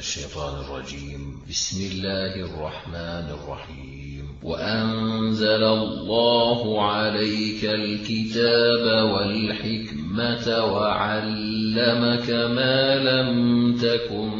الشيطان الرجيم. بسم الله الرحمن الرحيم. وأنزل الله عليك الكتاب والحكمة وعلمك ما لم تكن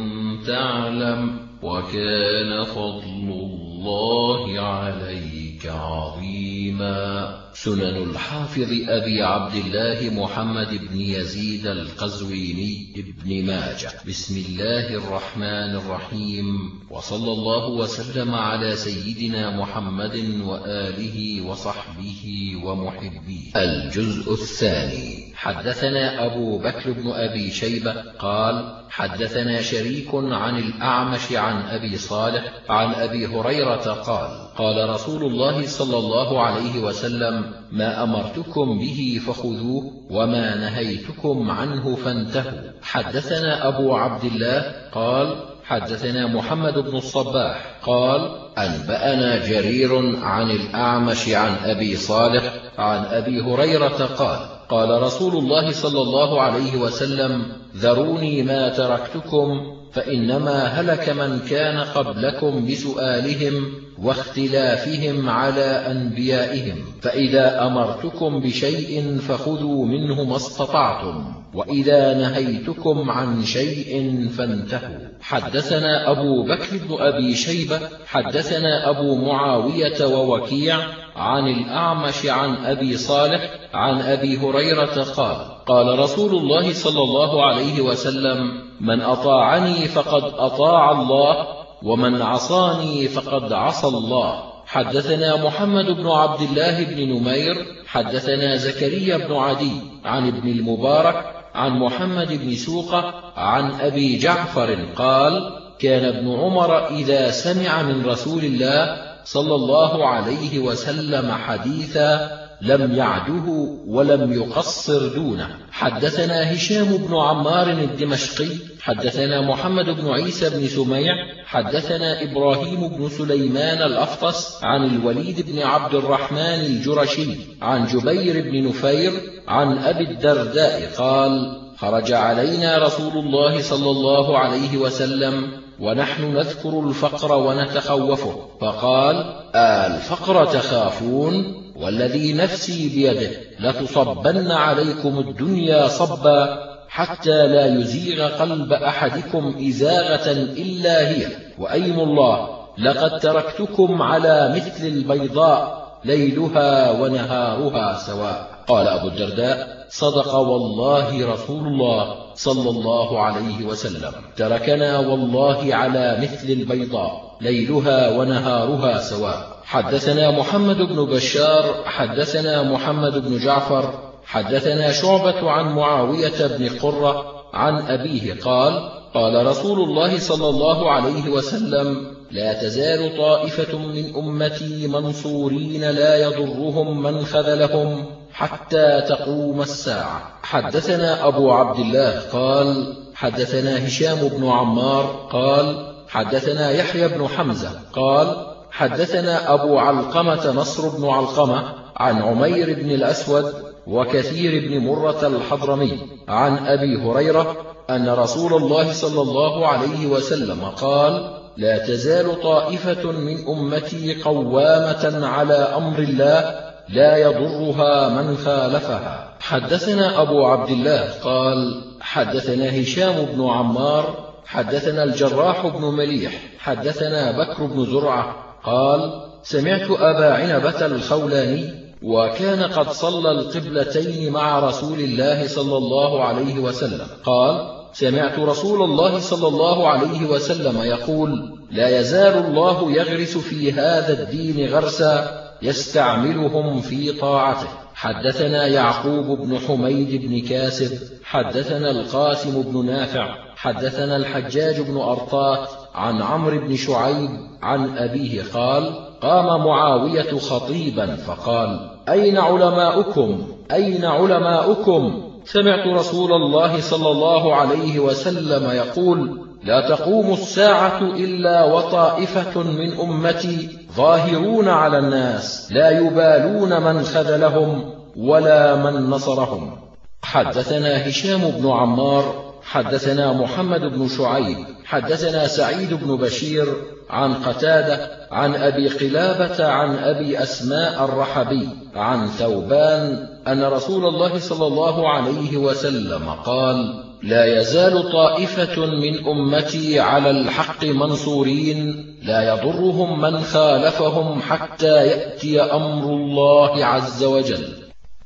تعلم وكان فضل الله عليك عظيما. سنن الحافظ أبي عبد الله محمد بن يزيد القزويني ابن ماجه. بسم الله الرحمن الرحيم. وصلى الله وسلم على سيدنا محمد وآله وصحبه ومحبيه. الجزء الثاني. حدثنا أبو بكر بن أبي شيبة قال حدثنا شريك عن الأعمش عن أبي صالح عن أبي هريرة قال قال رسول الله صلى الله عليه وسلم ما أمرتكم به فخذوه وما نهيتكم عنه فانتهوا. حدثنا أبو عبد الله قال حدثنا محمد بن الصباح قال أنبأنا جرير عن الأعمش عن أبي صالح عن أبي هريرة قال قال رسول الله صلى الله عليه وسلم ذروني ما تركتكم فإنما هلك من كان قبلكم بسؤالهم واختلافهم على أنبيائهم فإذا أمرتكم بشيء فخذوا منه ما استطعتم. وإذا نهيتكم عن شيء فانتهوا. حدثنا أبو بكر بن أبي شيبة حدثنا أبو معاوية ووكيع عن الأعمش عن أبي صالح عن أبي هريرة قال قال رسول الله صلى الله عليه وسلم من أطاعني فقد أطاع الله ومن عصاني فقد عصى الله. حدثنا محمد بن عبد الله بن نمير حدثنا زكريا بن عدي عن ابن المبارك عن محمد بن سوقة عن أبي جعفر قال كان ابن عمر إذا سمع من رسول الله صلى الله عليه وسلم حديثا لم يعده ولم يقصر دونه. حدثنا هشام بن عمار الدمشقي حدثنا محمد بن عيسى بن سميع حدثنا إبراهيم بن سليمان الأفطس عن الوليد بن عبد الرحمن الجرشي عن جبير بن نفير عن أبي الدرداء قال خرج علينا رسول الله صلى الله عليه وسلم ونحن نذكر الفقر ونتخوفه. فقال الفقر تخافون؟ والذي نفسي بيده لتصبن عليكم الدنيا صبا حتى لا يزيغ قلب أحدكم إزاغة إلا هي. وأيم الله لقد تركتكم على مثل البيضاء ليلها ونهارها سواء. قال أبو الدرداء صدق والله رسول الله صلى الله عليه وسلم. تركنا والله على مثل البيضاء ليلها ونهارها سواء. حدثنا محمد بن بشار حدثنا محمد بن جعفر حدثنا شعبة عن معاوية بن قرة عن أبيه قال قال رسول الله صلى الله عليه وسلم لا تزال طائفة من أمتي منصورين لا يضرهم من خذلهم حتى تقوم الساعة. حدثنا أبو عبد الله قال حدثنا هشام بن عمار قال حدثنا يحيى بن حمزة قال حدثنا أبو علقمة نصر بن علقمة عن عمير بن الأسود وكثير بن مرة الحضرمي عن أبي هريرة أن رسول الله صلى الله عليه وسلم قال لا تزال طائفة من أمتي قوامة على أمر الله لا يضرها من خالفها. حدثنا أبو عبد الله قال حدثنا هشام بن عمار حدثنا الجراح بن مليح حدثنا بكر بن زرعة قال سمعت أبا عنبة الخولاني وكان قد صلى القبلتين مع رسول الله صلى الله عليه وسلم. قال سمعت رسول الله صلى الله عليه وسلم يقول لا يزال الله يغرس في هذا الدين غرسا يستعملهم في طاعته. حدثنا يعقوب بن حميد بن كاسب حدثنا القاسم بن نافع حدثنا الحجاج بن أرطاة عن عمرو بن شعيب عن أبيه قال قام معاوية خطيبا فقال أين علماؤكم؟ أين علماؤكم؟ سمعت رسول الله صلى الله عليه وسلم يقول لا تقوم الساعة إلا وطائفة من أمتي ظاهرون على الناس لا يبالون من خذلهم ولا من نصرهم. حدثنا هشام بن عمار حدثنا محمد بن شعيب حدثنا سعيد بن بشير عن قتادة عن أبي قلابة عن أبي أسماء الرحبي عن ثوبان أن رسول الله صلى الله عليه وسلم قال لا يزال طائفة من أمتي على الحق منصورين لا يضرهم من خالفهم حتى يأتي أمر الله عز وجل.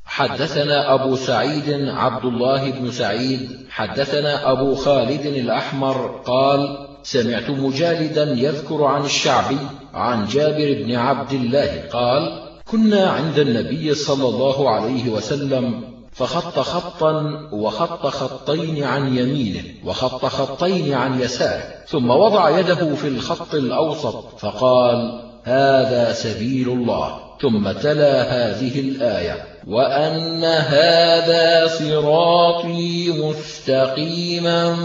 حدثنا أبو سعيد عبد الله بن سعيد حدثنا أبو خالد الأحمر قال سمعت مجالدا يذكر عن الشعبي عن جابر بن عبد الله قال كنا عند النبي صلى الله عليه وسلم فخط خطا وخط خطين عن يمينه وخط خطين عن يساره ثم وضع يده في الخط الأوسط فقال هذا سبيل الله. ثم تلا هذه الآية وأن هذا صراطي مستقيما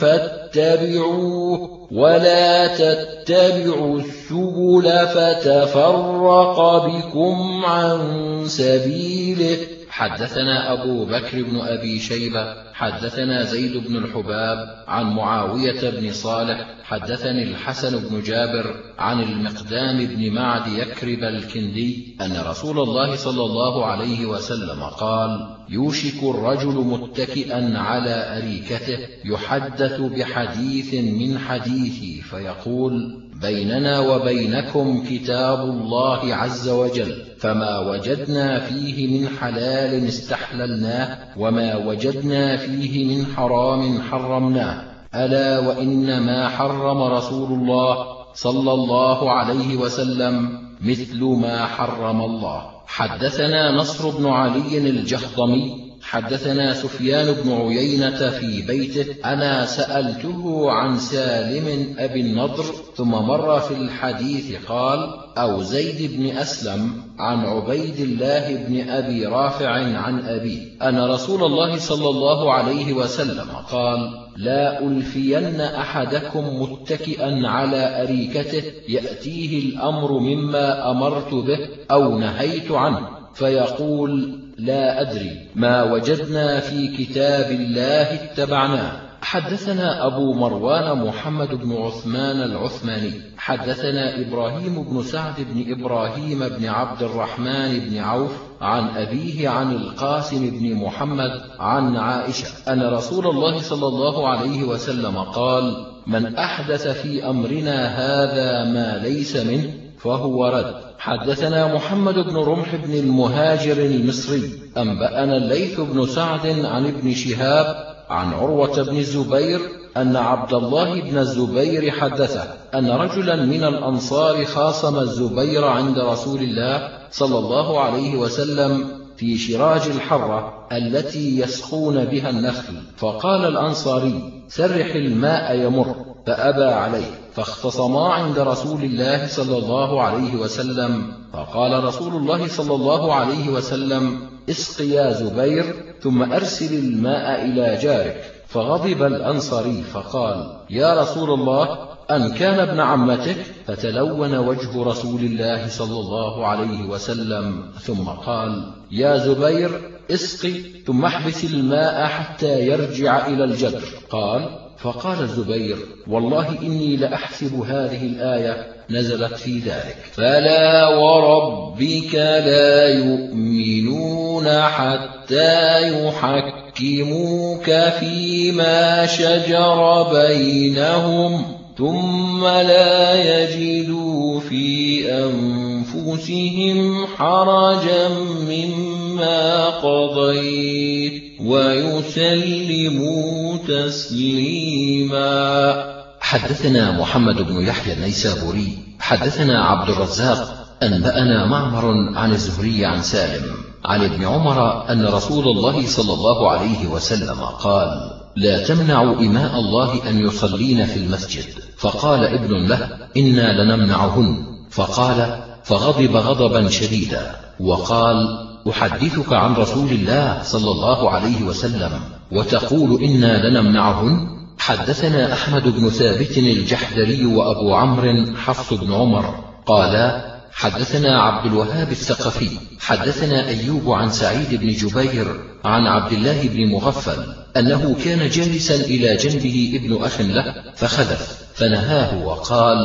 فاتبعوه ولا تتبعوا السبل فتفرق بكم عن سبيله. حدثنا أبو بكر بن أبي شيبة حدثنا زيد بن الحباب عن معاوية بن صالح حدثني الحسن بن جابر عن المقدام بن معد يكرب الكندي أن رسول الله صلى الله عليه وسلم قال يوشك الرجل متكئا على أريكته يحدث بحديث من حديثي فيقول بيننا وبينكم كتاب الله عز وجل فما وجدنا فيه من حلال استحللناه وما وجدنا فيه من حرام حرمناه. ألا وإن ما حرم رسول الله صلى الله عليه وسلم مثل ما حرم الله. حدثنا نصر بن علي الجهضمي حدثنا سفيان بن عيينة في بيته أنا سألته عن سالم أبي النضر ثم مر في الحديث قال أو زيد بن أسلم عن عبيد الله بن أبي رافع عن أبي أن رسول الله صلى الله عليه وسلم قال لا ألفين أحدكم متكئا على أريكته يأتيه الأمر مما أمرت به أو نهيت عنه فيقول لا أدري ما وجدنا في كتاب الله اتبعناه. حدثنا أبو مروان محمد بن عثمان العثماني. حدثنا إبراهيم بن سعد بن إبراهيم بن عبد الرحمن بن عوف عن أبيه عن القاسم بن محمد عن عائشة أن رسول الله صلى الله عليه وسلم قال من أحدث في أمرنا هذا ما ليس منه فهو رد. حدثنا محمد بن رمح بن المهاجر المصري أنبأنا الليث بن سعد عن ابن شهاب عن عروة بن الزبير أن عبد الله بن الزبير حدثه أن رجلا من الأنصار خاصم الزبير عند رسول الله صلى الله عليه وسلم في شراج الحرة التي يسقون بها النخل فقال الأنصاري سرح الماء يمر فأبى عليه. فاختصما عند رسول الله صلى الله عليه وسلم. فقال رسول الله صلى الله عليه وسلم اسق يا زبير ثم أرسل الماء إلى جارك. فغضب الأنصري فقال يا رسول الله أن كان ابن عمتك فتلون وجه رسول الله صلى الله عليه وسلم. ثم قال يا زبير اسقي ثم احبس الماء حتى يرجع إلى الجدر. قال فقال الزبير والله إني لأحسب هذه الآية نزلت في ذلك. فلا وربك لا يؤمنون حتى يحكموك فيما شجر بينهم. ثم لا يجدوا في أنفسهم حرجا مما قضيت ويسلموا تسليما. حدثنا محمد بن يحيى النيسابوري حدثنا عبد الرزاق أنبأنا معمر عن الزهري عن سالم عن ابن عمر أن رسول الله صلى الله عليه وسلم قال لا تمنعوا إماء الله أن يصلين في المسجد. فقال ابن له إنا لنمنعهن. فقال فغضب غضبا شديدا. وقال أحدثك عن رسول الله صلى الله عليه وسلم وتقول إنا لنمنعهن؟ حدثنا أحمد بن ثابت الجحدري وأبو عمرو حفص بن عمر. قالا حدثنا عبد الوهاب الثقفي. حدثنا أيوب عن سعيد بن جبير. عن عبد الله بن مغفل أنه كان جالسا إلى جنبه ابن أخ له فخذف فنهاه وقال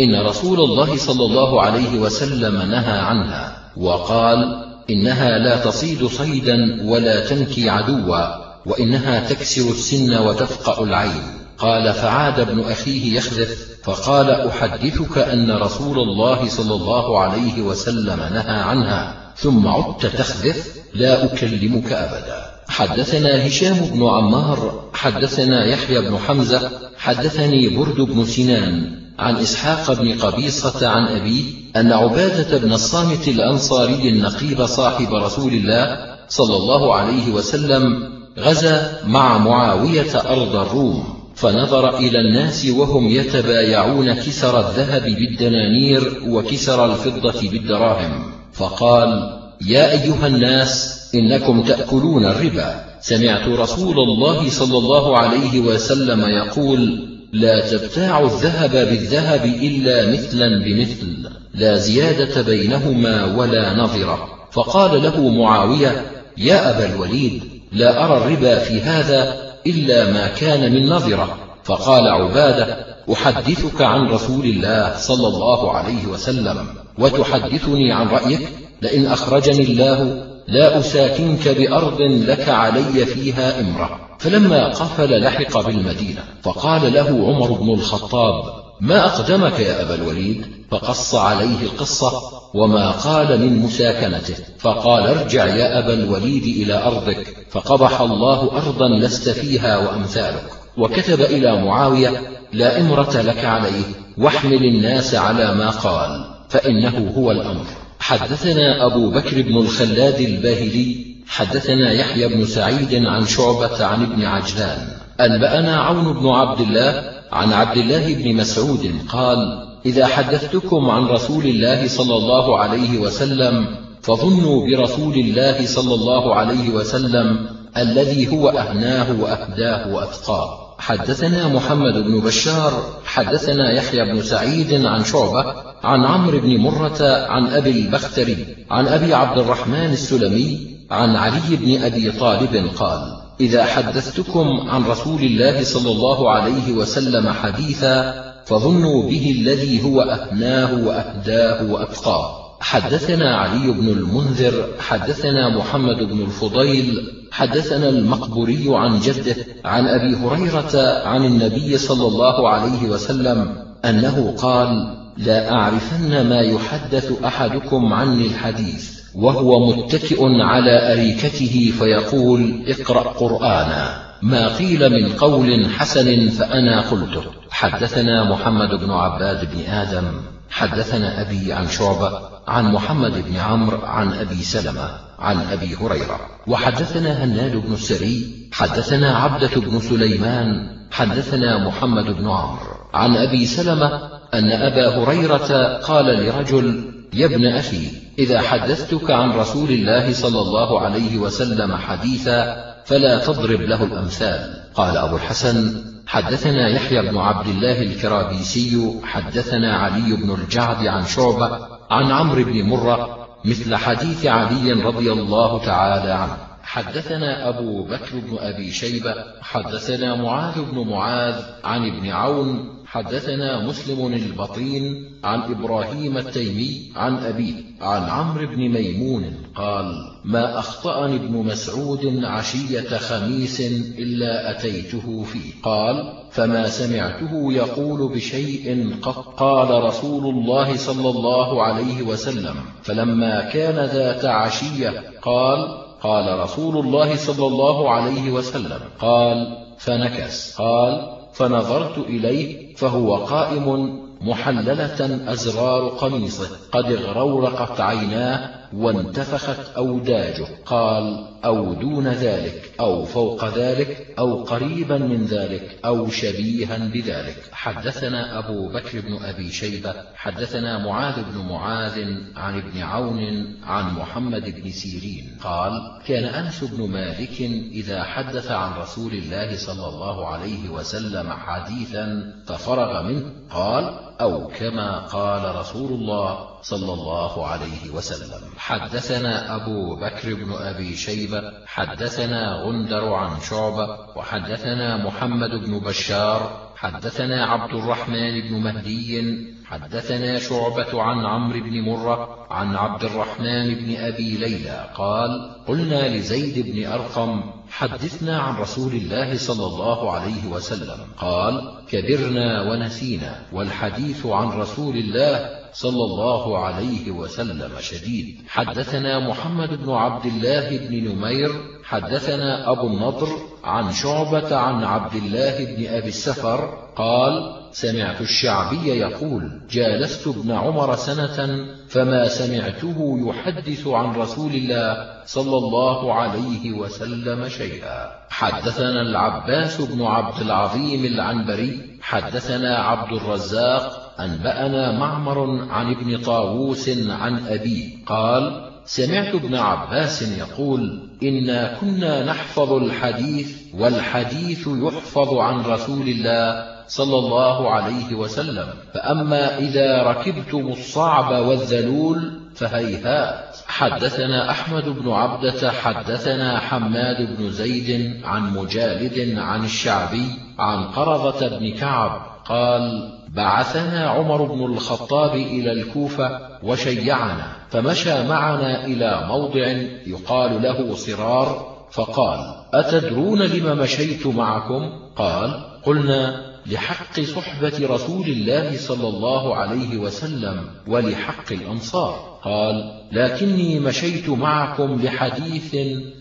إن رسول الله صلى الله عليه وسلم نهى عنها. وقال إنها لا تصيد صيدا ولا تنكي عدوا وإنها تكسر السن وتفقأ العين. قال فعاد ابن أخيه يخذف فقال أحدثك أن رسول الله صلى الله عليه وسلم نهى عنها. ثم عدت تخذف لا أكلمك أبدا. حدثنا هشام بن عمار حدثنا يحيى بن حمزة حدثني برد بن سنان عن إسحاق بن قبيصة عن أبيه أن عبادة بن الصامت الأنصاري النقيب صاحب رسول الله صلى الله عليه وسلم غزا مع معاوية أرض الروم فنظر إلى الناس وهم يتبايعون كسر الذهب بالدنانير وكسر الفضة بالدراهم. فقال يا أيها الناس إنكم تأكلون الربا. سمعت رسول الله صلى الله عليه وسلم يقول لا تبتاع الذهب بالذهب إلا مثلا بمثل لا زيادة بينهما ولا نظرة فقال له معاوية يا أبا الوليد لا أرى الربا في هذا إلا ما كان من نظرة فقال عبادة أحدثك عن رسول الله صلى الله عليه وسلم. وتحدثني عن رأيك لئن أخرجني الله لا أساكنك بأرض لك علي فيها إمرة فلما قفل لحق بالمدينة فقال له عمر بن الخطاب ما أقدمك يا أبا الوليد؟ فقص عليه القصة وما قال من مساكنته. فقال ارجع يا أبا الوليد إلى أرضك فقبح الله أرضا لست فيها وأمثالك. وكتب إلى معاوية لا إمرة لك عليه واحمل الناس على ما قال. فإنه هو الأمر. حدثنا أبو بكر بن الخلاد الباهلي حدثنا يحيى بن سعيد عن شعبة عن ابن عجلان. أنبأنا عون بن عبد الله عن عبد الله بن مسعود قال إذا حدثتكم عن رسول الله صلى الله عليه وسلم فظنوا برسول الله صلى الله عليه وسلم الذي هو أهناه وأهداه وأتقاه حدثنا محمد بن بشار حدثنا يحيى بن سعيد عن شعبة عن عمرو بن مرة عن أبي البختري عن أبي عبد الرحمن السلمي عن علي بن أبي طالب قال إذا حدثتكم عن رسول الله صلى الله عليه وسلم حديثا فظنوا به الذي هو أهناه وأهداه وأتقاه. حدثنا علي بن المنذر حدثنا محمد بن الفضيل حدثنا المقبوري عن جده عن أبي هريرة عن النبي صلى الله عليه وسلم أنه قال لا أعرفن ما يحدث أحدكم عني الحديث وهو متكئ على أريكته فيقول اقرأ قرآنا. ما قيل من قول حسن فأنا قلته. حدثنا محمد بن عباد بن آدم. حدثنا أبي عن شعبة. عن محمد بن عمرو. عن أبي سلمة. عن أبي هريرة. وحدثنا هناد بن السري. حدثنا عبدة بن سليمان. حدثنا محمد بن عمرو. عن أبي سلمة. أن أبا هريرة قال لرجل يا ابن أخي إذا حدثتك عن رسول الله صلى الله عليه وسلم حديثا فلا تضرب له الأمثال. قال أبو الحسن حدثنا يحيى بن عبد الله الكرابيسي حدثنا علي بن الجعد عن شعبة عن عمرو بن مرة مثل حديث علي رضي الله تعالى عنه. حدثنا أبو بكر بن أبي شيبة حدثنا معاذ بن معاذ عن ابن عون حدثنا مسلم البطين عن إبراهيم التيمي عن أبيه عن عمرو بن ميمون قال ما أخطأني ابن مسعود عشية خميس إلا أتيته فيه. قال فما سمعته يقول بشيء قد قال رسول الله صلى الله عليه وسلم فلما كان ذات عشية قال قال رسول الله صلى الله عليه وسلم قال فنكس. قال فنظرت إليه فهو قائم محللة أزرار قميصه قد اغرورقت عيناه وانتفخت أوداجه. قال أو دون ذلك أو فوق ذلك أو قريبا من ذلك أو شبيها بذلك. حدثنا أبو بكر بن أبي شيبة حدثنا معاذ بن معاذ عن ابن عون عن محمد بن سيرين. قال كان أنس بن مالك إذا حدث عن رسول الله صلى الله عليه وسلم حديثا ففرغ منه. قال أو كما قال رسول الله صلى الله عليه وسلم. حدثنا أبو بكر بن أبي شيبة حدثنا غندر عن شعبة وحدثنا محمد بن بشار حدثنا عبد الرحمن بن مهدي حدثنا شعبة عن عمرو بن مرة عن عبد الرحمن بن أبي ليلى قال قلنا لزيد بن أرقم حدثنا عن رسول الله صلى الله عليه وسلم. قال كبرنا ونسينا والحديث عن رسول الله صلى الله عليه وسلم شديد. حدثنا محمد بن عبد الله بن نمير حدثنا أبو النضر عن شعبة عن عبد الله بن أبي السفر قال سمعت الشعبي يقول جالست ابن عمر سنة فما سمعته يحدث عن رسول الله صلى الله عليه وسلم شيئا. حدثنا العباس بن عبد العظيم العنبري حدثنا عبد الرزاق أنبأنا معمر عن ابن طاووس عن أبيه قال سمعت ابن عباس يقول إنا كنا نحفظ الحديث والحديث يحفظ عن رسول الله صلى الله عليه وسلم فأما إذا ركبتم الصعب والذلول فهيهات حدثنا أحمد بن عبدة حدثنا حماد بن زيد عن مجالد عن الشعبي عن قرظة بن كعب قال بعثنا عمر بن الخطاب إلى الكوفة وشيعنا فمشى معنا إلى موضع يقال له صرار فقال أتدرون لم مشيت معكم؟ قال قلنا لحق صحبة رسول الله صلى الله عليه وسلم ولحق الأنصار. قال لكني مشيت معكم لحديث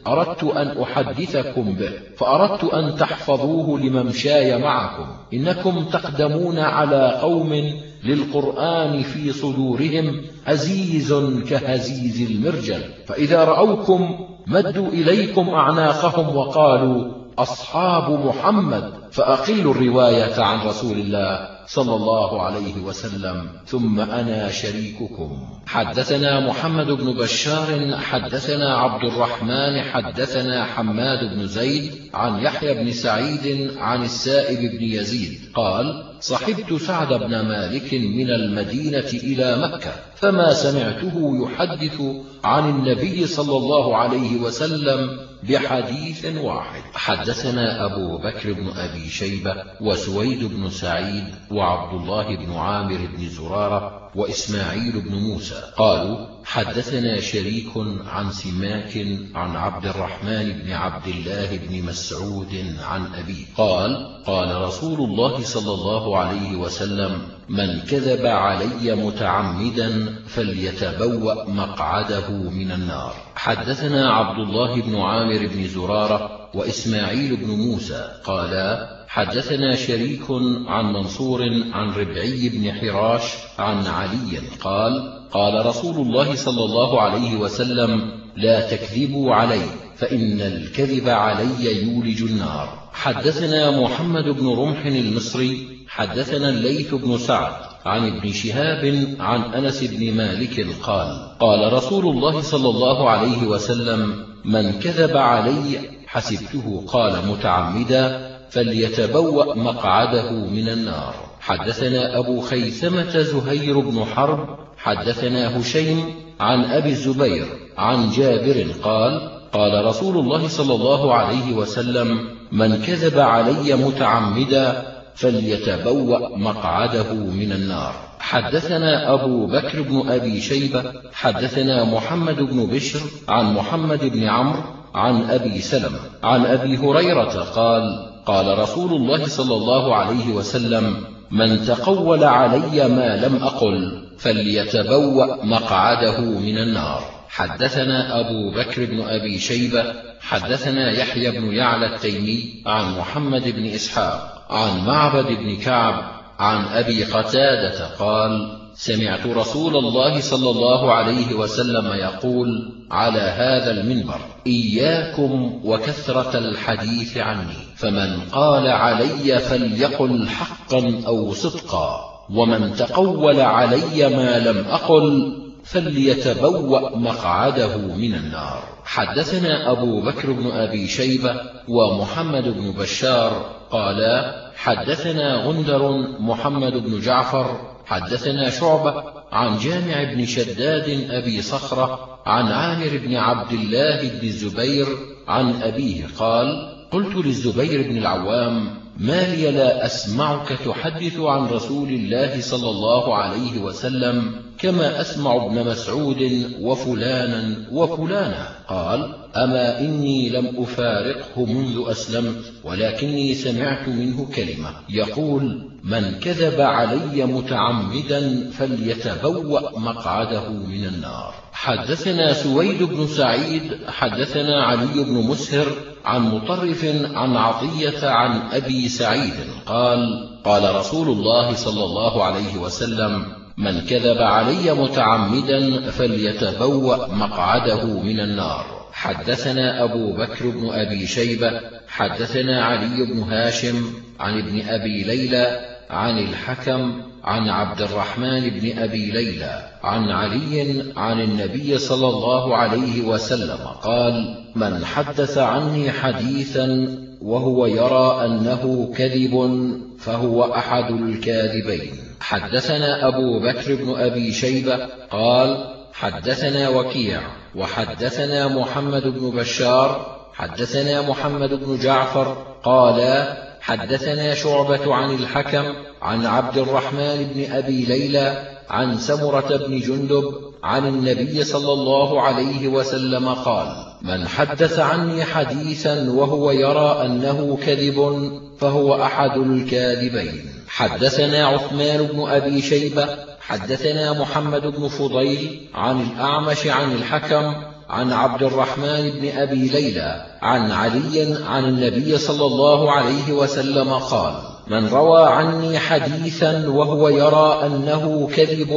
أردت أن أحدثكم به فأردت أن تحفظوه لممشاي معكم. إنكم تقدمون على قوم للقرآن في صدورهم أزيز كهزيز المرجل. فإذا رأوكم مدوا إليكم أعناقهم وقالوا أصحاب محمد فأقلوا الرواية عن رسول الله صلى الله عليه وسلم ثم أنا شريككم. حدثنا محمد بن بشار حدثنا عبد الرحمن حدثنا حماد بن زيد عن يحيى بن سعيد عن السائب بن يزيد قال صحبت سعد بن مالك من المدينة إلى مكة فما سمعته يحدث عن النبي صلى الله عليه وسلم بحديث واحد. حدثنا أبو بكر بن أبي شيبة وسويد بن سعيد وعبد الله بن عامر بن زرارة وإسماعيل بن موسى قالوا حدثنا شريك عن سماك عن عبد الرحمن بن عبد الله بن مسعود عن أبيه قال قال رسول الله صلى الله عليه وسلم من كذب علي متعمدا فليتبوأ مقعده من النار. حدثنا عبد الله بن عامر بن زرارة وإسماعيل بن موسى قالا حدثنا شريك عن منصور عن ربعي بن حراش عن علي قال قال رسول الله صلى الله عليه وسلم لا تكذبوا علي فإن الكذب علي يولج النار. حدثنا محمد بن رمح المصري حدثنا الليث بن سعد عن ابن شهاب عن أنس بن مالك قال قال رسول الله صلى الله عليه وسلم من كذب علي حسبته قال متعمدا فليتبوأ مقعده من النار حدثنا أبو خيثمة زهير بن حرب حدثنا هشيم عن أبي الزبير عن جابر قال قال رسول الله صلى الله عليه وسلم من كذب علي متعمدا فليتبوأ مقعده من النار. حدثنا أبو بكر بن أبي شيبة حدثنا محمد بن بشر عن محمد بن عمرو عن أبي سلم عن أبي هريرة قال قال رسول الله صلى الله عليه وسلم من تقول علي ما لم أقل فليتبوأ مقعده من النار. حدثنا أبو بكر بن أبي شيبة حدثنا يحيى بن يعلى التيمي عن محمد بن إسحاق عن معبد بن كعب عن أبي قتادة قال سمعت رسول الله صلى الله عليه وسلم يقول على هذا المنبر إياكم وكثرة الحديث عني فمن قال علي فليقل حقا أو صدقا ومن تقول علي ما لم أقل فليتبوأ مقعده من النار. حدثنا أبو بكر بن أبي شيبة ومحمد بن بشار قالا حدثنا غندر محمد بن جعفر حدثنا شعبة عن جامع بن شداد أبي صخرة عن عامر بن عبد الله بن الزبير عن أبيه قال قلت للزبير بن العوام ما لي لا أسمعك تحدث عن رسول الله صلى الله عليه وسلم كما أسمع ابن مسعود وفلانا وفلانا. قال أما إني لم أفارقه منذ أسلمت ولكني سمعت منه كلمة. يقول من كذب علي متعمدا فليتبوأ مقعده من النار. حدثنا سويد بن سعيد حدثنا علي بن مسهر عن مطرف عن عطية عن أبي سعيد قال قال رسول الله صلى الله عليه وسلم من كذب علي متعمدا فليتبوأ مقعده من النار. حدثنا أبو بكر بن أبي شيبة حدثنا علي بن هاشم عن ابن أبي ليلى عن الحكم عن عبد الرحمن بن أبي ليلى عن علي عن النبي صلى الله عليه وسلم قال من حدث عني حديثا وهو يرى أنه كذب فهو أحد الكاذبين. حدثنا أبو بكر بن أبي شيبة قال حدثنا وكيع وحدثنا محمد بن بشار حدثنا محمد بن جعفر قالا حدثنا شعبة عن الحكم عن عبد الرحمن بن أبي ليلى عن سمرة بن جندب عن النبي صلى الله عليه وسلم قال من حدث عني حديثا وهو يرى أنه كذب فهو أحد الكاذبين. حدثنا عثمان بن أبي شيبة حدثنا محمد بن فضيل عن الأعمش عن الحكم عن عبد الرحمن بن أبي ليلى عن علي عن النبي صلى الله عليه وسلم قال من روى عني حديثا وهو يرى أنه كذب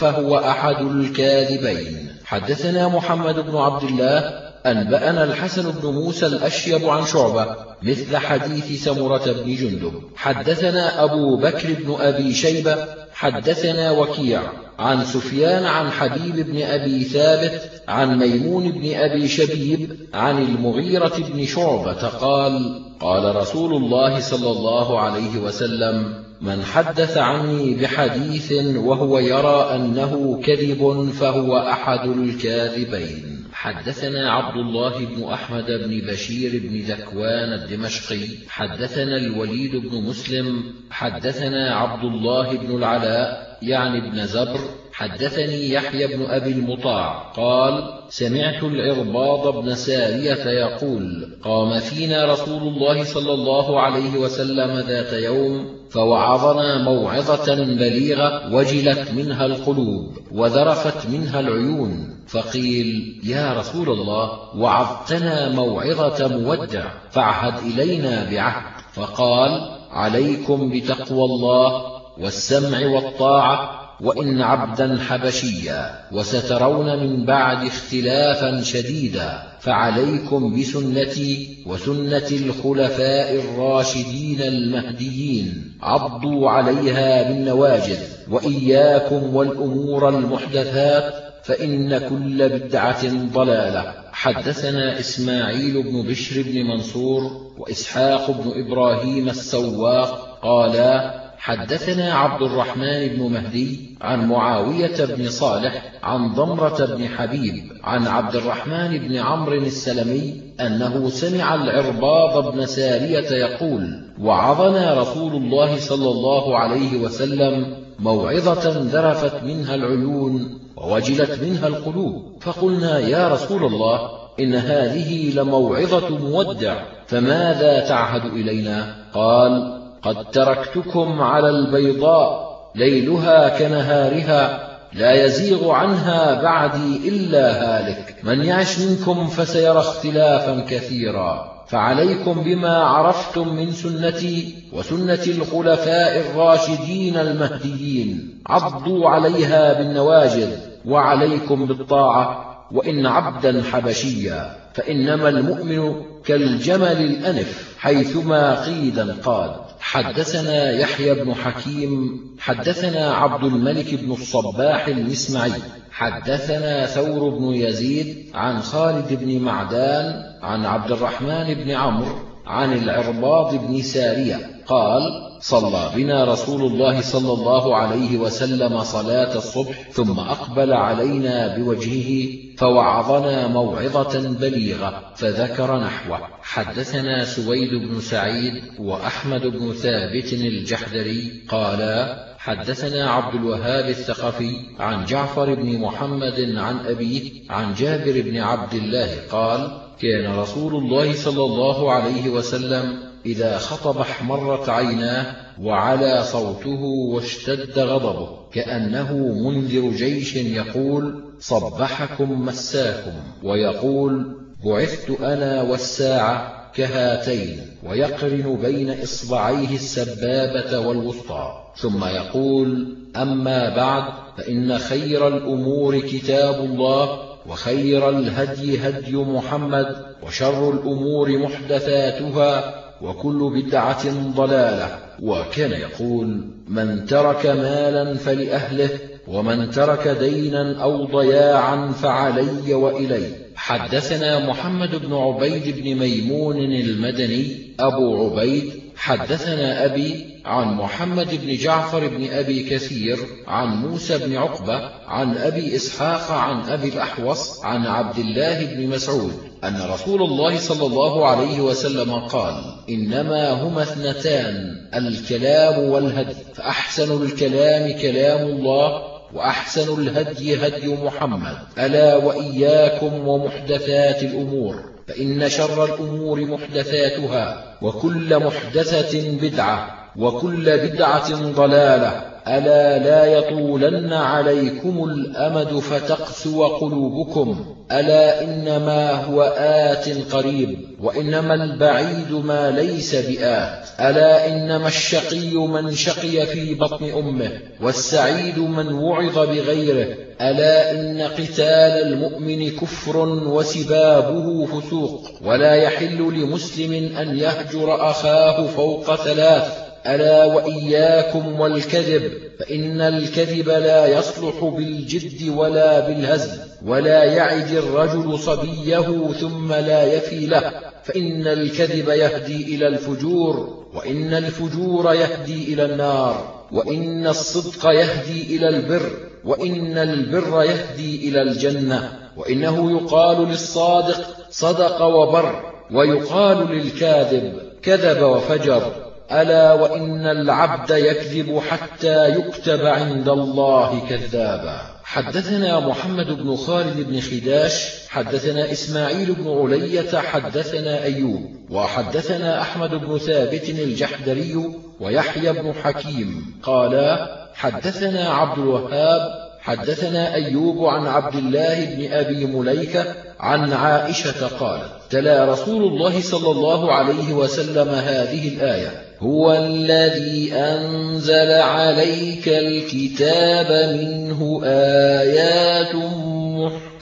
فهو أحد الكاذبين. حدثنا محمد بن عبد الله أنبأنا الحسن بن موسى الأشيب عن شعبة مثل حديث سمرة بن جندب. حدثنا أبو بكر بن أبي شيبة حدثنا وكيع عن سفيان عن حبيب بن أبي ثابت عن ميمون بن أبي شبيب عن المغيرة بن شعبة قال قال رسول الله صلى الله عليه وسلم من حدث عني بحديث وهو يرى أنه كذب فهو أحد الكاذبين. حدثنا عبد الله بن أحمد بن بشير بن ذكوان الدمشقي. حدثنا الوليد بن مسلم. حدثنا عبد الله بن العلاء يعني ابن زبر حدثني يحيى بن أبي المطاع قال سمعت العرباض بن سارية يقول قام فينا رسول الله صلى الله عليه وسلم ذات يوم فوعظنا موعظة بليغة وجلت منها القلوب وذرفت منها العيون فقيل يا رسول الله وعظتنا موعظة مودع فاعهد إلينا بعهد فقال عليكم بتقوى الله والسمع والطاعة وإن عبدا حبشيا وسترون من بعد اختلافا شديدا فعليكم بسنتي وسنة الخلفاء الراشدين المهديين عضوا عليها بالنواجذ وإياكم والأمور المحدثات فإن كل بدعة ضلالة. حدثنا إسماعيل بن بشر بن منصور وإسحاق بن إبراهيم السواق قالا حدثنا عبد الرحمن بن مهدي عن معاوية بن صالح عن ضمرة بن حبيب عن عبد الرحمن بن عمرو السلمي أنه سمع العرباض بن سارية يقول وعظنا رسول الله صلى الله عليه وسلم موعظة ذرفت منها العيون ووجلت منها القلوب فقلنا يا رسول الله إن هذه لموعظة مودع فماذا تعهد إلينا؟ قال قد تركتكم على البيضاء ليلها كنهارها لا يزيغ عنها بعدي إلا هالك. من يعش منكم فسيرى اختلافا كثيرا. فعليكم بما عرفتم من سنتي وسنة الخلفاء الراشدين المهديين. عضوا عليها بالنواجذ وعليكم بالطاعة وإن عبدا حبشيا. فإنما المؤمن كالجمل الأنف حيثما قيدا قاد حدثنا يحيى بن حكيم حدثنا عبد الملك بن الصباح المسمعي حدثنا ثور بن يزيد عن خالد بن معدان عن عبد الرحمن بن عمرو عن العرباض بن سارية قال صلى بنا رسول الله صلى الله عليه وسلم صلاة الصبح ثم أقبل علينا بوجهه فوعظنا موعظة بليغة فذكر نحوه. حدثنا سويد بن سعيد وأحمد بن ثابت الجحدري قالا حدثنا عبد الوهاب الثقفي عن جعفر بن محمد عن أبيه عن جابر بن عبد الله قال كان رسول الله صلى الله عليه وسلم إذا خطب احمرت عيناه وعلى صوته واشتد غضبه كأنه منذر جيش يقول صبحكم مساكم ويقول بعثت أنا والساعة كهاتين ويقرن بين إصبعيه السبابة والوسطى ثم يقول أما بعد فإن خير الأمور كتاب الله وخير الهدي هدي محمد وشر الأمور محدثاتها وكل بدعة ضلالة. وكان يقول من ترك مالا فلأهله ومن ترك دينا أو ضياعا فعلي وإلي. حدثنا محمد بن عبيد بن ميمون المدني أبو عبيد. حدثنا أبي عن محمد بن جعفر بن أبي كثير عن موسى بن عقبة عن أبي إسحاق عن أبي الأحوص عن عبد الله بن مسعود أن رسول الله صلى الله عليه وسلم قال إنما هما اثنتان الكلام والهدي فأحسن الكلام كلام الله وأحسن الهدي هدي محمد. ألا وإياكم ومحدثات الأمور فإن شر الأمور محدثاتها وكل محدثة بدعة. وكل بدعة ضلالة. ألا لا يطولن عليكم الأمد فتقسو قلوبكم. ألا إنما هو آت قريب وإنما البعيد ما ليس بآت. ألا إنما الشقي من شقي في بطن أمه والسعيد من وعظ بغيره. ألا إن قتال المؤمن كفر وسبابه فسوق. ولا يحل لمسلم أن يهجر أخاه فوق ثلاث. ألا وإياكم والكذب فإن الكذب لا يصلح بالجد ولا بالهزل ولا يعد الرجل صبيه ثم لا يفي له فإن الكذب يهدي إلى الفجور وإن الفجور يهدي إلى النار وإن الصدق يهدي إلى البر وإن البر يهدي إلى الجنة وإنه يقال للصادق صدق وبر ويقال للكاذب كذب وفجر. ألا وإن العبد يكذب حتى يكتب عند الله كذابا. حدثنا محمد بن خالد بن خداش حدثنا إسماعيل بن علية حدثنا أيوب وحدثنا أحمد بن ثابت الجحدري ويحيى بن حكيم. قالا حدثنا عبد الوهاب حدثنا أيوب عن عبد الله بن أبي مليكة عن عائشة قالت تلا رسول الله صلى الله عليه وسلم هذه الآية. هو الذي أنزل عليك الكتاب منه آيات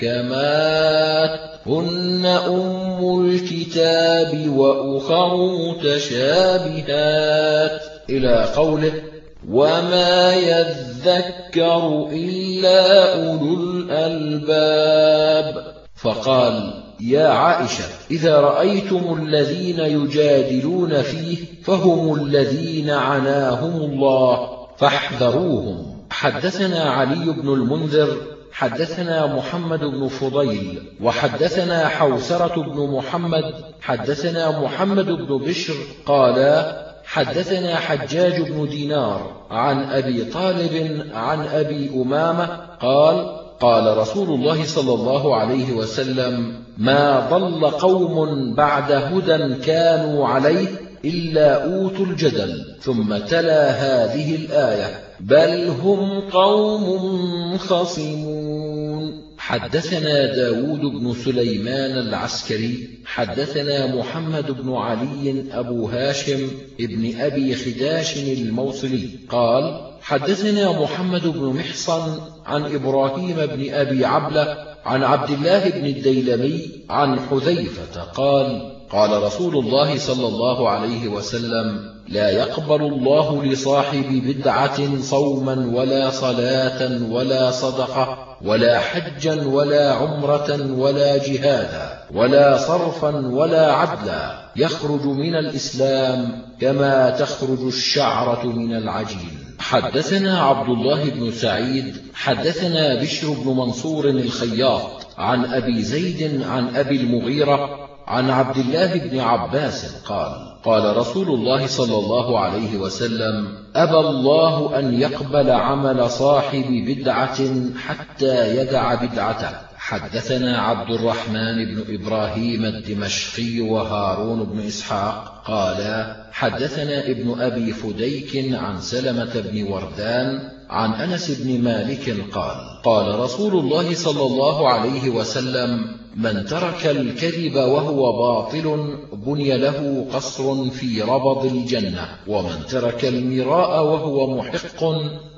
محكمات. هن أم الكتاب وأخر متشابهات. إلى قوله وما يذكر إلا أولو الألباب. فقال يا عائشة إذا رأيتم الذين يجادلون فيه فهم الذين عناهم الله فاحذروهم. حدثنا علي بن المنذر حدثنا محمد بن فضيل وحدثنا حوسرة بن محمد حدثنا محمد بن بشر قالا حدثنا حجاج بن دينار عن أبي طالب عن أبي أمامة قال قال رسول الله صلى الله عليه وسلم ما ضل قوم بعد هدى كانوا عليه إلا أوتوا الجدل ثم تلا هذه الآية بل هم قوم خصمون حدثنا داود بن سليمان العسكري حدثنا محمد بن علي أبو هاشم ابن أبي خداش الموصلي قال حدثنا محمد بن محصن عن إبراهيم بن أبي عبلة عن عبد الله بن الديلمي عن حذيفة قال قال رسول الله صلى الله عليه وسلم لا يقبل الله لصاحب بدعة صوما ولا صلاة ولا صدقة ولا حجا ولا عمرة ولا جهادا ولا صرفا ولا عدلا يخرج من الإسلام كما تخرج الشعرة من العجين. حدثنا عبد الله بن سعيد حدثنا بشر بن منصور الخياط عن أبي زيد عن أبي المغيرة عن عبد الله بن عباس قال قال رسول الله صلى الله عليه وسلم أبى الله أن يقبل عمل صاحب بدعة حتى يدع بدعته. حدثنا عبد الرحمن بن إبراهيم الدمشقي وهارون بن إسحاق قالا حدثنا ابن أبي فديك عن سلمة بن وردان عن أنس بن مالك قال قال رسول الله صلى الله عليه وسلم من ترك الكذب وهو باطل بني له قصر في ربض الجنة ومن ترك المراء وهو محق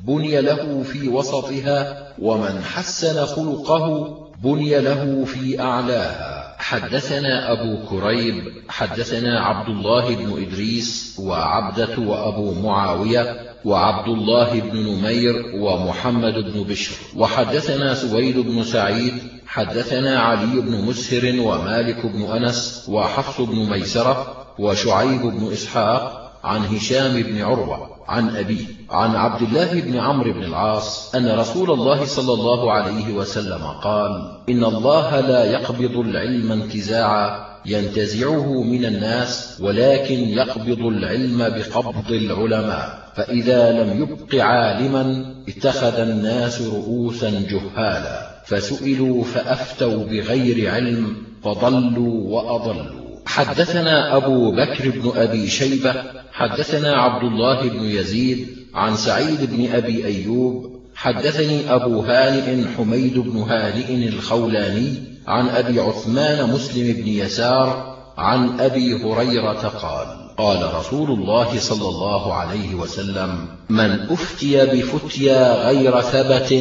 بني له في وسطها ومن حسن خلقه بني له في أعلاها. حدثنا أبو كريب حدثنا عبد الله بن إدريس وعبدة وأبو معاوية وعبد الله بن نمير ومحمد بن بشر وحدثنا سويد بن سعيد حدثنا علي بن مسهر ومالك بن أنس وحفص بن ميسرة وشعيب بن إسحاق عن هشام بن عروة عن أبيه عن عبد الله بن عمرو بن العاص أن رسول الله صلى الله عليه وسلم قال إن الله لا يقبض العلم انتزاعا ينتزعه من الناس ولكن يقبض العلم بقبض العلماء فإذا لم يبق عالما اتخذ الناس رؤوسا جهالا. فسئلوا فأفتوا بغير علم فضلوا وأضلوا. حدثنا أبو بكر بن أبي شيبة حدثنا عبد الله بن يزيد عن سعيد بن أبي أيوب حدثني أبو هانئ حميد بن هانئ الخولاني عن أبي عثمان مسلم بن يسار عن أبي هريرة قال قال رسول الله صلى الله عليه وسلم من أفتي بفتيا غير ثبت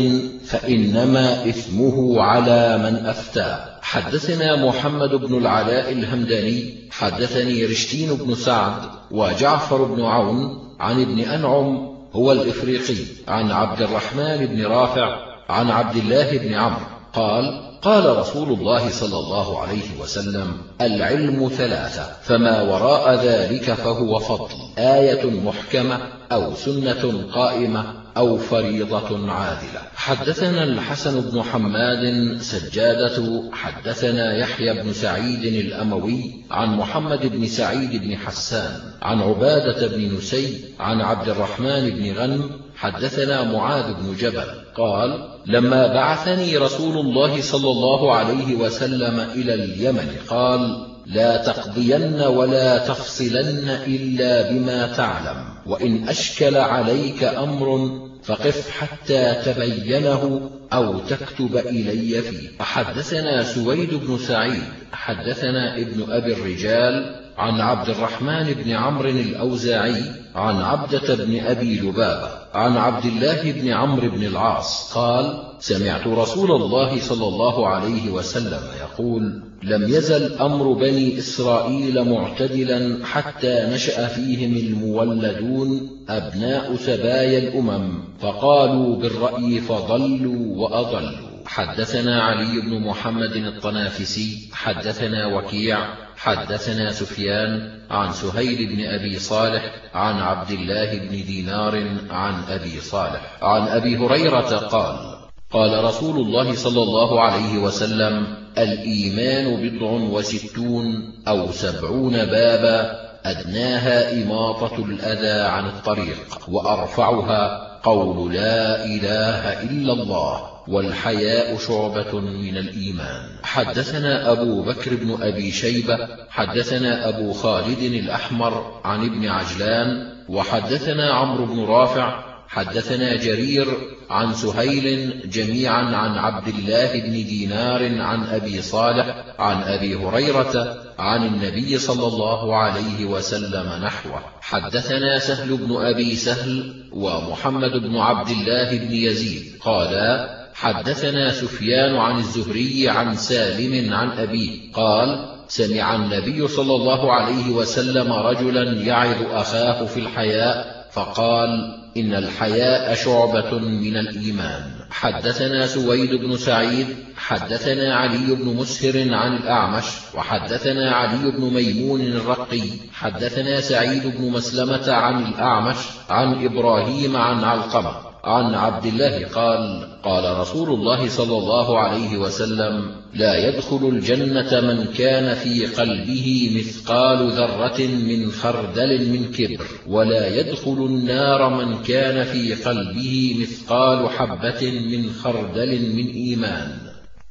فإنما إثمه على من أفتى. حدثنا محمد بن العلاء الهمداني حدثني رشتين بن سعد وجعفر بن عون عن ابن أنعم هو الإفريقي عن عبد الرحمن بن رافع عن عبد الله بن عمرو قال قال رسول الله صلى الله عليه وسلم العلم ثلاثة فما وراء ذلك فهو فضل آية محكمة أو سنة قائمة أو فريضة عادلة. حدثنا الحسن بن حماد سجادة حدثنا يحيى بن سعيد الأموي عن محمد بن سعيد بن حسان عن عبادة بن نسي عن عبد الرحمن بن غنم حدثنا معاذ بن جبل قال لما بعثني رسول الله صلى الله عليه وسلم إلى اليمن قال لا تقضين ولا تفصلن إلا بما تعلم وإن أشكل عليك أمر فقف حتى تبينه أو تكتب إلي فيه. فحدثنا سويد بن سعيد حدثنا ابن أبي الرجال عن عبد الرحمن بن عمرو الأوزاعي عن عبدة بن أبي لبابة عن عبد الله بن عمرو بن العاص قال سمعت رسول الله صلى الله عليه وسلم يقول لم يزل أمر بني إسرائيل معتدلا حتى نشأ فيهم المولدون أبناء سبايا الأمم فقالوا بالرأي فضلوا وأضلوا. حدثنا علي بن محمد الطنافسي حدثنا وكيع حدثنا سفيان عن سهيل بن أبي صالح عن عبد الله بن دينار عن أبي صالح. عن أبي هريرة قال قال رسول الله صلى الله عليه وسلم الإيمان بضع وستون أو سبعون بابا أدناها إماطة الأذى عن الطريق وأرفعها قول لا إله إلا الله. والحياء شعبة من الإيمان. حدثنا أبو بكر بن أبي شيبة حدثنا أبو خالد الأحمر عن ابن عجلان وحدثنا عمرو بن رافع حدثنا جرير عن سهيل جميعا عن عبد الله بن دينار عن أبي صالح عن أبي هريرة عن النبي صلى الله عليه وسلم نحوه. حدثنا سهل بن أبي سهل ومحمد بن عبد الله بن يزيد قالا حدثنا سفيان عن الزهري عن سالم عن أبيه قال سمع النبي صلى الله عليه وسلم رجلا يعظ أخاه في الحياء فقال إن الحياء شعبة من الإيمان. حدثنا سويد بن سعيد حدثنا علي بن مسهر عن الأعمش وحدثنا علي بن ميمون الرقي حدثنا سعيد بن مسلمة عن الأعمش عن إبراهيم عن علقمة. عن عبد الله قال قال رسول الله صلى الله عليه وسلم لا يدخل الجنة من كان في قلبه مثقال ذرة من خردل من كبر ولا يدخل النار من كان في قلبه مثقال حبة من خردل من إيمان.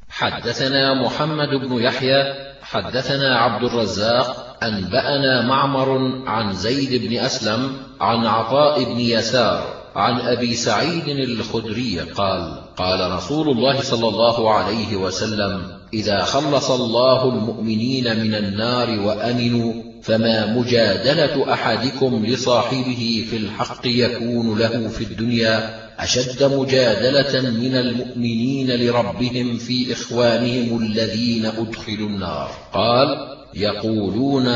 حدثنا محمد بن يحيى حدثنا عبد الرزاق أنبأنا معمر عن زيد بن أسلم عن عطاء بن يسار عن أبي سعيد الخدري قال قال رسول الله صلى الله عليه وسلم إذا خلص الله المؤمنين من النار وأمنوا فما مجادلة أحدكم لصاحبه في الحق يكون له في الدنيا أشد مجادلة من المؤمنين لربهم في إخوانهم الذين أدخلوا النار؟ قال يقولون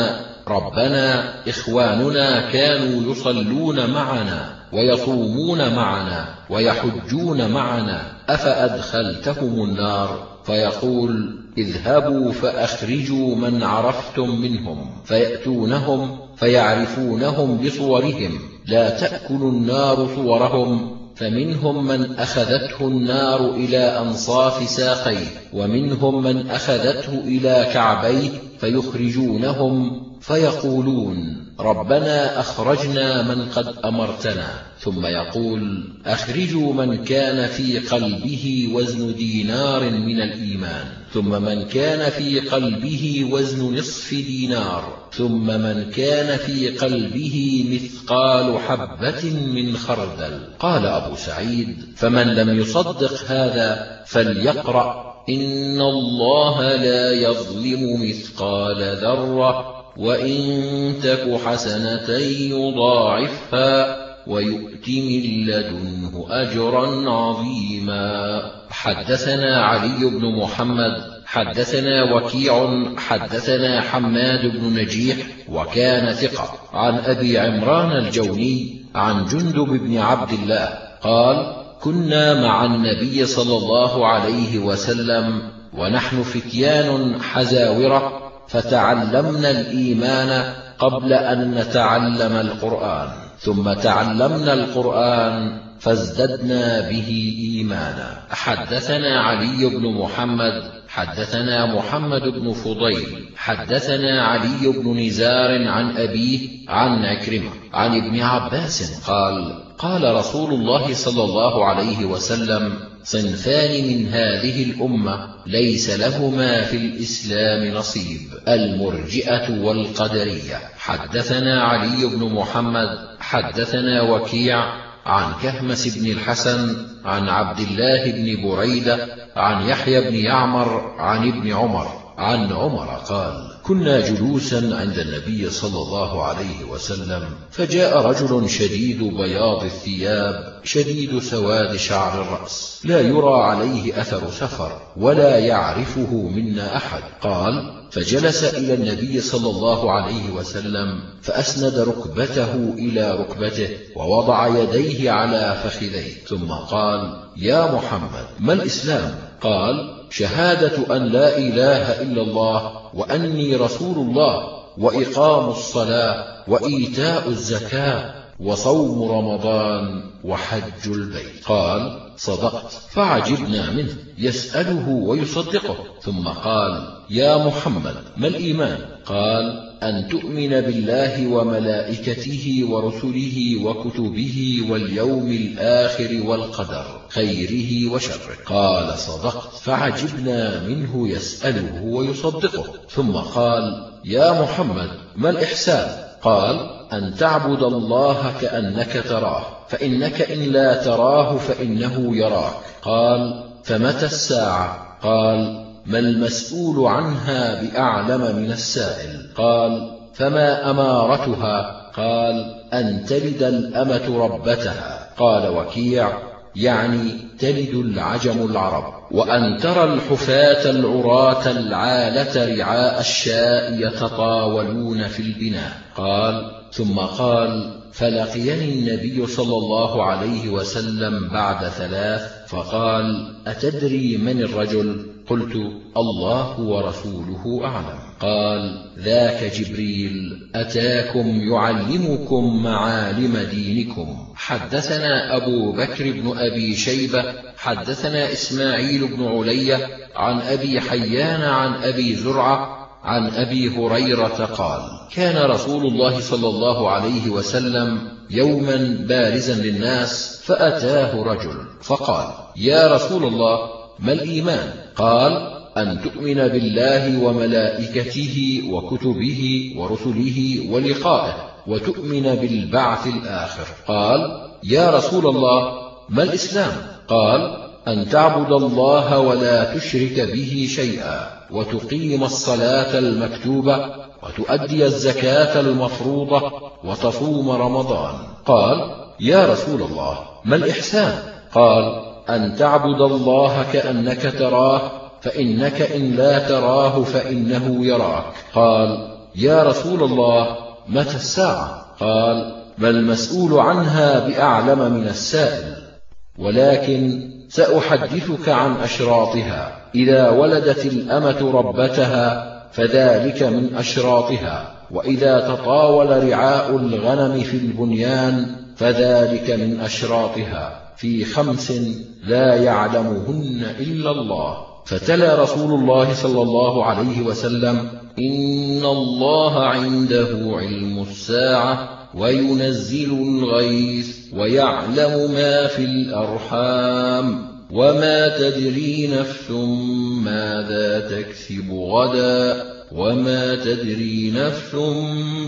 ربنا إخواننا كانوا يصلون معنا ويصومون معنا ويحجون معنا أفأدخلتهم النار؟ فيقول اذهبوا فأخرجوا من عرفتم منهم فيأتونهم فيعرفونهم بصورهم لا تأكل النار صورهم فمنهم من أخذته النار إلى أنصاف ساقيه ومنهم من أخذته إلى كعبيه فيخرجونهم فيقولون ربنا أخرجنا من قد أمرتنا. ثم يقول أخرجوا من كان في قلبه وزن دينار من الإيمان. ثم من كان في قلبه وزن نصف دينار. ثم من كان في قلبه مثقال حبة من خردل. قال أبو سعيد فمن لم يصدق هذا فليقرأ. إن الله لا يظلم مثقال ذرة وإن تك حسنة يضاعفها ويؤت من لدنه أجرا عظيما. حدثنا علي بن محمد حدثنا وكيع حدثنا حماد بن نجيح وكان ثقة. عن أبي عمران الجوني عن جندب بن عبد الله قال كنا مع النبي صلى الله عليه وسلم ونحن فتيان حزاورة فتعلمنا الإيمان قبل أن نتعلم القرآن ثم تعلمنا القرآن فازددنا به إيمانا. حدثنا علي بن محمد حدثنا محمد بن فضيل حدثنا علي بن نزار عن أبيه عن عكرمة عن ابن عباس قال قال رسول الله صلى الله عليه وسلم صنفان من هذه الأمة ليس لهما في الإسلام نصيب المرجئة والقدرية. حدثنا علي بن محمد حدثنا وكيع عن كهمس بن الحسن عن عبد الله بن بريدة عن يحيى بن يعمر عن ابن عمر. عن عمر قال كنا جلوسا عند النبي صلى الله عليه وسلم فجاء رجل شديد بياض الثياب شديد سواد شعر الرأس. لا يرى عليه أثر سفر ولا يعرفه منا أحد. قال فجلس إلى النبي صلى الله عليه وسلم فأسند ركبته إلى ركبته ووضع يديه على فخذيه. ثم قال يا محمد ما الإسلام؟ قال شهادة أن لا إله إلا الله وأني رسول الله وإقام الصلاة وإيتاء الزكاة. وصوم رمضان وحج البيت. قال صدقت. فعجبنا منه. يسأله ويصدقه. ثم قال يا محمد ما الإيمان؟ قال أن تؤمن بالله وملائكته ورسله وكتبه واليوم الآخر والقدر خيره وشره. قال صدقت. فعجبنا منه يسأله ويصدقه. ثم قال يا محمد ما الإحسان؟ قال أن تعبد الله كأنك تراه فإنك إن لا تراه فإنه يراك. قال فمتى الساعة؟ قال ما المسؤول عنها بأعلم من السائل. قال فما أمارتها؟ قال أن تلد الأمة ربتها. قال وكيع. يعني تلد العجم العرب. وأن ترى الحفاة العراة العالة رعاء الشاء يتطاولون في البناء. قال ثم قال فلقيني النبي صلى الله عليه وسلم بعد ثلاث فقال أتدري من الرجل؟ قلت الله ورسوله أعلم. قال ذاك جبريل أتاكم يعلمكم معالم دينكم. حدثنا أبو بكر بن أبي شيبة حدثنا إسماعيل بن علية عن أبي حيان عن أبي زرعة عن أبي هريرة قال كان رسول الله صلى الله عليه وسلم يوما بارزا للناس فأتاه رجل فقال يا رسول الله ما الإيمان؟ قال أن تؤمن بالله وملائكته وكتبه ورسله ولقائه وتؤمن بالبعث الآخر. قال يا رسول الله ما الإسلام؟ قال أن تعبد الله ولا تشرك به شيئا وتقيم الصلاة المكتوبة وتؤدي الزكاة المفروضة وتصوم رمضان. قال يا رسول الله ما الإحسان؟ قال أن تعبد الله كأنك تراه فإنك إن لا تراه فإنه يراك. قال يا رسول الله متى الساعة؟ قال ما المسؤول عنها بأعلم من السائل. ولكن سأحدثك عن أشراطها. إذا ولدت الأمة ربتها فذلك من أشراطها. وإذا تطاول رعاء الغنم في البنيان فذلك من أشراطها. في خمس لا يعلمهن إلا الله. فتلا رسول الله صلى الله عليه وسلم إن الله عنده علم الساعة وينزل الغيث ويعلم ما في الأرحام وما تدري نفس ماذا تكسب غدا وما تدري نفس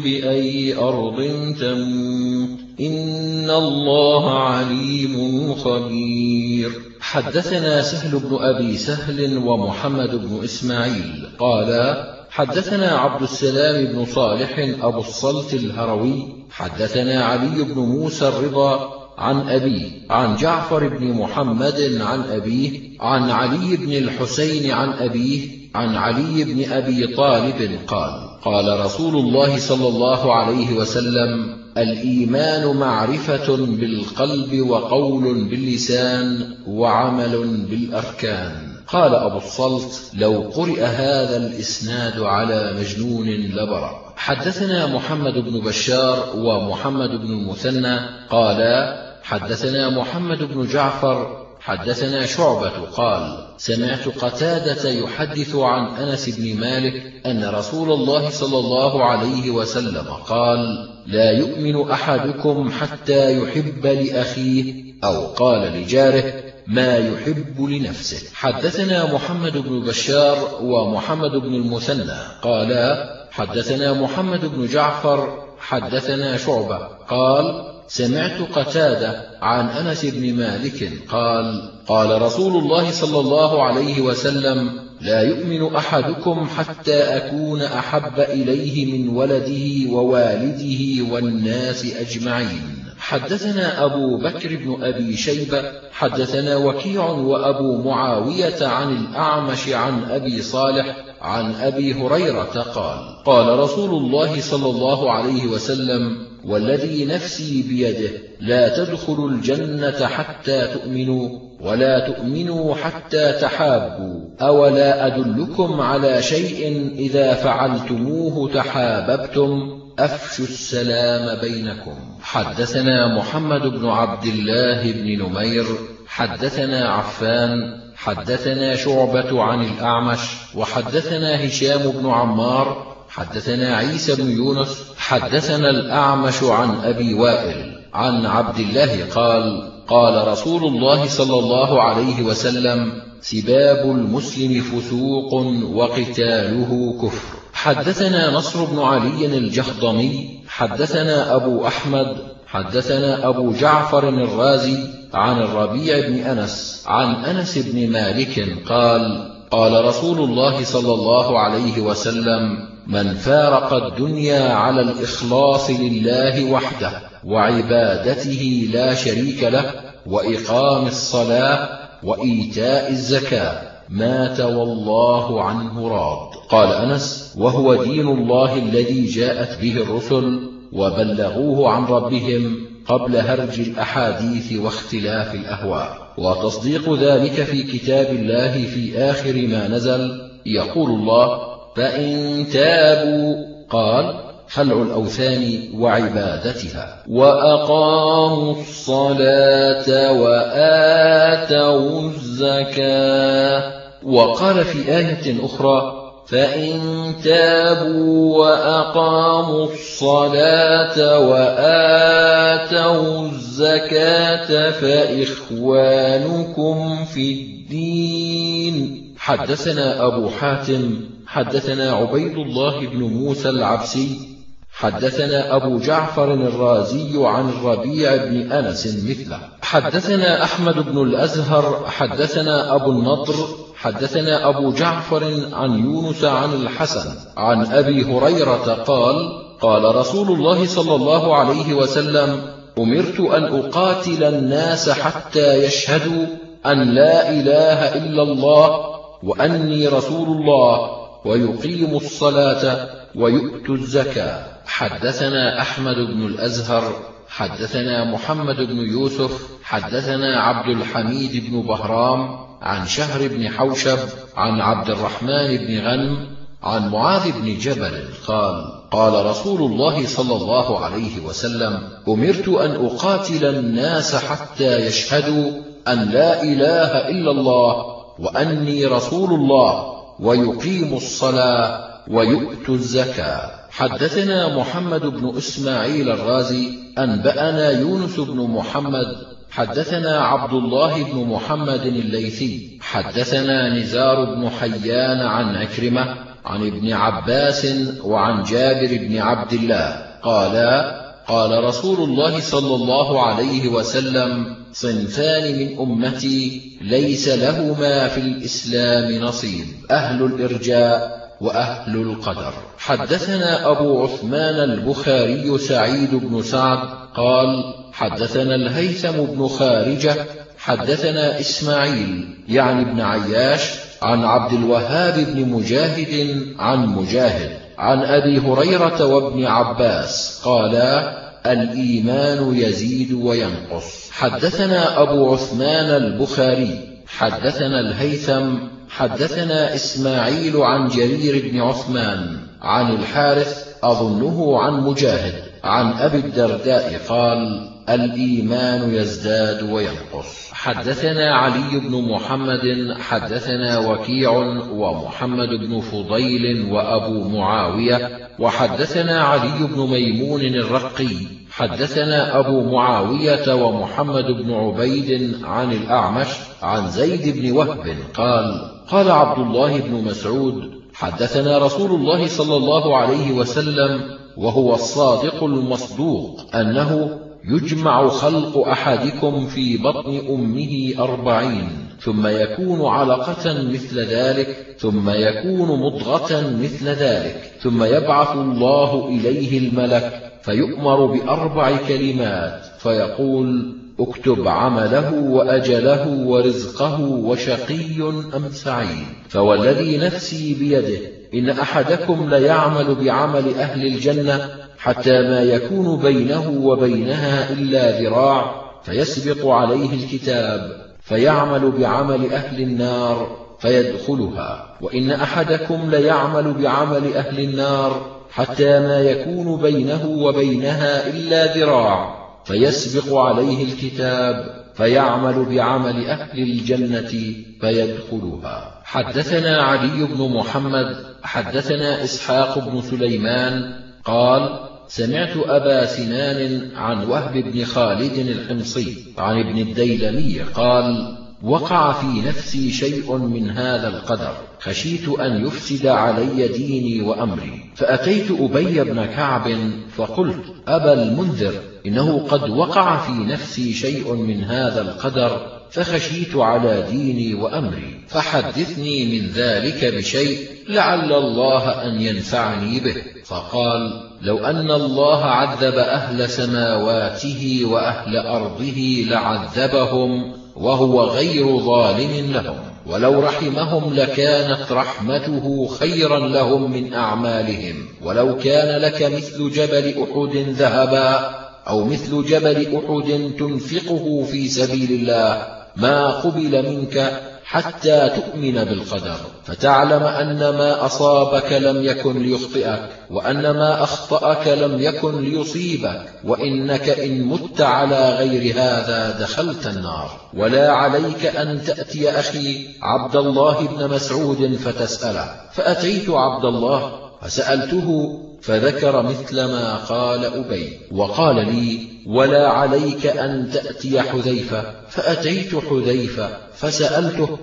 بأي أرض تموت. إن الله عليم خبير. حدثنا سهل بن أبي سهل ومحمد بن إسماعيل. قالا حدثنا عبد السلام بن صالح أبو الصلت الهروي حدثنا علي بن موسى الرضا عن أبيه عن جعفر بن محمد عن أبيه عن علي بن الحسين عن أبيه عن علي بن أبي طالب قال قال رسول الله صلى الله عليه وسلم الإيمان معرفة بالقلب وقول باللسان وعمل بالأركان. قال أبو الصلت لو قرئ هذا الإسناد على مجنون لبرأ. حدثنا محمد بن بشار ومحمد بن المثنى قالا حدثنا محمد بن جعفر حدثنا شعبة قال سمعت قتادة يحدث عن أنس بن مالك أن رسول الله صلى الله عليه وسلم قال لا يؤمن أحدكم حتى يحب لأخيه أو قال لجاره ما يحب لنفسه. حدثنا محمد بن بشار ومحمد بن المثنى قالا حدثنا محمد بن جعفر حدثنا شعبة قال سمعت قتادة عن أنس بن مالك قال قال رسول الله صلى الله عليه وسلم لا يؤمن أحدكم حتى أكون أحب إليه من ولده ووالده والناس أجمعين. حدثنا أبو بكر بن أبي شيبة حدثنا وكيع وأبو معاوية عن الأعمش عن أبي صالح عن أبي هريرة قال قال رسول الله صلى الله عليه وسلم والذي نفسي بيده لا تدخلوا الجنة حتى تؤمنوا ولا تؤمنوا حتى تحابوا. أولا أدلكم على شيء إذا فعلتموه تحاببتم؟ أفشوا السلام بينكم. حدثنا محمد بن عبد الله بن نمير حدثنا عفان حدثنا شعبة عن الأعمش وحدثنا هشام بن عمار حدثنا عيسى بن يونس حدثنا الأعمش عن أبي وائل عن عبد الله قال قال رسول الله صلى الله عليه وسلم سباب المسلم فسوق وقتاله كفر. حدثنا نصر بن علي الجهضمي حدثنا أبو أحمد حدثنا أبو جعفر الرازي عن الربيع بن أنس عن أنس بن مالك قال قال رسول الله صلى الله عليه وسلم من فارق الدنيا على الإخلاص لله وحده وعبادته لا شريك له وإقام الصلاة وإيتاء الزكاة مات والله عنه راض. قال أنس وهو دين الله الذي جاءت به الرسل وبلغوه عن ربهم قبل هرج الأحاديث واختلاف الأهواء. وتصديق ذلك في كتاب الله في آخر ما نزل يقول الله فإن تابوا قال خلع الأوثان وعبادتها. وأقاموا الصلاة وآتوا الزكاة. وقال في آية أخرى فإن تابوا وأقاموا الصلاة وآتوا الزكاة فإخوانكم في الدين. حدثنا أبو حاتم حدثنا عبيد الله بن موسى العبسي حدثنا أبو جعفر الرازي عن الربيع بن أنس مثله. حدثنا أحمد بن الأزهر حدثنا أبو النضر حدثنا أبو جعفر عن يونس عن الحسن عن أبي هريرة قال قال رسول الله صلى الله عليه وسلم أمرت أن أقاتل الناس حتى يشهدوا أن لا إله إلا الله وأني رسول الله. ويقيموا الصلاة ويؤتوا الزكاة. حدثنا أحمد بن الأزهر حدثنا محمد بن يوسف حدثنا عبد الحميد بن بهرام عن شهر بن حوشب عن عبد الرحمن بن غنم عن معاذ بن جبل قال قال رسول الله صلى الله عليه وسلم أمرت أن أقاتل الناس حتى يشهدوا أن لا إله إلا الله وأني رسول الله. ويقيموا الصلاة ويؤتوا الزكاة. حدثنا محمد بن إسماعيل الرازي أنبأنا يونس بن محمد حدثنا عبد الله بن محمد الليثي حدثنا نزار بن حيان عن عكرمة عن ابن عباس وعن جابر بن عبد الله قالا قال رسول الله صلى الله عليه وسلم صنفان من أمتي ليس لهما في الإسلام نصيب أهل الإرجاء وأهل القدر. حدثنا أبو عثمان البخاري سعيد بن سعد قال حدثنا الهيثم بن خارجة حدثنا إسماعيل يعني ابن عياش عن عبد الوهاب بن مجاهد عن مجاهد. عن أبي هريرة وابن عباس قالا الإيمان يزيد وينقص. حدثنا أبو عثمان البخاري حدثنا الهيثم حدثنا إسماعيل عن جرير بن عثمان عن الحارث أظنه عن مجاهد عن أبي الدرداء قال الإيمان يزداد وينقص. حدثنا علي بن محمد حدثنا وكيع ومحمد بن فضيل وأبو معاوية وحدثنا علي بن ميمون الرقي. حدثنا أبو معاوية ومحمد بن عبيد عن الأعمش عن زيد بن وهب قال قال عبد الله بن مسعود حدثنا رسول الله صلى الله عليه وسلم وهو الصادق المصدوق أنه يجمع خلق أحدكم في بطن أمه أربعين ثم يكون علقة مثل ذلك ثم يكون مضغة مثل ذلك ثم يبعث الله إليه الملك فيؤمر بأربع كلمات فيقول اكتب عمله وأجله ورزقه وشقي أم سعيد. فوالذي نفسي بيده إن أحدكم ليعمل بعمل أهل الجنة حتى ما يكون بينه وبينها إلا ذراع فيسبق عليه الكتاب فيعمل بعمل أهل النار فيدخلها وإن أحدكم ليعمل بعمل أهل النار حتى ما يكون بينه وبينها إلا ذراع فيسبق عليه الكتاب فيعمل بعمل أهل الجنة فيدخلها. حدثنا علي بن محمد حدثنا إسحاق بن سليمان قال سمعت أبا سنان عن وهب بن خالد الحمصي عن ابن الديلمي قال وقع في نفسي شيء من هذا القدر. خشيت أن يفسد علي ديني وأمري. فأتيت أبي بن كعب فقلت أبا المنذر إنه قد وقع في نفسي شيء من هذا القدر فخشيت على ديني وأمري. فحدثني من ذلك بشيء لعل الله أن ينفعني به. فقال لو أن الله عذب أهل سماواته وأهل أرضه لعذبهم وهو غير ظالم لهم. ولو رحمهم لكانت رحمته خيرا لهم من أعمالهم. ولو كان لك مثل جبل أحد ذهبا أو مثل جبل أحد تنفقه في سبيل الله ما قبل منك حتى تؤمن بالقدر فتعلم أن ما أصابك لم يكن ليخطئك وأن ما أخطأك لم يكن ليصيبك وإنك إن مت على غير هذا دخلت النار. ولا عليك أن تأتي أخي عبد الله بن مسعود فتسأله فأتيت عبد الله فسألته فذكر مثل ما قال أبي وقال لي ولا عليك أن تأتي حذيفة فأتيت حذيفة فسألته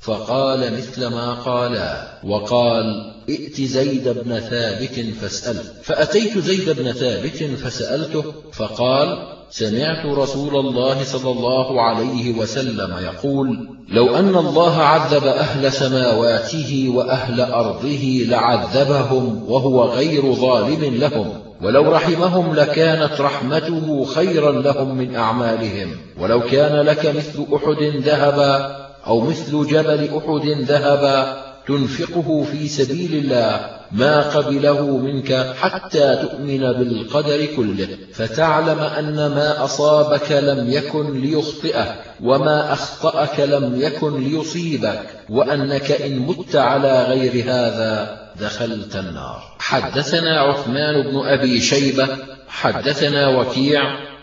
فقال مثل ما قالا وقال ائت زيد بن ثابت فاسأله فأتيت زيد بن ثابت فسألته فقال سمعت رسول الله صلى الله عليه وسلم يقول لو أن الله عذب أهل سماواته وأهل أرضه لعذبهم وهو غير ظالم لهم. ولو رحمهم لكانت رحمته خيرا لهم من أعمالهم. ولو كان لك مثل أحد ذهبا أو مثل جبل أحد ذهبا تنفقه في سبيل الله ما قبله منك حتى تؤمن بالقدر كله فتعلم أن ما أصابك لم يكن ليخطئك وما أخطأك لم يكن ليصيبك وأنك إن مت على غير هذا دخلت النار. حدثنا عثمان بن أبي شيبة حدثنا وكيع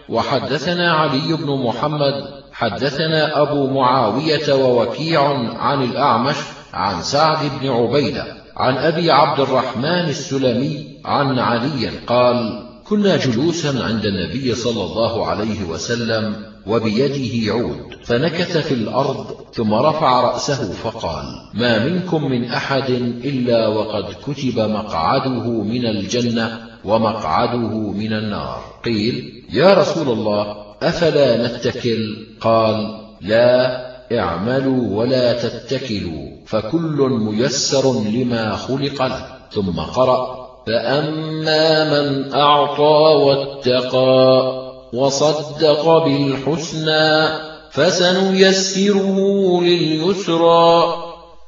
وحدثنا علي بن محمد حدثنا أبو معاوية ووكيع عن الأعمش عن سعد بن عبيدة. عن أبي عبد الرحمن السلمي عن علي قال كنا جلوسا عند النبي صلى الله عليه وسلم وبيده عود فنكث في الأرض ثم رفع رأسه فقال ما منكم من أحد إلا وقد كتب مقعده من الجنة ومقعده من النار. قيل يا رسول الله أفلا نتكل؟ قال لا اعملوا ولا تتكلوا فكل ميسر لما خلق له. ثم قرأ فأما من أعطى واتقى وصدق بالحسنى فسنيسره لليسرى.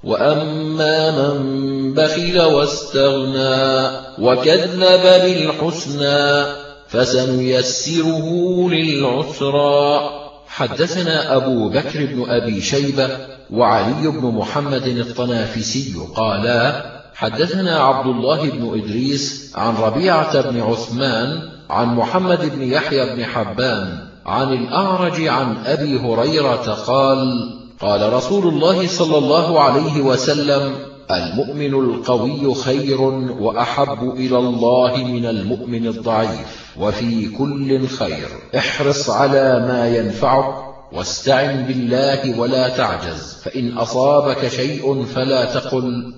وأما من بخل واستغنى وكذب بالحسنى فسنيسره للعسرى. حدثنا أبو بكر بن أبي شيبة وعلي بن محمد الطنافسي قالا حدثنا عبد الله بن إدريس عن ربيعة بن عثمان عن محمد بن يحيى بن حبان عن الأعرج عن أبي هريرة قال قال رسول الله صلى الله عليه وسلم المؤمن القوي خير وأحب إلى الله من المؤمن الضعيف وفي كل خير. احرص على ما ينفعك واستعن بالله ولا تعجز فإن أصابك شيء فلا تقل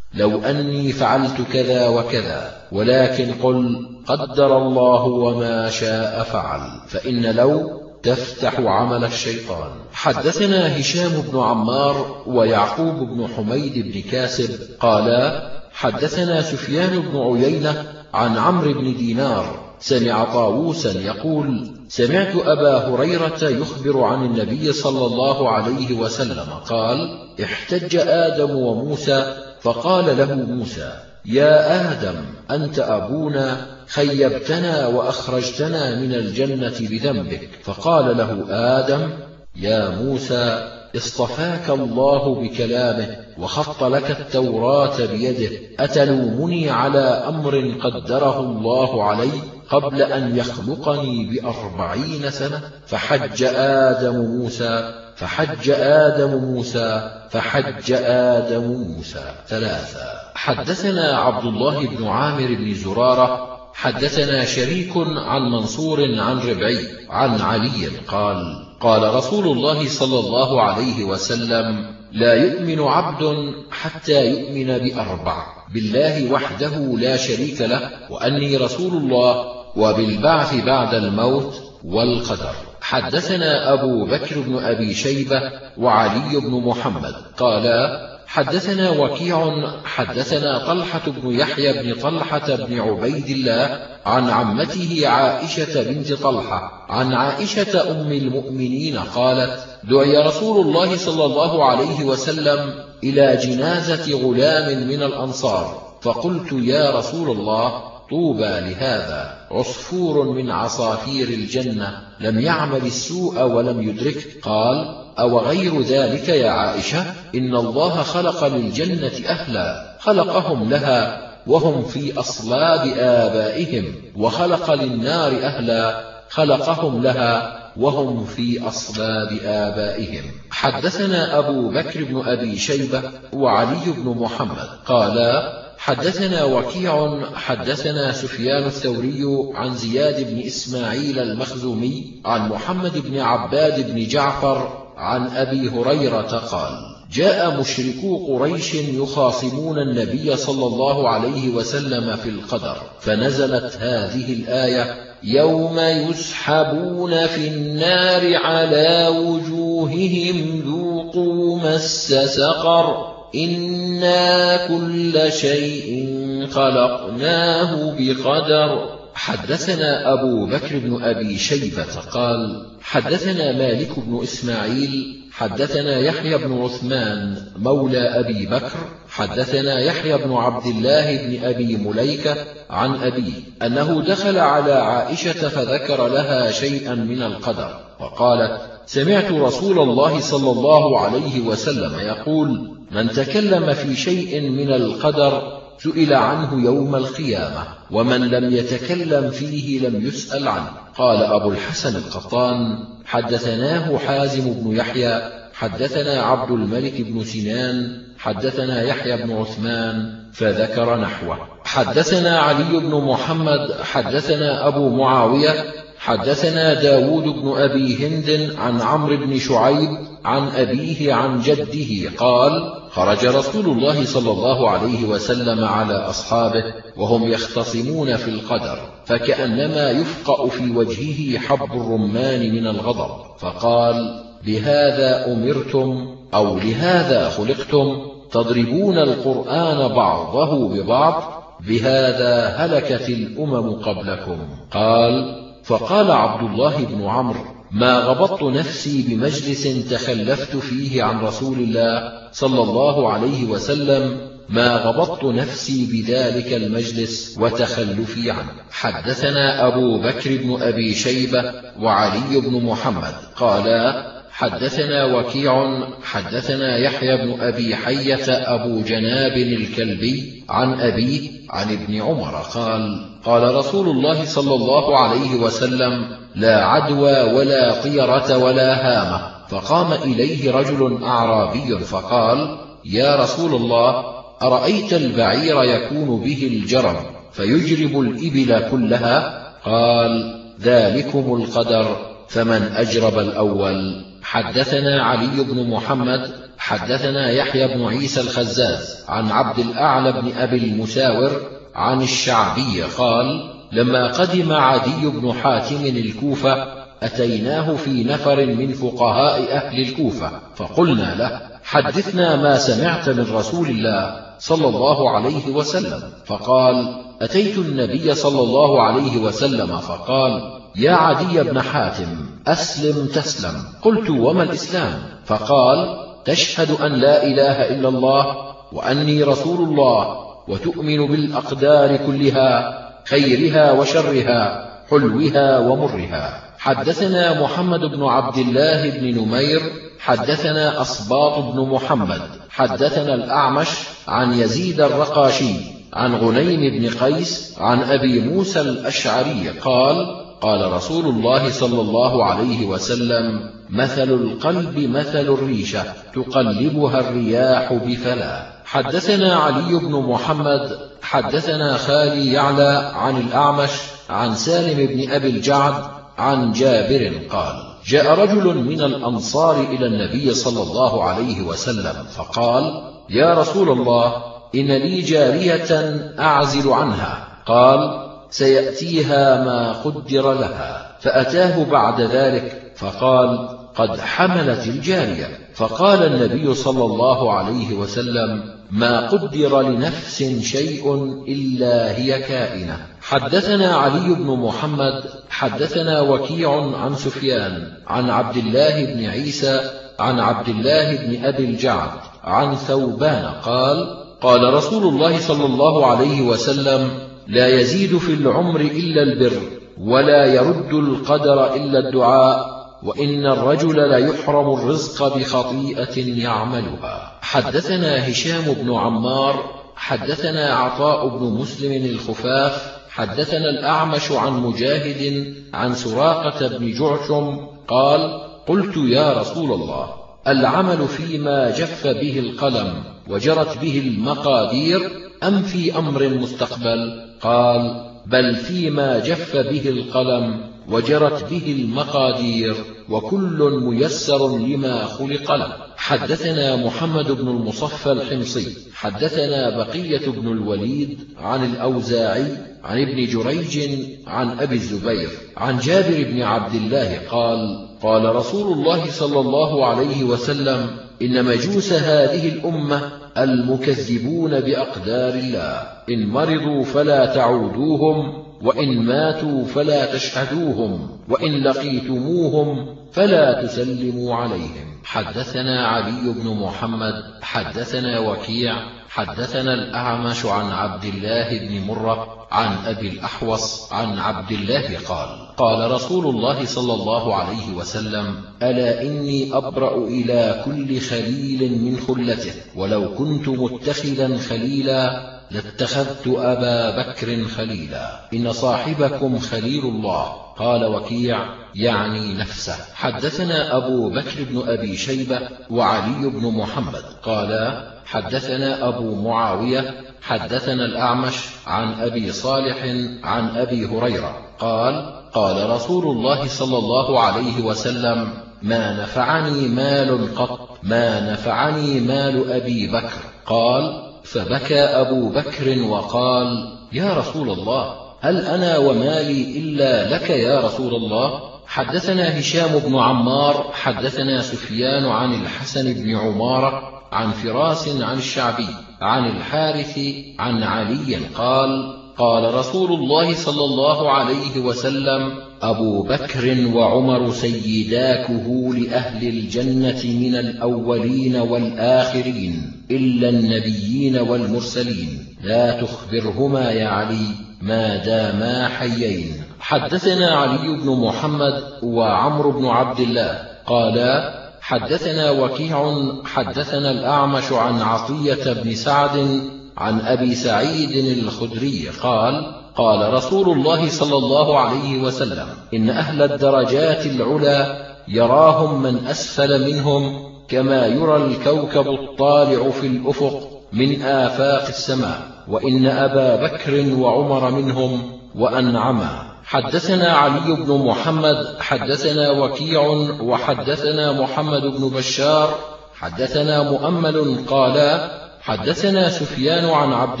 لو أني فعلت كذا وكذا ولكن قل قدر الله وما شاء فعل فإن لو تفتح عمل الشيطان. حدثنا هشام بن عمار ويعقوب بن حميد بن كاسب قالا حدثنا سفيان بن عيينة عن عمرو بن دينار. سمع طاووسا يقول سمعت أبا هريرة يخبر عن النبي صلى الله عليه وسلم قال احتج آدم وموسى فقال له موسى يا آدم أنت أبونا خيبتنا وأخرجتنا من الجنة بذنبك. فقال له آدم يا موسى اصطفاك الله بكلامه وخط لك التوراة بيده. أتلومني على أمر قدره الله علي قبل أن يخلقني بأربعين سنة؟ فحج آدم موسى فحج آدم موسى فحج آدم موسى ثلاثة حدثنا عبد الله بن عامر بن زرارة حدثنا شريك عن منصور عن ربعي عن علي قال قال رسول الله صلى الله عليه وسلم لا يؤمن عبد حتى يؤمن بأربع بالله وحده لا شريك له وأني رسول الله وبالبعث بعد الموت والقدر. حدثنا أبو بكر بن أبي شيبة وعلي بن محمد. قالا حدثنا وكيع حدثنا طلحة بن يحيى بن طلحة بن عبيد الله عن عمته عائشة بنت طلحة. عن عائشة أم المؤمنين قالت دعي رسول الله صلى الله عليه وسلم إلى جنازة غلام من الأنصار. فقلت يا رسول الله طوبى لهذا عصفور من عصافير الجنة لم يعمل السوء ولم يدرك. قال أو غير ذلك يا عائشة؟ إن الله خلق للجنة أهلا خلقهم لها وهم في أصلاب آبائهم وخلق للنار أهلا خلقهم لها وهم في أصلاب آبائهم. حدثنا أبو بكر بن أبي شيبة وعلي بن محمد. قالا حدثنا وكيع حدثنا سفيان الثوري عن زياد بن إسماعيل المخزومي عن محمد بن عباد بن جعفر عن أبي هريرة قال جاء مشركو قريش يخاصمون النبي صلى الله عليه وسلم في القدر فنزلت هذه الآية يوم يسحبون في النار على وجوههم ذوقوا مس سقر. إنا كل شيء خلقناه بقدر. حدثنا أبو بكر بن أبي شيبة قال حدثنا مالك بن إسماعيل حدثنا يحيى بن عثمان مولى أبي بكر حدثنا يحيى بن عبد الله بن أبي مليكة عن أبيه أنه دخل على عائشة فذكر لها شيئا من القدر وقالت سمعت رسول الله صلى الله عليه وسلم يقول من تكلم في شيء من القدر سئل عنه يوم القيامة ومن لم يتكلم فيه لم يسأل عنه. قال أبو الحسن القطان حدثناه حازم بن يحيى حدثنا عبد الملك بن سنان حدثنا يحيى بن عثمان فذكر نحوه. حدثنا علي بن محمد حدثنا أبو معاوية حدثنا داود بن أبي هند عن عمرو بن شعيب عن أبيه عن جده قال خرج رسول الله صلى الله عليه وسلم على أصحابه وهم يختصمون في القدر فكأنما يفقأ في وجهه حب الرمان من الغضب فقال لهذا أمرتم أو لهذا خلقتم تضربون القرآن بعضه ببعض بهذا هلكت الأمم قبلكم. قال فقال عبد الله بن عمرو ما غبطت نفسي بمجلس تخلفت فيه عن رسول الله صلى الله عليه وسلم ما غبطت نفسي بذلك المجلس وتخلفي عنه. حدثنا أبو بكر بن أبي شيبة وعلي بن محمد قالا حدثنا وكيع حدثنا يحيى بن أبي حية أبو جناب الكلبي عن أبيه عن ابن عمر قال قال رسول الله صلى الله عليه وسلم لا عدوى ولا طيرة ولا هامة. فقام إليه رجل أعرابي فقال يا رسول الله أرأيت البعير يكون به الجرم فيجرب الإبل كلها؟ قال ذلكم القدر فمن أجرب الأول. حدثنا علي بن محمد حدثنا يحيى بن عيسى الخزاز عن عبد الأعلى بن أبي المساور عن الشعبي قال لما قدم عدي بن حاتم الكوفة أتيناه في نفر من فقهاء أهل الكوفة فقلنا له حدثنا ما سمعت من رسول الله صلى الله عليه وسلم فقال أتيت النبي صلى الله عليه وسلم فقال يا عدي بن حاتم أسلم تسلم. قلت وما الإسلام؟ فقال تشهد أن لا إله إلا الله وأني رسول الله وتؤمن بالأقدار كلها خيرها وشرها حلوها ومرها. حدثنا محمد بن عبد الله بن نمير حدثنا أصباط بن محمد حدثنا الأعمش عن يزيد الرقاشي عن غنيم بن قيس عن أبي موسى الأشعري قال قال رسول الله صلى الله عليه وسلم مثل القلب مثل الريشة تقلبها الرياح بفلا. حدثنا علي بن محمد حدثنا خالي يعلى عن الأعمش عن سالم بن أبي الجعد عن جابر قال جاء رجل من الأنصار إلى النبي صلى الله عليه وسلم فقال يا رسول الله إن لي جارية أعزل عنها. قال سيأتيها ما قدر لها. فأتاه بعد ذلك فقال قد حملت الجارية. فقال النبي صلى الله عليه وسلم ما قدر لنفس شيء إلا هي كائنة. حدثنا علي بن محمد حدثنا وكيع عن سفيان عن عبد الله بن عيسى عن عبد الله بن أبي الجعد عن ثوبان قال قال رسول الله صلى الله عليه وسلم لا يزيد في العمر إلا البر ولا يرد القدر إلا الدعاء وإن الرجل ليحرم الرزق بخطيئة يعملها. حدثنا هشام بن عمار حدثنا عطاء بن مسلم الخفاف حدثنا الأعمش عن مجاهد عن سراقة بن جعشم قال قلت يا رسول الله العمل فيما جف به القلم وجرت به المقادير أم في أمر مستقبل؟ قال بل فيما جف به القلم وجرت به المقادير وكل ميسر لما خلق له. حدثنا محمد بن المصفى الحمصي حدثنا بقية بن الوليد عن الأوزاعي عن ابن جريج عن أبي الزبير عن جابر بن عبد الله قال قال رسول الله صلى الله عليه وسلم إن مجوس هذه الأمة المكذبون بأقدار الله. إن مرضوا فلا تعودوهم وإن ماتوا فلا تشهدوهم وإن لقيتموهم فلا تسلموا عليهم. حدثنا علي بن محمد حدثنا وكيع حدثنا الأعمش عن عبد الله بن مرة عن أبي الأحوص عن عبد الله قال قال رسول الله صلى الله عليه وسلم ألا إني أبرأ إلى كل خليل من خلته ولو كنت متخذا خليلا لاتخذت أبا بكر خليلا. إن صاحبكم خليل الله قال وكيع يعني نفسه. حدثنا أبو بكر بن أبي شيبة وعلي بن محمد قالا حدثنا أبو معاوية حدثنا الأعمش عن أبي صالح عن أبي هريرة قال قال رسول الله صلى الله عليه وسلم ما نفعني مال قط ما نفعني مال أبي بكر. قال فبكى أبو بكر وقال يا رسول الله هل أنا ومالي إلا لك يا رسول الله؟ حدثنا هشام بن عمار حدثنا سفيان عن الحسن بن عمارة عن فراس عن الشعبي عن الحارث عن علي قال قال رسول الله صلى الله عليه وسلم أبو بكر وعمر سيدا كهول أهل الجنة من الأولين والآخرين إلا النبيين والمرسلين. لا تخبرهما يا علي ما داما حيين. حدثنا علي بن محمد وعمر بن عبد الله. قالا حدثنا وكيع حدثنا الأعمش عن عطية بن سعد عن أبي سعيد الخدري. قال قال رسول الله صلى الله عليه وسلم إن أهل الدرجات العلا يراهم من أسفل منهم كما يرى الكوكب الطالع في الأفق من آفاق السماء وإن أبا بكر وعمر منهم وأنعما حدثنا علي بن محمد حدثنا وكيع وحدثنا محمد بن بشار حدثنا مؤمل قالا حدثنا سفيان عن عبد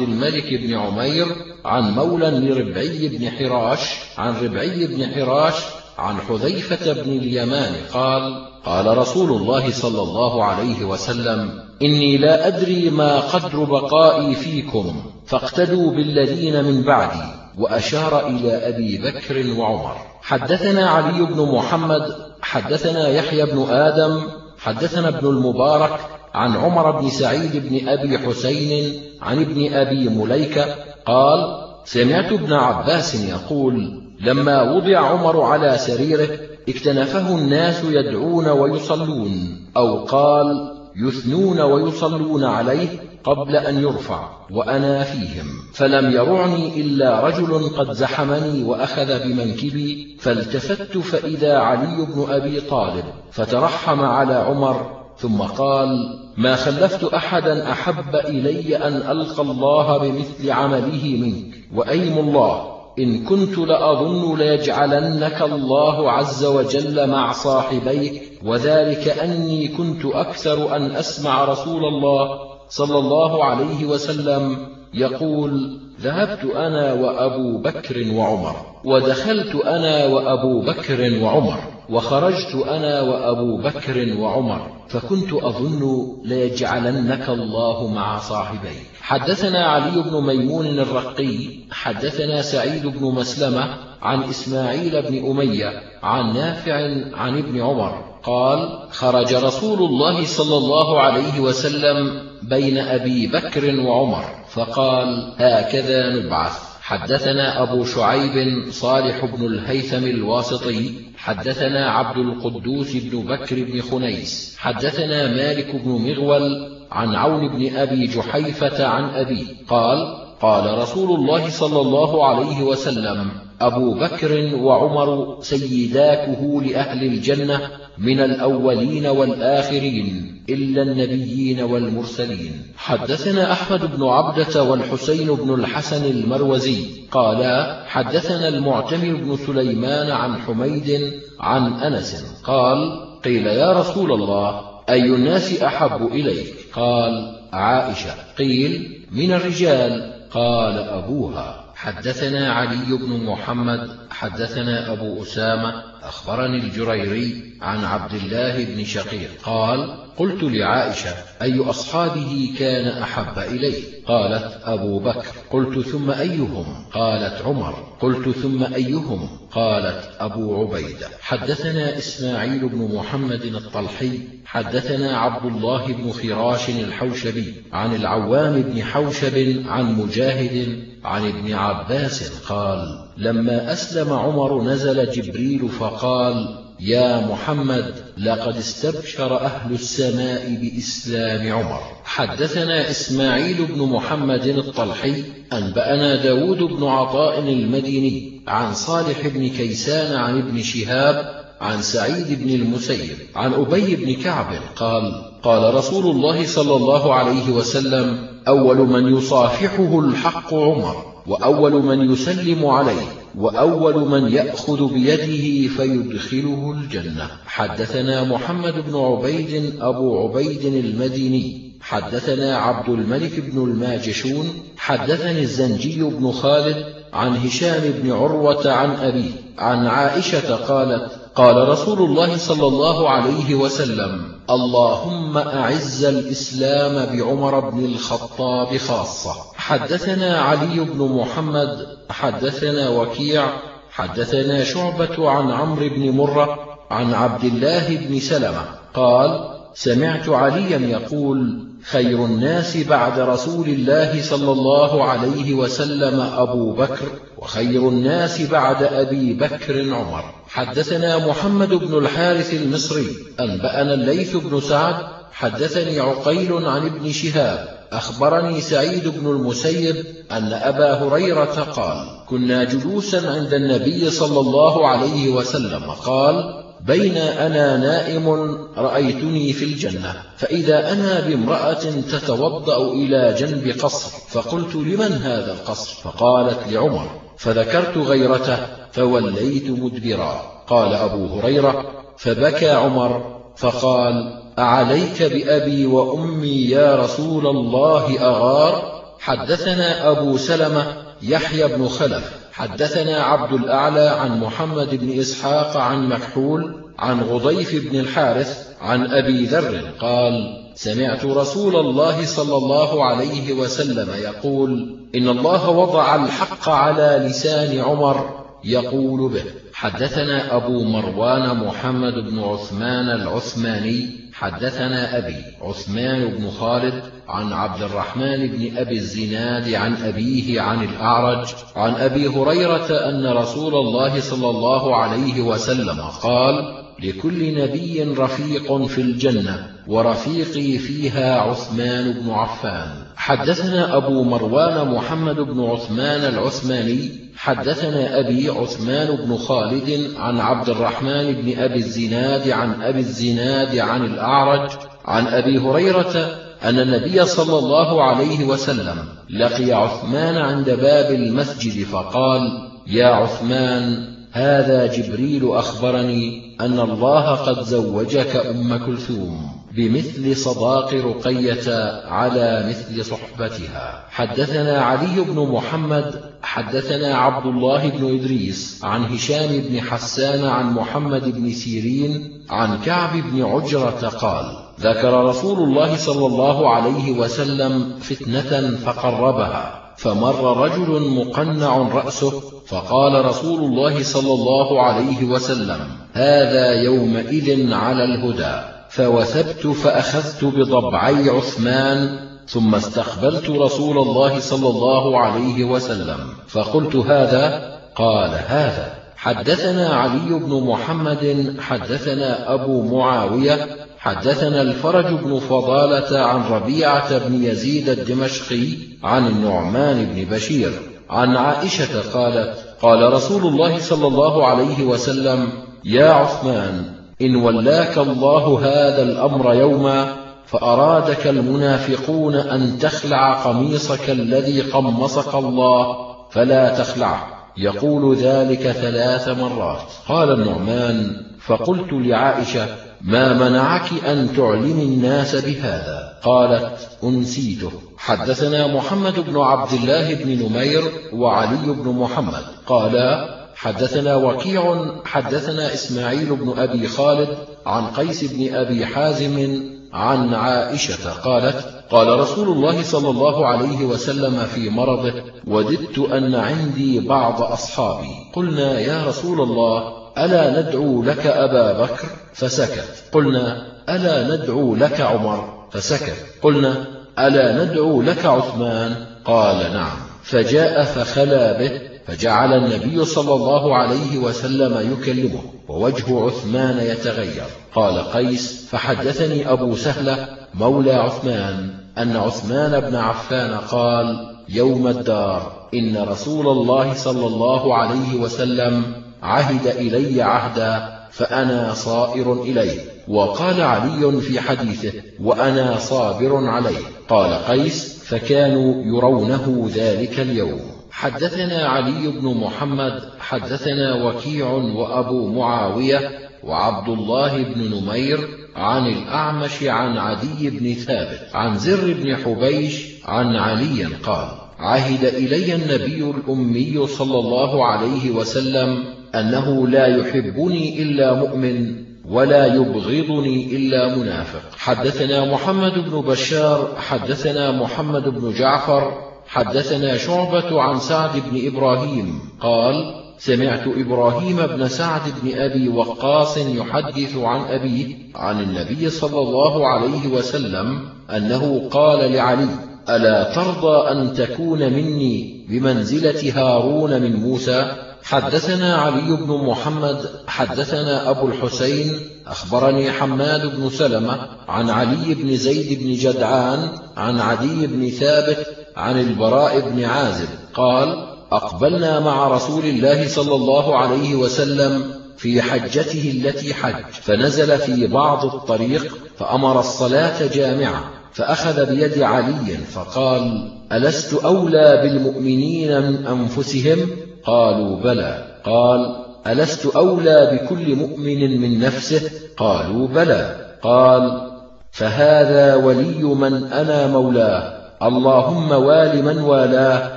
الملك بن عمير عن مولى لربعي بن حراش عن ربعي بن حراش عن حذيفة بن اليمان قال قال رسول الله صلى الله عليه وسلم إني لا أدري ما قدر بقائي فيكم فاقتدوا بالذين من بعدي. وأشار إلى أبي بكر وعمر. حدثنا علي بن محمد حدثنا يحيى بن آدم حدثنا ابن المبارك عن عمر بن سعيد بن أبي حسين عن ابن أبي مليكة قال سمعت ابن عباس يقول لما وضع عمر على سريره اكتنفه الناس يدعون ويصلون أو قال يثنون ويصلون عليه قبل أن يرفع وأنا فيهم. فلم يرعني إلا رجل قد زحمني وأخذ بمنكبي فالتفت فإذا علي بن أبي طالب فترحم على عمر ثم قال ما خلفت أحدا أحب إلي أن ألقى الله بمثل عمله منك وأيم الله إن كنت لأظن ليجعلنك الله عز وجل مع صاحبيك وذلك أني كنت أكثر أن أسمع رسول الله صلى الله عليه وسلم يقول ذهبت أنا وأبو بكر وعمر. ودخلت أنا وأبو بكر وعمر وخرجت أنا وأبو بكر وعمر فكنت أظن ليجعلنك الله مع صاحبي. حدثنا علي بن ميمون الرقي حدثنا سعيد بن مسلمة عن إسماعيل بن أمية عن نافع عن ابن عمر قال خرج رسول الله صلى الله عليه وسلم بين أبي بكر وعمر فقال هكذا نبعث. حدثنا أبو شعيب صالح بن الهيثم الواسطي حدثنا عبد القدوس بن بكر بن خنيس حدثنا مالك بن مغول عن عون بن أبي جحيفة عن أبي قال قال رسول الله صلى الله عليه وسلم أبو بكر وعمر سيداكه لأهل الجنة من الأولين والآخرين إلا النبيين والمرسلين. حدثنا أحمد بن عبدة والحسين بن الحسن المروزي قالا حدثنا المعتمر بن سليمان عن حميد عن أنس قال قيل يا رسول الله أي الناس أحب إليك؟ قال عائشة. قيل من الرجال؟ قال أبوها. حدثنا علي بن محمد حدثنا أبو أسامة أخبرني الجريري عن عبد الله بن شقيق. قال قلت لعائشة أي أصحابه كان أحب إليه؟ قالت أبو بكر. قلت ثم أيهم؟ قالت عمر. قلت ثم أيهم؟ قالت أبو عبيدة. حدثنا إسماعيل بن محمد الطلحي. حدثنا عبد الله بن فراش الحوشبي عن العوام بن حوشب عن مجاهد عن ابن عباس قال لما أسلم عمر نزل جبريل فقال يا محمد لقد استبشر أهل السماء بإسلام عمر. حدثنا إسماعيل بن محمد الطلحي أنبأنا داود بن عطاء المديني عن صالح بن كيسان عن ابن شهاب عن سعيد بن المسيب عن أبي بن كعب قال قال رسول الله صلى الله عليه وسلم أول من يصافحه الحق عمر وأول من يسلم عليه وأول من يأخذ بيده فيدخله الجنة. حدثنا محمد بن عبيد أبو عبيد المديني. حدثنا عبد الملك بن الماجشون. حدثني الزنجي بن خالد عن هشام بن عروة عن أبيه عن عائشة قالت قال رسول الله صلى الله عليه وسلم اللهم أعز الإسلام بعمر بن الخطاب خاصة. حدثنا علي بن محمد حدثنا وكيع حدثنا شعبة عن عمرو بن مرة عن عبد الله بن سلمة. قال سمعت عليا يقول خير الناس بعد رسول الله صلى الله عليه وسلم أبو بكر وخير الناس بعد أبي بكر عمر. حدثنا محمد بن الحارث المصري أنبأنا الليث بن سعد حدثني عقيل عن ابن شهاب أخبرني سعيد بن المسيب أن أبا هريرة قال كنا جلوسا عند النبي صلى الله عليه وسلم قال بين أنا نائم رأيتني في الجنة فإذا أنا بامرأة تتوضأ إلى جنب قصر فقلت لمن هذا القصر؟ فقالت لعمر فذكرت غيرته فوليت مدبرا. قال أبو هريرة فبكى عمر فقال أعليك بأبي وأمي يا رسول الله أغار؟ حدثنا أبو سلمة يحيى بن خلف. حدثنا عبد الأعلى عن محمد بن إسحاق عن مكحول عن غضيف بن الحارث عن أبي ذر قال سمعت رسول الله صلى الله عليه وسلم يقول إن الله وضع الحق على لسان عمر يقول به. حدثنا أبو مروان محمد بن عثمان العثماني حدثنا أبي عثمان بن خالد عن عبد الرحمن بن أبي الزناد عن أبيه عن الأعرج عن أبي هريرة أن رسول الله صلى الله عليه وسلم قال لكل نبي رفيق في الجنة ورفيقي فيها عثمان بن عفان. حدثنا أبو مروان محمد بن عثمان العثماني حدثنا أبي عثمان بن خالد عن عبد الرحمن بن أبي الزناد عن أبي الزناد عن الأعرج عن أبي هريرة أن النبي صلى الله عليه وسلم لقي عثمان عند باب المسجد فقال يا عثمان هذا جبريل أخبرني أن الله قد زوجك أم كلثوم بمثل صداق رقية على مثل صحبتها. حدثنا علي بن محمد حدثنا عبد الله بن إدريس عن هشام بن حسان عن محمد بن سيرين عن كعب بن عجرة قال ذكر رسول الله صلى الله عليه وسلم فتنة فقربها فمر رجل مقنع رأسه فقال رسول الله صلى الله عليه وسلم هذا يومئذ على الهدى فوثبت فأخذت بضبعي عثمان ثم استقبلت رسول الله صلى الله عليه وسلم فقلت هذا؟ قال هذا. حدثنا علي بن محمد حدثنا أبو معاوية حدثنا الفرج بن فضالة عن ربيعة بن يزيد الدمشقي عن النعمان بن بشير عن عائشة قالت قال رسول الله صلى الله عليه وسلم يا عثمان إن ولاك الله هذا الأمر يوما فأرادك المنافقون أن تخلع قميصك الذي قمصك الله فلا تخلعه يقول ذلك ثلاث مرات. قال النعمان فقلت لعائشة ما منعك أن تعلم الناس بهذا؟ قالت أنسيته. حدثنا محمد بن عبد الله بن نمير وعلي بن محمد. قالا حدثنا وكيع حدثنا إسماعيل بن أبي خالد عن قيس بن أبي حازم عن عائشة. قالت قال رسول الله صلى الله عليه وسلم في مرضه وددت أن عندي بعض أصحابي. قلنا يا رسول الله ألا ندعو لك أبا بكر؟ فسكت. قلنا ألا ندعو لك عمر؟ فسكت. قلنا ألا ندعو لك عثمان؟ قال نعم. فجاء فخلا به فجعل النبي صلى الله عليه وسلم يكلمه ووجه عثمان يتغير. قال قيس فحدثني أبو سهلة مولى عثمان أن عثمان بن عفان قال يوم الدار إن رسول الله صلى الله عليه وسلم عهد إلي عهدا فأنا صائر إليه. وقال علي في حديثه وأنا صابر عليه. قال قيس فكانوا يرونه ذلك اليوم. حدثنا علي بن محمد حدثنا وكيع وأبو معاوية وعبد الله بن نمير عن الأعمش عن عدي بن ثابت عن زر بن حبيش عن علي قال عهد إلي النبي الأمي صلى الله عليه وسلم أنه لا يحبني إلا مؤمن ولا يبغضني إلا منافق. حدثنا محمد بن بشار حدثنا محمد بن جعفر حدثنا شعبة عن سعد بن إبراهيم. قال سمعت إبراهيم بن سعد بن أبي وقاص يحدث عن أبيه عن النبي صلى الله عليه وسلم أنه قال لعلي ألا ترضى أن تكون مني بمنزلة هارون من موسى؟ حدثنا علي بن محمد حدثنا أبو الحسين أخبرني حماد بن سلمة عن علي بن زيد بن جدعان عن عدي بن ثابت عن البراء بن عازب قال أقبلنا مع رسول الله صلى الله عليه وسلم في حجته التي حج فنزل في بعض الطريق فأمر الصلاة جامعة فأخذ بيد علي فقال ألست أولى بالمؤمنين من أنفسهم؟ قالوا بلى. قال ألست أولى بكل مؤمن من نفسه؟ قالوا بلى. قال فهذا ولي من أنا مولاه. اللهم وال من والاه.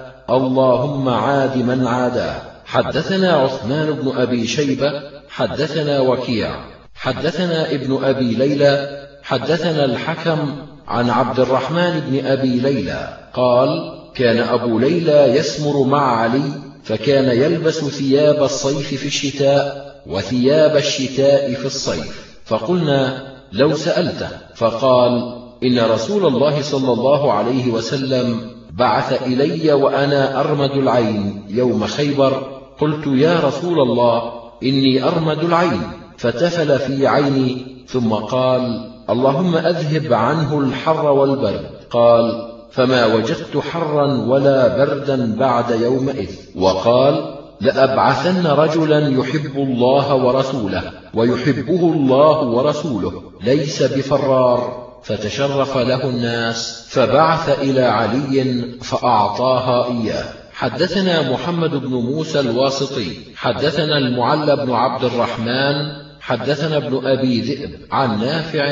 اللهم عاد من عاداه. حدثنا عثمان بن أبي شيبة. حدثنا وكيع. حدثنا ابن أبي ليلى. حدثنا الحكم عن عبد الرحمن بن أبي ليلى. قال كان أبو ليلى يسمر مع علي فكان يلبس ثياب الصيف في الشتاء وثياب الشتاء في الصيف. فقلنا لو سألته. فقال إن رسول الله صلى الله عليه وسلم بعث إلي وأنا أرمد العين يوم خيبر قلت يا رسول الله إني أرمد العين. فتفل في عيني ثم قال اللهم أذهب عنه الحر والبرد. قال فما وجدت حرا ولا بردا بعد يومئذ. وقال لأبعثن رجلا يحب الله ورسوله ويحبه الله ورسوله ليس بفرار. فتشرف له الناس فبعث إلى علي فأعطاها إياه. حدثنا محمد بن موسى الواسطي حدثنا المعلى بن عبد الرحمن حدثنا ابن أبي ذئب عن نافع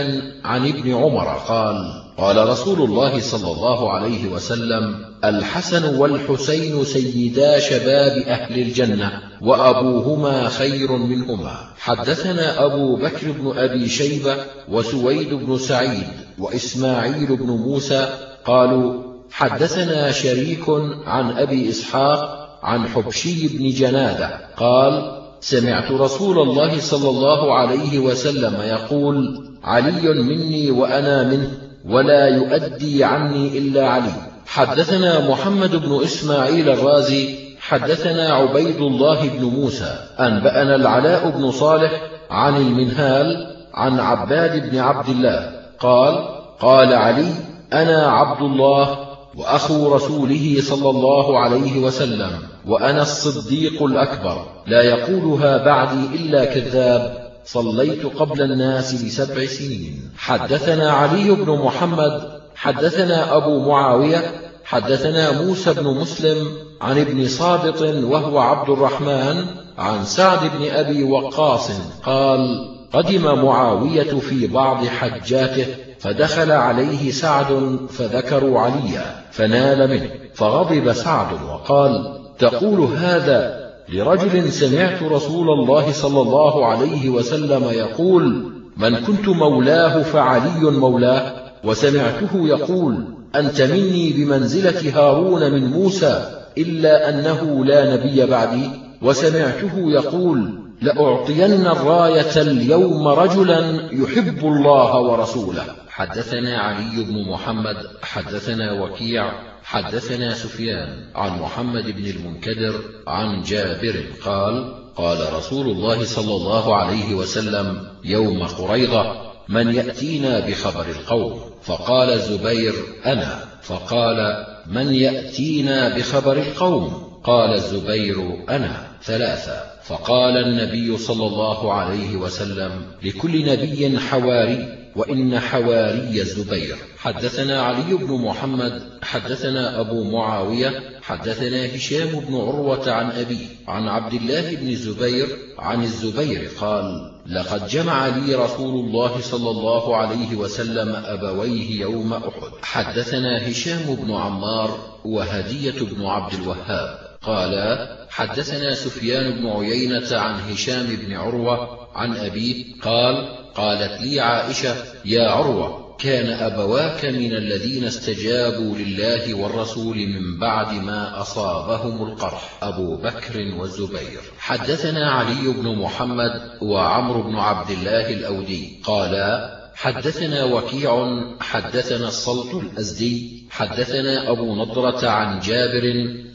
عن ابن عمر قال قال رسول الله صلى الله عليه وسلم الحسن والحسين سيدا شباب أهل الجنة وأبوهما خير منهما. حدثنا أبو بكر بن أبي شيبة وسويد بن سعيد وإسماعيل بن موسى قالوا حدثنا شريك عن أبي إسحاق عن حبشي بن جنادة قال سمعت رسول الله صلى الله عليه وسلم يقول علي مني وأنا منه ولا يؤدي عني إلا علي. حدثنا محمد بن إسماعيل الرازي حدثنا عبيد الله بن موسى أنبأنا العلاء بن صالح عن المنهال عن عباد بن عبد الله قال قال علي أنا عبد الله وأخو رسوله صلى الله عليه وسلم وأنا الصديق الأكبر لا يقولها بعدي إلا كذاب. صليت قبل الناس بسبع سنين. حدثنا علي بن محمد حدثنا أبو معاوية حدثنا موسى بن مسلم عن ابن صابط وهو عبد الرحمن عن سعد بن أبي وقاص قال قدم معاوية في بعض حجاته فدخل عليه سعد فذكروا عليا فنال منه فغضب سعد وقال تقول هذا لرجل سمعت رسول الله صلى الله عليه وسلم يقول من كنت مولاه فعلي مولاه وسمعته يقول أنت مني بمنزلة هارون من موسى إلا أنه لا نبي بعدي. وسمعته يقول لأعطين الراية اليوم رجلا يحب الله ورسوله. حدثنا علي بن محمد حدثنا وكيع حدثنا سفيان عن محمد بن المنكدر عن جابر قال قال رسول الله صلى الله عليه وسلم يوم قريضة من يأتينا بخبر القوم؟ فقال الزبير أنا. فقال من يأتينا بخبر القوم؟ قال الزبير أنا. ثلاثة. فقال النبي صلى الله عليه وسلم لكل نبي حواري. وإن حواري الزبير. حدثنا علي بن محمد حدثنا أبو معاوية حدثنا هشام بن عروة عن أبي عن عبد الله بن الزبير عن الزبير قال لقد جمع لي رسول الله صلى الله عليه وسلم أبويه يوم أحد. حدثنا هشام بن عمار وهدية بن عبد الوهاب. قال حدثنا سفيان بن عيينة عن هشام بن عروة عن أبيه قال قالت لي عائشة يا عروة كان أبواك من الذين استجابوا لله والرسول من بعد ما أصابهم القرح أبو بكر والزبير. حدثنا علي بن محمد وعمر بن عبد الله الأودي قالا حدثنا وكيع حدثنا الصلت الأزدي حدثنا أبو نضرة عن جابر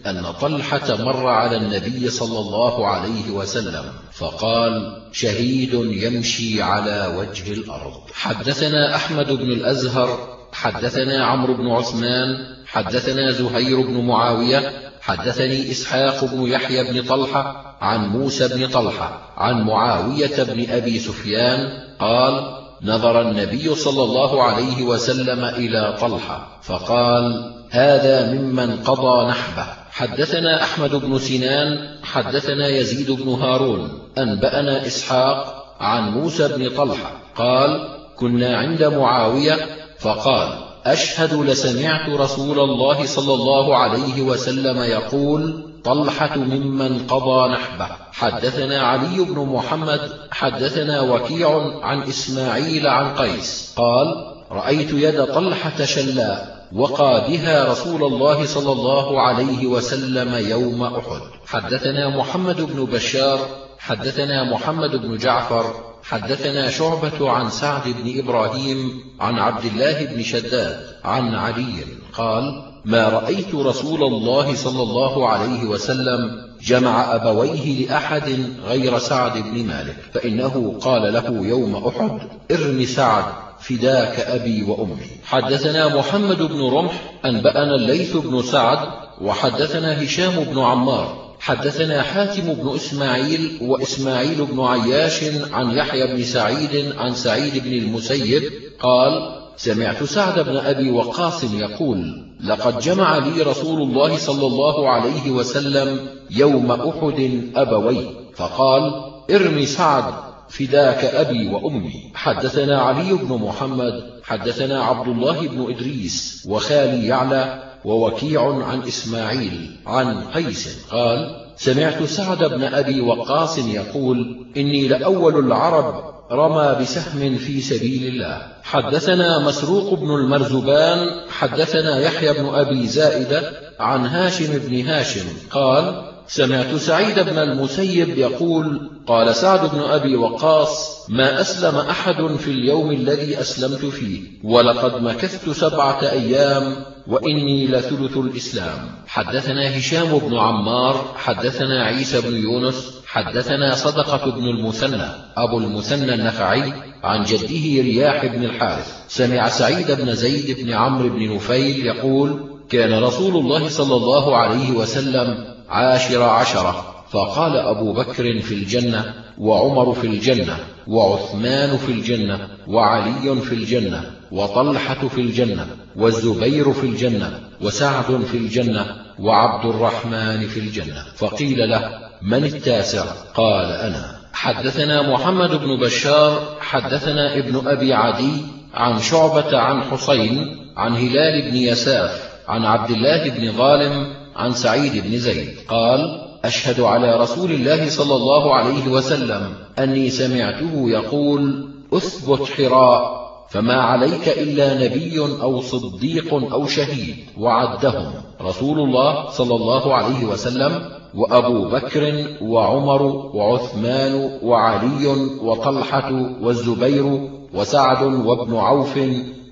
أن طلحة مر على النبي صلى الله عليه وسلم. فقال شهيد يمشي على وجه الأرض. حدثنا أحمد بن الأزهر حدثنا عمرو بن عثمان حدثنا زهير بن معاوية حدثني إسحاق بن يحيى بن طلحة عن موسى بن طلحة عن معاوية بن أبي سفيان قال نظر النبي صلى الله عليه وسلم إلى طلحة فقال هذا ممن قضى نحبه. حدثنا أحمد بن سنان حدثنا يزيد بن هارون أنبأنا إسحاق عن موسى بن طلحة قال كنا عند معاوية فقال أشهد لسمعت رسول الله صلى الله عليه وسلم يقول طلحة ممن قضى نحبه. حدثنا علي بن محمد حدثنا وكيع عن إسماعيل عن قيس قال رأيت يد طلحة شلاء. وقى بها رسول الله صلى الله عليه وسلم يوم أحد. حدثنا محمد بن بشار حدثنا محمد بن جعفر حدثنا شعبة عن سعد بن إبراهيم عن عبد الله بن شداد عن علي قال ما رأيت رسول الله صلى الله عليه وسلم جمع أبويه لأحد غير سعد بن مالك فإنه قال له يوم أحد ارم سعد فداك أبي وأمي. حدثنا محمد بن رمح أنبأنا الليث بن سعد وحدثنا هشام بن عمار. حدثنا حاتم بن إسماعيل وإسماعيل بن عياش عن يحيى بن سعيد عن سعيد بن المسيب قال سمعت سعد بن أبي وقاص يقول لقد جمع لي رسول الله صلى الله عليه وسلم يوم أحد أبوي فقال ارمي سعد. فداك أبي وأمي. حدثنا علي بن محمد حدثنا عبد الله بن إدريس وخالي يعلى ووكيع عن إسماعيل عن قيس قال سمعت سعد بن أبي وقاص يقول إني لأول العرب رمى بسهم في سبيل الله. حدثنا مسروق بن المرزبان حدثنا يحيى بن أبي زائدة عن هاشم بن هاشم قال سمعت سعيد بن المسيب يقول قال سعد بن أبي وقاص ما أسلم أحد في اليوم الذي أسلمت فيه ولقد مكثت سبعة أيام وإني لثلث الإسلام. حدثنا هشام بن عمار حدثنا عيسى بن يونس حدثنا صدقة بن المثنى أبو المثنى النخعي عن جده رياح بن الحارث. سمع سعيد بن زيد بن عمرو بن نفيل يقول كان رسول الله صلى الله عليه وسلم عاشر عشرة. فقال أبو بكر في الجنة وعمر في الجنة وعثمان في الجنة وعلي في الجنة وطلحة في الجنة والزبير في الجنة وسعد في الجنة وعبد الرحمن في الجنة. فقيل له من التاسع؟ قال أنا. حدثنا محمد بن بشار حدثنا ابن أبي عدي عن شعبة عن حسين عن هلال بن يساف عن عبد الله بن ظالم عن سعيد بن زيد. قال أشهد على رسول الله صلى الله عليه وسلم أني سمعته يقول أثبت حراء فما عليك إلا نبي أو صديق أو شهيد وعدهم. رسول الله صلى الله عليه وسلم وأبو بكر وعمر وعثمان وعلي وطلحة والزبير وسعد وابن عوف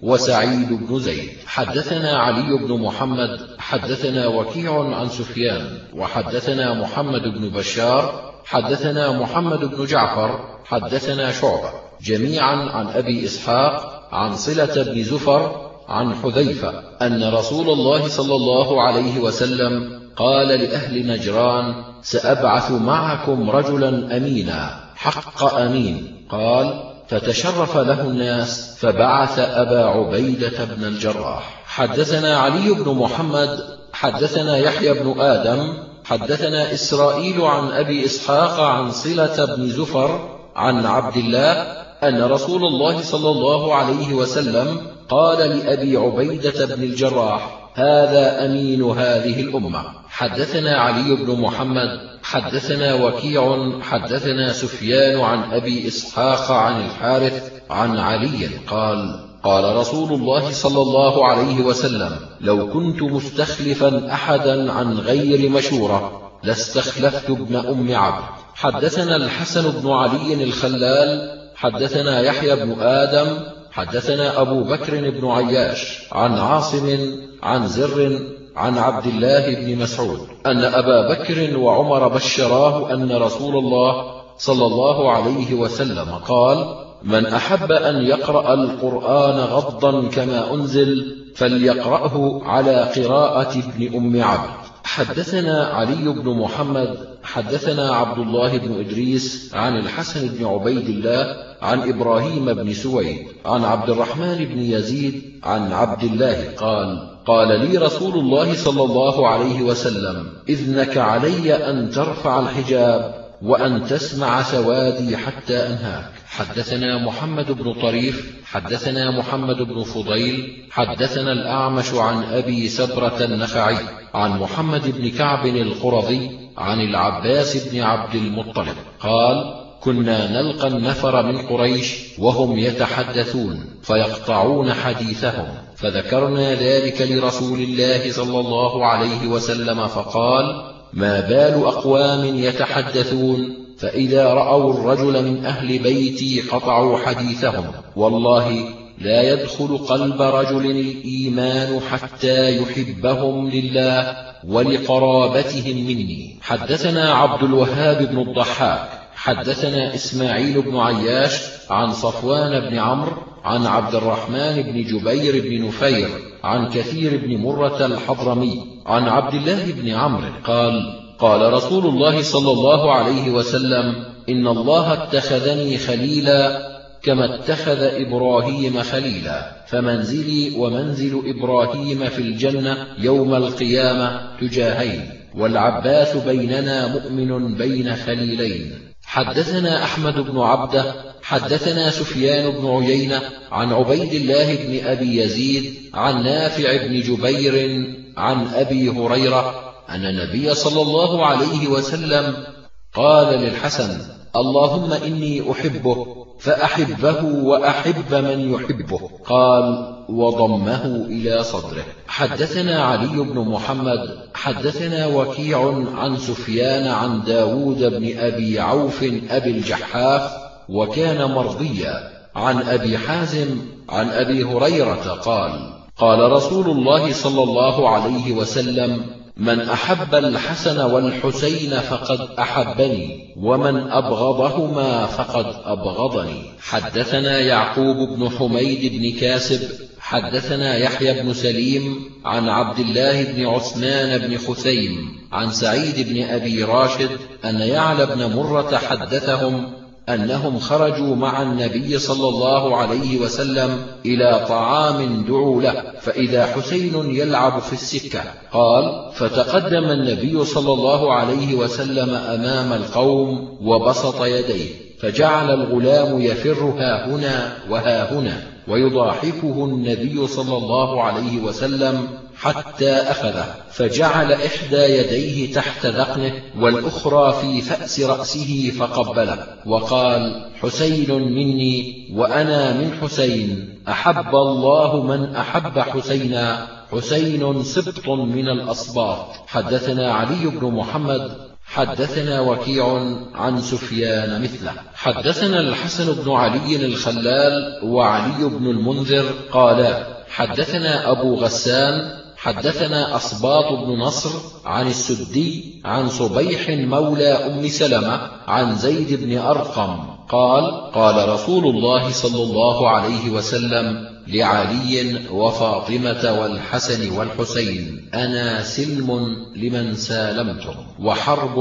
وسعيد بن زيد. حدثنا علي بن محمد حدثنا وكيع عن سفيان وحدثنا محمد بن بشار حدثنا محمد بن جعفر حدثنا شعبة جميعا عن أبي إسحاق عن صلة بن زفر عن حذيفة أن رسول الله صلى الله عليه وسلم قال لأهل نجران سأبعث معكم رجلا أمينا حق أمين. قال فتشرف له الناس فبعث أبا عبيدة بن الجراح. حدثنا علي بن محمد حدثنا يحيى بن آدم حدثنا إسرائيل عن أبي إسحاق عن صلة بن زفر عن عبد الله أن رسول الله صلى الله عليه وسلم قال لأبي عبيدة بن الجراح هذا أمين هذه الأمة. حدثنا علي بن محمد حدثنا وكيع حدثنا سفيان عن أبي إسحاق عن الحارث عن علي قال قال رسول الله صلى الله عليه وسلم لو كنت مستخلفا أحدا عن غير مشورة لاستخلفت ابن أم عبد. حدثنا الحسن بن علي الخلال حدثنا يحيى بن آدم حدثنا أبو بكر بن عياش عن عاصم عن زر عن عبد الله بن مسعود أن أبا بكر وعمر بشراه أن رسول الله صلى الله عليه وسلم قال من أحب أن يقرأ القرآن غضا كما أنزل فليقرأه على قراءة ابن أم عبد. حدثنا علي بن محمد حدثنا عبد الله بن إدريس عن الحسن بن عبيد الله عن إبراهيم بن سويد عن عبد الرحمن بن يزيد عن عبد الله قال قال لي رسول الله صلى الله عليه وسلم إذنك علي أن ترفع الحجاب وأن تسمع سوادي حتى أنهاك. حدثنا محمد بن طريف حدثنا محمد بن فضيل حدثنا الأعمش عن أبي سبرة النخعي عن محمد بن كعب القرظي عن العباس بن عبد المطلب قال كنا نلقى النفر من قريش وهم يتحدثون فيقطعون حديثهم فذكرنا ذلك لرسول الله صلى الله عليه وسلم فقال ما بال أقوام يتحدثون فإذا رأوا الرجل من أهل بيتي قطعوا حديثهم. والله لا يدخل قلب رجل الإيمان حتى يحبهم لله ولقرابتهم مني. حدثنا عبد الوهاب بن الضحاك. حدثنا إسماعيل بن عياش عن صفوان بن عمرو عن عبد الرحمن بن جبير بن نفير عن كثير بن مرة الحضرمي عن عبد الله بن عمرو قال قال رسول الله صلى الله عليه وسلم إن الله اتخذني خليلا كما اتخذ إبراهيم خليلا فمنزلي ومنزل إبراهيم في الجنة يوم القيامة تجاهين والعباس بيننا مؤمن بين خليلين. حدثنا أحمد بن عبده حدثنا سفيان بن عيينة عن عبيد الله بن أبي يزيد عن نافع بن جبير عن أبي هريرة أن النبي صلى الله عليه وسلم قال للحسن اللهم إني أحبه فأحبه وأحب من يحبه. قال وضمه إلى صدره. حدثنا علي بن محمد حدثنا وكيع عن سفيان عن داود بن أبي عوف أبي الجحاف وكان مرضيا. عن أبي حازم عن أبي هريرة قال قال رسول الله صلى الله عليه وسلم من أحب الحسن والحسين فقد أحبني ومن أبغضهما فقد أبغضني. حدثنا يعقوب بن حميد بن كاسب حدثنا يحيى بن سليم عن عبد الله بن عثمان بن خثيم عن سعيد بن أبي راشد أن يعلى بن مرة حدثهم أنهم خرجوا مع النبي صلى الله عليه وسلم إلى طعام دعوا له فإذا حسين يلعب في السكة. قال فتقدم النبي صلى الله عليه وسلم أمام القوم وبسط يديه فجعل الغلام يفر ها هنا وها هنا ويضاحكه النبي صلى الله عليه وسلم حتى أخذه فجعل إحدى يديه تحت ذقنه والأخرى في فأس رأسه فقبله وقال حسين مني وأنا من حسين أحب الله من أحب حسينا حسين سبط من الأصباط. حدثنا علي بن محمد حدثنا وكيع عن سفيان مثله. حدثنا الحسن بن علي الخلال وعلي بن المنذر قالا حدثنا أبو غسان حدثنا أصباط بن نصر عن السدي عن صبيح مولى أم سلمة عن زيد بن أرقم قال قال رسول الله صلى الله عليه وسلم لعلي وفاطمة والحسن والحسين أنا سلم لمن سالمتم وحرب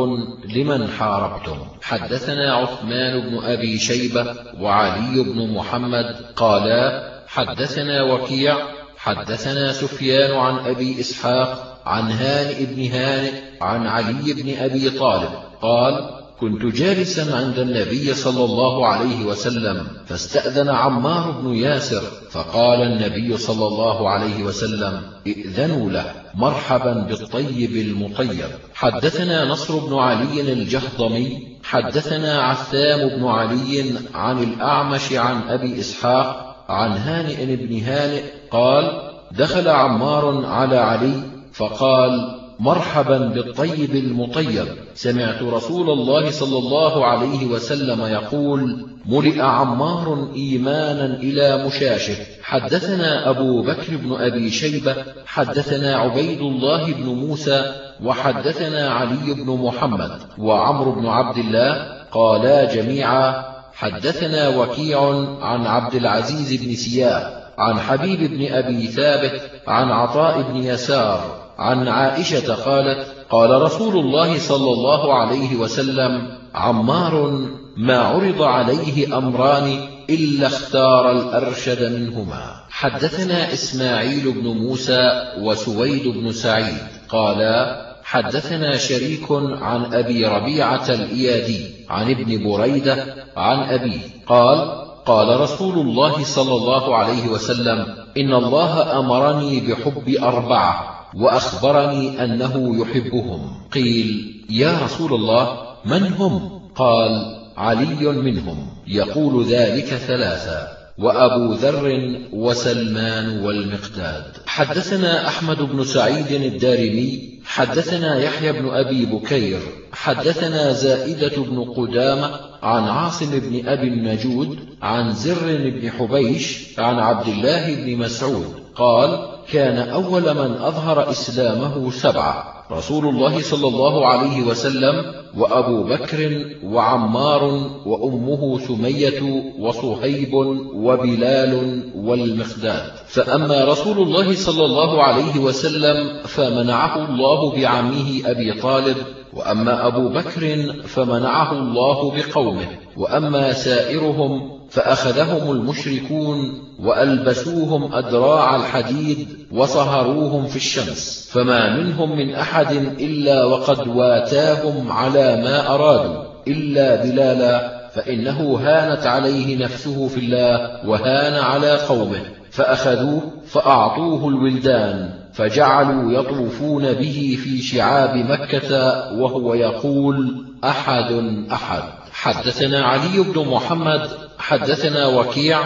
لمن حاربتم. حدثنا عثمان بن أبي شيبة وعلي بن محمد قالا حدثنا وكيع حدثنا سفيان عن أبي إسحاق عن هانئ بن هانئ عن علي بن أبي طالب قال كنت جالسا عند النبي صلى الله عليه وسلم فاستأذن عمار بن ياسر فقال النبي صلى الله عليه وسلم ائذنوا له مرحبا بالطيب المطيب. حدثنا نصر بن علي الجهضمي حدثنا عثام بن علي عن الأعمش عن أبي إسحاق عن هانئ بن هانئ قال دخل عمار على علي فقال مرحبا بالطيب المطيب. سمعت رسول الله صلى الله عليه وسلم يقول ملئ عمار إيمانا إلى مشاشه. حدثنا أبو بكر بن أبي شيبة حدثنا عبيد الله بن موسى وحدثنا علي بن محمد وعمر بن عبد الله قالا جميعا حدثنا وكيع عن عبد العزيز بن سياه عن حبيب بن أبي ثابت عن عطاء بن يسار عن عائشة قالت قال رسول الله صلى الله عليه وسلم عمار ما عرض عليه أمران إلا اختار الأرشد منهما. حدثنا إسماعيل بن موسى وسويد بن سعيد قالا حدثنا شريك عن أبي ربيعة الإيادي عن ابن بريدة عن أبي قال قال رسول الله صلى الله عليه وسلم إن الله أمرني بحب أربعة وأخبرني أنه يحبهم. قيل يا رسول الله من هم؟ قال علي منهم. يقول ذلك ثلاثا وأبو ذر وسلمان والمقداد. حدثنا أحمد بن سعيد الدارمي حدثنا يحيى بن أبي بكير حدثنا زائدة بن قدامة عن عاصم بن أبي النجود عن زر بن حبيش عن عبد الله بن مسعود قال كان أول من أظهر إسلامه سبعة. رسول الله صلى الله عليه وسلم وأبو بكر وعمار وأمه سمية وصهيب وبلال والمخداد. فأما رسول الله صلى الله عليه وسلم فمنعه الله بعمه أبي طالب وأما أبو بكر فمنعه الله بقومه وأما سائرهم فأخذهم المشركون وألبسوهم أدراع الحديد وصهروهم في الشمس فما منهم من أحد إلا وقد واتاهم على ما أرادوا إلا بلالا فإنه هانت عليه نفسه في الله وهان على قومه فأخذوه فأعطوه الولدان فجعلوا يطوفون به في شعاب مكة وهو يقول أحد أحد. حدثنا علي بن محمد حدثنا وكيع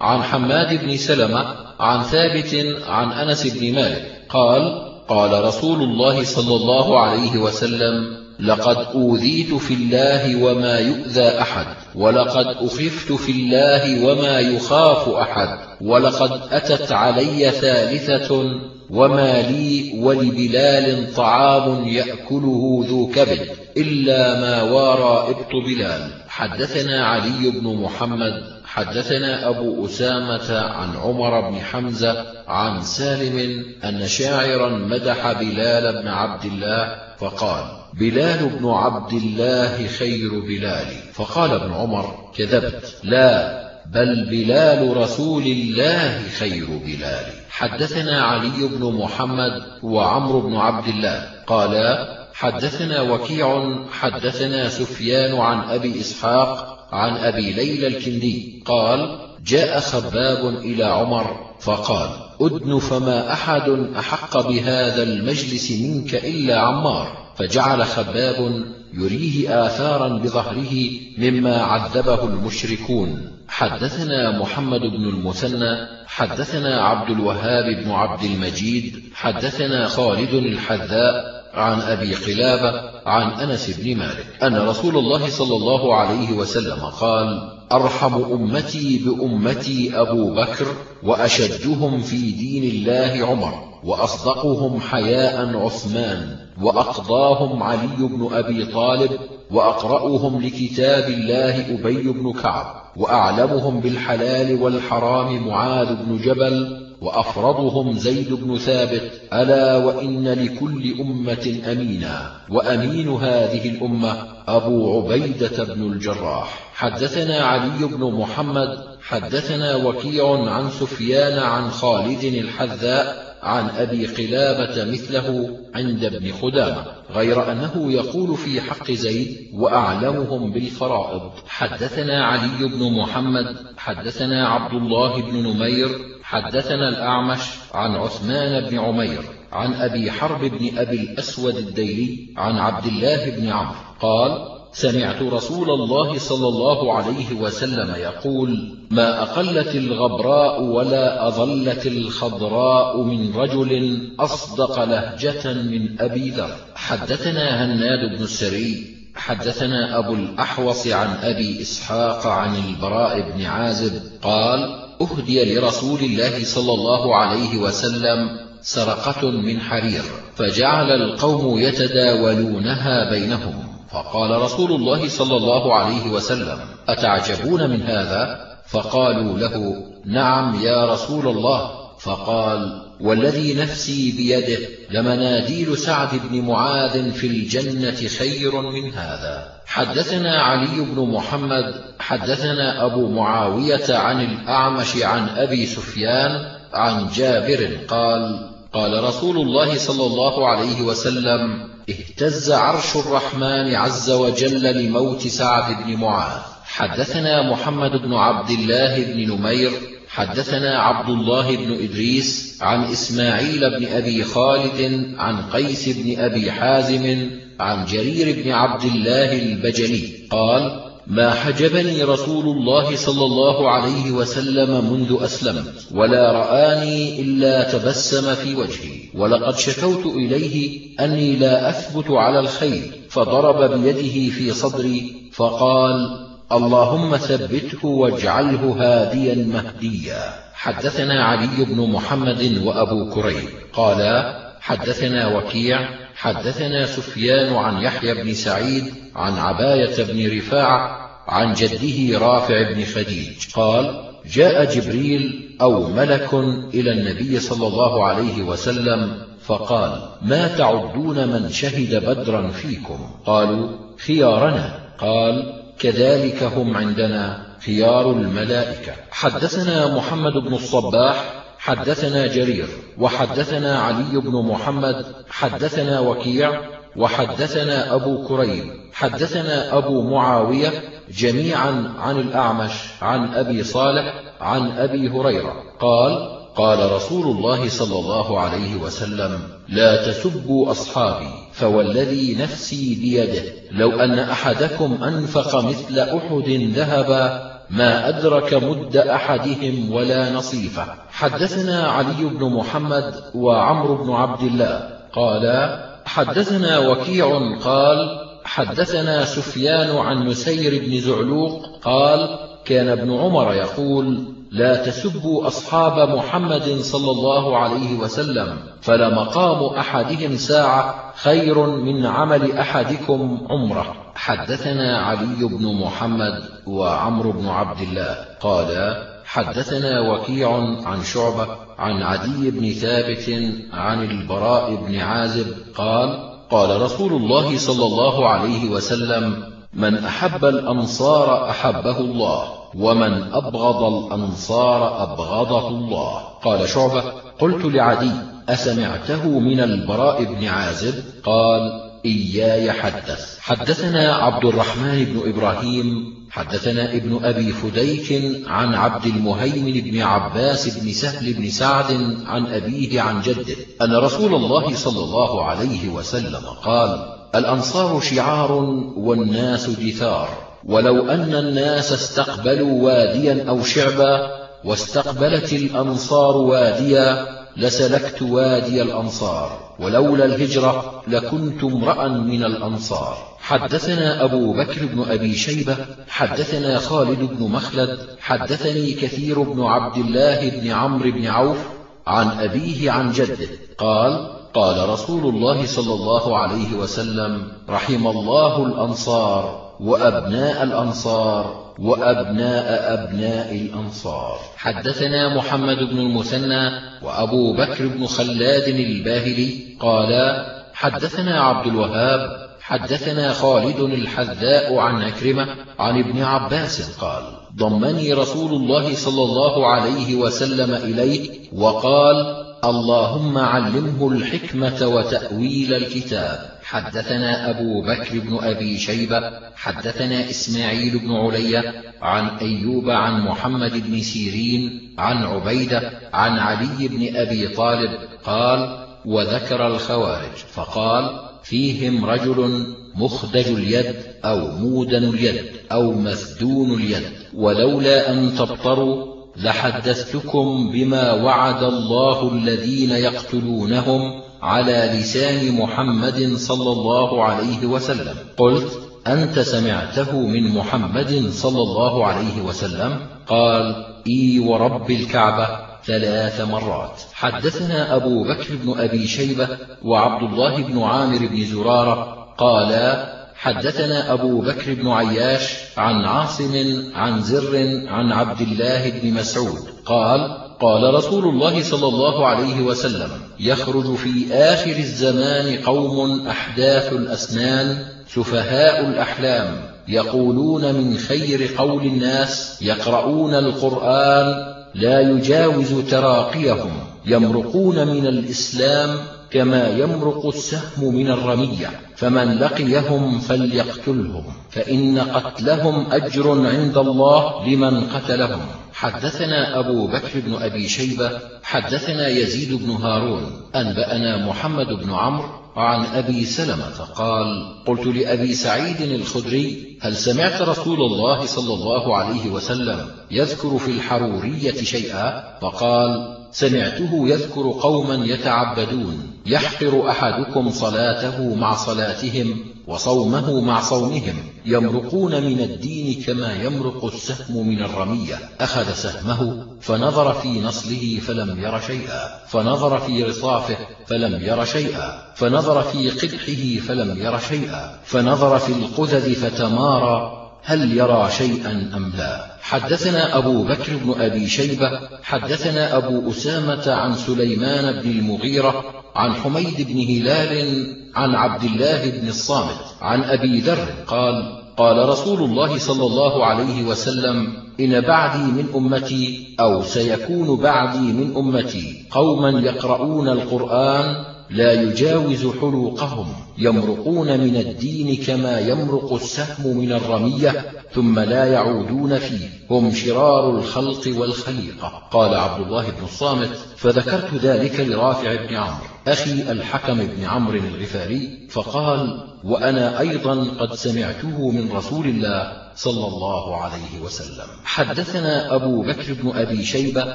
عن حماد بن سلمة عن ثابت عن أنس بن مالك قال قال رسول الله صلى الله عليه وسلم لقد أوذيت في الله وما يؤذى أحد ولقد أخفت في الله وما يخاف أحد ولقد أتت علي ثالثة وما لي ولبلال طعام يأكله ذو كبد إلا ما وارى إبط بلال. حدثنا علي بن محمد حدثنا أبو أسامة عن عمر بن حمزة عن سالم أن شاعرا مدح بلال بن عبد الله فقال بلال بن عبد الله خير بلال. فقال ابن عمر كذبت. لا بل بلال رسول الله خير بلال. حدثنا علي بن محمد وعمرو بن عبد الله. قالا حدثنا وكيع حدثنا سفيان عن أبي إسحاق عن أبي ليلى الكندي قال جاء خباب إلى عمر فقال أدن فما أحد أحق بهذا المجلس منك إلا عمار. فجعل خباب يريه آثارا بظهره مما عذبه المشركون. حدثنا محمد بن المثنى حدثنا عبد الوهاب بن عبد المجيد حدثنا خالد الحذاء عن أبي قلابة عن أنس بن مالك أن رسول الله صلى الله عليه وسلم قال أرحم أمتي بأمتي أبو بكر وأشدهم في دين الله عمر وأصدقهم حياء عثمان وأقضاهم علي بن أبي طالب وأقرأهم لكتاب الله أبي بن كعب وأعلمهم بالحلال والحرام معاذ بن جبل وأفرضهم زيد بن ثابت ألا وإن لكل أمة أمينا وأمين هذه الأمة أبو عبيدة بن الجراح. حدثنا علي بن محمد حدثنا وكيع عن سفيان عن خالد الحذاء عن أبي قلابة مثله عند ابن خدامة غير أنه يقول في حق زيد وأعلمهم بالفرائض. حدثنا علي بن محمد حدثنا عبد الله بن نمير حدثنا الأعمش عن عثمان بن عمير عن أبي حرب بن أبي الأسود الديلي عن عبد الله بن عمرو قال سمعت رسول الله صلى الله عليه وسلم يقول ما أقلت الغبراء ولا أظلت الخضراء من رجل أصدق لهجة من أبي ذر. حدثنا هناد بن السري حدثنا أبو الأحوص عن أبي إسحاق عن البراء بن عازب قال أهدي لرسول الله صلى الله عليه وسلم سرقة من حرير فجعل القوم يتداولونها بينهم. فقال رسول الله صلى الله عليه وسلم أتعجبون من هذا؟ فقالوا له نعم يا رسول الله. فقال والذي نفسي بيده لمناديل سعد بن معاذ في الجنة خير من هذا. حدثنا علي بن محمد حدثنا أبو معاوية عن الأعمش عن أبي سفيان عن جابر قال قال رسول الله صلى الله عليه وسلم اهتز عرش الرحمن عز وجل لموت سعد بن معاذ. حدثنا محمد بن عبد الله بن نمير حدثنا عبد الله بن إدريس عن إسماعيل بن أبي خالد عن قيس بن أبي حازم عن جرير بن عبد الله البجلي قال ما حجبني رسول الله صلى الله عليه وسلم منذ أسلمت ولا رآني إلا تبسم في وجهي ولقد شكوت إليه أني لا أثبت على الخير فضرب بيده في صدري فقال اللهم ثبته واجعله هاديا مهديا. حدثنا علي بن محمد وأبو كريب. قالا حدثنا وكيع حدثنا سفيان عن يحيى بن سعيد عن عباية بن رفاعة عن جده رافع بن خديج. قال جاء جبريل أو ملك إلى النبي صلى الله عليه وسلم فقال ما تعدون من شهد بدرا فيكم؟ قالوا خيارنا. قال كذلك هم عندنا خيار الملائكة. حدثنا محمد بن الصباح حدثنا جرير وحدثنا علي بن محمد حدثنا وكيع وحدثنا أبو كريب حدثنا أبو معاوية جميعا عن الأعمش عن أبي صالح عن أبي هريرة. قال قال رسول الله صلى الله عليه وسلم لا تسبوا أصحابي فوالذي نفسي بيده. لو أن أحدكم أنفق مثل أحد ذهبا ما أدرك مد أحدهم ولا نصيفة. حدثنا علي بن محمد وعمر بن عبد الله. قالا حدثنا وكيع قال حدثنا سفيان عن نسير بن زعلوق قال كان ابن عمر يقول لا تسبوا أصحاب محمد صلى الله عليه وسلم فلمقام أحدهم ساعة خير من عمل أحدكم عمرة. حدثنا علي بن محمد وعمر بن عبد الله قال حدثنا وكيع عن شعبة عن عدي بن ثابت عن البراء بن عازب قال قال رسول الله صلى الله عليه وسلم من أحب الأنصار أحبه الله. ومن أبغض الأنصار أبغضه الله قال شعبة قلت لعدي أسمعته من البراء بن عازب قال إياي حدث حدثنا عبد الرحمن بن إبراهيم حدثنا ابن أبي فديك عن عبد المهيمن بن عباس بن سهل بن سعد عن أبيه عن جده أن رسول الله صلى الله عليه وسلم قال الأنصار شعار والناس جثار ولو أن الناس استقبلوا واديا أو شعبا واستقبلت الأنصار واديا لسلكت وادي الأنصار ولولا الهجرة لكنت امرأ من الأنصار. حدثنا أبو بكر بن أبي شيبة حدثنا خالد بن مخلد حدثني كثير بن عبد الله بن عمرو بن عوف عن أبيه عن جده قال قال رسول الله صلى الله عليه وسلم رحم الله الأنصار. وأبناء الأنصار وأبناء أبناء الأنصار. حدثنا محمد بن المثنى وأبو بكر بن خلاد الباهلي قالا حدثنا عبد الوهاب حدثنا خالد الحذاء عن أكرمة عن ابن عباس قال ضمني رسول الله صلى الله عليه وسلم إليه وقال اللهم علمه الحكمة وتأويل الكتاب. حدثنا أبو بكر بن أبي شيبة حدثنا إسماعيل بن علية عن أيوب عن محمد بن سيرين عن عبيدة عن علي بن أبي طالب قال وذكر الخوارج فقال فيهم رجل مخدج اليد أو مودن اليد أو مسدون اليد ولولا أن تبطروا لحدثتكم بما وعد الله الذين يقتلونهم على لسان محمد صلى الله عليه وسلم. قلت أنت سمعته من محمد صلى الله عليه وسلم؟ قال إي ورب الكعبة. ثلاث مرات. حدثنا أبو بكر بن أبي شيبة وعبد الله بن عامر بن زرارة قالا حدثنا أبو بكر بن عياش عن عاصم عن زر عن عبد الله بن مسعود قال قال رسول الله صلى الله عليه وسلم يخرج في آخر الزمان قوم أحداث الأسنان سفهاء الأحلام يقولون من خير قول الناس يقرؤون القرآن لا يجاوز تراقيهم يمرقون من الإسلام كما يمرق السهم من الرمية فمن لقيهم فليقتلهم فإن قتلهم أجر عند الله لمن قتلهم. حدثنا أبو بكر بن أبي شيبة حدثنا يزيد بن هارون أنبأنا محمد بن عمرو عن أبي سلمة قال قلت لأبي سعيد الخدري هل سمعت رسول الله صلى الله عليه وسلم يذكر في الحرورية شيئا؟ فقال سمعته يذكر قوما يتعبدون يحقر أحدكم صلاته مع صلاتهم وصومه مع صومهم يمرقون من الدين كما يمرق السهم من الرمية. أخذ سهمه فنظر في نصله فلم ير شيئا فنظر في رصافه فلم ير شيئا فنظر في قدحه فلم ير شيئا فنظر في القذذ فتمارى هل يرى شيئا أم لا. حدثنا أبو بكر بن أبي شيبة حدثنا أبو أسامة عن سليمان بن المغيرة عن حميد بن هلال عن عبد الله بن الصامت عن أبي ذر قال قال رسول الله صلى الله عليه وسلم إن بعدي من أمتي أو سيكون بعدي من أمتي قوما يقرؤون القرآن لا يجاوز حلوقهم يمرقون من الدين كما يمرق السهم من الرمية ثم لا يعودون فيه هم شرار الخلق والخليقة. قال عبد الله بن الصامت فذكرت ذلك لرافع بن عمرو. أخي الحكم بن عمرو الغفاري فقال وأنا أيضا قد سمعته من رسول الله صلى الله عليه وسلم. حدثنا أبو بكر بن أبي شيبة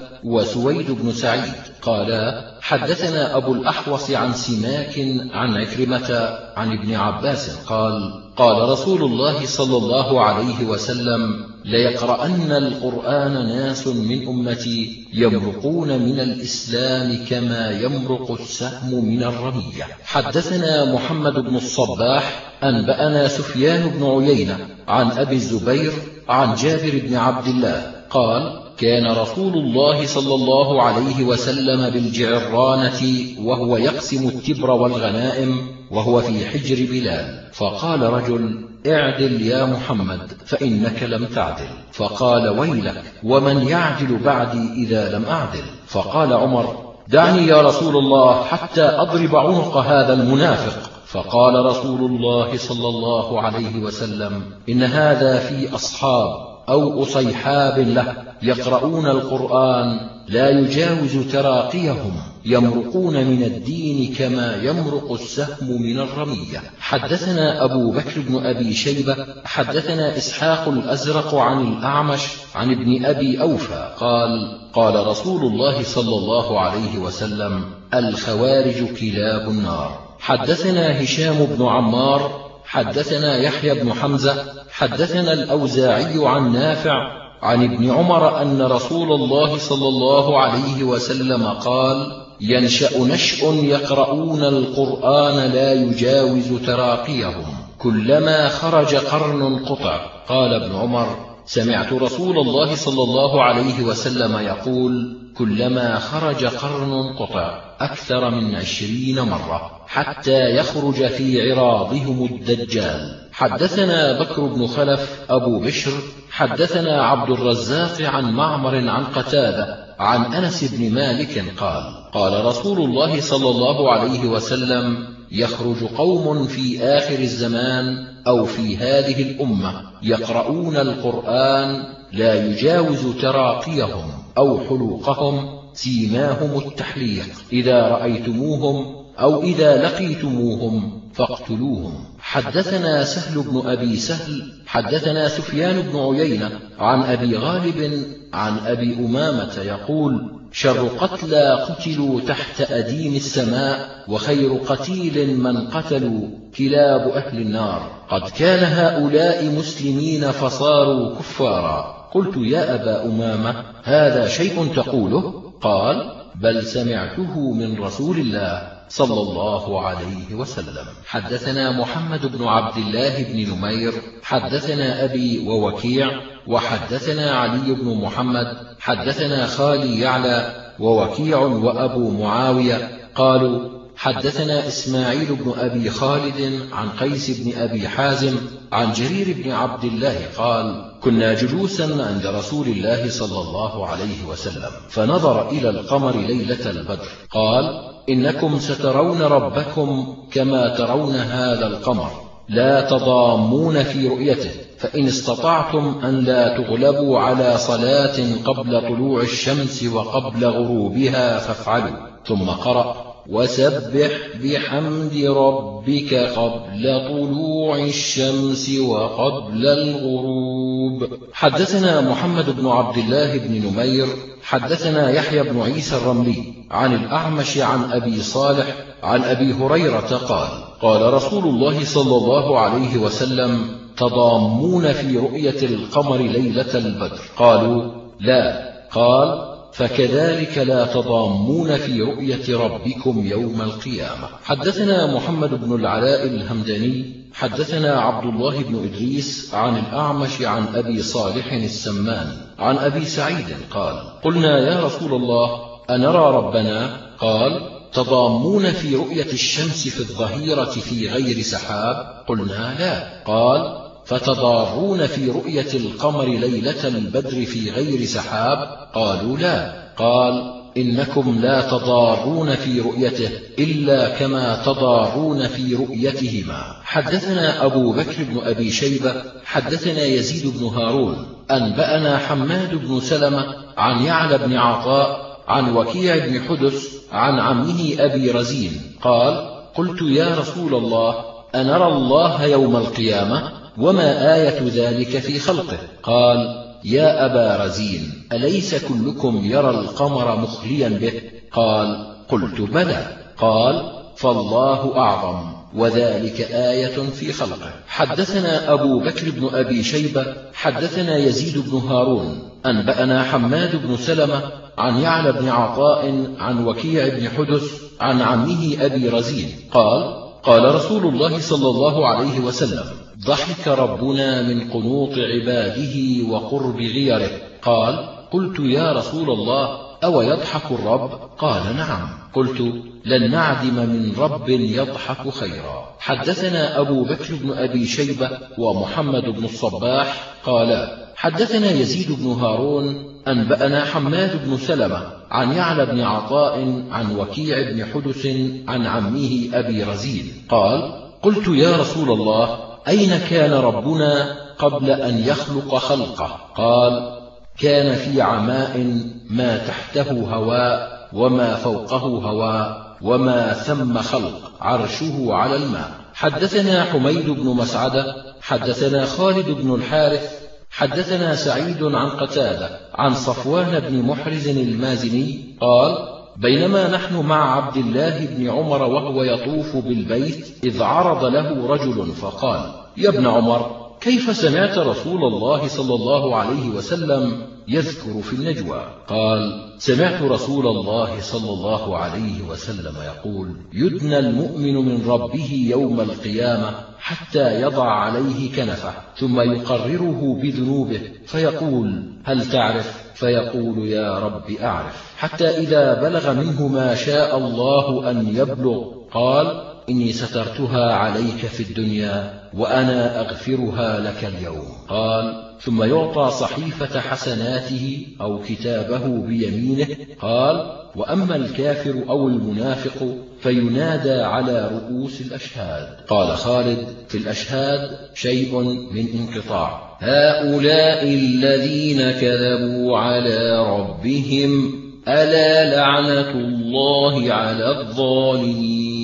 وسويد بن سعيد قالا حدثنا أبو الأحوص عن سماك عن عكرمة عن ابن عباس قال قال رسول الله صلى الله عليه وسلم ليقرأن القرآن ناس من أمتي يمرقون من الإسلام كما يمرق السهم من الرمية. حدثنا محمد بن الصباح أنبأنا سفيان بن عيينة عن أبي الزبير عن جابر بن عبد الله قال كان رسول الله صلى الله عليه وسلم بالجعرانة وهو يقسم التبر والغنائم وهو في حجر بلال. فقال رجل اعدل يا محمد فإنك لم تعدل. فقال ويلك ومن يعدل بعدي إذا لم أعدل. فقال عمر دعني يا رسول الله حتى أضرب عنق هذا المنافق. فقال رسول الله صلى الله عليه وسلم إن هذا في أصحاب أو أصيحاب له يقرؤون القرآن لا يجاوز تراقيهم يمرقون من الدين كما يمرق السهم من الرمية. حدثنا أبو بكر بن أبي شيبة حدثنا إسحاق الأزرق عن الأعمش عن ابن أبي أوفى قال قال رسول الله صلى الله عليه وسلم الخوارج كلاب النار. حدثنا هشام بن عمار حدثنا يحيى بن حمزة حدثنا الأوزاعي عن نافع عن ابن عمر أن رسول الله صلى الله عليه وسلم قال ينشأ نشء يقرؤون القرآن لا يجاوز تراقيهم كلما خرج قرن قطع قال ابن عمر سمعت رسول الله صلى الله عليه وسلم يقول كلما خرج قرن قطع أكثر من عشرين مرة. حتى يخرج في عراضهم الدجال. حدثنا بكر بن خلف أبو بشر حدثنا عبد الرزاق عن معمر عن قتادة عن أنس بن مالك قال قال رسول الله صلى الله عليه وسلم يخرج قوم في آخر الزمان أو في هذه الأمة يقرؤون القرآن لا يجاوز تراقيهم أو حلوقهم سيماهم التحليق. إذا رأيتموهم أو إذا لقيتموهم فاقتلوهم. حدثنا سهل بن أبي سهل حدثنا سفيان بن عيينة عن أبي غالب عن أبي أمامة يقول شر قتلى قتلوا تحت أديم السماء وخير قتيل من قتلوا كلاب أهل النار. قد كان هؤلاء مسلمين فصاروا كفارا. قلت يا أبا أمامة هذا شيء تقوله؟ قال بل سمعته من رسول الله. صلى الله عليه وسلم. حدثنا محمد بن عبد الله بن نمير حدثنا أبي ووكيع وحدثنا علي بن محمد حدثنا خالي يعلى ووكيع وأبو معاوية قالوا حدثنا إسماعيل بن أبي خالد عن قيس بن أبي حازم عن جرير بن عبد الله قال كنا جلوسا عند رسول الله صلى الله عليه وسلم فنظر إلى القمر ليلة البدر. قال إنكم سترون ربكم كما ترون هذا القمر. لا تضامون في رؤيته فإن استطعتم أن لا تغلبوا على صلاة قبل طلوع الشمس وقبل غروبها فافعلوا. ثم قرأ وسبح بحمد ربك قبل طلوع الشمس وقبل الغروب. حدثنا محمد بن عبد الله بن نمير حدثنا يحيى بن عيسى الرملي عن الأعمش عن أبي صالح عن أبي هريرة قال قال رسول الله صلى الله عليه وسلم تضامون في رؤية القمر ليلة البدر. قالوا لا. قال فكذلك لا تضامون في رؤية ربكم يوم القيامة. حدثنا محمد بن العلاء الهمداني حدثنا عبد الله بن إدريس عن الأعمش عن أبي صالح السمان عن أبي سعيد قال قلنا يا رسول الله أنرى ربنا؟ قال تضامون في رؤية الشمس في الظهيرة في غير سحاب؟ قلنا لا. قال فتضارون في رؤية القمر ليلة البدر في غير سحاب؟ قالوا لا. قال إنكم لا تضارون في رؤيته إلا كما تضارون في رؤيتهما. حدثنا أبو بكر بن أبي شيبة حدثنا يزيد بن هارون أنبأنا حماد بن سلمة عن يعلى بن عطاء عن وكيع بن حدث عن عمه أبي رزين قال قلت يا رسول الله أنرى الله يوم القيامة وما آية ذلك في خلقه؟ قال يا أبا رزين أليس كلكم يرى القمر مخليا به؟ قال قلت بلى. قال فالله أعظم وذلك آية في خلقه. حدثنا أبو بكر بن أبي شيبة حدثنا يزيد بن هارون أنبأنا حماد بن سلمة عن يعلى بن عطاء عن وكيع بن حدث عن عمه أبي رزين. قال قال رسول الله صلى الله عليه وسلم ضحك ربنا من قنوط عباده وقرب غيره. قال قلت يا رسول الله أو يضحك الرب؟ قال نعم. قلت لن نعدم من رب يضحك خيرا. حدثنا أبو بكر بن أبي شيبة ومحمد بن الصباح قالا حدثنا يزيد بن هارون أنبأنا حماد بن سلمة عن يعلى بن عطاء عن وكيع بن حدث عن عمه أبي رزين قال قلت يا رسول الله أين كان ربنا قبل أن يخلق خلقه؟ قال كان في عماء ما تحته هواء وما فوقه هواء وما ثم خلق عرشه على الماء. حدثنا حميد بن مسعدة حدثنا خالد بن الحارث حدثنا سعيد عن قتادة عن صفوان بن محرز المازني قال بينما نحن مع عبد الله بن عمر وهو يطوف بالبيت إذ عرض له رجل فقال يا ابن عمر كيف سمعت رسول الله صلى الله عليه وسلم يذكر في النجوى؟ قال سمعت رسول الله صلى الله عليه وسلم يقول يدنى المؤمن من ربه يوم القيامة حتى يضع عليه كنفه ثم يقرره بذنوبه فيقول هل تعرف؟ فيقول يا رب أعرف حتى إذا بلغ منه ما شاء الله أن يبلغ. قال إني سترتها عليك في الدنيا وأنا أغفرها لك اليوم. قال ثم يعطى صحيفة حسناته أو كتابه بيمينه. قال وأما الكافر أو المنافق فينادى على رؤوس الأشهاد. قال خالد في الأشهاد شيء من انقطاع. هؤلاء الذين كذبوا على ربهم ألا لعنة الله على الظالمين؟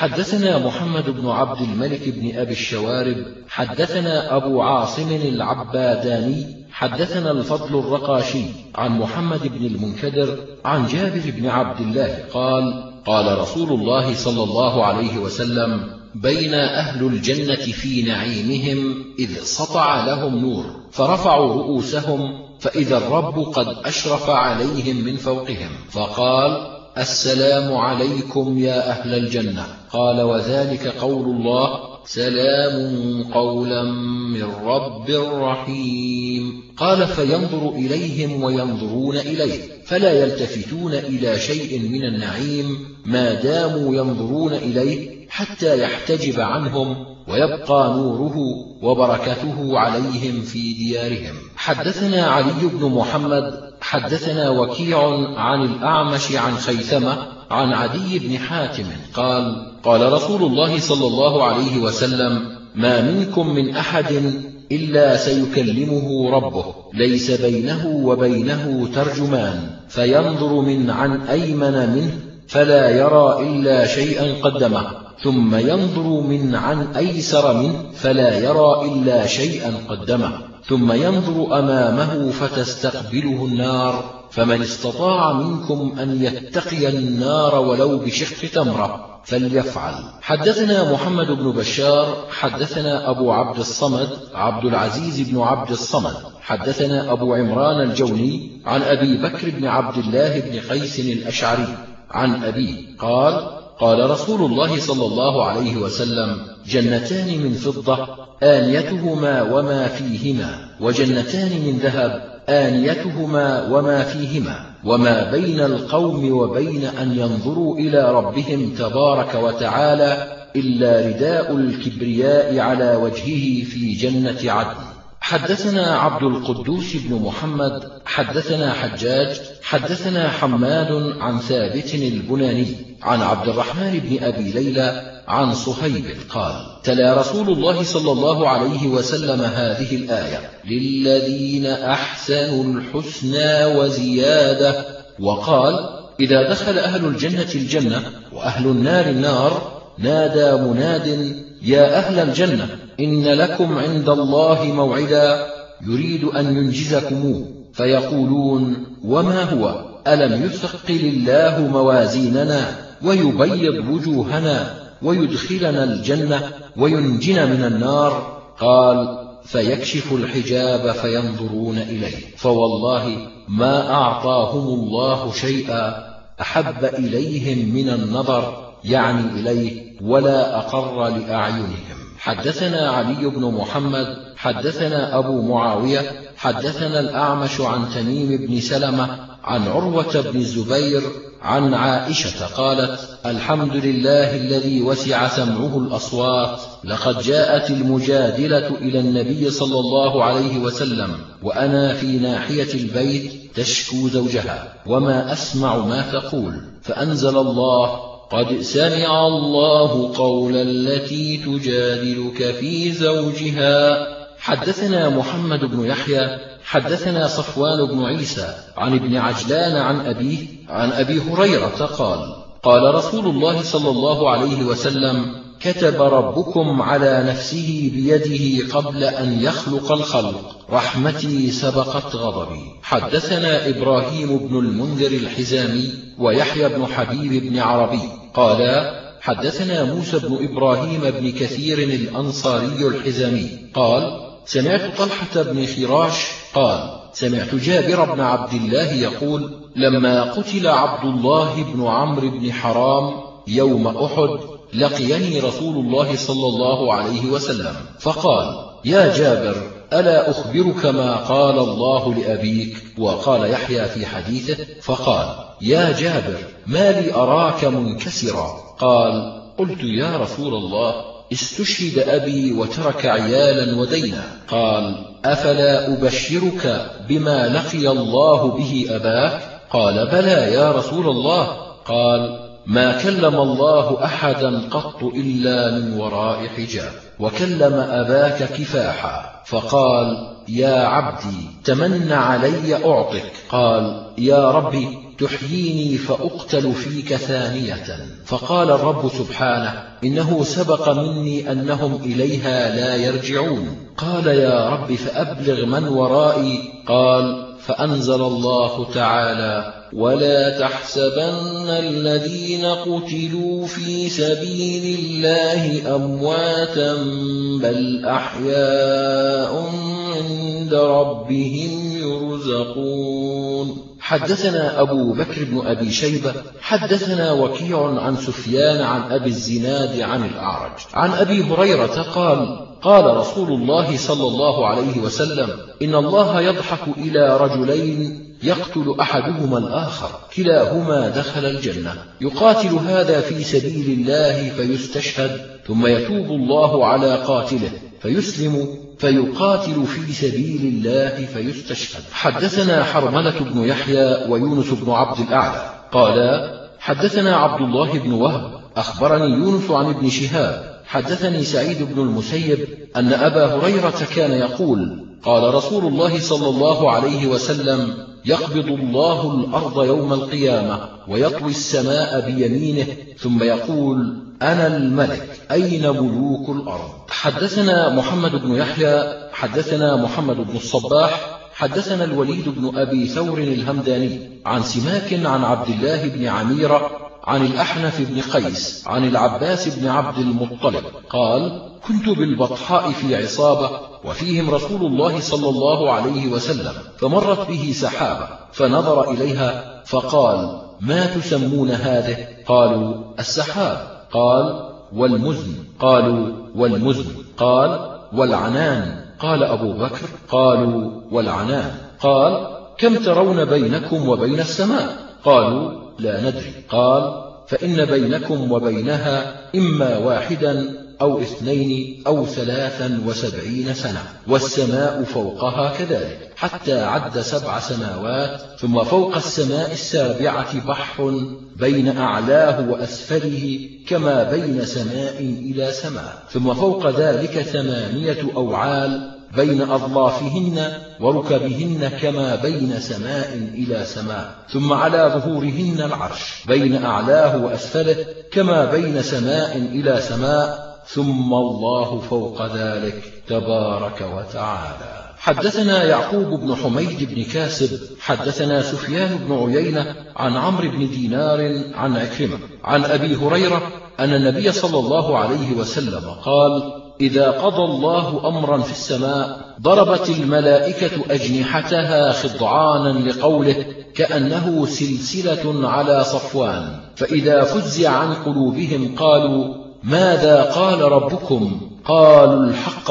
حدثنا محمد بن عبد الملك بن أبي الشوارب حدثنا أبو عاصم العباداني حدثنا الفضل الرقاشي عن محمد بن المنكدر عن جابر بن عبد الله قال قال رسول الله صلى الله عليه وسلم بين أهل الجنة في نعيمهم إذ سطع لهم نور فرفعوا رؤوسهم فإذا الرب قد أشرف عليهم من فوقهم فقال السلام عليكم يا أهل الجنة. قال وذلك قول الله سلام قولا من رب رحيم. قال فينظر إليهم وينظرون إليه فلا يلتفتون إلى شيء من النعيم ما داموا ينظرون إليه حتى يحتجب عنهم ويبقى نوره وبركته عليهم في ديارهم. حدثنا علي بن محمد حدثنا وكيع عن الأعمش عن خيثمة عن عدي بن حاتم قال قال رسول الله صلى الله عليه وسلم ما منكم من أحد إلا سيكلمه ربه ليس بينه وبينه ترجمان فينظر من عن أيمن منه فلا يرى إلا شيئا قدمه. ثم ينظر من عن أيسر منه فلا يرى إلا شيئا قدمه ثم ينظر أمامه فتستقبله النار فمن استطاع منكم أن يتقي النار ولو بشق تمرة. فليفعل. حدثنا محمد بن بشار حدثنا أبو عبد الصمد عبد العزيز بن عبد الصمد حدثنا أبو عمران الجوني عن أبي بكر بن عبد الله بن قيس الأشعري عن أبيه قال قال رسول الله صلى الله عليه وسلم جنتان من فضة آنيتهما وما فيهما وجنتان من ذهب آنيتهما وما فيهما وما بين القوم وبين أن ينظروا إلى ربهم تبارك وتعالى إلا رداء الكبرياء على وجهه في جنة عدن. حدثنا عبد القدوس بن محمد حدثنا حجاج حدثنا حماد عن ثابت البناني عن عبد الرحمن بن أبي ليلى عن صهيب قال تلا رسول الله صلى الله عليه وسلم هذه الآية للذين أحسنوا الحسنى وزيادة. وقال إذا دخل أهل الجنة الجنة وأهل النار النار نادى مناد يا أهل الجنة إن لكم عند الله موعدا يريد أن ينجزكموه فيقولون وما هو؟ ألم يثقل الله موازيننا ويبيض وجوهنا ويدخلنا الجنة وينجنا من النار؟ قال فيكشف الحجاب فينظرون إليه. فوالله ما أعطاهم الله شيئا أحب إليهم من النظر يعني إليه ولا أقر لأعينهم. حدثنا علي بن محمد حدثنا أبو معاوية حدثنا الأعمش عن تميم بن سلمة عن عروة بن الزبير عن عائشة قالت الحمد لله الذي وسع سمعه الأصوات لقد جاءت المجادلة إلى النبي صلى الله عليه وسلم وأنا في ناحية البيت تشكو زوجها وما أسمع ما تقول فأنزل الله قد سمع الله قول التي تجادلك في زوجها. حدثنا محمد بن يحيى حدثنا صفوان بن عيسى عن ابن عجلان عن أبيه عن أبي هريرة قال قال رسول الله صلى الله عليه وسلم كتب ربكم على نفسه بيده قبل أن يخلق الخلق. رحمتي سبقت غضبي. حدثنا إبراهيم بن المنذر الحزامي ويحيى بن حبيب بن عربي. قالا حدثنا موسى بن إبراهيم بن كثير الأنصاري الحزامي. قال سمعت طلحة بن خراش قال سمعت جابر بن عبد الله يقول لما قتل عبد الله بن عمرو بن حرام يوم أحد لقيني رسول الله صلى الله عليه وسلم فقال يا جابر ألا أخبرك ما قال الله لأبيك؟ وقال يحيى في حديثه فقال يا جابر ما لي أراك منكسرا؟ قال قلت يا رسول الله استشهد أبي وترك عيالا ودينا. قال أفلا أبشرك بما لقي الله به أباك؟ قال بلى يا رسول الله. قال ما كلم الله أحدا قط إلا من وراء حجاب. وكلم أباك كفاحا. فقال يا عبدي تمن علي أعطك. قال يا ربي تحييني فأقتل فيك ثانية. فقال الرب سبحانه إنه سبق مني أنهم إليها لا يرجعون. قال يا رب فأبلغ من ورائي. قال فأنزل الله تعالى ولا تحسبن الذين قتلوا في سبيل الله أمواتا بل أحياء عند ربهم يرزقون. حدثنا أبو بكر بن أبي شيبة حدثنا وكيع عن سفيان عن أبي الزناد عن الأعرج. عن أبي هريرة قال قال رسول الله صلى الله عليه وسلم إن الله يضحك إلى رجلين يقتل أحدهما الآخر كلاهما دخل الجنة. يقاتل هذا في سبيل الله فيستشهد ثم يتوب الله على قاتله فيسلم فيقاتل في سبيل الله فيستشهد. حدثنا حرملة بن يحيى ويونس بن عبد الأعلى. قالا حدثنا عبد الله بن وهب أخبرني يونس عن ابن شهاب حدثني سعيد بن المسيب أن أبا هريرة كان يقول قال رسول الله صلى الله عليه وسلم يقبض الله الأرض يوم القيامة ويطوي السماء بيمينه ثم يقول أنا الملك أين ملوك الأرض؟ حدثنا محمد بن يحيى حدثنا محمد بن الصباح حدثنا الوليد بن أبي ثور الهمداني عن سماك عن عبد الله بن عميرة عن الأحنف بن قيس عن العباس بن عبد المطلب قال كنت بالبطحاء في عصابة وفيهم رسول الله صلى الله عليه وسلم فمرت به سحابة فنظر إليها فقال ما تسمون هذه؟ قالوا السحاب. قال والمزن. قالوا والمزن. قال والعنان. قال أبو بكر قالوا والعنان. قال كم ترون بينكم وبين السماء؟ قالوا لا ندري. قال فإن بينكم وبينها إما واحدا أو اثنين أو ثلاثا وسبعين سنة والسماء فوقها كذلك حتى عد سبع سماوات ثم فوق السماء السابعة بحر بين أعلاه وأسفله كما بين سماء إلى سماء ثم فوق ذلك ثمانية أوعال بين أظلافهن وركبهن كما بين سماء إلى سماء ثم على ظهورهن العرش بين أعلاه وأسفله كما بين سماء إلى سماء ثم الله فوق ذلك تبارك وتعالى. حدثنا يعقوب بن حميد بن كاسب حدثنا سفيان بن عيينة عن عمرو بن دينار عن عكرمة عن أبي هريرة أن النبي صلى الله عليه وسلم قال إذا قضى الله أمرا في السماء ضربت الملائكة أجنحتها خضعانا لقوله كأنه سلسلة على صفوان. فإذا فزع عن قلوبهم قالوا ماذا قال ربكم؟ قالوا الحق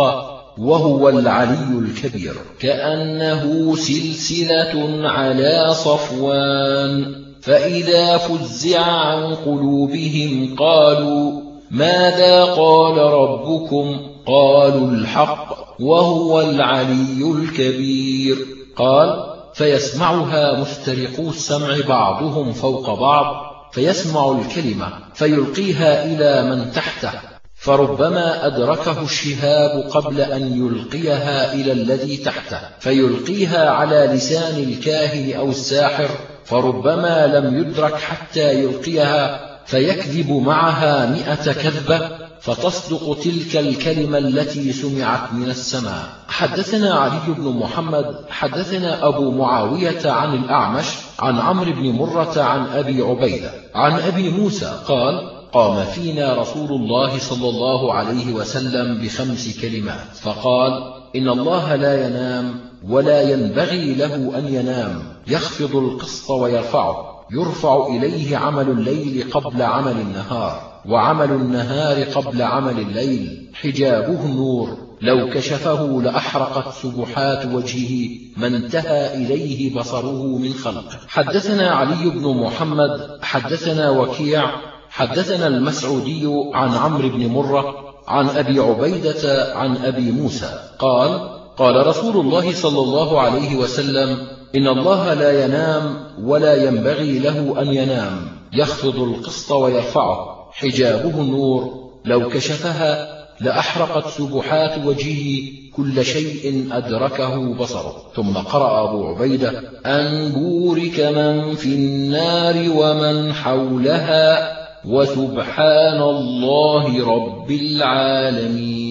وهو العلي الكبير. كأنه سلسلة على صفوان. فإذا فزع عن قلوبهم قالوا ماذا قال ربكم؟ قالوا الحق وهو العلي الكبير. قال فيسمعها مسترقو السمع بعضهم فوق بعض فيسمع الكلمة فيلقيها إلى من تحته. فربما أدركه الشهاب قبل أن يلقيها إلى الذي تحته فيلقيها على لسان الكاهن أو الساحر فربما لم يدرك حتى يلقيها. فيكذب معها مئة كذبة فتصدق تلك الكلمة التي سمعت من السماء. حدثنا علي بن محمد حدثنا أبو معاوية عن الأعمش عن عمرو بن مرة عن أبي عبيدة عن أبي موسى قال قام فينا رسول الله صلى الله عليه وسلم بخمس كلمات فقال إن الله لا ينام ولا ينبغي له أن ينام يخفض القسط ويرفعه. يرفع إليه عمل الليل قبل عمل النهار وعمل النهار قبل عمل الليل. حجابه النور لو كشفه لأحرقت سبحات وجهه. ما انتهى إليه بصره من خلقه حدثنا علي بن محمد حدثنا وكيع حدثنا المسعودي عن عمرو بن مرة عن أبي عبيدة عن أبي موسى. قال قال رسول الله صلى الله عليه وسلم إن الله لا ينام ولا ينبغي له أن ينام. يخفض القسط ويرفعه. حجابه النور. لو كشفها لأحرقت سبحات وجهه كل شيء أدركه بصره. ثم قرأ أبو عبيدة أن بورك من في النار ومن حولها وسبحان الله رب العالمين.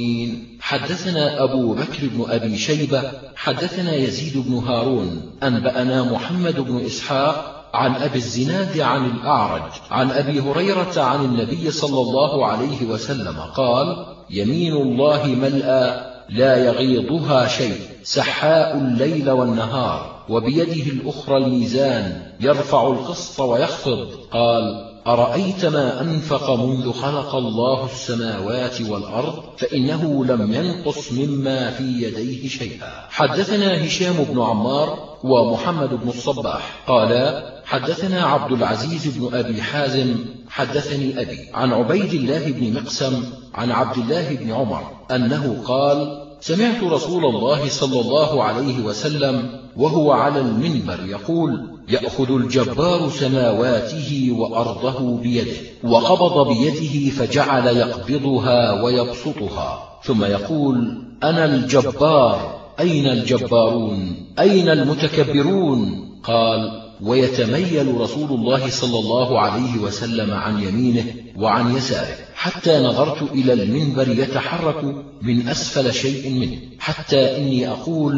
حدثنا أبو بكر بن أبي شيبة حدثنا يزيد بن هارون أنبأنا محمد بن إسحاق عن أبي الزناد عن الأعرج عن أبي هريرة عن النبي صلى الله عليه وسلم قال يمين الله ملأى لا يغيضها شيء سحاء الليل والنهار وبيده الأخرى الميزان يرفع القسط ويخفض. قال أرأيت ما أنفق منذ خلق الله السماوات والأرض فإنه لم ينقص مما في يديه شيئا. حدثنا هشام بن عمار ومحمد بن الصباح. قالا حدثنا عبد العزيز بن أبي حازم حدثني أبي عن عبيد الله بن مقسم عن عبد الله بن عمر أنه قال سمعت رسول الله صلى الله عليه وسلم وهو على المنبر يقول يأخذ الجبار سماواته وأرضه بيده وقبض بيده فجعل يقبضها ويبسطها. ثم يقول أنا الجبار أين الجبارون؟ أين المتكبرون؟ قال ويتميل رسول الله صلى الله عليه وسلم عن يمينه وعن يساره حتى نظرت إلى المنبر يتحرك من أسفل شيء منه حتى إني أقول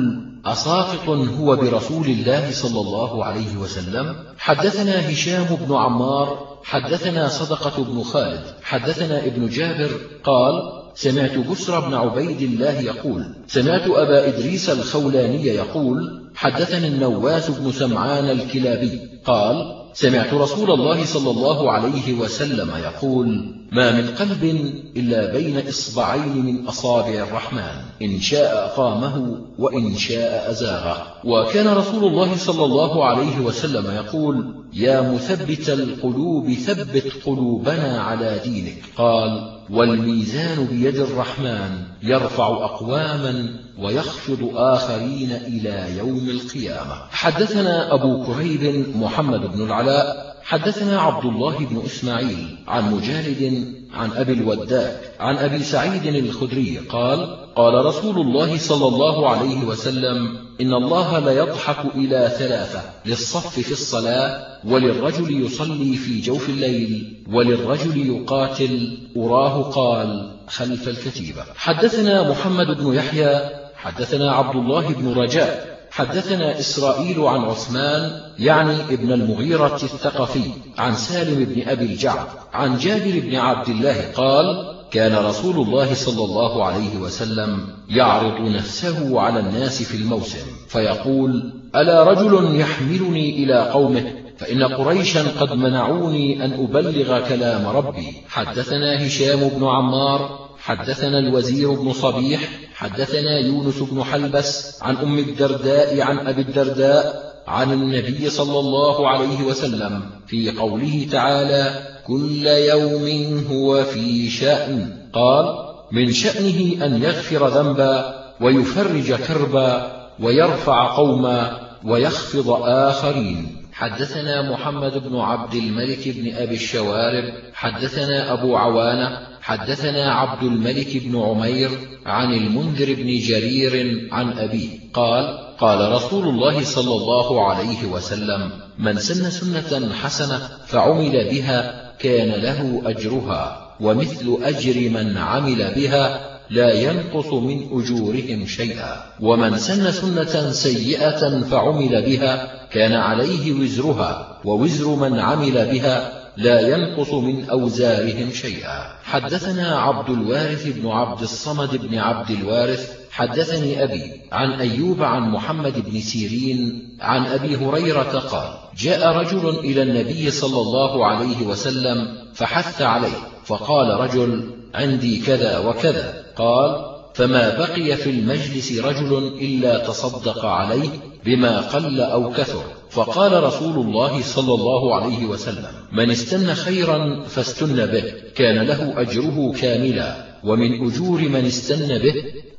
أساقط هو برسول الله صلى الله عليه وسلم. حدثنا هشام بن عمار حدثنا صدقة بن خالد حدثنا ابن جابر قال سمعت بسر بن عبيد الله يقول سمعت أبا إدريس الخولاني يقول حدثني النواس بن سمعان الكلابي قال سمعت رسول الله صلى الله عليه وسلم يقول ما من قلب إلا بين إصبعين من أصابع الرحمن إن شاء أقامه وإن شاء أزاغه. وكان رسول الله صلى الله عليه وسلم يقول يا مثبت القلوب ثبت قلوبنا على دينك. قال والميزان بيد الرحمن يرفع أقواما ويخفض آخرين إلى يوم القيامة. حدثنا أبو كريب محمد بن العلاء حدثنا عبد الله بن إسماعيل عن مجالد عن أبي الوداء عن أبي سعيد الخدري قال قال رسول الله صلى الله عليه وسلم إن الله ليضحك إلى ثلاثة للصف في الصلاة وللرجل يصلي في جوف الليل وللرجل يقاتل أراه قال خلف الكتيبة. حدثنا محمد بن يحيى حدثنا عبد الله بن رجاء حدثنا إسرائيل عن عثمان يعني ابن المغيرة الثقفي عن سالم بن أبي الجعد عن جابر بن عبد الله قال كان رسول الله صلى الله عليه وسلم يعرض نفسه على الناس في الموسم فيقول ألا رجل يحملني إلى قومه؟ فإن قريشا قد منعوني أن أبلغ كلام ربي. حدثنا هشام بن عمار حدثنا الوزير بن صبيح حدثنا يونس بن حلبس عن أم الدرداء عن أبي الدرداء عن النبي صلى الله عليه وسلم في قوله تعالى كل يوم هو في شأن. قال من شأنه أن يغفر ذنبا ويفرج كربا ويرفع قوما ويخفض آخرين. حدثنا محمد بن عبد الملك بن أبي الشوارب حدثنا أبو عوانة حدثنا عبد الملك بن عمير عن المنذر بن جرير عن أبيه. قال قال رسول الله صلى الله عليه وسلم من سن سنة حسنة فعمل بها كان له أجرها ومثل أجر من عمل بها لا ينقص من أجورهم شيئا. ومن سن سنة سيئة فعمل بها كان عليه وزرها ووزر من عمل بها لا ينقص من أوزارهم شيئا. حدثنا عبد الوارث بن عبد الصمد بن عبد الوارث حدثني أبي عن أيوب عن محمد بن سيرين عن أبي هريرة قال جاء رجل إلى النبي صلى الله عليه وسلم فحث عليه فقال رجل عندي كذا وكذا. قال فما بقي في المجلس رجل إلا تصدق عليه بما قل أو كثر. فقال رسول الله صلى الله عليه وسلم من استن خيرا فاستن به كان له أجره كاملا. ومن أجور من استن به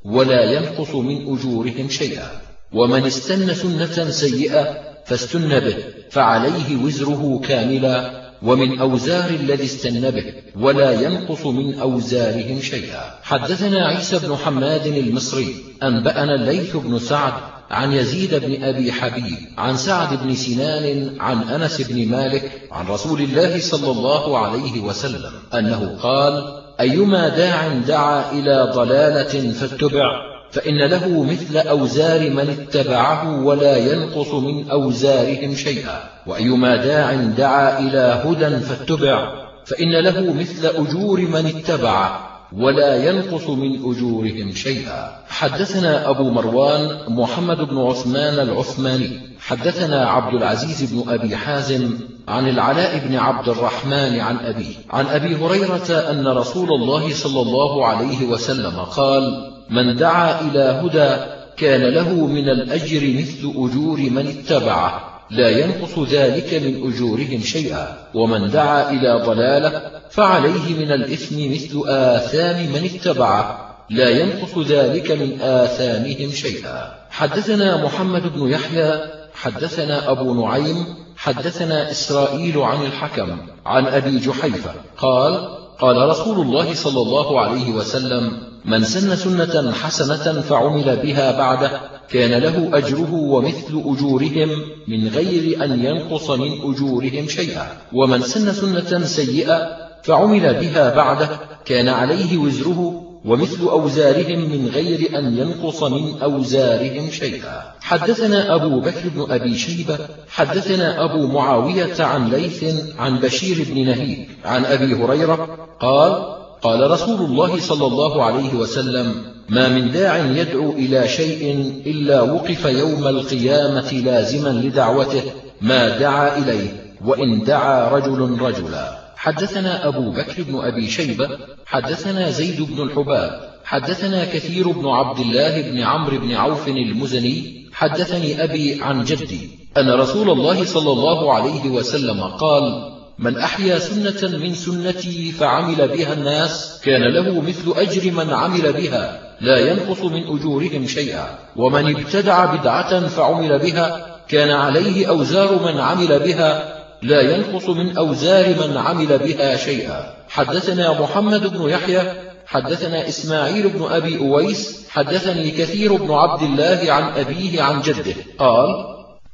ولا ينقص من أجورهم شيئا. ومن استن سنة سيئة فاستن به فعليه وزره كاملا. ومن أوزار الذي استن به ولا ينقص من أوزارهم شيئا. حدثنا عيسى بن حماد المصري أنبأنا الليث بن سعد عن يزيد بن أبي حبيب عن سعد بن سنان عن أنس بن مالك عن رسول الله صلى الله عليه وسلم أنه قال أيما داع دعا إلى ضلالة فاتبع فإن له مثل أوزار من اتبعه ولا ينقص من أوزارهم شيئا. وأيما داع دعا إلى هدى فاتبع فإن له مثل أجور من اتبعه ولا ينقص من أجورهم شيئا. حدثنا أبو مروان محمد بن عثمان العثماني. حدثنا عبد العزيز بن أبي حازم عن العلاء بن عبد الرحمن عن أبيه عن أبي هريرة أن رسول الله صلى الله عليه وسلم قال من دعا إلى هدى كان له من الأجر مثل أجور من اتبعه لا ينقص ذلك من أجورهم شيئا ومن دعا إلى ضلالة فعليه من الإثم مثل آثام من اتبعه لا ينقص ذلك من آثامهم شيئا. حدثنا محمد بن يحيى حدثنا أبو نعيم حدثنا إسرائيل عن الحكم عن أبي جحيفة قال قال رسول الله صلى الله عليه وسلم من سن سنة حسنة فعمل بها بعده كان له أجره ومثل أجورهم من غير أن ينقص من أجورهم شيئا. ومن سن سنة سيئة فعمل بها بعده كان عليه وزره ومثل أوزارهم من غير أن ينقص من أوزارهم شيئا. حدثنا أبو بكر بن أبي شيبة حدثنا أبو معاوية عن ليث عن بشير بن نهيد عن أبي هريرة قال قال رسول الله صلى الله عليه وسلم ما من داع يدعو إلى شيء إلا وقف يوم القيامة لازما لدعوته ما دعا إليه وإن دعا رجل رجلا. حدثنا أبو بكر بن أبي شيبة حدثنا زيد بن الحباب حدثنا كثير بن عبد الله بن عمرو بن عوف المزني حدثني أبي عن جدي أن رسول الله صلى الله عليه وسلم قال من أحيا سنة من سنتي فعمل بها الناس كان له مثل أجر من عمل بها لا ينقص من أجورهم شيئا ومن ابتدع بدعة فعمل بها كان عليه أوزار من عمل بها لا ينقص من أوزار من عمل بها شيئا. حدثنا محمد بن يحيى حدثنا إسماعيل بن أبي أويس حدثني كثير بن عبد الله عن أبيه عن جده. قال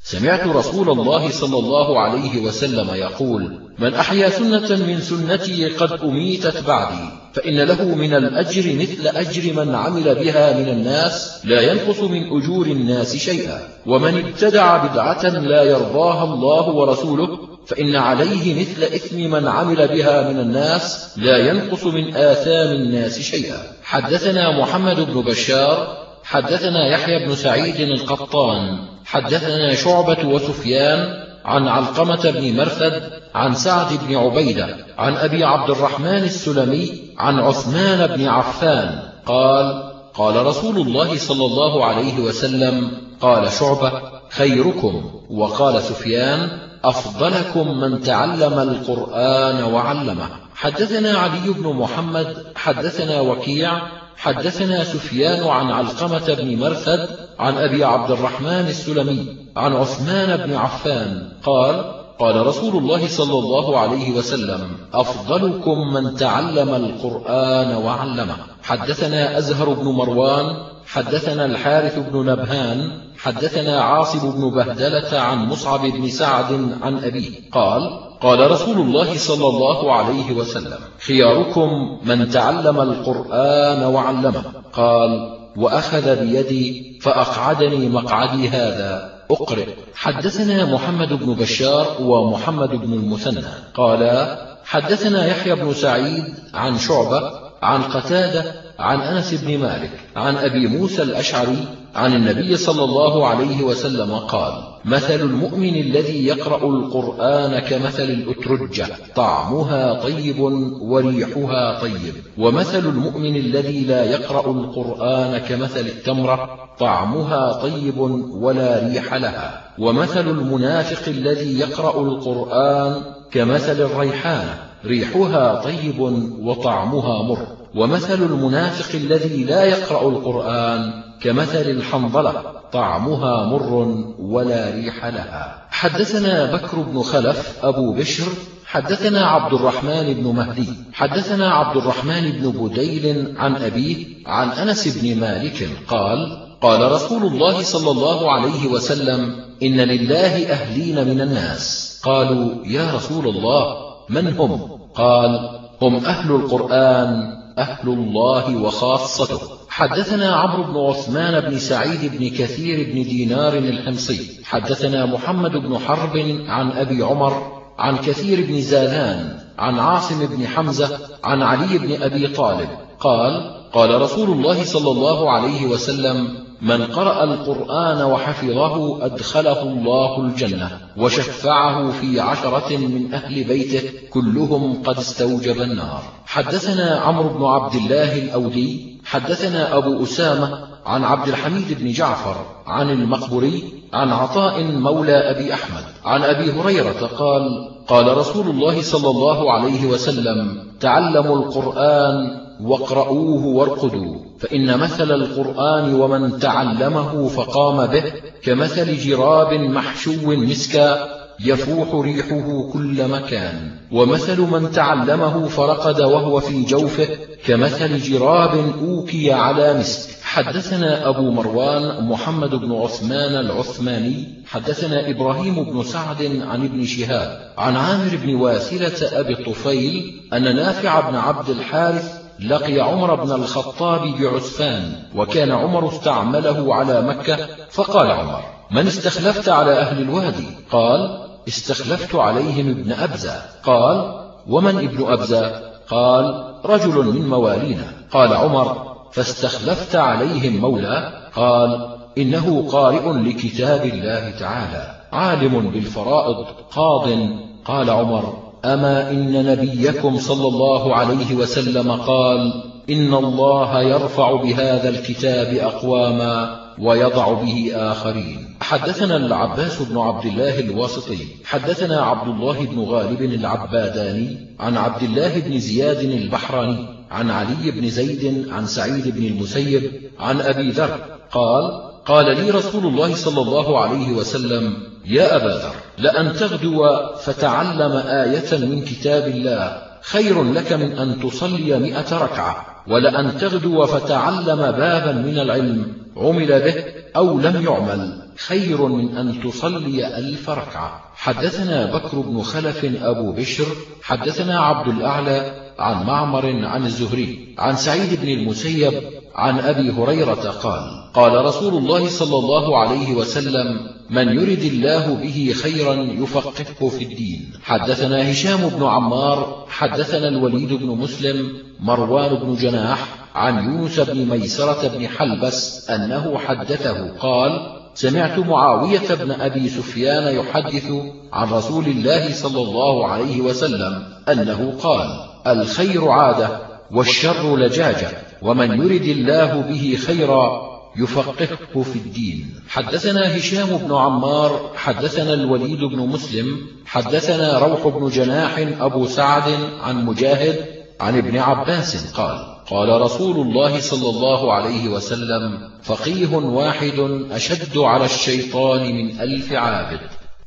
سمعت رسول الله صلى الله عليه وسلم يقول من أحيا سنة من سنتي قد أميتت بعدي فإن له من الأجر مثل أجر من عمل بها من الناس لا ينقص من أجور الناس شيئا. ومن ابتدع بدعة لا يرضاها الله ورسوله فإن عليه مثل إثم من عمل بها من الناس لا ينقص من آثام الناس شيئا. حدثنا محمد بن بشار حدثنا يحيى بن سعيد القطان حدثنا شعبة وسفيان عن علقمة بن مرثد عن سعد بن عبيدة عن أبي عبد الرحمن السلمي عن عثمان بن عفان قال قال رسول الله صلى الله عليه وسلم قال شعبة خيركم. وقال سفيان أفضلكم من تعلم القرآن وعلمه. حدثنا علي بن محمد حدثنا وكيع حدثنا سفيان عن علقمة بن مرثد عن أبي عبد الرحمن السلمي عن عثمان بن عفان قال قال رسول الله صلى الله عليه وسلم أفضلكم من تعلم القرآن وعلمه. حدثنا أزهر بن مروان حدثنا الحارث بن نبهان حدثنا عاصم بن بهدلة عن مصعب بن سعد عن أبيه قال قال رسول الله صلى الله عليه وسلم خياركم من تعلم القرآن وعلمه. قال وأخذ بيدي فأقعدني مقعدي هذا أقرئ. حدثنا محمد بن بشار ومحمد بن المثنى. قال حدثنا يحيى بن سعيد عن شعبة عن قتادة عن أنس بن مالك عن أبي موسى الأشعري عن النبي صلى الله عليه وسلم قال مثل المؤمن الذي يقرأ القرآن كمثل الأترجة طعمها طيب وريحها طيب. ومثل المؤمن الذي لا يقرأ القرآن كمثل التمرة طعمها طيب ولا ريح لها. ومثل المنافق الذي يقرأ القرآن كمثل الريحانة ريحها طيب وطعمها مر. ومثل المنافق الذي لا يقرأ القرآن كمثل الحنظلة طعمها مر ولا ريح لها. حدثنا بكر بن خلف أبو بشر حدثنا عبد الرحمن بن مهدي حدثنا عبد الرحمن بن بديل عن أبيه عن أنس بن مالك قال قال رسول الله صلى الله عليه وسلم إن لله أهلين من الناس. قالوا يا رسول الله من هم؟ قال هم أهل القرآن. أهل الله وخاصته. حدثنا عمرو بن عثمان بن سعيد بن كثير بن دينار الحمصي. حدثنا محمد بن حرب عن أبي عمر عن كثير بن زادان عن عاصم بن حمزة عن علي بن أبي طالب. قال قال رسول الله صلى الله عليه وسلم من قرأ القرآن وحفظه أدخله الله الجنة وشفعه في عشرة من أهل بيته كلهم قد استوجب النار. حدثنا عمرو بن عبد الله الأودي حدثنا أبو أسامة عن عبد الحميد بن جعفر عن المقبري عن عطاء مولى أبي أحمد عن أبي هريرة قال قال رسول الله صلى الله عليه وسلم تعلموا القرآن واقرؤوه وارقدوا فإن مثل القرآن ومن تعلمه فقام به كمثل جراب محشو مسكا يفوح ريحه كل مكان. ومثل من تعلمه فرقد وهو في جوفه كمثل جراب أوكي على مسك. حدثنا أبو مروان محمد بن عثمان العثماني حدثنا إبراهيم بن سعد عن ابن شهاب عن عامر بن واثلة أبي الطفيل أن نافع بن عبد الحارث لقي عمر بن الخطاب بعسفان وكان عمر استعمله على مكة فقال عمر من استخلفت على أهل الوادي؟ قال استخلفت عليهم ابن أبزة. قال ومن ابن أبزة؟ قال رجل من موالينا. قال عمر فاستخلفت عليهم مولى؟ قال إنه قارئ لكتاب الله تعالى عالم بالفرائض قاض. قال عمر أما إن نبيكم صلى الله عليه وسلم قال إن الله يرفع بهذا الكتاب أقواما ويضع به آخرين. حدثنا العباس بن عبد الله الواسطي حدثنا عبد الله بن غالب العباداني عن عبد الله بن زياد البحراني عن علي بن زيد عن سعيد بن المسيب عن أبي ذر قال قال لي رسول الله صلى الله عليه وسلم يا أبا ذر لأن تغدو فتعلم آية من كتاب الله خير لك من أن تصلي مئة ركعة. ولأن تغدو فتعلم بابا من العلم عمل به أو لم يعمل خير من أن تصلي ألف ركعة. حدثنا بكر بن خلف أبو بشر حدثنا عبد الأعلى عن معمر عن الزهري عن سعيد بن المسيب عن أبي هريرة قال قال رسول الله صلى الله عليه وسلم من يرد الله به خيرا يفقهه في الدين. حدثنا هشام بن عمار حدثنا الوليد بن مسلم مروان بن جناح عن يونس بن ميسرة بن حلبس أنه حدثه قال سمعت معاوية بن أبي سفيان يحدث عن رسول الله صلى الله عليه وسلم أنه قال الخير عادة والشر لجاجة. ومن يرد الله به خيرا يفقهه في الدين. حدثنا هشام بن عمار حدثنا الوليد بن مسلم حدثنا روح بن جناح أبو سعد عن مجاهد عن ابن عباس قال قال رسول الله صلى الله عليه وسلم فقيه واحد أشد على الشيطان من ألف عابد.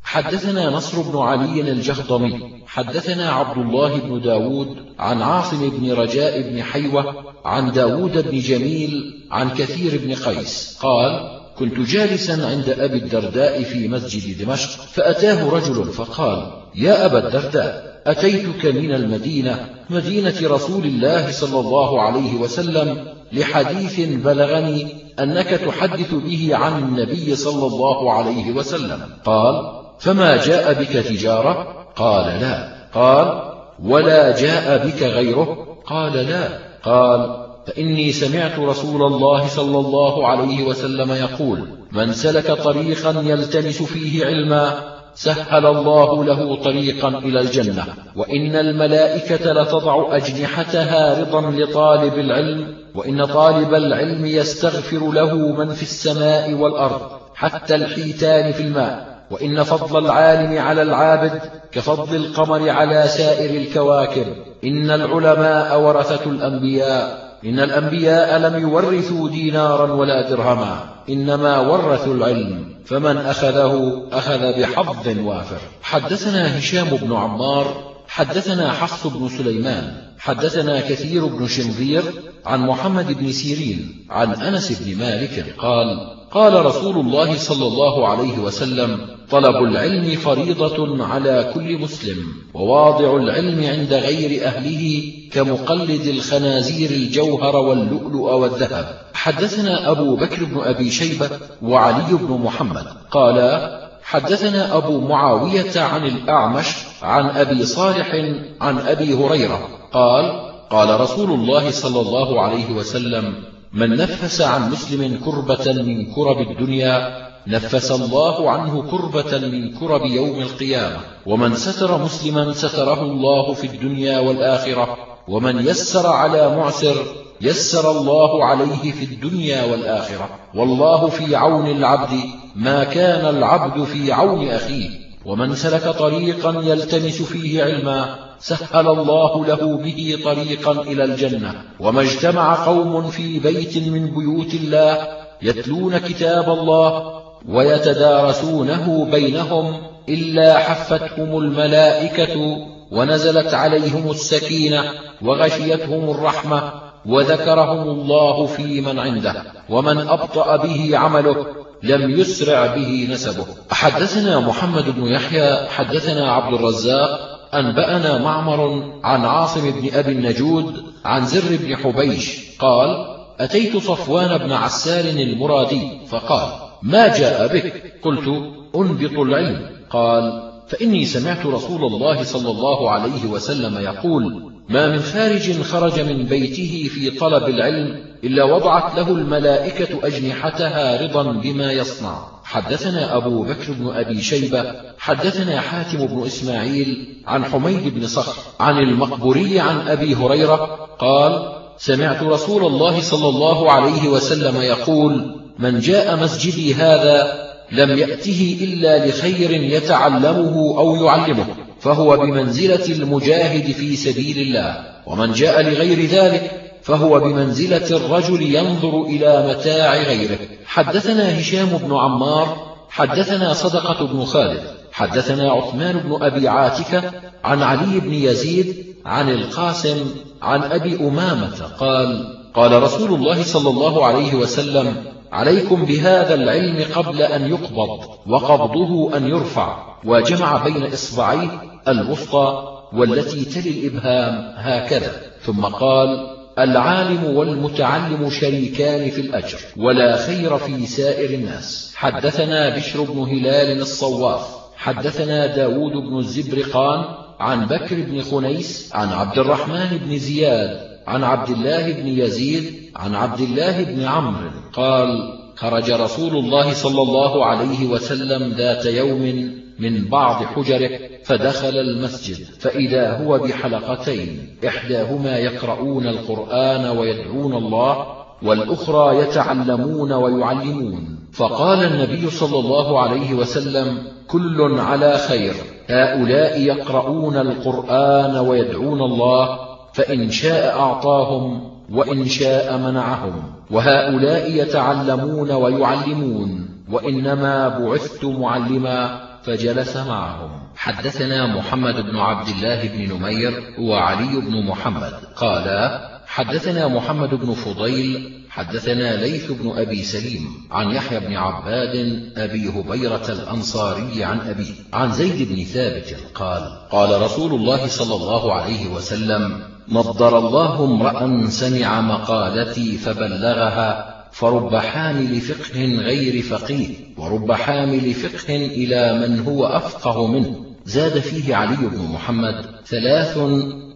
حدثنا نصر بن علي الجهضمي حدثنا عبد الله بن داود عن عاصم بن رجاء بن حيوة عن داود بن جميل عن كثير بن قيس. قال كنت جالسا عند أبي الدرداء في مسجد دمشق فأتاه رجل فقال يا أبا الدرداء أتيتك من المدينة مدينة رسول الله صلى الله عليه وسلم لحديث بلغني أنك تحدث به عن النبي صلى الله عليه وسلم. قال فما جاء بك تجارة؟ قال لا. قال ولا جاء بك غيره؟ قال لا. قال فإني سمعت رسول الله صلى الله عليه وسلم يقول من سلك طريقا يلتمس فيه علما سهل الله له طريقا إلى الجنة. وإن الملائكة لتضع أجنحتها رضا لطالب العلم وإن طالب العلم يستغفر له من في السماء والأرض حتى الحيتان في الماء. وإن فضل العالم على العابد كفضل القمر على سائر الكواكب. إن العلماء ورثة الأنبياء. إن الأنبياء لم يورثوا دينارا ولا درهما. إنما ورثوا العلم. فمن أخذه أخذ بحظ وافر. حدثنا هشام بن عمار. حدثنا حفص بن سليمان. حدثنا كثير بن شنظير عن محمد بن سيرين عن أنس بن مالك قال قال رسول الله صلى الله عليه وسلم طلب العلم فريضة على كل مسلم وواضع العلم عند غير أهله كمقلد الخنازير الجوهر واللؤلؤ والذهب. حدثنا أبو بكر بن أبي شيبة وعلي بن محمد. قالا حدثنا أبو معاوية عن الأعمش عن أبي صالح عن أبي هريرة. قال قال رسول الله صلى الله عليه وسلم من نفس عن مسلم كربة من كرب الدنيا نفس الله عنه كربة من كرب يوم القيامة. ومن ستر مسلما ستره الله في الدنيا والآخرة. ومن يسر على معسر يسر الله عليه في الدنيا والآخرة. والله في عون العبد ما كان العبد في عون أخيه. ومن سلك طريقا يلتمس فيه علما سهل الله له به طريقا إلى الجنة. وما اجتمع قوم في بيت من بيوت الله يتلون كتاب الله ويتدارسونه بينهم إلا حفتهم الملائكة ونزلت عليهم السكينة وغشيتهم الرحمة وذكرهم الله في من عنده. ومن أبطأ به عمله لم يسرع به نسبه. حدثنا محمد بن يحيى حدثنا عبد الرزاق أنبأنا معمر عن عاصم بن أبي النجود عن زر بن حبيش قال أتيت صفوان بن عسال المرادي فقال ما جاء بك؟ قلت أنبط العلم. قال فإني سمعت رسول الله صلى الله عليه وسلم يقول ما من خارج خرج من بيته في طلب العلم إلا وضعت له الملائكة أجنحتها رضا بما يصنع. حدثنا أبو بكر بن أبي شيبة حدثنا حاتم بن إسماعيل عن حميد بن صخر عن المقبوري عن أبي هريرة قال سمعت رسول الله صلى الله عليه وسلم يقول من جاء مسجدي هذا لم يأته إلا لخير يتعلمه أو يعلمه. فهو بمنزلة المجاهد في سبيل الله ومن جاء لغير ذلك فهو بمنزلة الرجل ينظر إلى متاع غيره. حدثنا هشام بن عمار حدثنا صدقة بن خالد حدثنا عثمان بن أبي عاتكة عن علي بن يزيد عن القاسم عن أبي أمامة قال قال رسول الله صلى الله عليه وسلم عليكم بهذا العلم قبل أن يقبض وقبضه أن يرفع وجمع بين إصبعيه الوسطى والتي تلي الإبهام هكذا. ثم قال العالم والمتعلم شريكان في الأجر ولا خير في سائر الناس. حدثنا بشر بن هلال الصواف حدثنا داود بن الزبرقان عن بكر بن خنيس عن عبد الرحمن بن زياد عن عبد الله بن يزيد عن عبد الله بن عمرو قال خرج رسول الله صلى الله عليه وسلم ذات يوم من بعض حجره فدخل المسجد فإذا هو بحلقتين إحداهما يقرؤون القرآن ويدعون الله والأخرى يتعلمون ويعلمون. فقال النبي صلى الله عليه وسلم كل على خير هؤلاء يقرؤون القرآن ويدعون الله فإن شاء أعطاهم وإن شاء منعهم وهؤلاء يتعلمون ويعلمون وإنما بعثت معلما فجلس معهم. حدثنا محمد بن عبد الله بن نمير وعلي بن محمد قالا حدثنا محمد بن فضيل حدثنا ليث بن أبي سليم عن يحيى بن عباد أبي هبيرة الأنصاري عن أبي عن زيد بن ثابت قال قال رسول الله صلى الله عليه وسلم نضر الله امرأ سمع مقالتي فبلغها فرب حامل فقه غير فقيه ورب حامل فقه إلى من هو أفقه منه. زاد فيه علي بن محمد ثلاث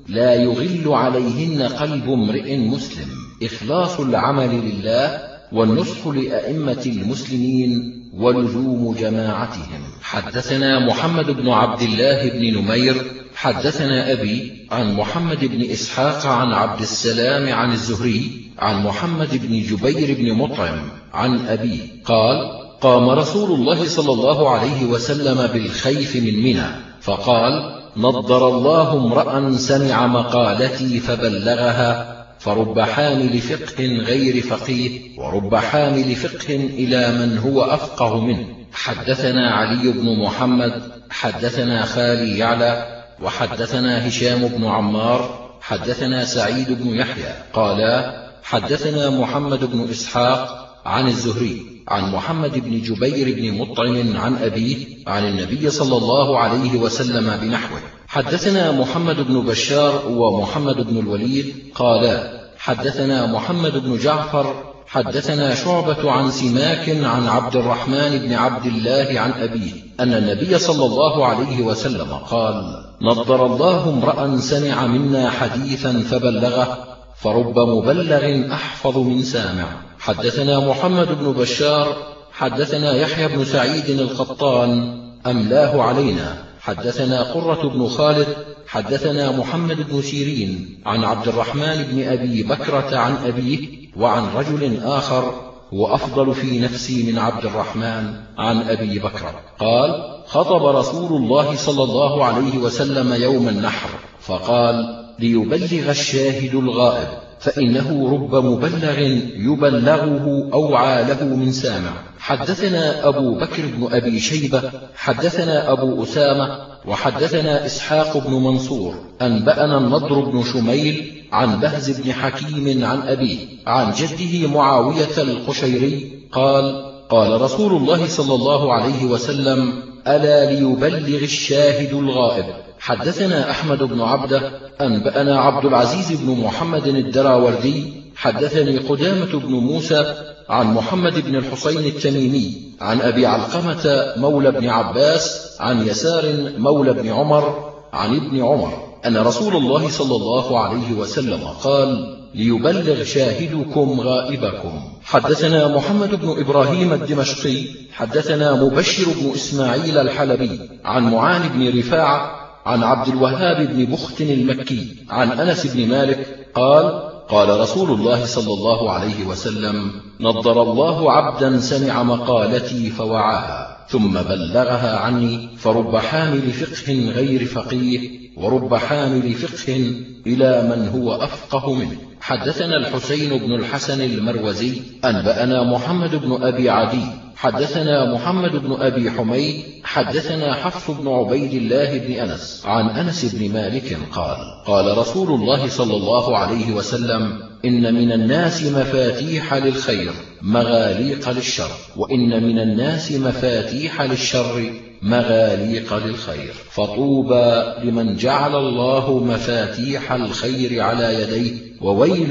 لا يغل عليهن قلب امرئ مسلم. إخلاص العمل لله والنصح لأئمة المسلمين ولزوم جماعتهم. حدثنا محمد بن عبد الله بن نمير حدثنا أبي عن محمد بن إسحاق عن عبد السلام عن الزهري عن محمد بن جبير بن مطعم عن أبي قال قام رسول الله صلى الله عليه وسلم بالخيف من منى فقال نضر الله امرأ سمع مقالتي فبلغها فرب حامل فقه غير فقيه ورب حامل فقه إلى من هو أفقه منه. حدثنا علي بن محمد حدثنا خالي يعلى وحدثنا هشام بن عمار حدثنا سعيد بن يحيى قالا حدثنا محمد بن إسحاق عن الزهري عن محمد بن جبير بن مطعم عن أبيه عن النبي صلى الله عليه وسلم بنحوه. حدثنا محمد بن بشار ومحمد بن الوليد قالا حدثنا محمد بن جعفر حدثنا شعبة عن سماك عن عبد الرحمن بن عبد الله عن أبيه أن النبي صلى الله عليه وسلم قال نضر الله امرأ سمع منا حديثا فبلغه فرب مبلغ أحفظ من سامع. حدثنا محمد بن بشار حدثنا يحيى بن سعيد القطان أملاه علينا. حدثنا قرة بن خالد حدثنا محمد بن سيرين عن عبد الرحمن بن أبي بكرة عن أبيه وعن رجل آخر هو أفضل في نفسي من عبد الرحمن عن أبي بكرة. قال خطب رسول الله صلى الله عليه وسلم يوم النحر فقال ليبلغ الشاهد الغائب. فإنه رب مبلغ يبلغه أوعى له من سامع. حدثنا أبو بكر بن أبي شيبة حدثنا أبو أسامة وحدثنا إسحاق بن منصور. أنبأنا النضر بن شميل عن بهز بن حكيم عن أبيه عن جده معاوية القشيري قال قال رسول الله صلى الله عليه وسلم ألا ليبلغ الشاهد الغائب؟ حدثنا أحمد بن عبده أنبأنا عبد العزيز بن محمد الدراوردي حدثني قدامة بن موسى عن محمد بن الحسين التميمي عن أبي علقمة مولى بن عباس عن يسار مولى بن عمر عن ابن عمر أن رسول الله صلى الله عليه وسلم قال ليبلغ شاهدكم غائبكم. حدثنا محمد بن إبراهيم الدمشقي حدثنا مبشر بن إسماعيل الحلبي عن معان بن رفاعة عن عبد الوهاب بن بخت المكي عن أنس بن مالك قال قال رسول الله صلى الله عليه وسلم نضر الله عبدا سمع مقالتي فوعاها ثم بلغها عني فرب حامل فقه غير فقيه ورب حامل فقه إلى من هو أفقه منه. حدثنا الحسين بن الحسن المروزي أنبأنا محمد بن أبي عدي حدثنا محمد بن أبي حميد حدثنا حفص بن عبيد الله بن أنس عن أنس بن مالك قال قال رسول الله صلى الله عليه وسلم إن من الناس مفاتيح للخير مغاليق للشر وإن من الناس مفاتيح للشر مغاليق للخير. فطوبى لمن جعل الله مفاتيح الخير على يديه وويل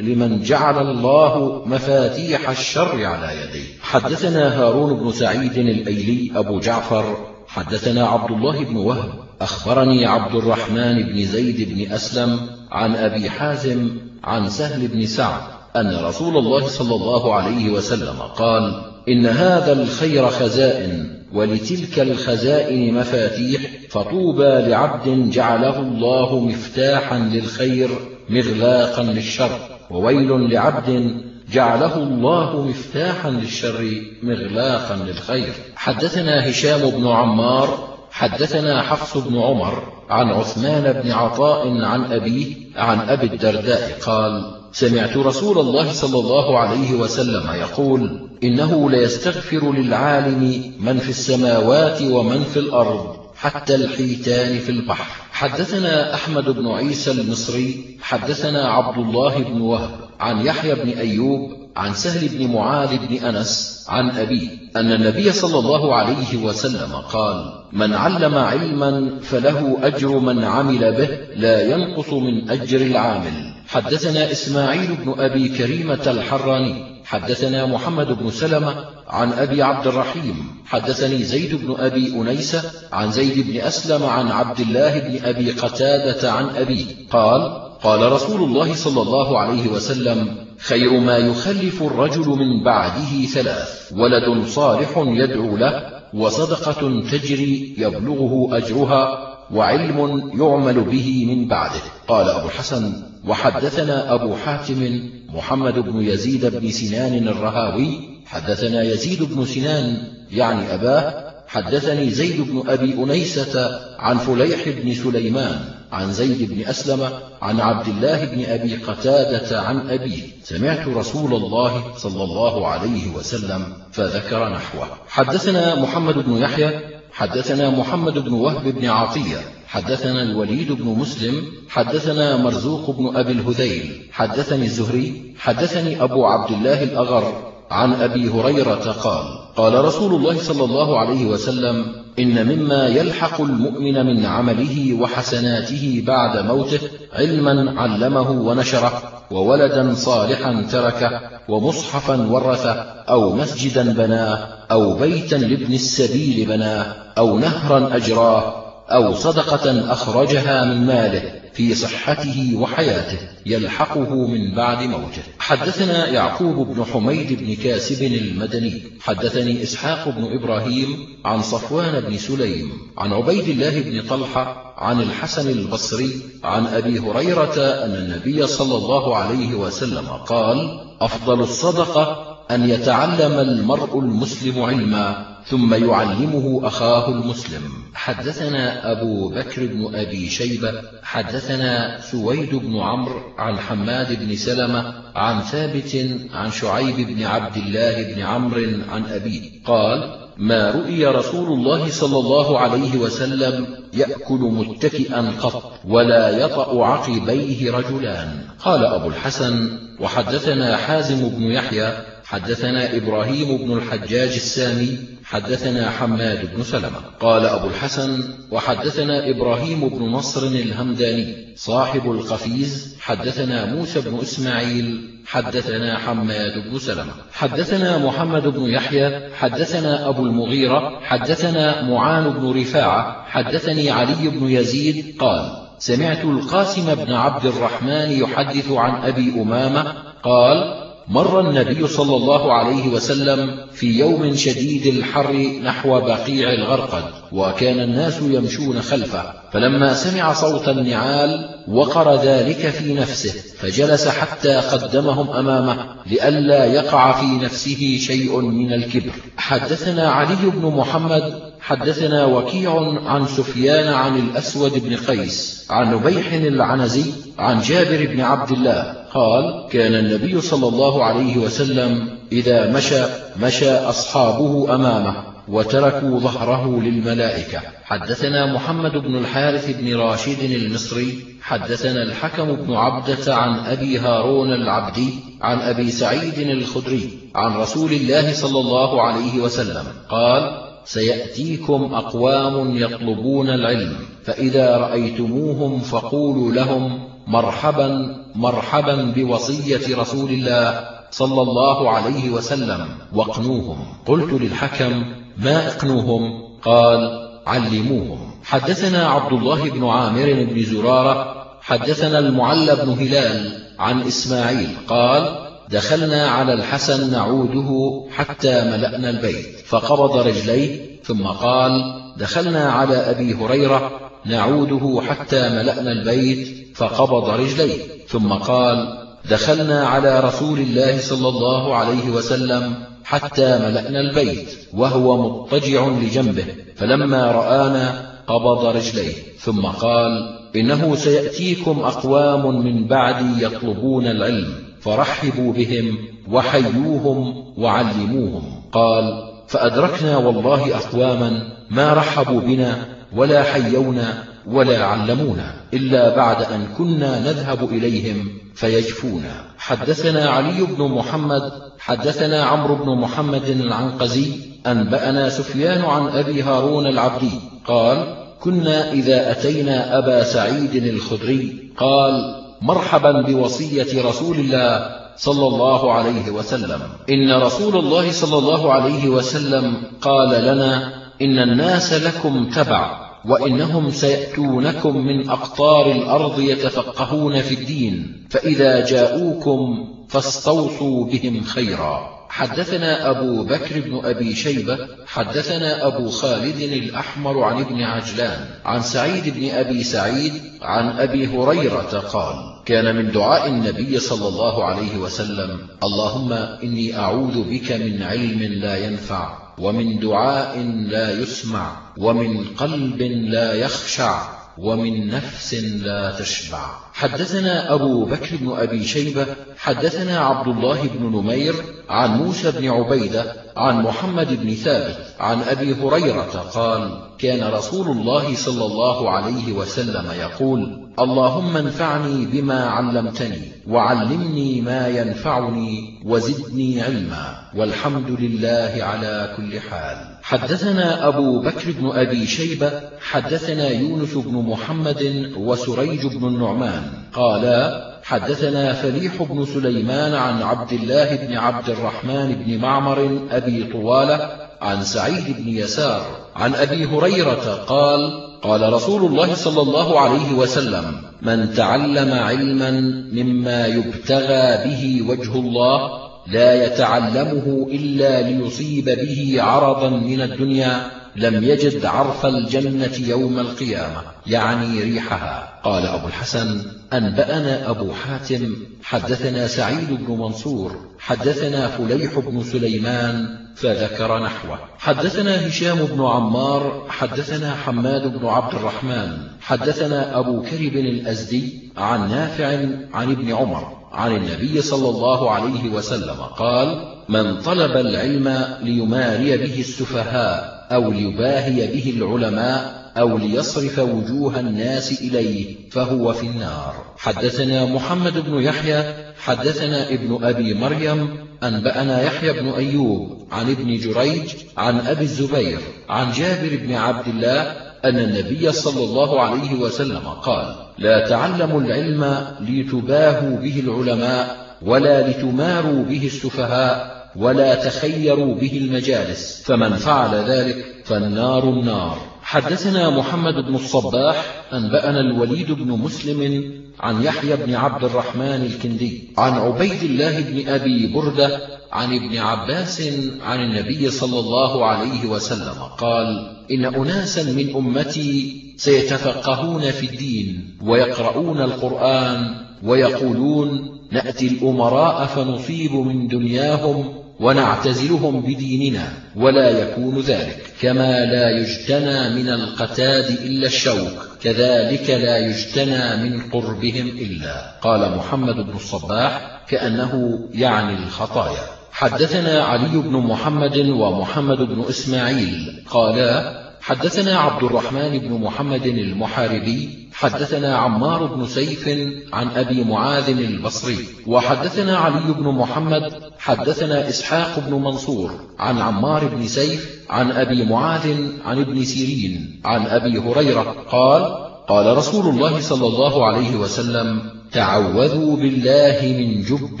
لمن جعل الله مفاتيح الشر على يديه. حدثنا هارون بن سعيد الأيلي أبو جعفر حدثنا عبد الله بن وهب أخبرني عبد الرحمن بن زيد بن أسلم عن أبي حازم عن سهل بن سعد أن رسول الله صلى الله عليه وسلم قال إن هذا الخير خزائن ولتلك الخزائن مفاتيح فطوبى لعبد جعله الله مفتاحا للخير مغلاقا للشر وويل لعبد جعله الله مفتاحا للشر مغلاقا للخير. حدثنا هشام بن عمار حدثنا حفص بن عمر عن عثمان بن عطاء عن أبيه عن أبي الدرداء قال سمعت رسول الله صلى الله عليه وسلم يقول إنه ليستغفر للعالم من في السماوات ومن في الأرض حتى الحيتان في البحر. حدثنا أحمد بن عيسى المصري حدثنا عبد الله بن وهب عن يحيى بن أيوب عن سهل بن معاذ بن أنس عن أبيه أن النبي صلى الله عليه وسلم قال من علم علما فله أجر من عمل به لا ينقص من أجر العامل. حدثنا إسماعيل بن أبي كريمة الحراني حدثنا محمد بن سلمة عن أبي عبد الرحيم حدثني زيد بن أبي أنيسة عن زيد بن أسلم عن عبد الله بن أبي قتادة عن أبيه قال قال رسول الله صلى الله عليه وسلم خير ما يخلف الرجل من بعده ثلاث ولد صالح يدعو له وصدقة تجري يبلغه أجرها وعلم يعمل به من بعده. قال أبو الحسن وحدثنا أبو حاتم محمد بن يزيد بن سنان الرهاوي حدثنا يزيد بن سنان يعني أباه حدثني زيد بن أبي أنيسة عن فليح بن سليمان عن زيد بن أسلم عن عبد الله بن أبي قتادة عن أبيه. سمعت رسول الله صلى الله عليه وسلم فذكر نحوه. حدثنا محمد بن يحيى حدثنا محمد بن وهب بن عطية حدثنا الوليد بن مسلم حدثنا مرزوق بن أبي الهذيل حدثني الزهري حدثني أبو عبد الله الأغر عن أبي هريرة قال قال رسول الله صلى الله عليه وسلم إن مما يلحق المؤمن من عمله وحسناته بعد موته علما علمه ونشره وولدا صالحا تركه ومصحفا ورثه أو مسجدا بناه أو بيتا لابن السبيل بناه أو نهرا أجراه أو صدقة أخرجها من ماله في صحته وحياته يلحقه من بعد موته. حدثنا يعقوب بن حميد بن كاسب المدني. حدثني إسحاق بن إبراهيم عن صفوان بن سليم عن عبيد الله بن طلحة عن الحسن البصري عن أبي هريرة أن النبي صلى الله عليه وسلم قال أفضل الصدقة أن يتعلم المرء المسلم علما ثم يعلمه أخاه المسلم. حدثنا أبو بكر بن أبي شيبة حدثنا سويد بن عمرو عن حماد بن سلمة عن ثابت عن شعيب بن عبد الله بن عمرو عن أبيه قال ما رؤي رسول الله صلى الله عليه وسلم يأكل متكئا قط ولا يطأ عقبيه رجلان. قال أبو الحسن وحدثنا حازم بن يحيى حدثنا إبراهيم بن الحجاج السامي حدثنا حماد بن سلمة. قال أبو الحسن وحدثنا إبراهيم بن نصر الهمداني صاحب القفيز. حدثنا موسى بن إسماعيل حدثنا حماد بن سلمة. حدثنا محمد بن يحيى حدثنا أبو المغيرة حدثنا معان بن رفاعة حدثني علي بن يزيد. قال سمعت القاسم بن عبد الرحمن يحدث عن أبي أمامة. قال مر النبي صلى الله عليه وسلم في يوم شديد الحر نحو بقيع الغرقد وكان الناس يمشون خلفه. فلما سمع صوت النعال وقر ذلك في نفسه فجلس حتى قدمهم أمامه لئلا يقع في نفسه شيء من الكبر. حدثنا علي بن محمد حدثنا وكيع عن سفيان عن الأسود بن قيس عن نبيح العنزي عن جابر بن عبد الله قال كان النبي صلى الله عليه وسلم إذا مشى مشى أصحابه أمامه وتركوا ظهره للملائكة. حدثنا محمد بن الحارث بن راشد المصري حدثنا الحكم بن عبدة عن أبي هارون العبدي عن أبي سعيد الخدري عن رسول الله صلى الله عليه وسلم قال سيأتيكم أقوام يطلبون العلم فإذا رأيتموهم فقولوا لهم مرحبا مرحبا بوصية رسول الله صلى الله عليه وسلم واقنوهم. قلت للحكم ما أقنوهم؟ قال علموهم. حدثنا عبد الله بن عامر بن زرارة حدثنا المعلى بن هلال عن إسماعيل قال دخلنا على الحسن نعوده حتى ملأنا البيت فقبض رجليه ثم قال دخلنا على أبي هريرة نعوده حتى ملأنا البيت فقبض رجليه ثم قال دخلنا على رسول الله صلى الله عليه وسلم حتى ملأنا البيت وهو مضطجع لجنبه فلما رآنا قبض رجليه ثم قال إنه سيأتيكم أقوام من بعدي يطلبون العلم. فرحبوا بهم وحيوهم وعلموهم. قال فأدركنا والله أقواما ما رحبوا بنا ولا حيونا ولا علمونا إلا بعد أن كنا نذهب إليهم فيجفونا. حدثنا علي بن محمد حدثنا عمرو بن محمد العنقزي أنبأنا سفيان عن أبي هارون العبدي قال كنا إذا أتينا أبا سعيد الخدري قال مرحبا بوصية رسول الله صلى الله عليه وسلم. إن رسول الله صلى الله عليه وسلم قال لنا إن الناس لكم تبع وإنهم سيأتونكم من أقطار الأرض يتفقهون في الدين فإذا جاءوكم فاستوصوا بهم خيرا. حدثنا أبو بكر بن أبي شيبة حدثنا أبو خالد الأحمر عن ابن عجلان عن سعيد بن أبي سعيد عن أبي هريرة قال كان من دعاء النبي صلى الله عليه وسلم اللهم إني أعوذ بك من علم لا ينفع ومن دعاء لا يسمع ومن قلب لا يخشع ومن نفس لا تشبع. حدثنا أبو بكر بن أبي شيبة حدثنا عبد الله بن نمير عن موسى بن عبيدة عن محمد بن ثابت عن أبي هريرة قال كان رسول الله صلى الله عليه وسلم يقول اللهم انفعني بما علمتني وعلمني ما ينفعني وزدني علما والحمد لله على كل حال. حدثنا أبو بكر بن أبي شيبة حدثنا يونس بن محمد وسريج بن النعمان. قالا حدثنا فليح بن سليمان عن عبد الله بن عبد الرحمن بن معمر أبي طوالة عن سعيد بن يسار عن أبي هريرة قال قال رسول الله صلى الله عليه وسلم من تعلم علما مما يبتغى به وجه الله لا يتعلمه إلا ليصيب به عرضا من الدنيا لم يجد عرف الجنة يوم القيامة. يعني ريحها. قال أبو الحسن أنبأنا أبو حاتم حدثنا سعيد بن منصور حدثنا فليح بن سليمان فذكر نحوه. حدثنا هشام بن عمار حدثنا حماد بن عبد الرحمن حدثنا أبو كرب الأزدي عن نافع عن ابن عمر عن النبي صلى الله عليه وسلم قال من طلب العلم ليماري به السفهاء أو ليباهي به العلماء أو ليصرف وجوه الناس إليه فهو في النار. حدثنا محمد بن يحيى حدثنا ابن أبي مريم أنبأنا يحيى بن أيوب عن ابن جريج عن أبي الزبير عن جابر بن عبد الله أن النبي صلى الله عليه وسلم قال لا تعلموا العلم لتباهوا به العلماء ولا لتماروا به السفهاء ولا تخيروا به المجالس فمن فعل ذلك فالنار النار. حدثنا محمد بن الصباح أنبأنا الوليد بن مسلم عن يحيى بن عبد الرحمن الكندي عن عبيد الله بن أبي بردة عن ابن عباس عن النبي صلى الله عليه وسلم قال إن أناسا من أمتي سيتفقهون في الدين ويقرؤون القرآن ويقولون نأتي الأمراء فنصيب من دنياهم ونعتزلهم بديننا ولا يكون ذلك كما لا يجتنى من القتاد إلا الشوك كذلك لا يجتنى من قربهم إلا. قال محمد بن الصباح كأنه يعني الخطايا. حدثنا علي بن محمد ومحمد بن إسماعيل قالا حدثنا عبد الرحمن بن محمد المحاربي حدثنا عمار بن سيف عن أبي معاذ البصري وحدثنا علي بن محمد حدثنا إسحاق بن منصور عن عمار بن سيف عن أبي معاذ عن ابن سيرين عن أبي هريرة قال قال رسول الله صلى الله عليه وسلم تعوذوا بالله من جب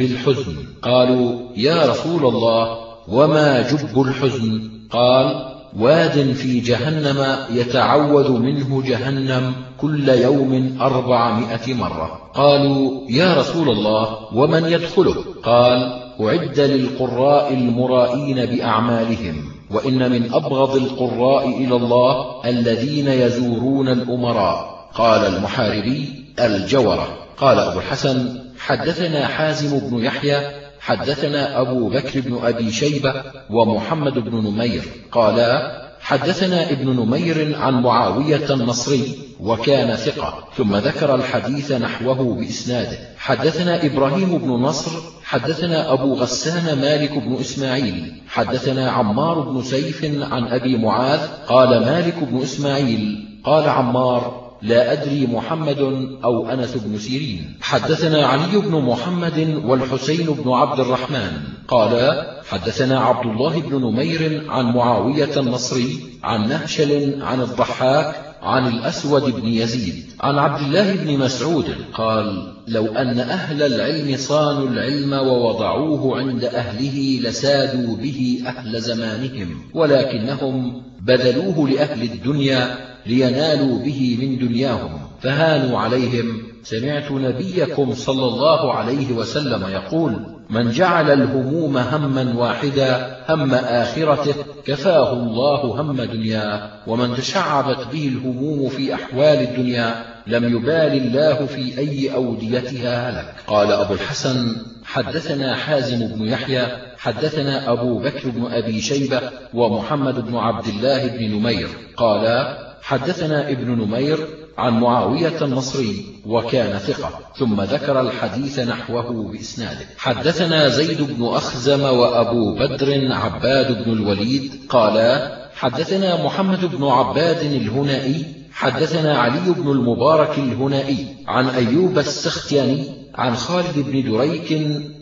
الحزن. قالوا يا رسول الله وما جب الحزن؟ قال واد في جهنم يتعوذ منه جهنم كل يوم أربعمائة مرة. قالوا يا رسول الله ومن يدخله؟ قال أعد للقراء المرائين بأعمالهم وإن من أبغض القراء إلى الله الذين يزورون الأمراء. قال المحاربي الجورة. قال أبو الحسن حدثنا حازم بن يحيى حدثنا أبو بكر بن أبي شيبة ومحمد بن نمير. قالا حدثنا ابن نمير عن معاوية النصري وكان ثقة ثم ذكر الحديث نحوه بإسناده. حدثنا إبراهيم بن نصر حدثنا أبو غسان مالك بن إسماعيل. حدثنا عمار بن سيف عن أبي معاذ قال مالك بن إسماعيل. قال عمار لا أدري محمد أو أنس بن سيرين. حدثنا علي بن محمد والحسين بن عبد الرحمن. قال حدثنا عبد الله بن نمير عن معاوية النصري عن نهشل عن الضحاك عن الأسود بن يزيد. عن عبد الله بن مسعود قال لو أن أهل العلم صانوا العلم ووضعوه عند أهله لسادوا به أهل زمانهم ولكنهم بذلوه لأهل الدنيا لينالوا به من دنياهم. فهانوا عليهم. سمعت نبيكم صلى الله عليه وسلم يقول من جعل الهموم هما واحدا هم آخرته كفاه الله هم دنياه. ومن تشعبت به الهموم في أحوال الدنيا لم يبال الله في أي أوديتها هلك قال أبو الحسن حدثنا حازم بن يحيى حدثنا أبو بكر بن أبي شيبة ومحمد بن عبد الله بن نمير. قالا حدثنا ابن نمير عن معاوية النصري وكان ثقة ثم ذكر الحديث نحوه بإسناده. حدثنا زيد بن أخزم وأبو بدر عباد بن الوليد قالا حدثنا محمد بن عباد الهنائي حدثنا علي بن المبارك الهنائي عن أيوب السختياني عن خالد بن دريك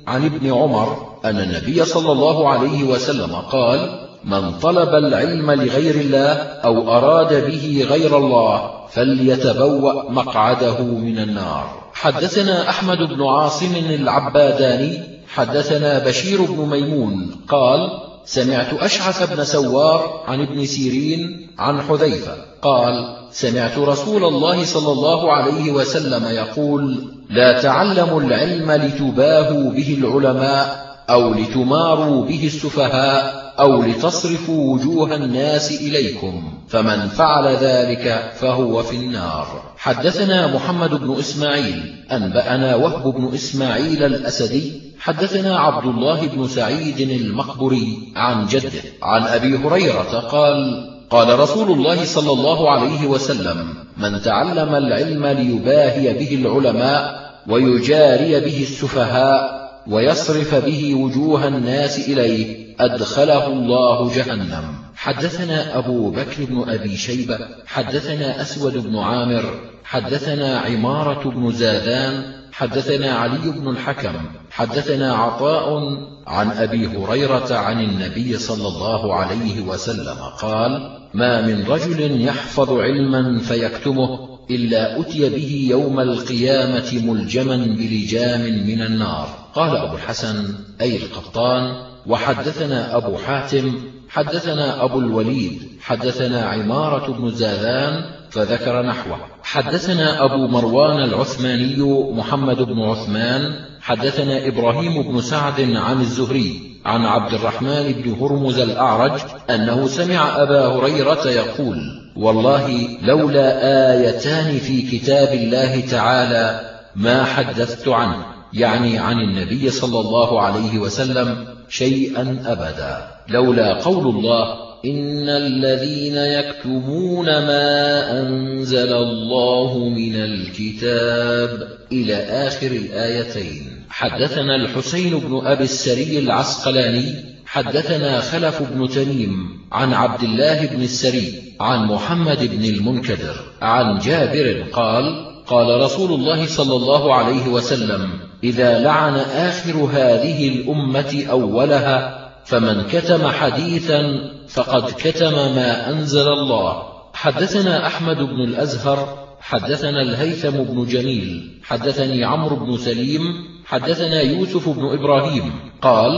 عن ابن عمر أن النبي صلى الله عليه وسلم قال من طلب العلم لغير الله أو أراد به غير الله فليتبوأ مقعده من النار. حدثنا أحمد بن عاصم العباداني حدثنا بشير بن ميمون قال سمعت أشعث بن سوار عن ابن سيرين عن حذيفة قال سمعت رسول الله صلى الله عليه وسلم يقول لا تعلموا العلم لتباهوا به العلماء أو لتماروا به السفهاء أو لتصرفوا وجوه الناس إليكم فمن فعل ذلك فهو في النار. حدثنا محمد بن إسماعيل أنبأنا وهب بن إسماعيل الأسدي حدثنا عبد الله بن سعيد المقبري عن جده عن أبي هريرة قال قال رسول الله صلى الله عليه وسلم من تعلم العلم ليباهي به العلماء ويجاري به السفهاء ويصرف به وجوه الناس إليه أدخله الله جهنم. حدثنا أبو بكر بن أبي شيبة حدثنا أسود بن عامر حدثنا عمارة بن زادان حدثنا علي بن الحكم حدثنا عطاء عن أبي هريرة عن النبي صلى الله عليه وسلم قال ما من رجل يحفظ علما فيكتمه إلا أتي به يوم القيامة ملجما بلجام من النار. قال أبو الحسن أي القطان وحدثنا أبو حاتم حدثنا أبو الوليد حدثنا عمارة بن زاذان فذكر نحوه. حدثنا أبو مروان العثماني محمد بن عثمان حدثنا إبراهيم بن سعد عن الزهري عن عبد الرحمن بن هرمز الأعرج أنه سمع أبا هريرة يقول والله لولا آيتان في كتاب الله تعالى ما حدثت عنه يعني عن النبي صلى الله عليه وسلم شيئا أبدا. لولا قول الله إن الذين يكتمون ما أنزل الله من الكتاب إلى آخر الآيتين. حدثنا الحسين بن أبي السري العسقلاني حدثنا خلف بن تميم عن عبد الله بن السري عن محمد بن المنكدر عن جابر قال قال رسول الله صلى الله عليه وسلم إذا لعن آخر هذه الأمة أولها فمن كتم حديثا فقد كتم ما أنزل الله. حدثنا أحمد بن الأزهر حدثنا الهيثم بن جميل حدثني عمرو بن سليم حدثنا يوسف بن إبراهيم. قال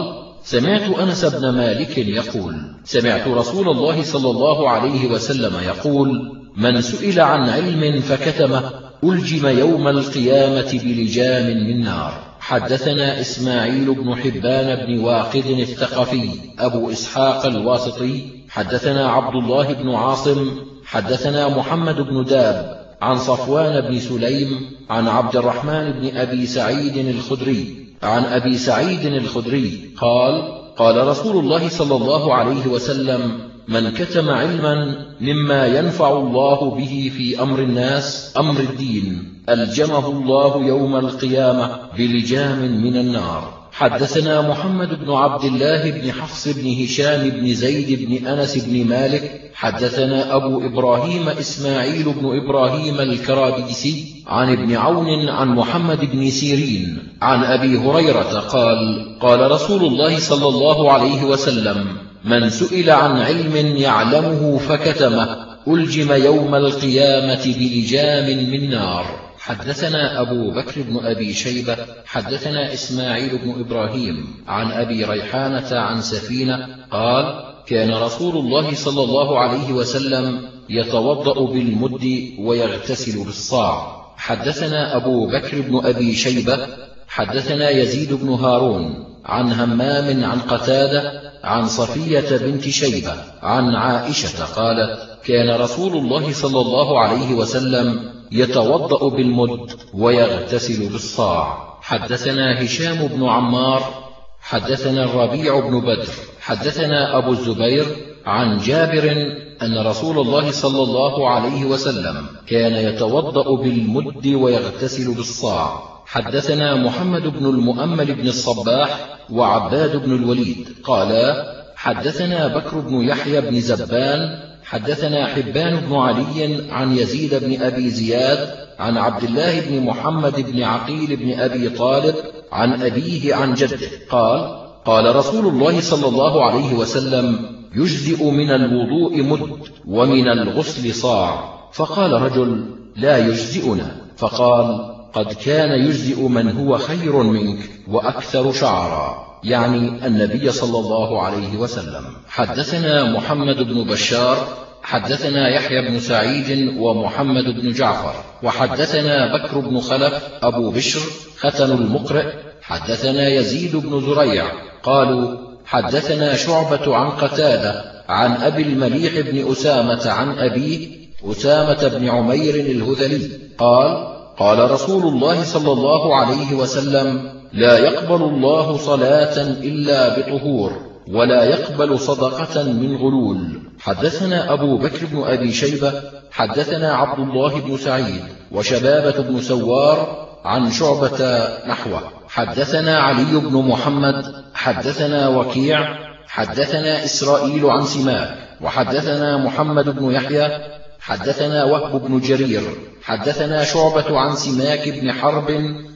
سمعت أنس بن مالك يقول سمعت رسول الله صلى الله عليه وسلم يقول من سئل عن علم فكتمه ألجم يوم القيامة بلجام من نار. حدثنا إسماعيل بن حبان بن واقد الثقفي أبو إسحاق الواسطي. حدثنا عبد الله بن عاصم. حدثنا محمد بن داب عن صفوان بن سليم عن عبد الرحمن بن أبي سعيد الخدري. عن أبي سعيد الخدري قال قال رسول الله صلى الله عليه وسلم من كتم علما مما ينفع الله به في أمر الناس أمر الدين ألجمه الله يوم القيامة بلجام من النار. حدثنا محمد بن عبد الله بن حفص بن هشام بن زيد بن أنس بن مالك حدثنا أبو إبراهيم إسماعيل بن إبراهيم الكرابيسي عن ابن عون عن محمد بن سيرين عن أبي هريرة قال قال رسول الله صلى الله عليه وسلم من سئل عن علم يعلمه فكتمه ألجم يوم القيامة بلجام من نار. حدثنا أبو بكر بن أبي شيبة حدثنا إسماعيل بن إبراهيم عن أبي ريحانة عن سفينة قال كان رسول الله صلى الله عليه وسلم يتوضأ بالمد ويغتسل بالصاع. حدثنا أبو بكر بن أبي شيبة حدثنا يزيد بن هارون عن همام عن قتادة عن صفية بنت شيبة عن عائشة قالت كان رسول الله صلى الله عليه وسلم يتوضأ بالمد ويغتسل بالصاع. حدثنا هشام بن عمار حدثنا الربيع بن بدر حدثنا أبو الزبير عن جابر أن رسول الله صلى الله عليه وسلم كان يتوضأ بالمد ويغتسل بالصاع. حدثنا محمد بن المؤمل بن الصباح وعباد بن الوليد. قالا حدثنا بكر بن يحيى بن زبان حدثنا حبان بن علي عن يزيد بن أبي زياد عن عبد الله بن محمد بن عقيل بن أبي طالب عن أبيه عن جده. قال قال رسول الله صلى الله عليه وسلم يجزئ من الوضوء مد ومن الغسل صاع. فقال رجل لا يجزئنا. فقال قد كان يجزئ من هو خير منك وأكثر شعرا. يعني النبي صلى الله عليه وسلم. حدثنا محمد بن بشار حدثنا يحيى بن سعيد ومحمد بن جعفر وحدثنا بكر بن خلف أبو بشر ختن المقرئ حدثنا يزيد بن زريع قالوا حدثنا شعبة عن قتادة عن أبي المليح بن أسامة عن أبيه أسامة بن عمير الهذلي قال قال رسول الله صلى الله عليه وسلم لا يقبل الله صلاة إلا بطهور ولا يقبل صدقة من غلول. حدثنا أبو بكر بن أبي شيبة حدثنا عبد الله بن سعيد وشبابة بن سوار عن شعبة نحوه. حدثنا علي بن محمد حدثنا وكيع حدثنا إسرائيل عن سماك وحدثنا محمد بن يحيى حدثنا وهب بن جرير حدثنا شعبة عن سماك بن حرب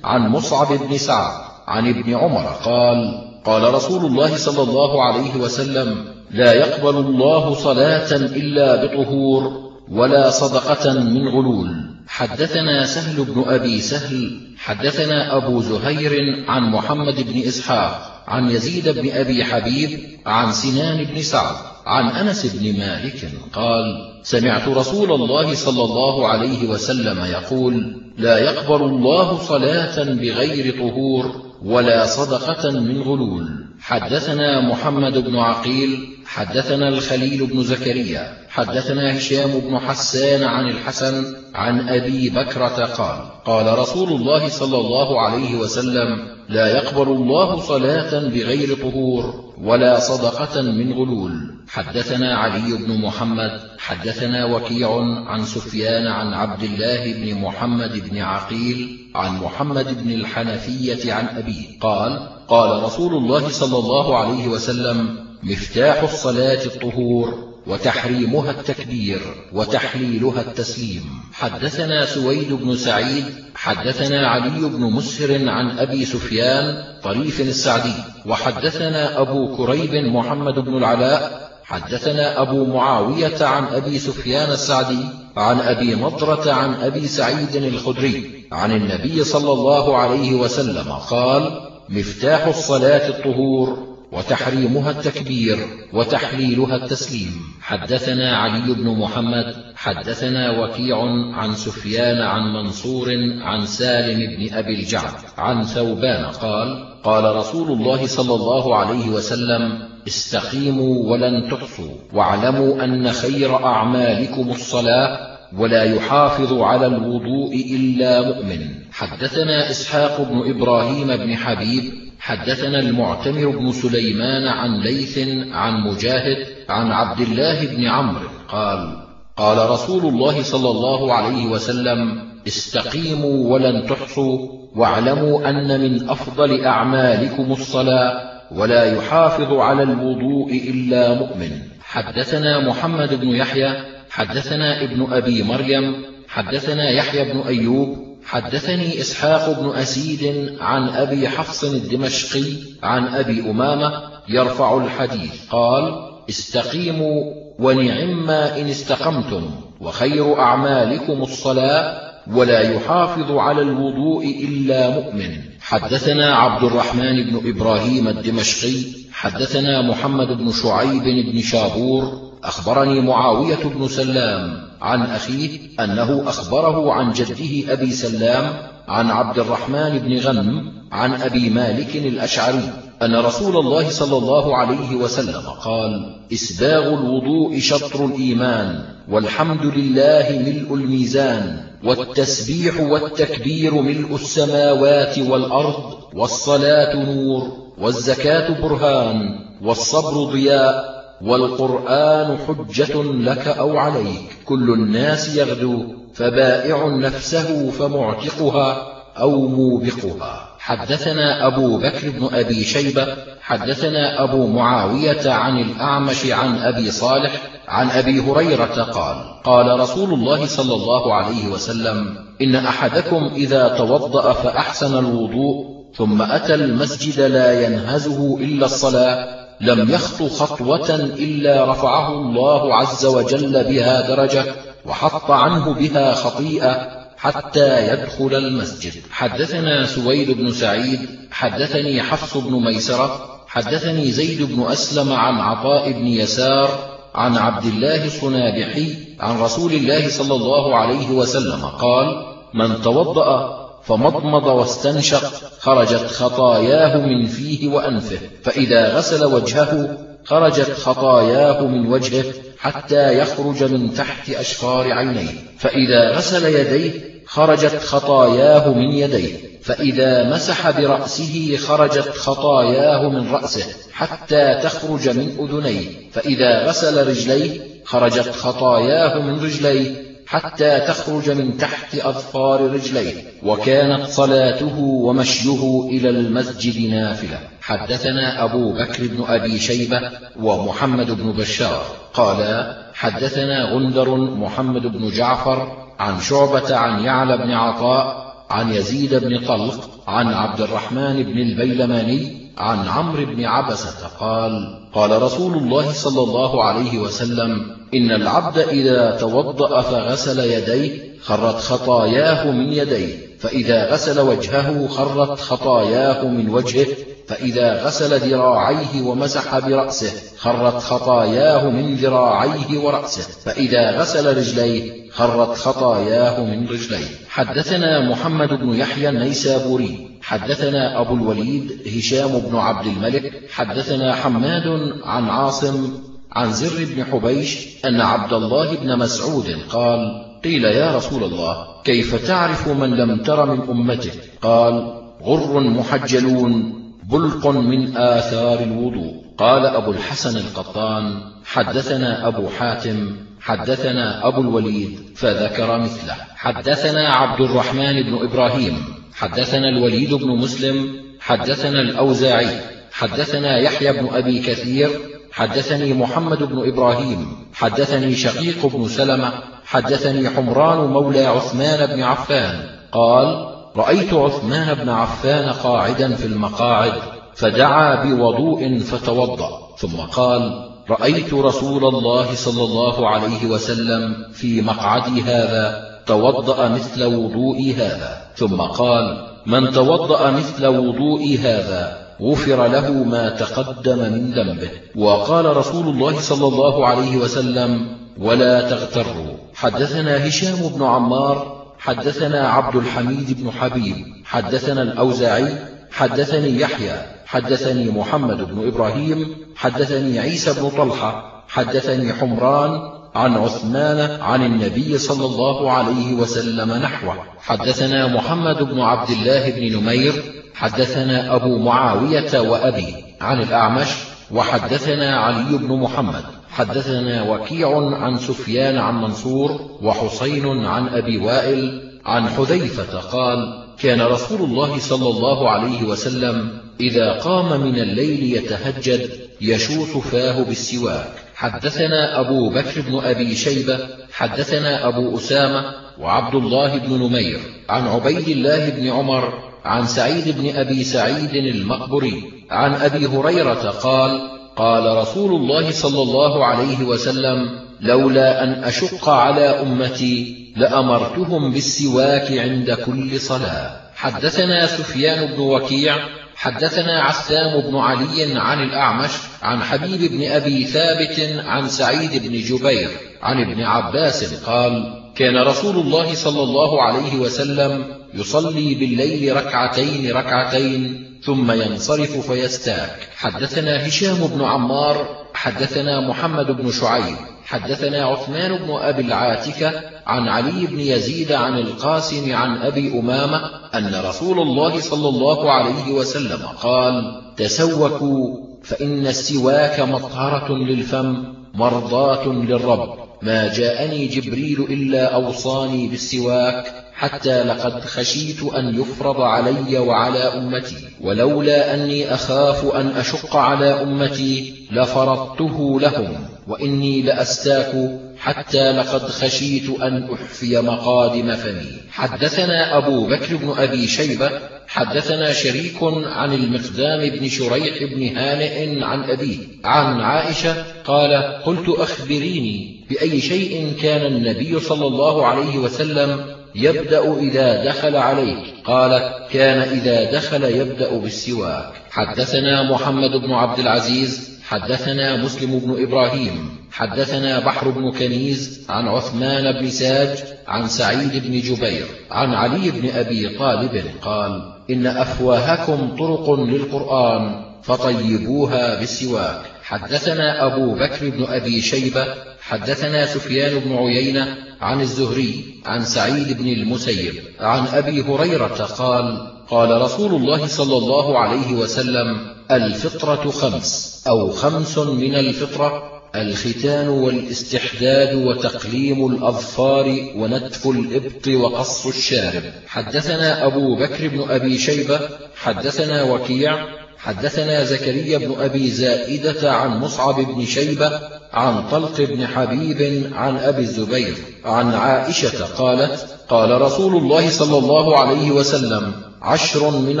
عن مصعب بن سعد عن ابن عمر قال قال رسول الله صلى الله عليه وسلم لا يقبل الله صلاة إلا بطهور ولا صدقة من غلول. حدثنا سهل بن أبي سهل حدثنا أبو زهير عن محمد بن إسحاق عن يزيد بن أبي حبيب عن سنان بن سعد عن أنس بن مالك قال سمعت رسول الله صلى الله عليه وسلم يقول لا يقبل الله صلاة بغير طهور ولا صدقة من غلول. حدثنا محمد بن عقيل حدثنا الخليل بن زكريا حدثنا هشام بن حسان عن الحسن عن أبي بكرة قال قال رسول الله صلى الله عليه وسلم لا يقبل الله صلاة بغير طهور ولا صدقة من غلول. حدثنا علي بن محمد حدثنا وكيع عن سفيان عن عبد الله بن محمد بن عقيل عن محمد بن الحنفية عن أبيه قال قال رسول الله صلى الله عليه وسلم مفتاح الصلاة الطهور وتحريمها التكبير وتحليلها التسليم. حدثنا سويد بن سعيد حدثنا علي بن مسهر عن أبي سفيان طريف السعدي. وحدثنا أبو كريب محمد بن العلاء حدثنا أبو معاوية عن أبي سفيان السعدي عن أبي مطرة عن أبي سعيد الخدري عن النبي صلى الله عليه وسلم قال مفتاح الصلاة الطهور وتحريمها التكبير وتحليلها التسليم. حدثنا علي بن محمد حدثنا وكيع عن سفيان عن منصور عن سالم بن أبي الجعد عن ثوبان قال قال رسول الله صلى الله عليه وسلم استقيموا ولن تحصوا واعلموا أن خير أعمالكم الصلاة ولا يحافظ على الوضوء إلا مؤمن. حدثنا إسحاق بن إبراهيم بن حبيب حدثنا المعتمر بن سليمان عن ليث عن مجاهد عن عبد الله بن عمرو قال قال رسول الله صلى الله عليه وسلم استقيموا ولن تحصوا واعلموا أن من أفضل أعمالكم الصلاة ولا يحافظ على الوضوء إلا مؤمن. حدثنا محمد بن يحيى حدثنا ابن أبي مريم حدثنا يحيى بن أيوب حدثني إسحاق بن أسيد عن أبي حفص الدمشقي عن أبي أمامة يرفع الحديث قال استقيموا ونعما إن استقمتم وخير أعمالكم الصلاة ولا يحافظ على الوضوء إلا مؤمن. حدثنا عبد الرحمن بن إبراهيم الدمشقي حدثنا محمد بن شعيب بن شابور أخبرني معاوية بن سلام عن أخيه أنه أخبره عن جده أبي سلام عن عبد الرحمن بن غنم عن أبي مالك الأشعري أن رسول الله صلى الله عليه وسلم قال إسباغ الوضوء شطر الإيمان والحمد لله ملء الميزان والتسبيح والتكبير ملء السماوات والأرض والصلاة نور والزكاة برهان والصبر ضياء والقرآن حجة لك أو عليك. كل الناس يغدو فبائع نفسه فمعتقها أو موبقها. حدثنا أبو بكر بن أبي شيبة حدثنا أبو معاوية عن الأعمش عن أبي صالح عن أبي هريرة قال قال رسول الله صلى الله عليه وسلم إن أحدكم إذا توضأ فأحسن الوضوء ثم أتى المسجد لا ينهزه إلا الصلاة لم يخط خطوة إلا رفعه الله عز وجل بها درجة وحط عنه بها خطيئة حتى يدخل المسجد. حدثنا سويد بن سعيد حدثني حفص بن ميسرة حدثني زيد بن أسلم عن عطاء بن يسار عن عبد الله الصنابحي عن رسول الله صلى الله عليه وسلم قال من توضأ فمضمض واستنشق خرجت خطاياه من فيه وأنفه فإذا غسل وجهه خرجت خطاياه من وجهه حتى يخرج من تحت أشفار عينيه فإذا غسل يديه خرجت خطاياه من يديه فإذا مسح برأسه خرجت خطاياه من رأسه حتى تخرج من أذنيه فإذا غسل رجليه خرجت خطاياه من رجليه حتى تخرج من تحت أظفار رجليه وكانت صلاته ومشيه إلى المسجد نافلة. حدثنا أبو بكر بن أبي شيبة ومحمد بن بشار. قالا حدثنا غندر محمد بن جعفر عن شعبة عن يعلى بن عطاء عن يزيد بن طلق عن عبد الرحمن بن البيلماني عن عمرو بن عبسة قال قال رسول الله صلى الله عليه وسلم إن العبد إذا توضأ فغسل يديه خرت خطاياه من يديه. فإذا غسل وجهه خرت خطاياه من وجهه. فإذا غسل ذراعيه ومسح برأسه خرت خطاياه من ذراعيه ورأسه. فإذا غسل رجليه خرت خطاياه من رجليه. حدثنا محمد بن يحيى النيسابوري. حدثنا أبو الوليد هشام بن عبد الملك. حدثنا حماد عن عاصم عن زر بن حبيش أن عبد الله بن مسعود قال قيل يا رسول الله كيف تعرف من لم تر من أمتك قال غر محجلون بلق من آثار الوضوء. قال أبو الحسن القطان حدثنا أبو حاتم حدثنا أبو الوليد فذكر مثله. حدثنا عبد الرحمن بن إبراهيم حدثنا الوليد بن مسلم حدثنا الأوزاعي حدثنا يحيى بن أبي كثير حدثني محمد بن إبراهيم حدثني شقيق بن سلمة حدثني حمران مولى عثمان بن عفان قال رأيت عثمان بن عفان قاعدا في المقاعد فدعا بوضوء فتوضأ ثم قال رأيت رسول الله صلى الله عليه وسلم في مقعدي هذا توضأ مثل وضوئي هذا ثم قال من توضأ مثل وضوئي هذا غفر له ما تقدم من ذنبه. وقال رسول الله صلى الله عليه وسلم ولا تغتروا. حدثنا هشام بن عمار حدثنا عبد الحميد بن حبيب حدثنا الأوزاعي حدثني يحيى حدثني محمد بن إبراهيم حدثني عيسى بن طلحة حدثني حمران عن عثمان عن النبي صلى الله عليه وسلم نحوه. حدثنا محمد بن عبد الله بن نمير حدثنا أبو معاوية وأبي عن الأعمش وحدثنا علي بن محمد حدثنا وكيع عن سفيان عن منصور وحسين عن أبي وائل عن حذيفة قال كان رسول الله صلى الله عليه وسلم إذا قام من الليل يتهجد يشوط فاه بالسواك. حدثنا أبو بكر بن أبي شيبة حدثنا أبو أسامة وعبد الله بن نمير عن عبيد الله بن عمر عن سعيد بن أبي سعيد المقبري عن أبي هريرة قال قال رسول الله صلى الله عليه وسلم لولا أن أشق على أمتي لأمرتهم بالسواك عند كل صلاة. حدثنا سفيان بن وكيع حدثنا عسام بن علي عن الأعمش عن حبيب بن أبي ثابت عن سعيد بن جبير عن ابن عباس قال كان رسول الله صلى الله عليه وسلم يصلي بالليل ركعتين ركعتين ثم ينصرف فيستاك. حدثنا هشام بن عمار حدثنا محمد بن شعيب حدثنا عثمان بن أبي العاتكة عن علي بن يزيد عن القاسم عن أبي أمامة أن رسول الله صلى الله عليه وسلم قال تسوكوا فإن السواك مطهرة للفم مرضاة للرب. ما جاءني جبريل إلا أوصاني بالسواك. حتى لقد خشيت أن يفرض علي وعلى أمتي ولولا أني أخاف أن أشق على أمتي لفرضته لهم وإني لأستاك حتى لقد خشيت أن أحفي مقادم فمي. حدثنا أبو بكر بن أبي شيبة حدثنا شريك عن المقدام بن شريح بن هانئ عن أبيه عن عائشة قال قلت أخبريني بأي شيء كان النبي صلى الله عليه وسلم يبدأ إذا دخل عليك. قال كان إذا دخل يبدأ بالسواك. حدثنا محمد بن عبد العزيز حدثنا مسلم بن إبراهيم حدثنا بحر بن كنيز عن عثمان بن ساج عن سعيد بن جبير عن علي بن أبي طالب قال إن أفواهكم طرق للقرآن فطيبوها بالسواك. حدثنا أبو بكر بن أبي شيبة حدثنا سفيان بن عيينة عن الزهري عن سعيد بن المسيب عن أبي هريرة قال قال رسول الله صلى الله عليه وسلم الفطرة خمس أو خمس من الفطرة الختان والاستحداد وتقليم الأظفار ونتف الإبط وقص الشارب. حدثنا أبو بكر بن أبي شيبة حدثنا وكيع حدثنا زكريا بن أبي زائدة عن مصعب بن شيبة عن طلق بن حبيب عن أبي الزبير عن عائشة قالت قال رسول الله صلى الله عليه وسلم عشر من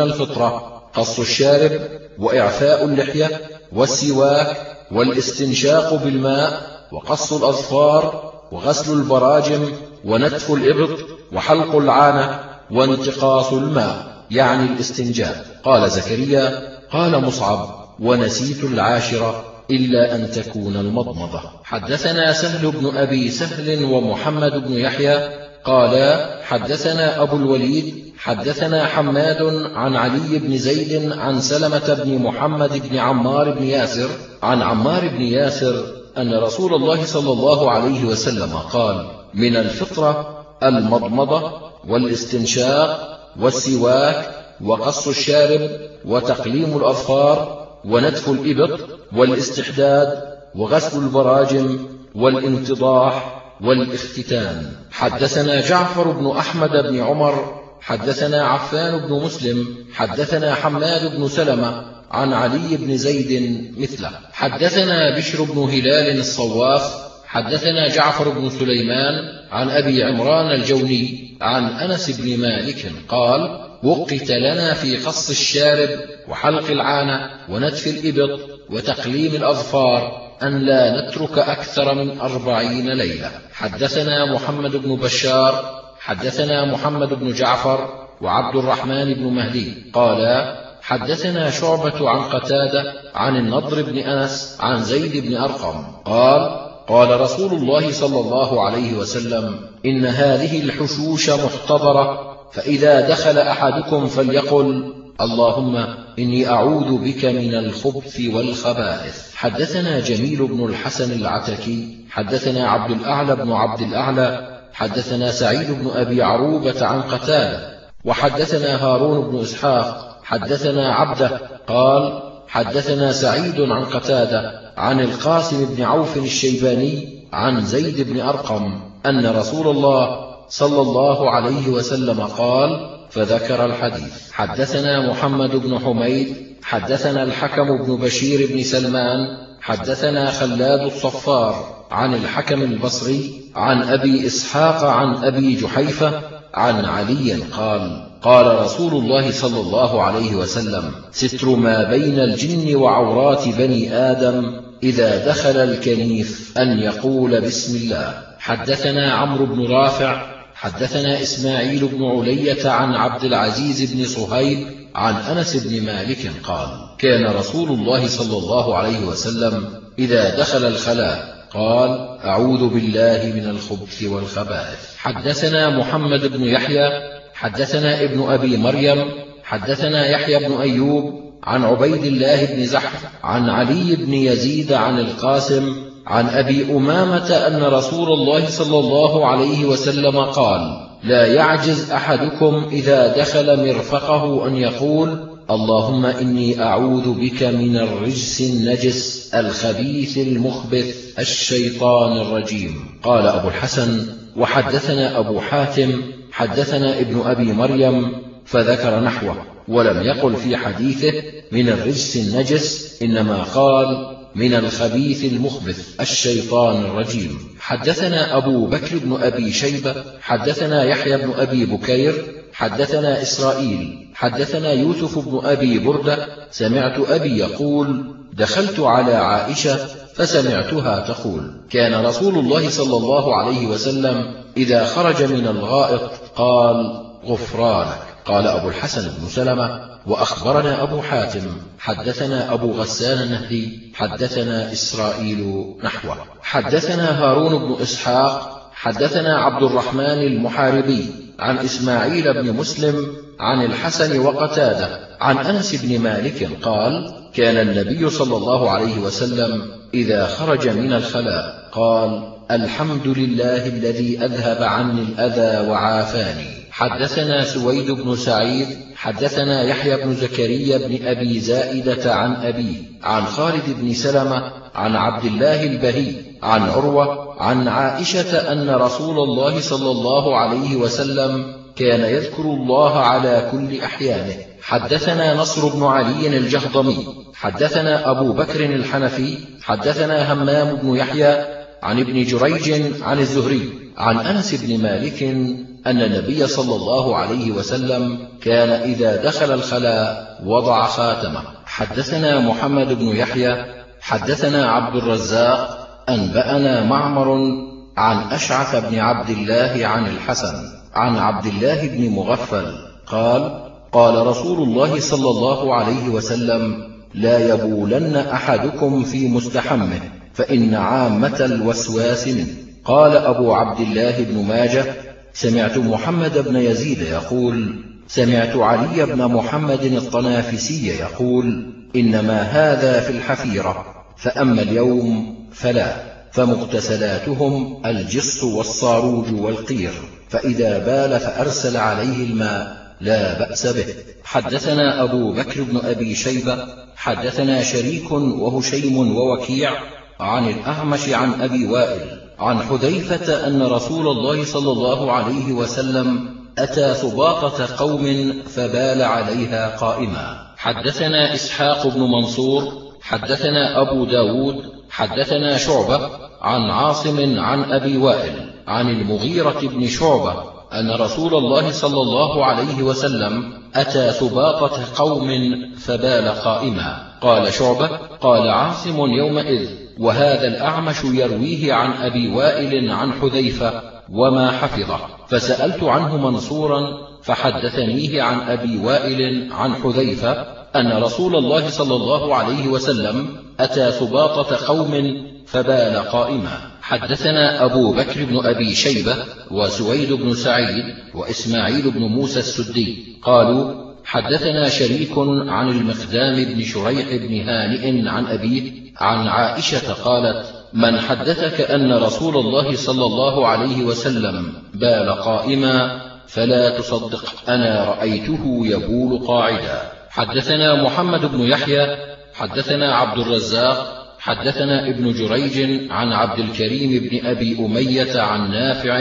الفطرة قص الشارب وإعفاء اللحية والسواك والاستنشاق بالماء وقص الأظفار وغسل البراجم ونتف الإبط وحلق العانة وانتقاص الماء يعني الاستنجاء. قال زكريا قال مصعب ونسيت العاشرة إلا أن تكون المضمضة. حدثنا سهل بن أبي سهل ومحمد بن يحيى قالا حدثنا أبو الوليد حدثنا حماد عن علي بن زيد عن سلمة بن محمد بن عمار بن ياسر عن عمار بن ياسر أن رسول الله صلى الله عليه وسلم قال من الفطرة المضمضة والاستنشاق والسواك وقص الشارب وتقليم الأظفار ونتف الإبط والاستحداد وغسل البراجم والانتضاح والاختتان حدثنا جعفر بن أحمد بن عمر حدثنا عفان بن مسلم حدثنا حماد بن سلمة عن علي بن زيد مثله. حدثنا بشر بن هلال الصواف حدثنا جعفر بن سليمان عن أبي عمران الجوني عن أنس بن مالك قال وقت لنا في قص الشارب وحلق العانة ونتف الإبط وتقليم الأظفار أن لا نترك أكثر من أربعين ليلة. حدثنا محمد بن بشار حدثنا محمد بن جعفر وعبد الرحمن بن مهدي. قالا حدثنا شعبة عن قتادة عن النضر بن أنس عن زيد بن أرقم. قال قال رسول الله صلى الله عليه وسلم إن هذه الحشوش محتضرة فإذا دخل أحدكم فليقل اللهم إني أعوذ بك من الخبث والخبائث. حدثنا جميل بن الحسن العتكي حدثنا عبد الأعلى بن عبد الأعلى حدثنا سعيد بن أبي عروبة عن قتادة وحدثنا هارون بن إسحاق حدثنا عبده قال حدثنا سعيد عن قتادة عن القاسم بن عوف الشيباني عن زيد بن أرقم أن رسول الله صلى الله عليه وسلم قال فذكر الحديث. حدثنا محمد بن حميد حدثنا الحكم بن بشير بن سلمان حدثنا خلاد الصفار عن الحكم البصري عن أبي إسحاق عن أبي جحيفة عن علي قال قال رسول الله صلى الله عليه وسلم ستر ما بين الجن وعورات بني آدم إذا دخل الكنيف أن يقول بسم الله. حدثنا عمرو بن رافع حدثنا إسماعيل بن علية عن عبد العزيز بن صهيب عن أنس بن مالك قال كان رسول الله صلى الله عليه وسلم إذا دخل الخلاء قال أعوذ بالله من الخبث والخبائث. حدثنا محمد بن يحيى حدثنا ابن أبي مريم حدثنا يحيى بن أيوب عن عبيد الله بن زحف عن علي بن يزيد عن القاسم عن أبي أمامة أن رسول الله صلى الله عليه وسلم قال لا يعجز أحدكم إذا دخل مرفقه أن يقول اللهم إني أعوذ بك من الرجس النجس الخبيث المخبث الشيطان الرجيم. قال أبو الحسن وحدثنا أبو حاتم حدثنا ابن أبي مريم فذكر نحوه ولم يقل في حديثه من الرجس النجس إنما قال من الخبيث المخبث الشيطان الرجيم. حدثنا أبو بكر بن أبي شيبة حدثنا يحيى بن أبي بكير حدثنا إسرائيل حدثنا يوسف بن أبي بردة سمعت أبي يقول دخلت على عائشة فسمعتها تقول كان رسول الله صلى الله عليه وسلم إذا خرج من الغائط قال غفرانك قال أبو الحسن بن سلمة وأخبرنا أبو حاتم حدثنا أبو غسان النهدي حدثنا إسرائيل نحوه. حدثنا هارون بن إسحاق حدثنا عبد الرحمن المحاربي عن إسماعيل بن مسلم عن الحسن وقتادة عن أنس بن مالك قال كان النبي صلى الله عليه وسلم إذا خرج من الخلاء قال الحمد لله الذي أذهب عني الأذى وعافاني. حدثنا سويد بن سعيد حدثنا يحيى بن زكريا بن أبي زائدة عن أبي عن خالد بن سلمة عن عبد الله البهي عن عروة عن عائشة أن رسول الله صلى الله عليه وسلم كان يذكر الله على كل أحيانه. حدثنا نصر بن علي الجهضمي حدثنا أبو بكر الحنفي حدثنا همام بن يحيى عن ابن جريج عن الزهري عن أنس بن مالك أن النبي صلى الله عليه وسلم كان إذا دخل الخلاء وضع خاتمه. حدثنا محمد بن يحيى حدثنا عبد الرزاق أنبأنا معمر عن أشعث بن عبد الله عن الحسن عن عبد الله بن مغفل قال قال رسول الله صلى الله عليه وسلم لا يبولن أحدكم في مستحمه فإن عامة الوسواس منه. قال أبو عبد الله بن ماجه سمعت محمد بن يزيد يقول سمعت علي بن محمد الطنافسي يقول إنما هذا في الحفيرة فأما اليوم فلا فمغتسلاتهم الجص والصاروج والقير فإذا بال فأرسل عليه الماء لا بأس به. حدثنا أبو بكر بن أبي شيبة حدثنا شريك وهشيم ووكيع عن الأعمش عن أبي وائل عن حذيفة أن رسول الله صلى الله عليه وسلم أتى ثباطة قوم فبال عليها قائما. حدثنا إسحاق بن منصور حدثنا أبو داود حدثنا شعبة عن عاصم عن أبي وائل عن المغيرة بن شعبة أن رسول الله صلى الله عليه وسلم أتى ثباطة قوم فبال قائما. قال شعبة قال عاصم يومئذ وهذا الأعمش يرويه عن أبي وائل عن حذيفة وما حفظه. فسألت عنه منصورا فحدثنيه عن أبي وائل عن حذيفة أن رسول الله صلى الله عليه وسلم أتى ثباطة قوم فبال قائما. حدثنا أبو بكر بن أبي شيبة وسويد بن سعيد وإسماعيل بن موسى السدي. قالوا حدثنا شريك عن المقدام بن شريح بن هانئ عن أبيه عن عائشة قالت من حدثك أن رسول الله صلى الله عليه وسلم بال قائما فلا تصدق أنا رأيته يبول قاعدا. حدثنا محمد بن يحيى حدثنا عبد الرزاق حدثنا ابن جريج عن عبد الكريم بن أبي أمية عن نافع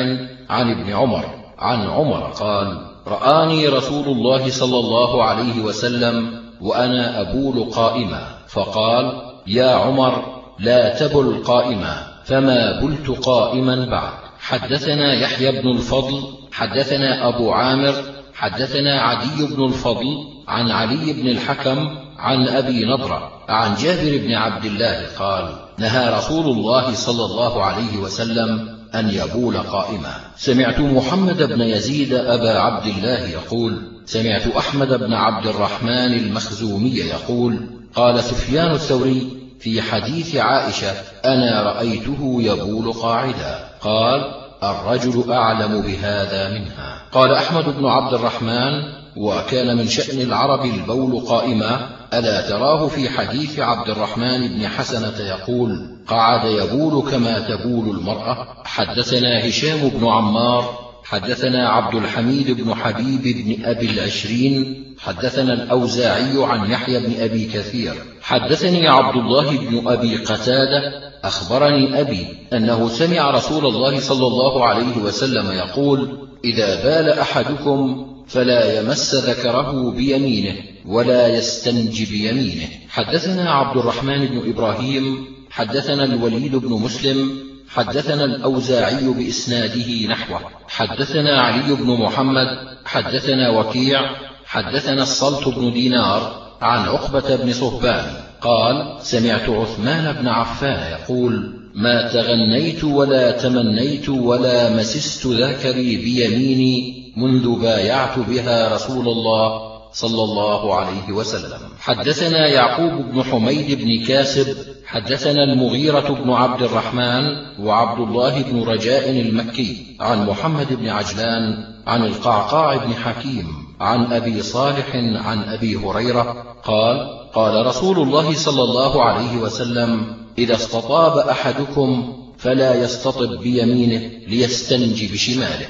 عن ابن عمر. عن عمر قال رآني رسول الله صلى الله عليه وسلم وأنا أبول قائما. فقال يا عمر لا تبل قائما فما بلت قائما بعد. حدثنا يحيى بن الفضل حدثنا أبو عامر حدثنا عدي بن الفضل عن علي بن الحكم عن أبي نضرة عن جابر بن عبد الله قال نهى رسول الله صلى الله عليه وسلم أن يبول قائما. سمعت محمد بن يزيد أبا عبد الله يقول سمعت أحمد بن عبد الرحمن المخزومي يقول قال سفيان الثوري في حديث عائشة أنا رأيته يبول قاعدا. قال الرجل أعلم بهذا منها. قال أحمد بن عبد الرحمن وكان من شأن العرب البول قائما ألا تراه في حديث عبد الرحمن بن حسنة يقول قعد يبول كما تبول المرأة. حدثنا هشام بن عمار حدثنا عبد الحميد بن حبيب بن أبي العشرين حدثنا الأوزاعي عن يحيى بن أبي كثير. حدثني عبد الله بن أبي قتادة أخبرني أبي أنه سمع رسول الله صلى الله عليه وسلم يقول إذا بال أحدكم فلا يمس ذكره بيمينه ولا يستنج بيمينه. حدثنا عبد الرحمن بن إبراهيم حدثنا الوليد بن مسلم حدثنا الأوزاعي بإسناده نحوه. حدثنا علي بن محمد حدثنا وكيع حدثنا الصلت بن دينار عن عقبة بن صهبان قال سمعت عثمان بن عفان يقول ما تغنيت ولا تمنيت ولا مسست ذكري بيميني منذ بايعت بها رسول الله صلى الله عليه وسلم. حدثنا يعقوب بن حميد بن كاسب حدثنا المغيرة بن عبد الرحمن وعبد الله بن رجاء المكي عن محمد بن عجلان عن القعقاع بن حكيم عن أبي صالح عن أبي هريرة قال قال رسول الله صلى الله عليه وسلم إذا استطاب أحدكم فلا يستطب بيمينه ليستنجي بشماله.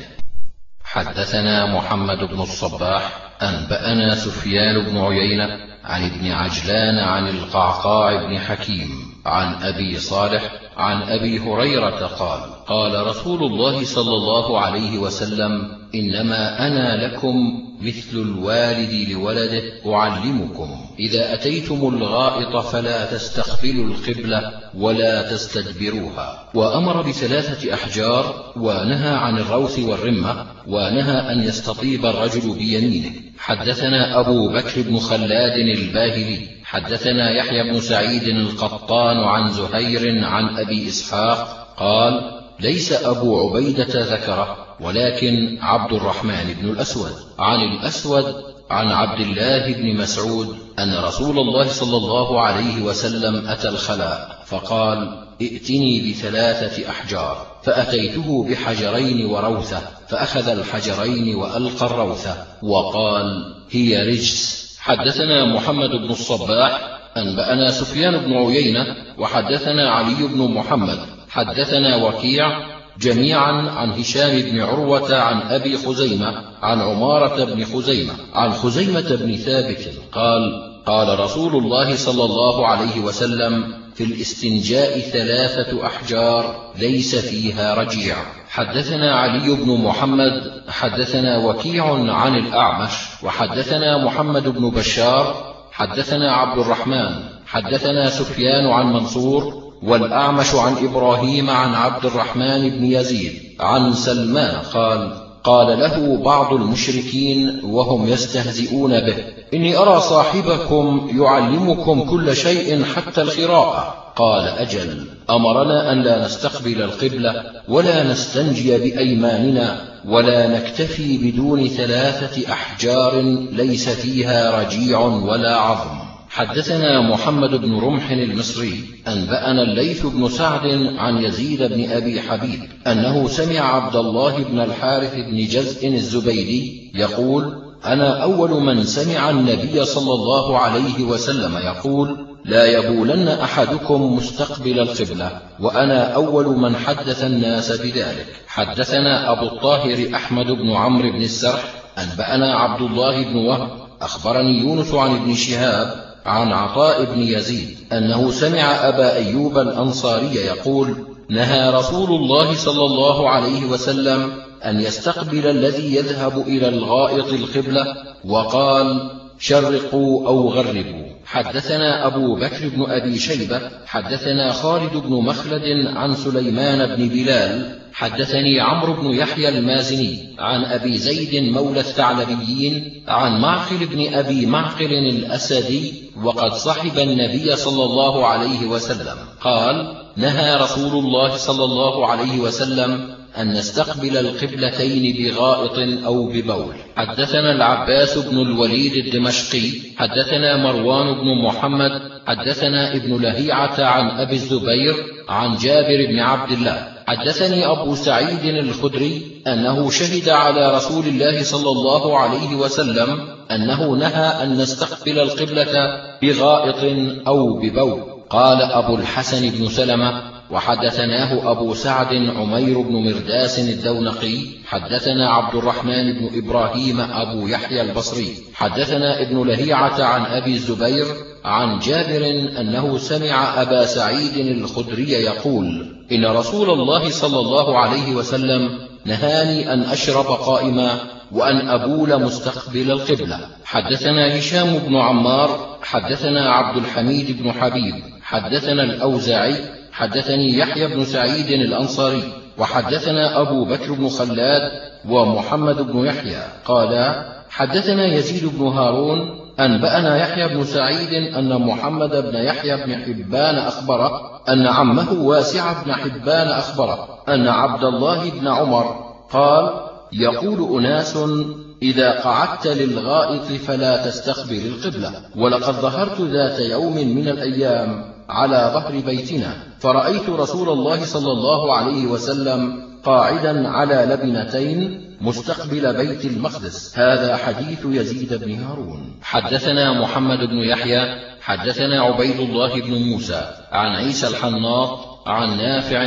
حدثنا محمد بن الصباح أنبأنا سفيان بن عيينة عن ابن عجلان عن القعقاع بن حكيم. عن أبي صالح عن أبي هريرة قال قال رسول الله صلى الله عليه وسلم إنما أنا لكم مثل الوالد لولده أعلمكم إذا أتيتم الغائط فلا تستقبلوا القبلة ولا تستدبروها. وأمر بثلاثة أحجار ونهى عن الروث والرمة ونهى أن يستطيب الرجل بيمينه. حدثنا أبو بكر بن خلاد الباهلي حدثنا يحيى بن سعيد القطان عن زهير عن أبي إسحاق قال ليس أبو عبيدة ذكره ولكن عبد الرحمن بن الأسود. عن الأسود عن عبد الله بن مسعود أن رسول الله صلى الله عليه وسلم أتى الخلاء فقال ائتني بثلاثة أحجار فأتيته بحجرين وروثة فأخذ الحجرين وألقى الروثة وقال هي رجس. حدثنا محمد بن الصباح أنبأنا سفيان بن عيينة وحدثنا علي بن محمد حدثنا وكيع جميعا عن هشام بن عروة عن أبي خزيمة عن عمارة بن خزيمة عن خزيمة بن ثابت قال قال رسول الله صلى الله عليه وسلم في الاستنجاء ثلاثة أحجار ليس فيها رجيع. حدثنا علي بن محمد حدثنا وكيع عن الأعمش وحدثنا محمد بن بشار حدثنا عبد الرحمن حدثنا سفيان عن منصور والأعمش عن إبراهيم عن عبد الرحمن بن يزيد عن سلمان قال قال له بعض المشركين وهم يستهزئون به. إني أرى صاحبكم يعلمكم كل شيء حتى الخراءة قال أجل أمرنا أن لا نستقبل القبلة ولا نستنجي بأيماننا ولا نكتفي بدون ثلاثة أحجار ليس فيها رجيع ولا عظم. حدثنا محمد بن رمح المصري أنبأنا الليث بن سعد عن يزيد بن أبي حبيب أنه سمع عبد الله بن الحارث بن جزء الزبيدي يقول أنا أول من سمع النبي صلى الله عليه وسلم يقول لا يبولن أحدكم مستقبل القبلة وأنا أول من حدث الناس بذلك. حدثنا أبو الطاهر أحمد بن عمرو بن السرح أنبأنا عبد الله بن وهب أخبرني يونس عن ابن شهاب عن عطاء بن يزيد أنه سمع أبا أيوب الأنصاري يقول نهى رسول الله صلى الله عليه وسلم أن يستقبل الذي يذهب إلى الغائط القبلة وقال شرقوا أو غربوا حدثنا أبو بكر بن أبي شيبة حدثنا خالد بن مخلد عن سليمان بن بلال حدثني عمرو بن يحيى المازني عن أبي زيد مولى الثعلبيين عن معقل بن أبي معقل الأسدي وقد صحب النبي صلى الله عليه وسلم قال نهى رسول الله صلى الله عليه وسلم أن نستقبل القبلتين بغائط أو ببول. حدثنا العباس بن الوليد الدمشقي حدثنا مروان بن محمد حدثنا ابن لهيعة عن أبي الزبير عن جابر بن عبد الله. حدثني أبو سعيد الخدري أنه شهد على رسول الله صلى الله عليه وسلم أنه نهى أن نستقبل القبلة بغائط أو ببول. قال أبو الحسن بن سلمة وحدثناه أبو سعد عمير بن مرداس الدونقي حدثنا عبد الرحمن بن إبراهيم أبو يحيى البصري حدثنا ابن لهيعة عن أبي الزبير عن جابر أنه سمع أبا سعيد الخدري يقول إن رسول الله صلى الله عليه وسلم نهاني أن أشرب قائما وأن أبول مستقبل القبلة. حدثنا هشام بن عمار حدثنا عبد الحميد بن حبيب حدثنا الأوزاعي حدثني يحيى بن سعيد الأنصاري وحدثنا أبو بكر بن خلاد ومحمد بن يحيى قال حدثنا يزيد بن هارون أنبأنا يحيى بن سعيد أن محمد بن يحيى بن حبان أخبره أن عمه واسع بن حبان أخبره أن عبد الله بن عمر قال يقول أناس إذا قعدت للغائط فلا تستقبل القبلة ولقد ظهرت ذات يوم من الأيام. على ظهر بيتنا فرأيت رسول الله صلى الله عليه وسلم قاعدا على لبنتين مستقبل بيت المقدس. هذا حديث يزيد بن هارون. حدثنا محمد بن يحيى حدثنا عبيد الله بن موسى عن عيسى الحناط عن نافع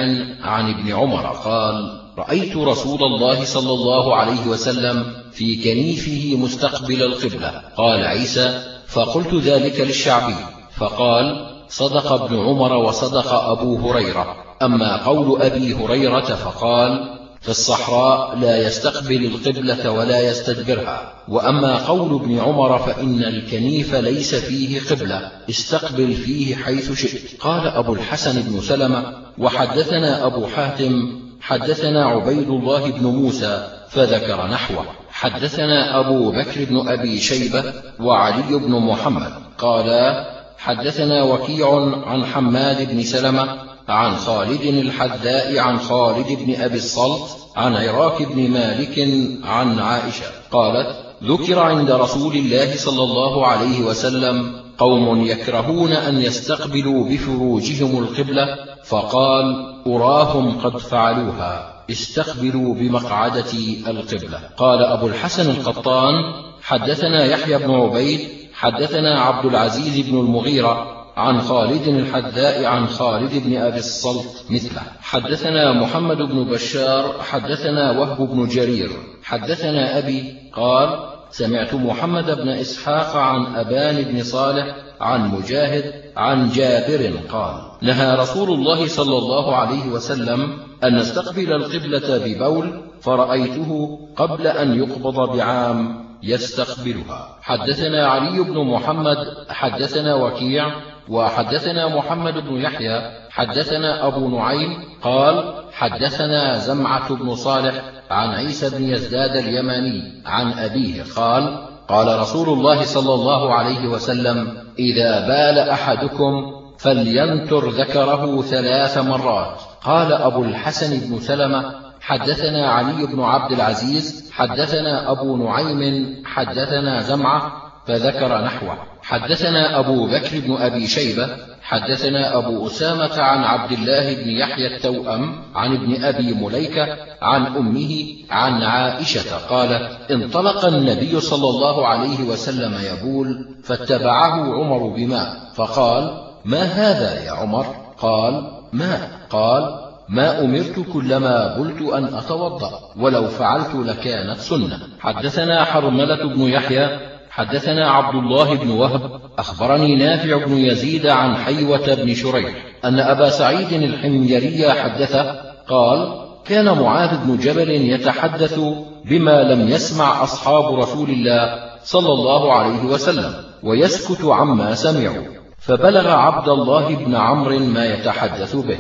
عن ابن عمر قال رأيت رسول الله صلى الله عليه وسلم في كنيفه مستقبل القبلة. قال عيسى فقلت ذلك للشعبي فقال صدق ابن عمر وصدق أبو هريرة. أما قول أبي هريرة فقال في الصحراء لا يستقبل القبلة ولا يستدبرها. وأما قول ابن عمر فإن الكنيف ليس فيه قبلة استقبل فيه حيث شئت. قال أبو الحسن بن سلمة وحدثنا أبو حاتم حدثنا عبيد الله بن موسى فذكر نحوه. حدثنا أبو بكر بن أبي شيبة وعلي بن محمد قالا حدثنا وكيع عن حماد بن سلمة عن خالد الحذاء عن خالد بن أبي الصلت عن عراك بن مالك عن عائشة قالت ذكر عند رسول الله صلى الله عليه وسلم قوم يكرهون أن يستقبلوا بفروجهم القبلة فقال أراهم قد فعلوها استقبلوا بمقعدة القبلة. قال أبو الحسن القطان حدثنا يحيى بن عبيد حدثنا عبد العزيز بن المغيرة عن خالد الحذاء عن خالد بن أبي الصلت مثله. حدثنا محمد بن بشار حدثنا وهب بن جرير حدثنا أبي قال سمعت محمد بن إسحاق عن أبان بن صالح عن مجاهد عن جابر قال نهى رسول الله صلى الله عليه وسلم أن نستقبل القبلة ببول فرأيته قبل أن يقبض بعام. يستقبلها. حدثنا علي بن محمد حدثنا وكيع وحدثنا محمد بن يحيى حدثنا أبو نعيم قال حدثنا زمعة بن صالح عن عيسى بن يزداد اليماني عن أبيه قال قال رسول الله صلى الله عليه وسلم إذا بال أحدكم فلينتر ذكره ثلاث مرات. قال أبو الحسن بن سلمة حدثنا علي بن عبد العزيز حدثنا أبو نعيم حدثنا زمعة فذكر نحوه. حدثنا أبو بكر بن أبي شيبة حدثنا أبو أسامة عن عبد الله بن يحيى التوأم عن ابن أبي مليكة عن أمه عن عائشة. قال انطلق النبي صلى الله عليه وسلم يبول فاتبعه عمر بماء فقال ما هذا يا عمر؟ قال ماء قال ما أمرت كلما قلت أن أتوضأ ولو فعلت لكانت سنة. حدثنا حرملة بن يحيى حدثنا عبد الله بن وهب أخبرني نافع بن يزيد عن حيوة بن شريح أن أبا سعيد الحميري حدثه قال كان معاذ بن جبل يتحدث بما لم يسمع أصحاب رسول الله صلى الله عليه وسلم ويسكت عما سمعوا. فبلغ عبد الله بن عمرو ما يتحدث به.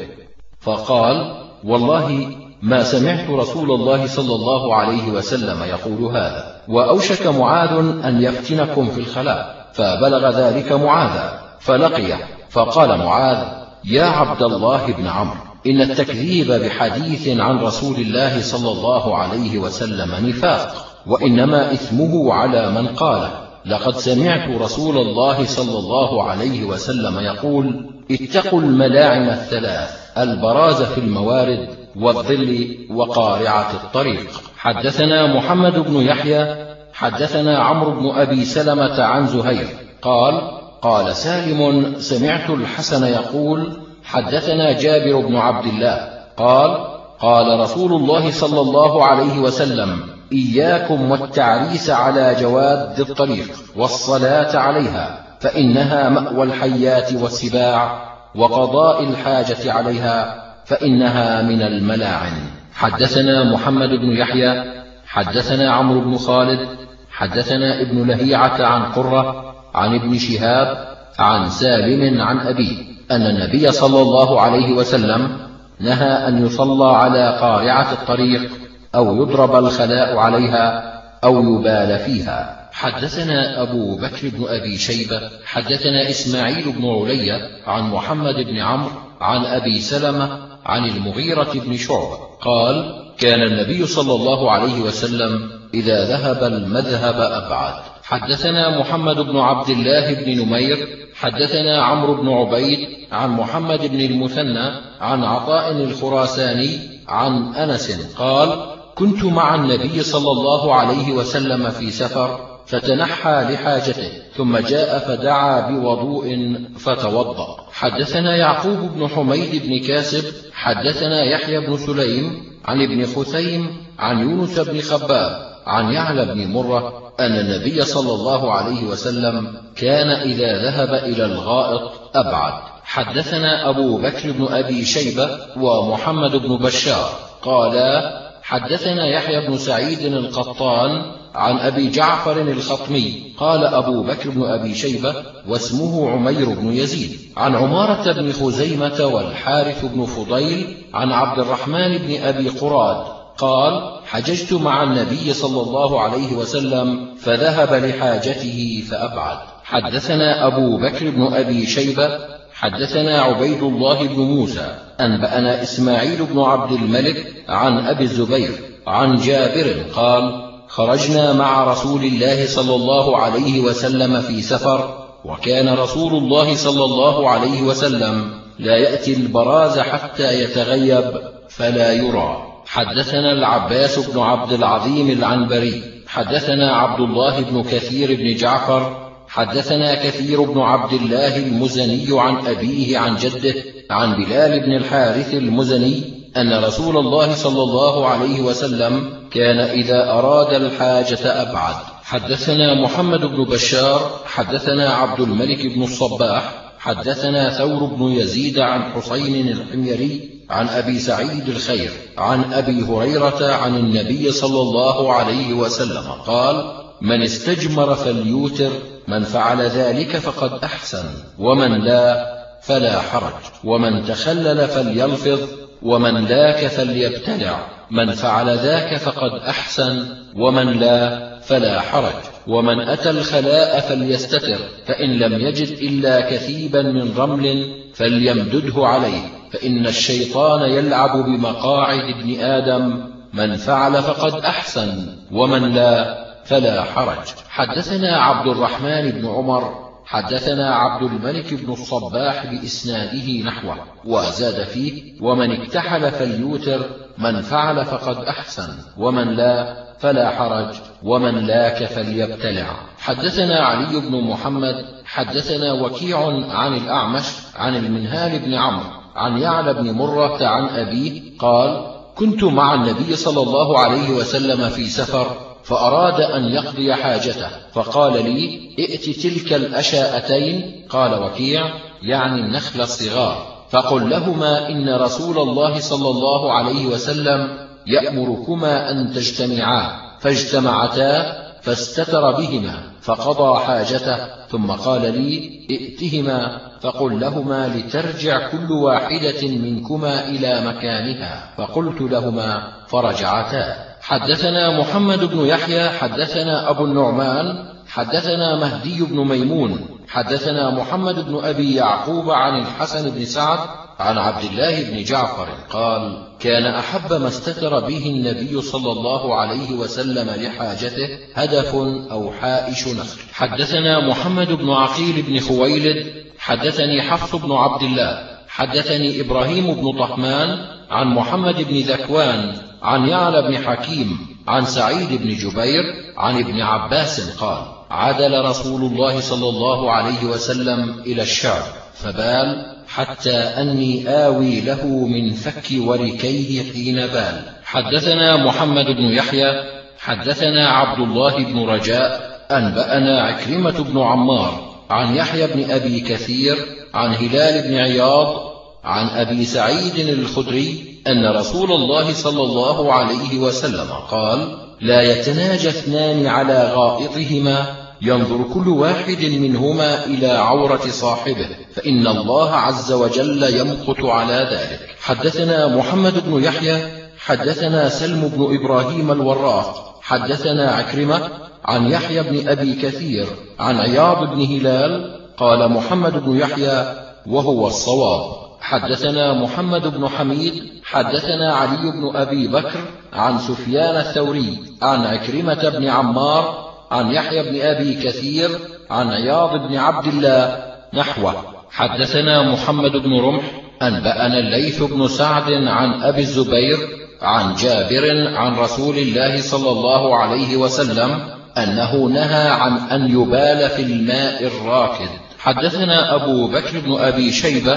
فقال والله ما سمعت رسول الله صلى الله عليه وسلم يقول هذا وأوشك معاذ أن يفتنكم في الخلاء فبلغ ذلك معاذا فلقيه فقال معاذ يا عبد الله بن عمرو إن التكذيب بحديث عن رسول الله صلى الله عليه وسلم نفاق وإنما إثمه على من قاله لقد سمعت رسول الله صلى الله عليه وسلم يقول اتقوا الملاعن الثلاث. البراز في الموارد والظل وقارعة الطريق. حدثنا محمد بن يحيى حدثنا عمرو بن أبي سلمة عن زهير. قال قال سالم سمعت الحسن يقول حدثنا جابر بن عبد الله. قال قال رسول الله صلى الله عليه وسلم إياكم والتعريس على جواد الطريق والصلاة عليها فإنها مأوى الحيات والسباع وقضاء الحاجة عليها فإنها من الملاعن. حدثنا محمد بن يحيى حدثنا عمرو بن خالد حدثنا ابن لهيعة عن قرة عن ابن شهاب عن سالم عن أبيه أن النبي صلى الله عليه وسلم نهى أن يصلى على قارعة الطريق أو يضرب الخلاء عليها أو يبال فيها. حدثنا أبو بكر بن أبي شيبة حدثنا إسماعيل بن علي عن محمد بن عمرو عن أبي سلمة عن المغيرة بن شعبة قال كان النبي صلى الله عليه وسلم إذا ذهب المذهب أبعد. حدثنا محمد بن عبد الله بن نمير حدثنا عمرو بن عبيد عن محمد بن المثنى عن عطاء الخراساني عن أنس قال كنت مع النبي صلى الله عليه وسلم في سفر فتنحى لحاجته ثم جاء فدعا بوضوء فتوضأ. حدثنا يعقوب بن حميد بن كاسب حدثنا يحيى بن سليم عن ابن خثيم عن يونس بن خباب عن يعلى بن مرة أن النبي صلى الله عليه وسلم كان إذا ذهب إلى الغائط أبعد. حدثنا أبو بكر بن أبي شيبة ومحمد بن بشار. قالا حدثنا يحيى بن سعيد القطان عن أبي جعفر الخطمي قال أبو بكر بن أبي شيبة واسمه عمير بن يزيد. عن عمارة بن خزيمة والحارث بن فضيل عن عبد الرحمن بن أبي قراد قال حججت مع النبي صلى الله عليه وسلم فذهب لحاجته فأبعد. حدثنا أبو بكر بن أبي شيبة حدثنا عبيد الله بن موسى أنبأنا إسماعيل بن عبد الملك عن أبي الزبير عن جابر قال خرجنا مع رسول الله صلى الله عليه وسلم في سفر وكان رسول الله صلى الله عليه وسلم لا يأتي البراز حتى يتغيب فلا يرى. حدثنا العباس بن عبد العظيم العنبري حدثنا عبد الله بن كثير بن جعفر حدثنا كثير بن عبد الله المزني عن أبيه عن جده عن بلال بن الحارث المزني أن رسول الله صلى الله عليه وسلم كان إذا أراد الحاجة أبعد. حدثنا محمد بن بشار حدثنا عبد الملك بن الصباح حدثنا ثور بن يزيد عن حسين الحميري عن أبي سعيد الخير عن أبي هريرة عن النبي صلى الله عليه وسلم قال من استجمر فليوتر من فعل ذلك فقد أحسن ومن لا فلا حرج ومن تخلل فليلفظ ومن لاك فليبتلع من فعل ذاك فقد أحسن ومن لا فلا حرج ومن أتى الخلاء فليستتر فإن لم يجد إلا كثيبا من رمل فليمدده عليه فإن الشيطان يلعب بمقاعد ابن آدم من فعل فقد أحسن ومن لا فلا حرج. حدثنا عبد الرحمن بن عمر حدثنا عبد الملك بن الصباح بإسناده نحوه وزاد فيه ومن اكتحل فليوتر من فعل فقد أحسن ومن لا فلا حرج ومن لاك فليبتلع. حدثنا علي بن محمد حدثنا وكيع عن الأعمش عن المنهال بن عمرو عن يعلى بن مرة عن أبيه قال كنت مع النبي صلى الله عليه وسلم في سفر فأراد أن يقضي حاجته. فقال لي ائت تلك الأشاءتين؟ قال وكيع يعني النخل الصغار. فقل لهما إن رسول الله صلى الله عليه وسلم يأمركما أن تجتمعا. فاجتمعتا فاستتر بهما فقضى حاجته. ثم قال لي ائتهما فقل لهما لترجع كل واحدة منكما إلى مكانها. فقلت لهما فرجعتا. حدثنا محمد بن يحيى حدثنا أبو النعمان حدثنا مهدي بن ميمون حدثنا محمد بن أبي يعقوب عن الحسن بن سعد عن عبد الله بن جعفر قال كان أحب ما استتر به النبي صلى الله عليه وسلم لحاجته هدف أو حائش نخل. حدثنا محمد بن عقيل بن خويلد حدثني حفص بن عبد الله حدثني إبراهيم بن طهمان عن محمد بن ذكوان عن يعلى بن حكيم عن سعيد بن جبير عن ابن عباس قال عدل رسول الله صلى الله عليه وسلم إلى الشعب فبال حتى أني آوي له من فك وركيه حين بال. حدثنا محمد بن يحيى حدثنا عبد الله بن رجاء أنبأنا عكرمة بن عمار عن يحيى بن أبي كثير عن هلال بن عياض عن أبي سعيد الخدري أن رسول الله صلى الله عليه وسلم قال لا يتناجى اثنان على غائطهما ينظر كل واحد منهما إلى عورة صاحبه فإن الله عز وجل يمقت على ذلك. حدثنا محمد بن يحيى حدثنا سلم بن إبراهيم الوراق حدثنا عكرمة عن يحيى بن أبي كثير عن عياض بن هلال قال محمد بن يحيى وهو الصواب. حدثنا محمد بن حميد حدثنا علي بن أبي بكر عن سفيان الثوري عن عكرمة بن عمار عن يحيى بن أبي كثير عن عياض بن عبد الله نحوه. حدثنا محمد بن رمح أنبأنا الليث بن سعد عن أبي الزبير عن جابر عن رسول الله صلى الله عليه وسلم أنه نهى عن أن يبال في الماء الراكد. حدثنا أبو بكر بن أبي شيبة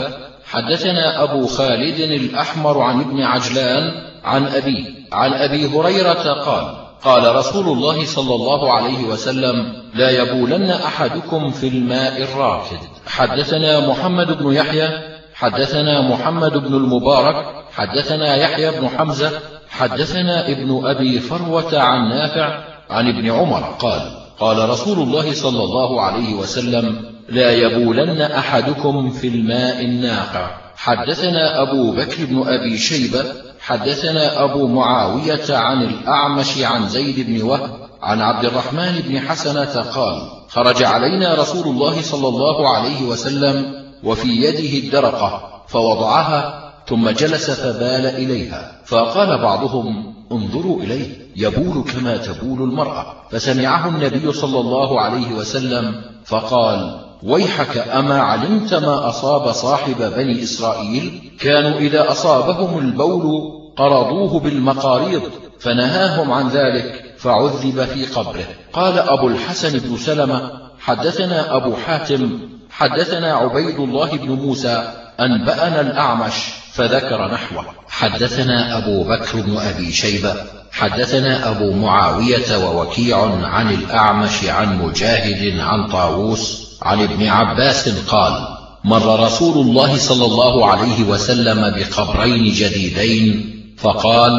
حدثنا أبو خالد الأحمر عن ابن عجلان عن أبي عن أبي هريرة قال قال رسول الله صلى الله عليه وسلم لا يبولن أحدكم في الماء الراكد. حدثنا محمد بن يحيى حدثنا محمد بن المبارك حدثنا يحيى بن حمزة حدثنا ابن أبي فروة عن نافع عن ابن عمر قال قال رسول الله صلى الله عليه وسلم لا يبولن أحدكم في الماء الناقع. حدثنا أبو بكر بن أبي شيبة حدثنا أبو معاوية عن الأعمش عن زيد بن وهب عن عبد الرحمن بن حسنة قال خرج علينا رسول الله صلى الله عليه وسلم وفي يده الدرقة فوضعها ثم جلس فبال إليها فقال بعضهم انظروا إليه يبول كما تبول المرأة. فسمعه النبي صلى الله عليه وسلم فقال ويحك أما علمت ما أصاب صاحب بني إسرائيل؟ كانوا إذا أصابهم البول قرضوه بالمقاريض فنهاهم عن ذلك فعذب في قبره. قال أبو الحسن بن سلمة حدثنا أبو حاتم حدثنا عبيد الله بن موسى أنبأنا الأعمش. فذكر نحوه. حدثنا أبو بكر بن أبي شيبة حدثنا أبو معاوية ووكيع عن الأعمش عن مجاهد عن طاووس عن ابن عباس قال مر رسول الله صلى الله عليه وسلم بقبرين جديدين فقال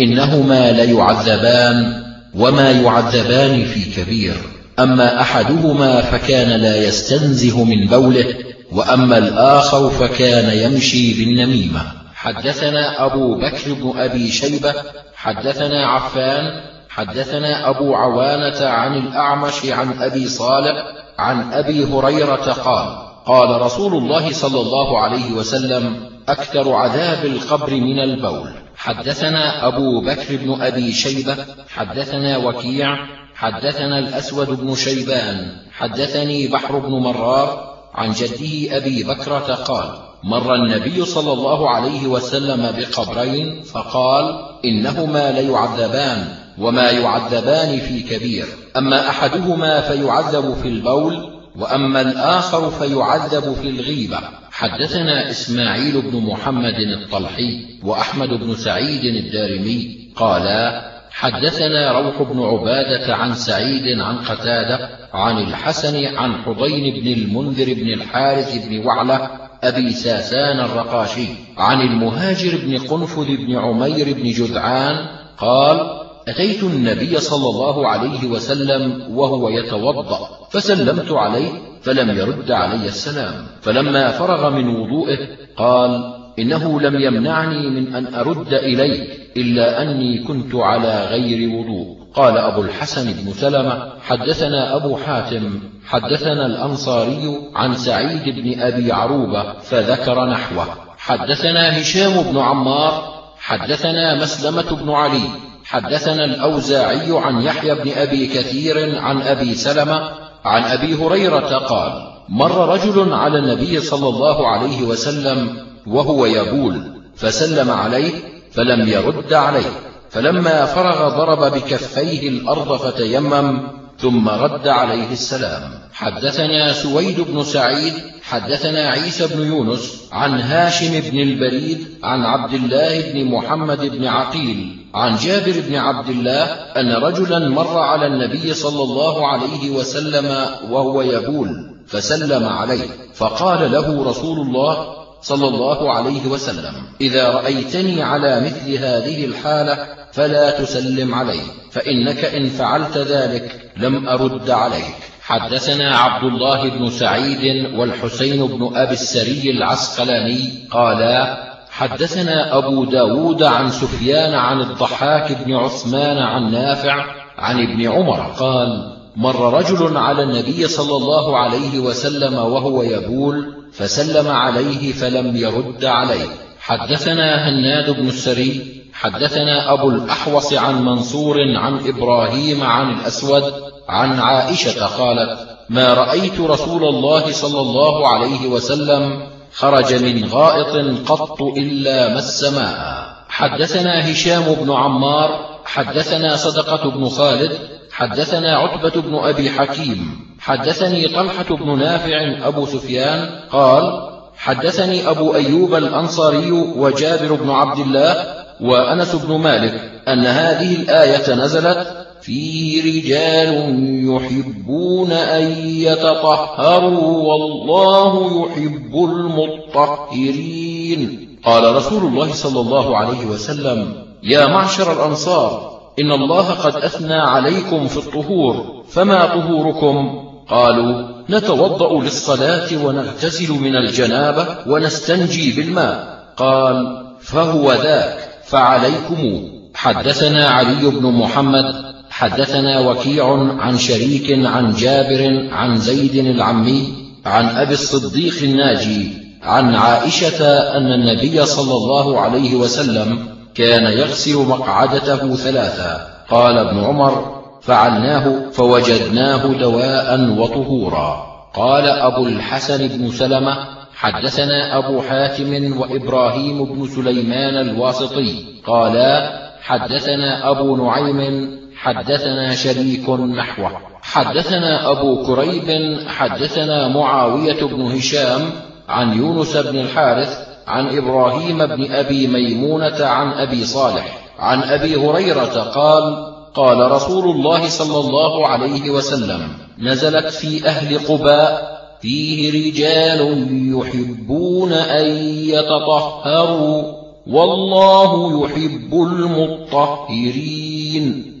إنهما ليعذبان وما يعذبان في كبير أما أحدهما فكان لا يستنزه من بوله وأما الآخر فكان يمشي بالنميمة. حدثنا أبو بكر بن أبي شيبة حدثنا عفان حدثنا أبو عوانة عن الأعمش عن أبي صالح عن أبي هريرة قال قال رسول الله صلى الله عليه وسلم أكثر عذاب القبر من البول. حدثنا أبو بكر بن أبي شيبة حدثنا وكيع حدثنا الأسود بن شيبان حدثني بحر بن مرار عن جده أبي بكرة قال مر النبي صلى الله عليه وسلم بقبرين فقال إنهما ليعذبان وما يعذبان في كبير. أما أحدهما فيعذب في البول وأما الآخر فيعذب في الغيبة. حدثنا إسماعيل بن محمد الطلحي وأحمد بن سعيد الدارمي قالا حدثنا روح بن عبادة عن سعيد عن قتادة عن الحسن عن حضين بن المنذر بن الحارث بن وعلة أبي ساسان الرقاشي عن المهاجر بن قنفذ بن عمير بن جذعان قال أتيت النبي صلى الله عليه وسلم وهو يتوضأ فسلمت عليه فلم يرد علي السلام. فلما فرغ من وضوئه قال إنه لم يمنعني من أن أرد إليك. إلا أني كنت على غير وضوء. قال أبو الحسن بن سلمة حدثنا أبو حاتم حدثنا الأنصاري عن سعيد بن أبي عروبة فذكر نحوه. حدثنا هشام بن عمار حدثنا مسلمة بن علي حدثنا الأوزاعي عن يحيى بن أبي كثير عن أبي سلمة عن أبي هريرة قال مر رجل على النبي صلى الله عليه وسلم وهو يبول فسلم عليه فلم يرد عليه. فلما فرغ ضرب بكفيه الأرض فتيمم ثم رد عليه السلام. حدثنا سويد بن سعيد حدثنا عيسى بن يونس عن هاشم بن البريد عن عبد الله بن محمد بن عقيل عن جابر بن عبد الله أن رجلا مر على النبي صلى الله عليه وسلم وهو يبول فسلم عليه فقال له رسول الله صلى الله عليه وسلم إذا رأيتني على مثل هذه الحالة فلا تسلم علي فإنك إن فعلت ذلك لم أرد عليك. حدثنا عبد الله بن سعيد والحسين بن أبي السري العسقلاني قالا حدثنا أبو داود عن سفيان عن الضحاك بن عثمان عن نافع عن ابن عمر قال مر رجل على النبي صلى الله عليه وسلم وهو يبول فسلم عليه فلم يرد عليه. حدثنا هناد بن السري حدثنا أبو الأحوص عن منصور عن إبراهيم عن الأسود عن عائشة قالت ما رأيت رسول الله صلى الله عليه وسلم خرج من غائط قط إلا مس ماء. حدثنا هشام بن عمار حدثنا صدقة بن خالد حدثنا عتبة بن أبي حكيم حدثني طلحة بن نافع أبو سفيان قال حدثني أبو أيوب الأنصاري وجابر بن عبد الله وأنس بن مالك أن هذه الآية نزلت في رجال يحبون أن يتطهروا والله يحب المطهرين. قال رسول الله صلى الله عليه وسلم يا معشر الأنصار إن الله قد أثنى عليكم في الطهور فما طهوركم؟ قالوا نتوضأ للصلاة ونغتسل من الجنابة ونستنجي بالماء. قال فهو ذاك فعليكم. حدثنا علي بن محمد حدثنا وكيع عن شريك عن جابر عن زيد العمي عن أبي الصديق الناجي عن عائشة أن النبي صلى الله عليه وسلم كان يغسل مقعدته ثلاثا. قال ابن عمر فعلناه فوجدناه دواء وطهورا. قال أبو الحسن بن سلمة حدثنا أبو حاتم وإبراهيم بن سليمان الواسطي. قالا حدثنا أبو نعيم حدثنا شريك نحوه. حدثنا أبو كريب حدثنا معاوية بن هشام عن يونس بن الحارث عن إبراهيم بن أبي ميمونة عن أبي صالح عن أبي هريرة قال قال رسول الله صلى الله عليه وسلم نزلت في أهل قباء فيه رجال يحبون أن يتطهروا والله يحب المطهرين.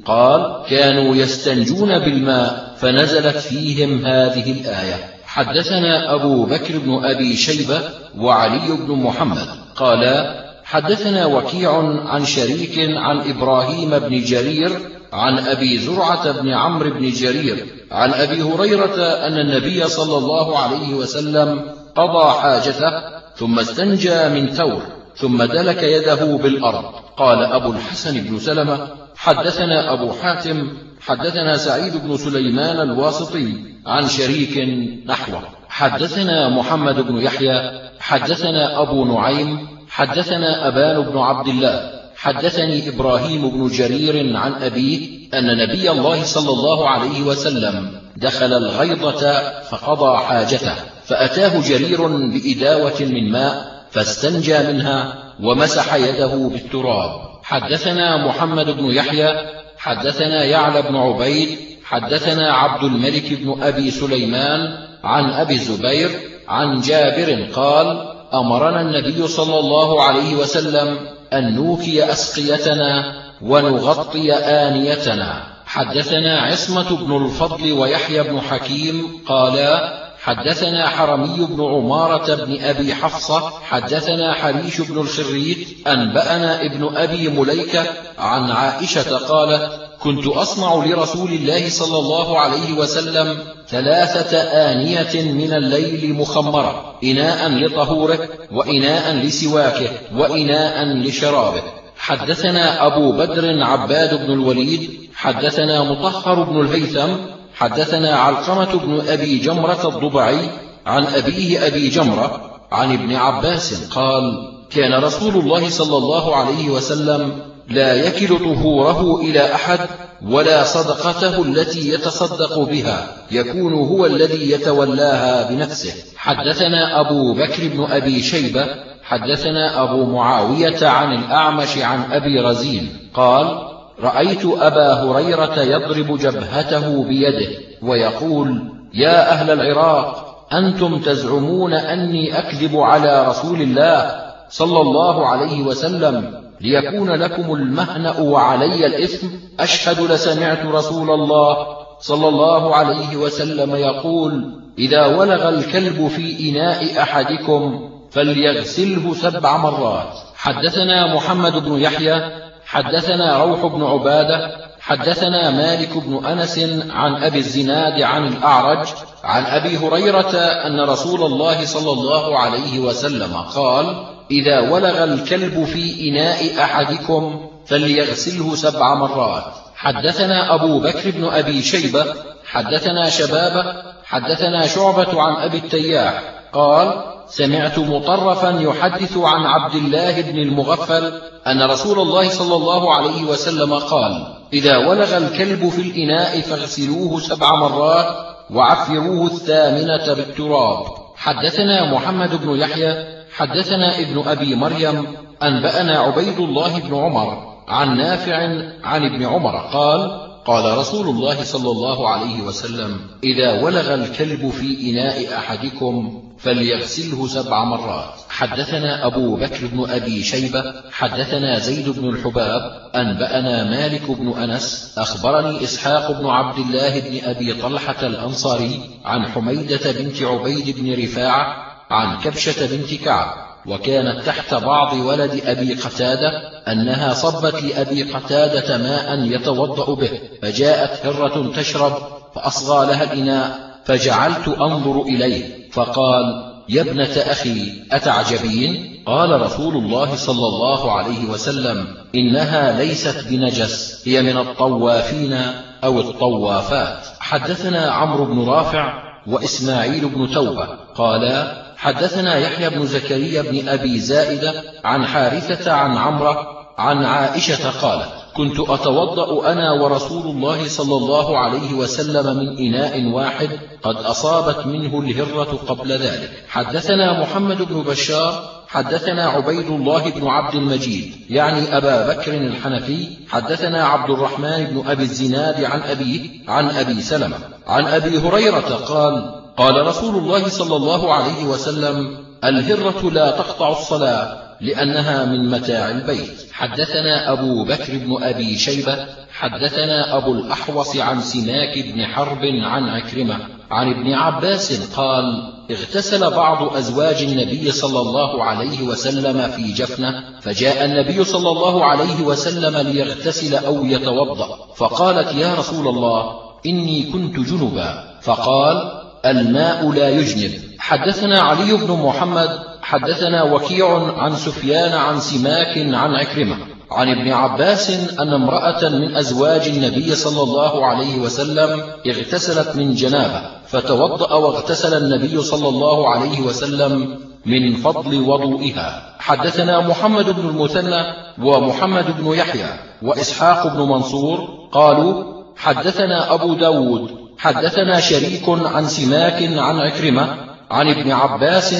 قال كانوا يستنجون بالماء فنزلت فيهم هذه الآية. حدثنا أبو بكر بن أبي شيبة وعلي بن محمد. قالا حدثنا وكيع عن شريك عن إبراهيم بن جرير عن أبي زرعة بن عمرو بن جرير عن أبي هريرة أن النبي صلى الله عليه وسلم قضى حاجته ثم استنجى من ثور ثم دلك يده بالأرض. قال أبو الحسن بن سلمة حدثنا أبو حاتم حدثنا سعيد بن سليمان الواسطي عن شريك نحوه. حدثنا محمد بن يحيى حدثنا أبو نعيم حدثنا أبان بن عبد الله. حدثني إبراهيم بن جرير عن أبيه أن نبي الله صلى الله عليه وسلم دخل الغيضة فقضى حاجته فأتاه جرير بإداوة من ماء فاستنجى منها ومسح يده بالتراب. حدثنا محمد بن يحيى حدثنا يعلى بن عبيد حدثنا عبد الملك بن أبي سليمان عن أبي الزبير عن جابر قال أمرنا النبي صلى الله عليه وسلم أن نوكي أسقيتنا ونغطي آنيتنا. حدثنا عصمة بن الفضل ويحيى بن حكيم قالا حدثنا حرمي بن عمارة بن أبي حفصة حدثنا حريش بن الخريت أنبأنا ابن أبي مليكة عن عائشة قالت كنت أصنع لرسول الله صلى الله عليه وسلم ثلاثة آنية من الليل مخمرة إناء لطهوره وإناء لسواكه وإناء لشرابه. حدثنا أبو بدر عباد بن الوليد حدثنا مطهر بن الهيثم حدثنا علقمة بن أبي جمرة الضبعي عن أبيه أبي جمرة عن ابن عباس قال كان رسول الله صلى الله عليه وسلم لا يكل طهوره إلى أحد ولا صدقته التي يتصدق بها يكون هو الذي يتولاها بنفسه. حدثنا أبو بكر بن أبي شيبة حدثنا أبو معاوية عن الأعمش عن أبي رزين قال رأيت أبا هريرة يضرب جبهته بيده ويقول يا أهل العراق أنتم تزعمون أني أكذب على رسول الله صلى الله عليه وسلم ليكون لكم المهنأ وعلي الإثم. أشهد لسمعت رسول الله صلى الله عليه وسلم يقول إذا ولغ الكلب في إناء أحدكم فليغسله سبع مرات. حدثنا محمد بن يحيى حدثنا روح بن عبادة حدثنا مالك بن أنس عن أبي الزناد عن الأعرج عن أبي هريرة أن رسول الله صلى الله عليه وسلم قال إذا ولغ الكلب في إناء أحدكم فليغسله سبع مرات. حدثنا أبو بكر بن أبي شيبة حدثنا شبابة حدثنا شعبة عن أبي التياح قال سمعت مطرفا يحدث عن عبد الله بن المغفل أن رسول الله صلى الله عليه وسلم قال إذا ولغ الكلب في الإناء فاغسلوه سبع مرات وعفروه الثامنة بالتراب. حدثنا محمد بن يحيى حدثنا ابن أبي مريم أنبأنا عبيد الله بن عمر عن نافع عن ابن عمر قال قال رسول الله صلى الله عليه وسلم إذا ولغ الكلب في إناء أحدكم فليغسله سبع مرات. حدثنا أبو بكر بن أبي شيبة حدثنا زيد بن الحباب أنبأنا مالك بن أنس أخبرني إسحاق بن عبد الله بن أبي طلحة الأنصاري عن حميدة بنت عبيد بن رفاعة عن كبشة بنت كعب. وكانت تحت بعض ولد أبي قتادة أنها صبت لأبي قتادة ماء يتوضأ به فجاءت هرة تشرب فأصغى لها الإناء فجعلت أنظر إليه فقال يا ابنة أخي أتعجبين؟ قال رسول الله صلى الله عليه وسلم إنها ليست بنجس هي من الطوافين أو الطوافات. حدثنا عمرو بن رافع وإسماعيل بن توبة قالا حدثنا يحيى بن زكريا بن أبي زائدة عن حارثة عن عمرة عن عائشة قالت كنت أتوضأ أنا ورسول الله صلى الله عليه وسلم من إناء واحد قد أصابت منه الهرة قبل ذلك. حدثنا محمد بن بشار حدثنا عبيد الله بن عبد المجيد يعني أبا بكر الحنفي حدثنا عبد الرحمن بن أبي الزناد عن أبيه عن أبي سلمة عن أبي هريرة قال قال رسول الله صلى الله عليه وسلم الهرة لا تقطع الصلاة لأنها من متاع البيت. حدثنا أبو بكر بن أبي شيبة حدثنا أبو الأحوص عن سناك بن حرب عن عكرمة عن ابن عباس قال اغتسل بعض أزواج النبي صلى الله عليه وسلم في جفنة فجاء النبي صلى الله عليه وسلم ليغتسل أو يتوضأ فقالت يا رسول الله إني كنت جنبا. فقال الماء لا يجنب. حدثنا علي بن محمد حدثنا وكيع عن سفيان عن سماك عن عكرمة عن ابن عباس أن امرأة من أزواج النبي صلى الله عليه وسلم اغتسلت من جنابة فتوضأ واغتسل النبي صلى الله عليه وسلم من فضل وضوئها. حدثنا محمد بن المثنى ومحمد بن يحيى وإسحاق بن منصور قالوا حدثنا أبو داود حدثنا شريك عن سماك عن عكرمة عن ابن عباس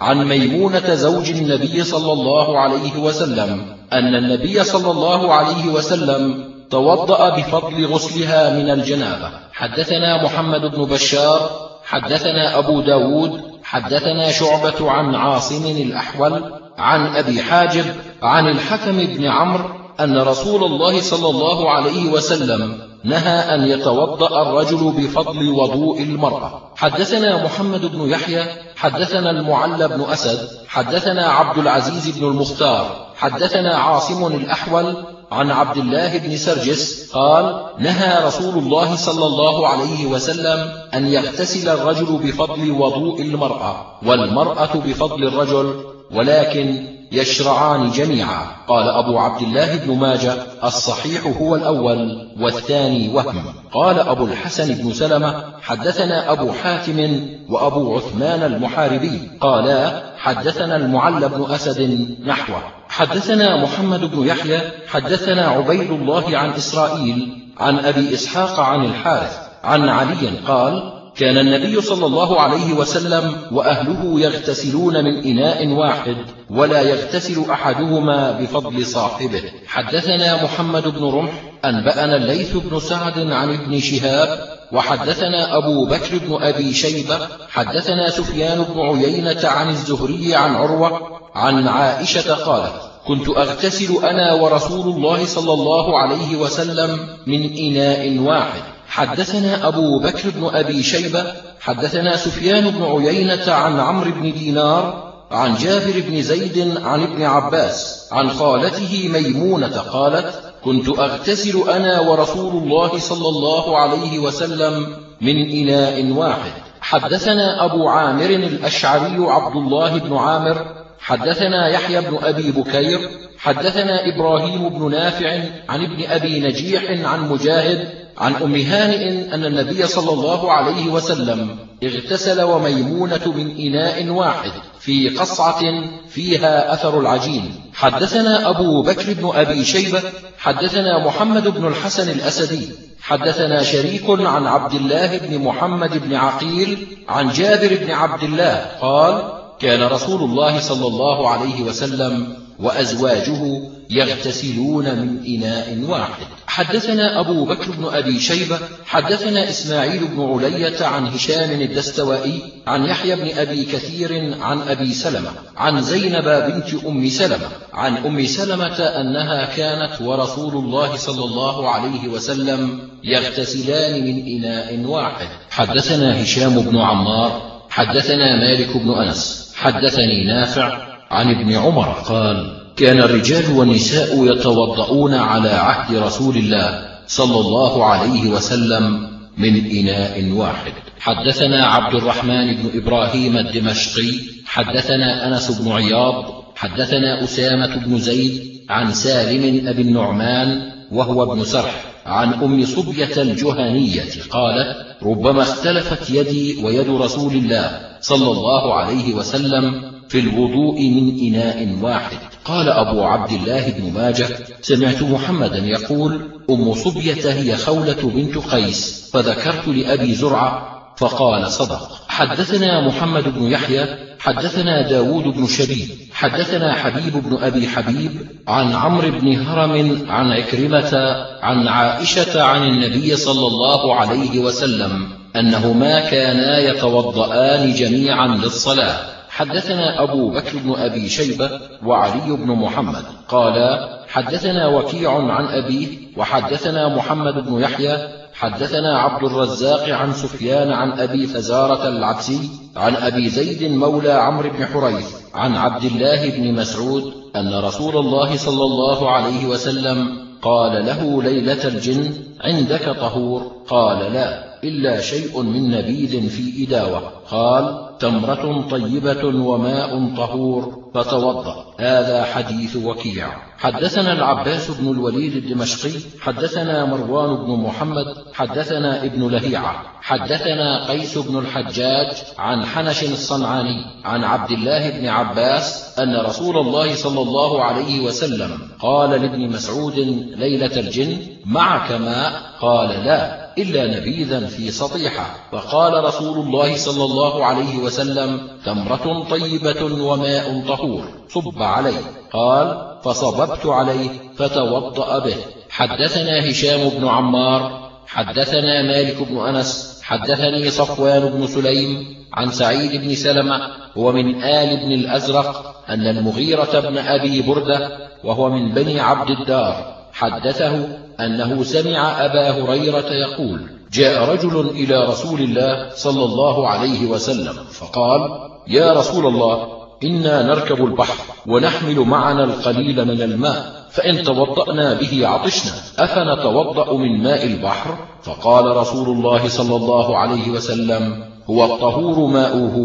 عن ميمونة زوج النبي صلى الله عليه وسلم أن النبي صلى الله عليه وسلم توضأ بفضل غسلها من الجنابة. حدثنا محمد بن بشار حدثنا أبو داود حدثنا شعبة عن عاصم الأحول عن أبي حاجب عن الحكم بن عمرو أن رسول الله صلى الله عليه وسلم نهى أن يتوضأ الرجل بفضل وضوء المرأة. حدثنا محمد بن يحيى حدثنا المعلى بن أسد حدثنا عبد العزيز بن المختار حدثنا عاصم الأحول عن عبد الله بن سرجس قال نهى رسول الله صلى الله عليه وسلم أن يغتسل الرجل بفضل وضوء المرأة والمرأة بفضل الرجل ولكن يشرعان جميعا. قال أبو عبد الله بن ماجه الصحيح هو الأول والثاني وهم. قال أبو الحسن بن سلمة حدثنا أبو حاتم وأبو عثمان المحاربي. قالا حدثنا المعلى بن أسد نحوه. حدثنا محمد بن يحيى حدثنا عبيد الله عن إسرائيل عن أبي إسحاق عن الحارث عن علي قال كان النبي صلى الله عليه وسلم وأهله يغتسلون من إناء واحد ولا يغتسل أحدهما بفضل صاحبه. حدثنا محمد بن رمح أنبأنا الليث بن سعد عن ابن شهاب وحدثنا أبو بكر بن أبي شيبة حدثنا سفيان بن عيينة عن الزهري عن عروة عن عائشة قالت كنت أغتسل أنا ورسول الله صلى الله عليه وسلم من إناء واحد. حدثنا أبو بكر بن أبي شيبة حدثنا سفيان بن عيينة عن عمرو بن دينار عن جابر بن زيد عن ابن عباس عن خالته ميمونة قالت كنت أغتسل أنا ورسول الله صلى الله عليه وسلم من إناء واحد. حدثنا أبو عامر الأشعري عبد الله بن عامر حدثنا يحيى بن أبي بكير حدثنا إبراهيم بن نافع عن ابن أبي نجيح عن مجاهد عن أم هانئ أن النبي صلى الله عليه وسلم اغتسل وميمونة من إناء واحد في قصعة فيها أثر العجين. حدثنا أبو بكر بن أبي شيبة حدثنا محمد بن الحسن الأسدي حدثنا شريك عن عبد الله بن محمد بن عقيل عن جابر بن عبد الله قال كان رسول الله صلى الله عليه وسلم وأزواجه يغتسلون من إناء واحد. حدثنا أبو بكر بن أبي شيبة حدثنا إسماعيل بن علية عن هشام الدستوائي عن يحيى بن أبي كثير عن أبي سلمة عن زينب بنت أم سلمة عن أم سلمة أنها كانت ورسول الله صلى الله عليه وسلم يغتسلان من إناء واحد. حدثنا هشام بن عمار حدثنا مالك بن أنس حدثني نافع عن ابن عمر قال كان الرجال والنساء يتوضؤون على عهد رسول الله صلى الله عليه وسلم من إناء واحد. حدثنا عبد الرحمن بن إبراهيم الدمشقي حدثنا أنس بن عياض حدثنا أسامة بن زيد عن سالم أبي النعمان وهو ابن سرح عن أم صبية الجهنية قالت ربما اختلفت يدي ويد رسول الله صلى الله عليه وسلم في الوضوء من إناء واحد. قال أبو عبد الله بن ماجه سمعت محمدا يقول أم صبية هي خولة بنت قيس فذكرت لأبي زرعة فقال صدق. حدثنا محمد بن يحيى حدثنا داود بن شبيب حدثنا حبيب بن أبي حبيب عن عمرو بن هرم عن عكرمة عن عائشة عن النبي صلى الله عليه وسلم أنهما كانا يتوضآن جميعا للصلاة. حدثنا أبو بكر بن أبي شيبة وعلي بن محمد. قالا حدثنا وكيع عن أبيه وحدثنا محمد بن يحيى حدثنا عبد الرزاق عن سفيان عن أبي فزارة العبسي عن أبي زيد مولى عمرو بن حريث عن عبد الله بن مسعود أن رسول الله صلى الله عليه وسلم قال له ليلة الجن عندك طهور؟ قال لا إلا شيء من نبيذ في إداوة. قال تمرة طيبة وماء طهور. فتوضأ. هذا حديث وكيع. حدثنا العباس بن الوليد الدمشقي. حدثنا مروان بن محمد. حدثنا ابن لهيعة. حدثنا قيس بن الحجاج عن حنش الصنعاني عن عبد الله بن عباس أن رسول الله صلى الله عليه وسلم قال لابن مسعود ليلة الجن معك ماء؟ قال لا. إلا نبيذا في سطيحة. فقال رسول الله صلى الله عليه وسلم تمرة طيبة وماء طهور صب عليه. قال فصببت عليه فتوضأ به. حدثنا هشام بن عمار حدثنا مالك بن أنس حدثني صفوان بن سليم عن سعيد بن سلمة ومن آل بن الأزرق أن المغيرة بن أبي بردة وهو من بني عبد الدار حدثه أنه سمع أبا هريرة يقول جاء رجل إلى رسول الله صلى الله عليه وسلم فقال يا رسول الله إنا نركب البحر ونحمل معنا القليل من الماء فإن توضأنا به عطشنا أفنتوضأ من ماء البحر؟ فقال رسول الله صلى الله عليه وسلم هو الطهور ماؤه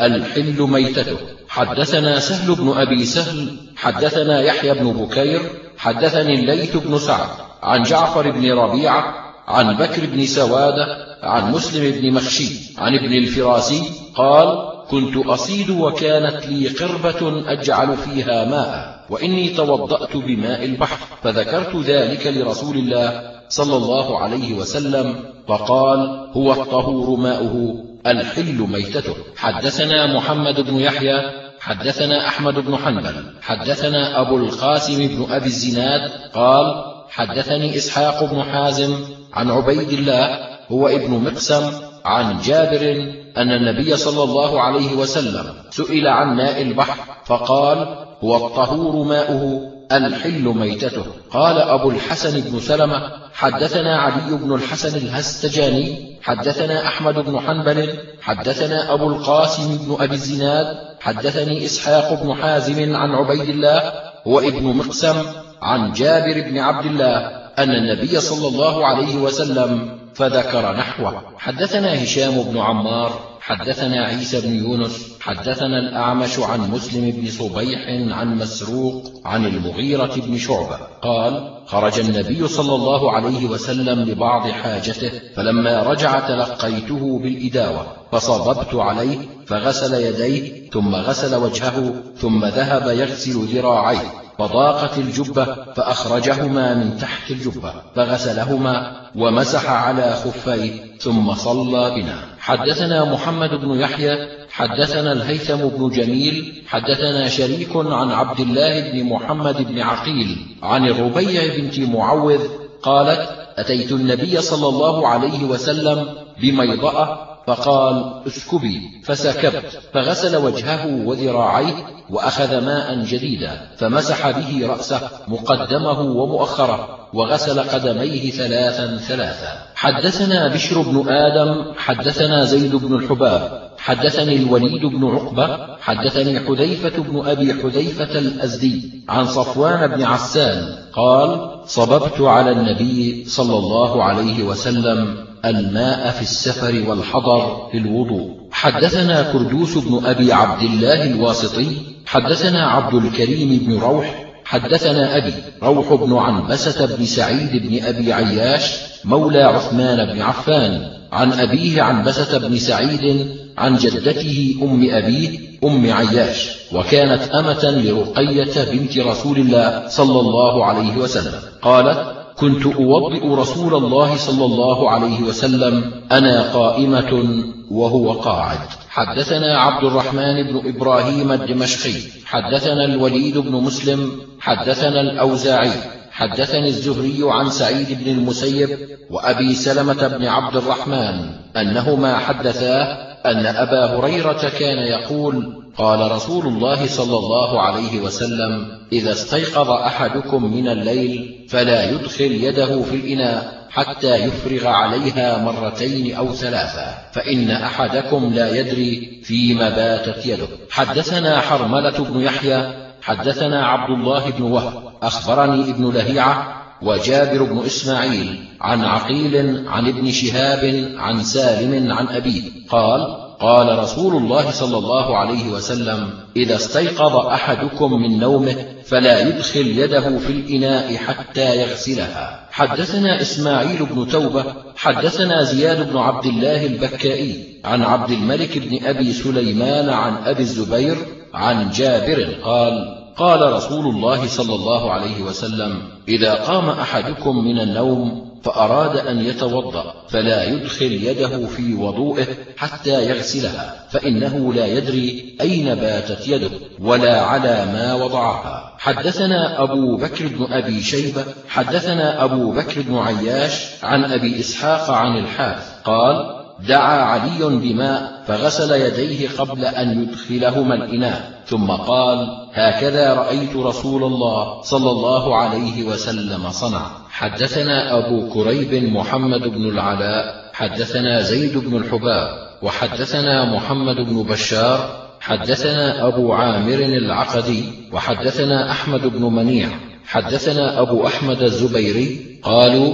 الحل ميتته. حدثنا سهل بن أبي سهل حدثنا يحيى بن بكير حدثني الليث بن سعد عن جعفر بن ربيعة عن بكر بن سوادة عن مسلم بن مخشي عن ابن الفراسي قال كنت أصيد وكانت لي قربة أجعل فيها ماء وإني توضأت بماء البحر فذكرت ذلك لرسول الله صلى الله عليه وسلم فقال هو الطهور ماؤه الحل ميتته. حدثنا محمد بن يحيى حدثنا أحمد بن حنبل حدثنا أبو القاسم بن أبي الزناد قال حدثني إسحاق بن حازم عن عبيد الله هو ابن مقسم عن جابر أن النبي صلى الله عليه وسلم سئل عن ماء البحر فقال هو الطهور ماؤه. الحل ميتته. قال أبو الحسن بن سلمة حدثنا علي بن الحسن الهستجاني حدثنا أحمد بن حنبل حدثنا أبو القاسم بن أبي الزناد حدثني إسحاق بن حازم عن عبيد الله هو ابن مقسم عن جابر بن عبد الله أن النبي صلى الله عليه وسلم فذكر نحوه. حدثنا هشام بن عمار حدثنا عيسى بن يونس حدثنا الأعمش عن مسلم بن صبيح عن مسروق عن المغيرة بن شعبة قال خرج النبي صلى الله عليه وسلم لبعض حاجته فلما رجع تلقيته بالإداوة فصببت عليه فغسل يديه ثم غسل وجهه ثم ذهب يغسل ذراعيه فضاقت الجبة فأخرجهما من تحت الجبة فغسلهما ومسح على خفيه ثم صلى بنا. حدثنا محمد بن يحيى حدثنا الهيثم بن جميل حدثنا شريك عن عبد الله بن محمد بن عقيل عن الربيع بنت معوذ قالت أتيت النبي صلى الله عليه وسلم بميضأة فقال اسكبي فسكبت فغسل وجهه وذراعيه وأخذ ماء جديدا فمسح به رأسه مقدمه ومؤخره وغسل قدميه ثلاثا ثلاثا. حدثنا بشر بن آدم حدثنا زيد بن الحباب حدثني الوليد بن عقبة حدثني حذيفة بن أبي حذيفة الأزدي عن صفوان بن عسان قال صببت على النبي صلى الله عليه وسلم الماء في السفر والحضر في الوضوء. حدثنا كردوس بن أبي عبد الله الواسطي حدثنا عبد الكريم بن روح حدثنا أبي روح بن عنبسة بن سعيد بن أبي عياش مولى عثمان بن عفان عن أبيه عنبسة بن سعيد عن جدته أم أبيه أم عياش وكانت أمة لرقية بنت رسول الله صلى الله عليه وسلم. قالت كنت أوضئ رسول الله صلى الله عليه وسلم أنا قائمة وهو قاعد. حدثنا عبد الرحمن بن إبراهيم الدمشقي حدثنا الوليد بن مسلم حدثنا الأوزاعي حدثني الزهري عن سعيد بن المسيب وأبي سلمة بن عبد الرحمن أنهما حدثاه أن أبا هريرة كان يقول قال رسول الله صلى الله عليه وسلم إذا استيقظ أحدكم من الليل فلا يدخل يده في الإناء حتى يفرغ عليها مرتين أو ثلاثة فإن أحدكم لا يدري فيما باتت يده. حدثنا حرملة بن يحيى حدثنا عبد الله بن وهب أخبرني ابن لهيعة وجابر بن إسماعيل عن عقيل عن ابن شهاب عن سالم عن أبيه قال قال رسول الله صلى الله عليه وسلم إذا استيقظ أحدكم من نومه فلا يدخل يده في الإناء حتى يغسلها. حدثنا إسماعيل بن توبة حدثنا زياد بن عبد الله البكائي عن عبد الملك بن أبي سليمان عن أبي الزبير عن جابر قال قال رسول الله صلى الله عليه وسلم إذا قام أحدكم من النوم فأراد أن يتوضأ فلا يدخل يده في وضوئه حتى يغسلها فإنه لا يدري أين باتت يده ولا على ما وضعها. حدثنا أبو بكر بن أبي شيبة حدثنا أبو بكر بن عياش عن أبي إسحاق عن الحارث قال دعا علي بماء فغسل يديه قبل أن يدخلهما الإناء. ثم قال هكذا رأيت رسول الله صلى الله عليه وسلم صنع. حدثنا أبو كريب محمد بن العلاء حدثنا زيد بن الحباب وحدثنا محمد بن بشار حدثنا أبو عامر العقدي وحدثنا أحمد بن منيع حدثنا أبو أحمد الزبيري قالوا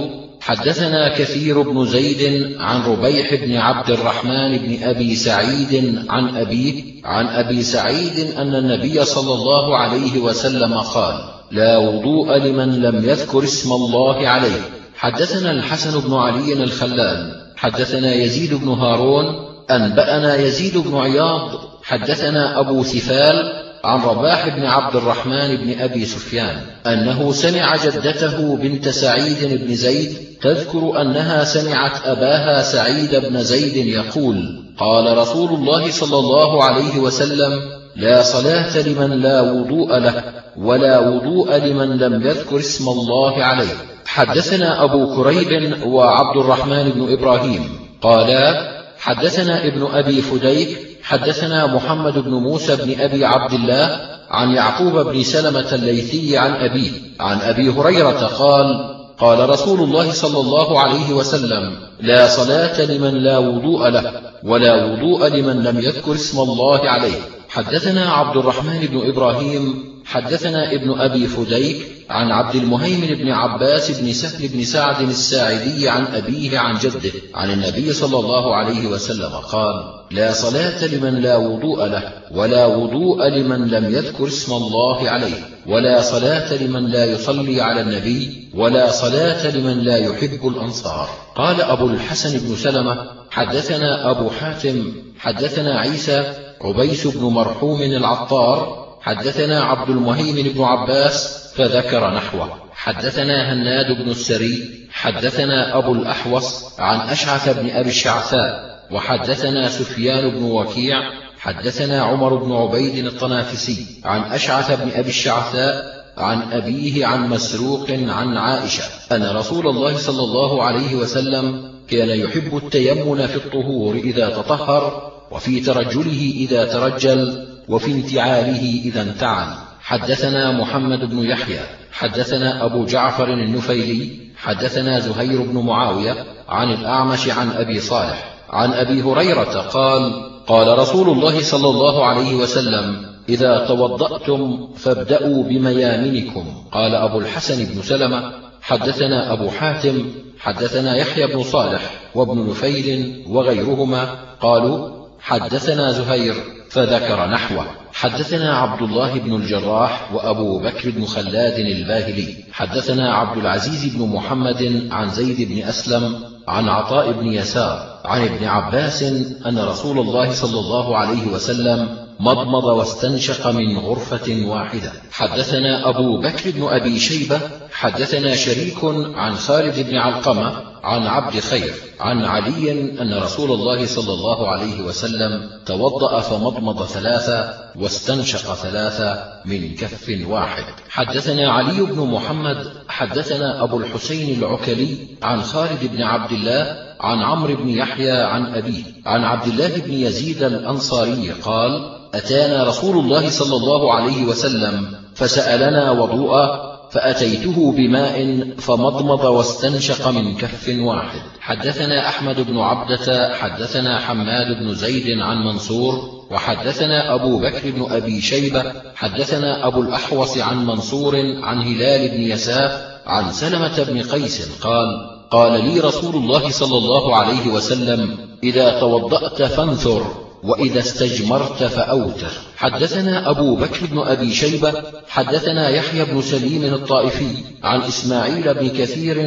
حدثنا كثير بن زيد عن ربيح بن عبد الرحمن بن أبي سعيد عن أبيه عن أبي سعيد أن النبي صلى الله عليه وسلم قال لا وضوء لمن لم يذكر اسم الله عليه. حدثنا الحسن بن علي الخلال حدثنا يزيد بن هارون أنبأنا يزيد بن عياض حدثنا أبو ثفال عن رباح بن عبد الرحمن بن أبي سفيان أنه سمع جدته بنت سعيد بن زيد تذكر أنها سمعت أباها سعيد بن زيد يقول قال رسول الله صلى الله عليه وسلم لا صلاة لمن لا وضوء له ولا وضوء لمن لم يذكر اسم الله عليه. حدثنا أبو كريب وعبد الرحمن بن إبراهيم. قالا حدثنا ابن أبي فديك حدثنا محمد بن موسى بن أبي عبد الله عن يعقوب بن سلمة الليثي عن أبيه عن أبي هريرة قال قال رسول الله صلى الله عليه وسلم لا صلاة لمن لا وضوء له ولا وضوء لمن لم يذكر اسم الله عليه. حدثنا عبد الرحمن بن إبراهيم حدثنا ابن أبي فديك عن عبد المهيمن بن عباس بن سهل بن سعد الساعدي عن أبيه عن جده عن النبي صلى الله عليه وسلم قال لا صلاة لمن لا وضوء له ولا وضوء لمن لم يذكر اسم الله عليه ولا صلاة لمن لا يصلي على النبي ولا صلاة لمن لا يحب الأنصار. قال أبو الحسن بن سلمة حدثنا أبو حاتم حدثنا عيسى عبيس بن مرحوم العطار حدثنا عبد المهيمن بن عباس فذكر نحوه. حدثنا هناد بن السري حدثنا أبو الأحوص عن أشعث بن أبي الشعثاء وحدثنا سفيان بن وكيع حدثنا عمر بن عبيد الطنافسي عن أشعث بن أبي الشعثاء عن أبيه عن مسروق عن عائشة أن رسول الله صلى الله عليه وسلم كان يحب التيمن في الطهور إذا تطهر وفي ترجله إذا ترجل وفي انتعاله إذا انتعل. حدثنا محمد بن يحيى حدثنا أبو جعفر النفيلي حدثنا زهير بن معاوية عن الأعمش عن أبي صالح. عن أبي هريرة قال قال رسول الله صلى الله عليه وسلم إذا توضأتم فابدأوا بميامنكم. قال أبو الحسن بن سلمة. حدثنا أبو حاتم حدثنا يحيى بن صالح وابن نفيل وغيرهما. قالوا حدثنا زهير فذكر نحوه. حدثنا عبد الله بن الجراح وأبو بكر بن خلاد الباهلي. حدثنا عبد العزيز بن محمد عن زيد بن أسلم عن عطاء بن يسار عن ابن عباس أن رسول الله صلى الله عليه وسلم مضمض واستنشق من غرفة واحدة. حدثنا أبو بكر بن أبي شيبة حدثنا شريك عن خالد بن علقمة عن عبد خير عن علي أن رسول الله صلى الله عليه وسلم توضأ فمضمض ثلاثة واستنشق ثلاثة من كف واحد. حدثنا علي بن محمد حدثنا أبو الحسين العكلي عن خالد بن عبد الله عن عمرو بن يحيى عن أبيه عن عبد الله بن يزيد الأنصاري قال أتانا رسول الله صلى الله عليه وسلم فسألنا وضوءا فأتيته بماء فمضمض واستنشق من كف واحد. حدثنا أحمد بن عبدة حدثنا حماد بن زيد عن منصور وحدثنا أبو بكر بن أبي شيبة حدثنا أبو الأحوص عن منصور عن هلال بن يساف عن سلمة بن قيس قال قال لي رسول الله صلى الله عليه وسلم إذا توضأت فانثر وإذا استجمرت فأوتر. حدثنا أبو بكر بن أبي شيبة حدثنا يحيى بن سليم الطائفي عن إسماعيل بن كثير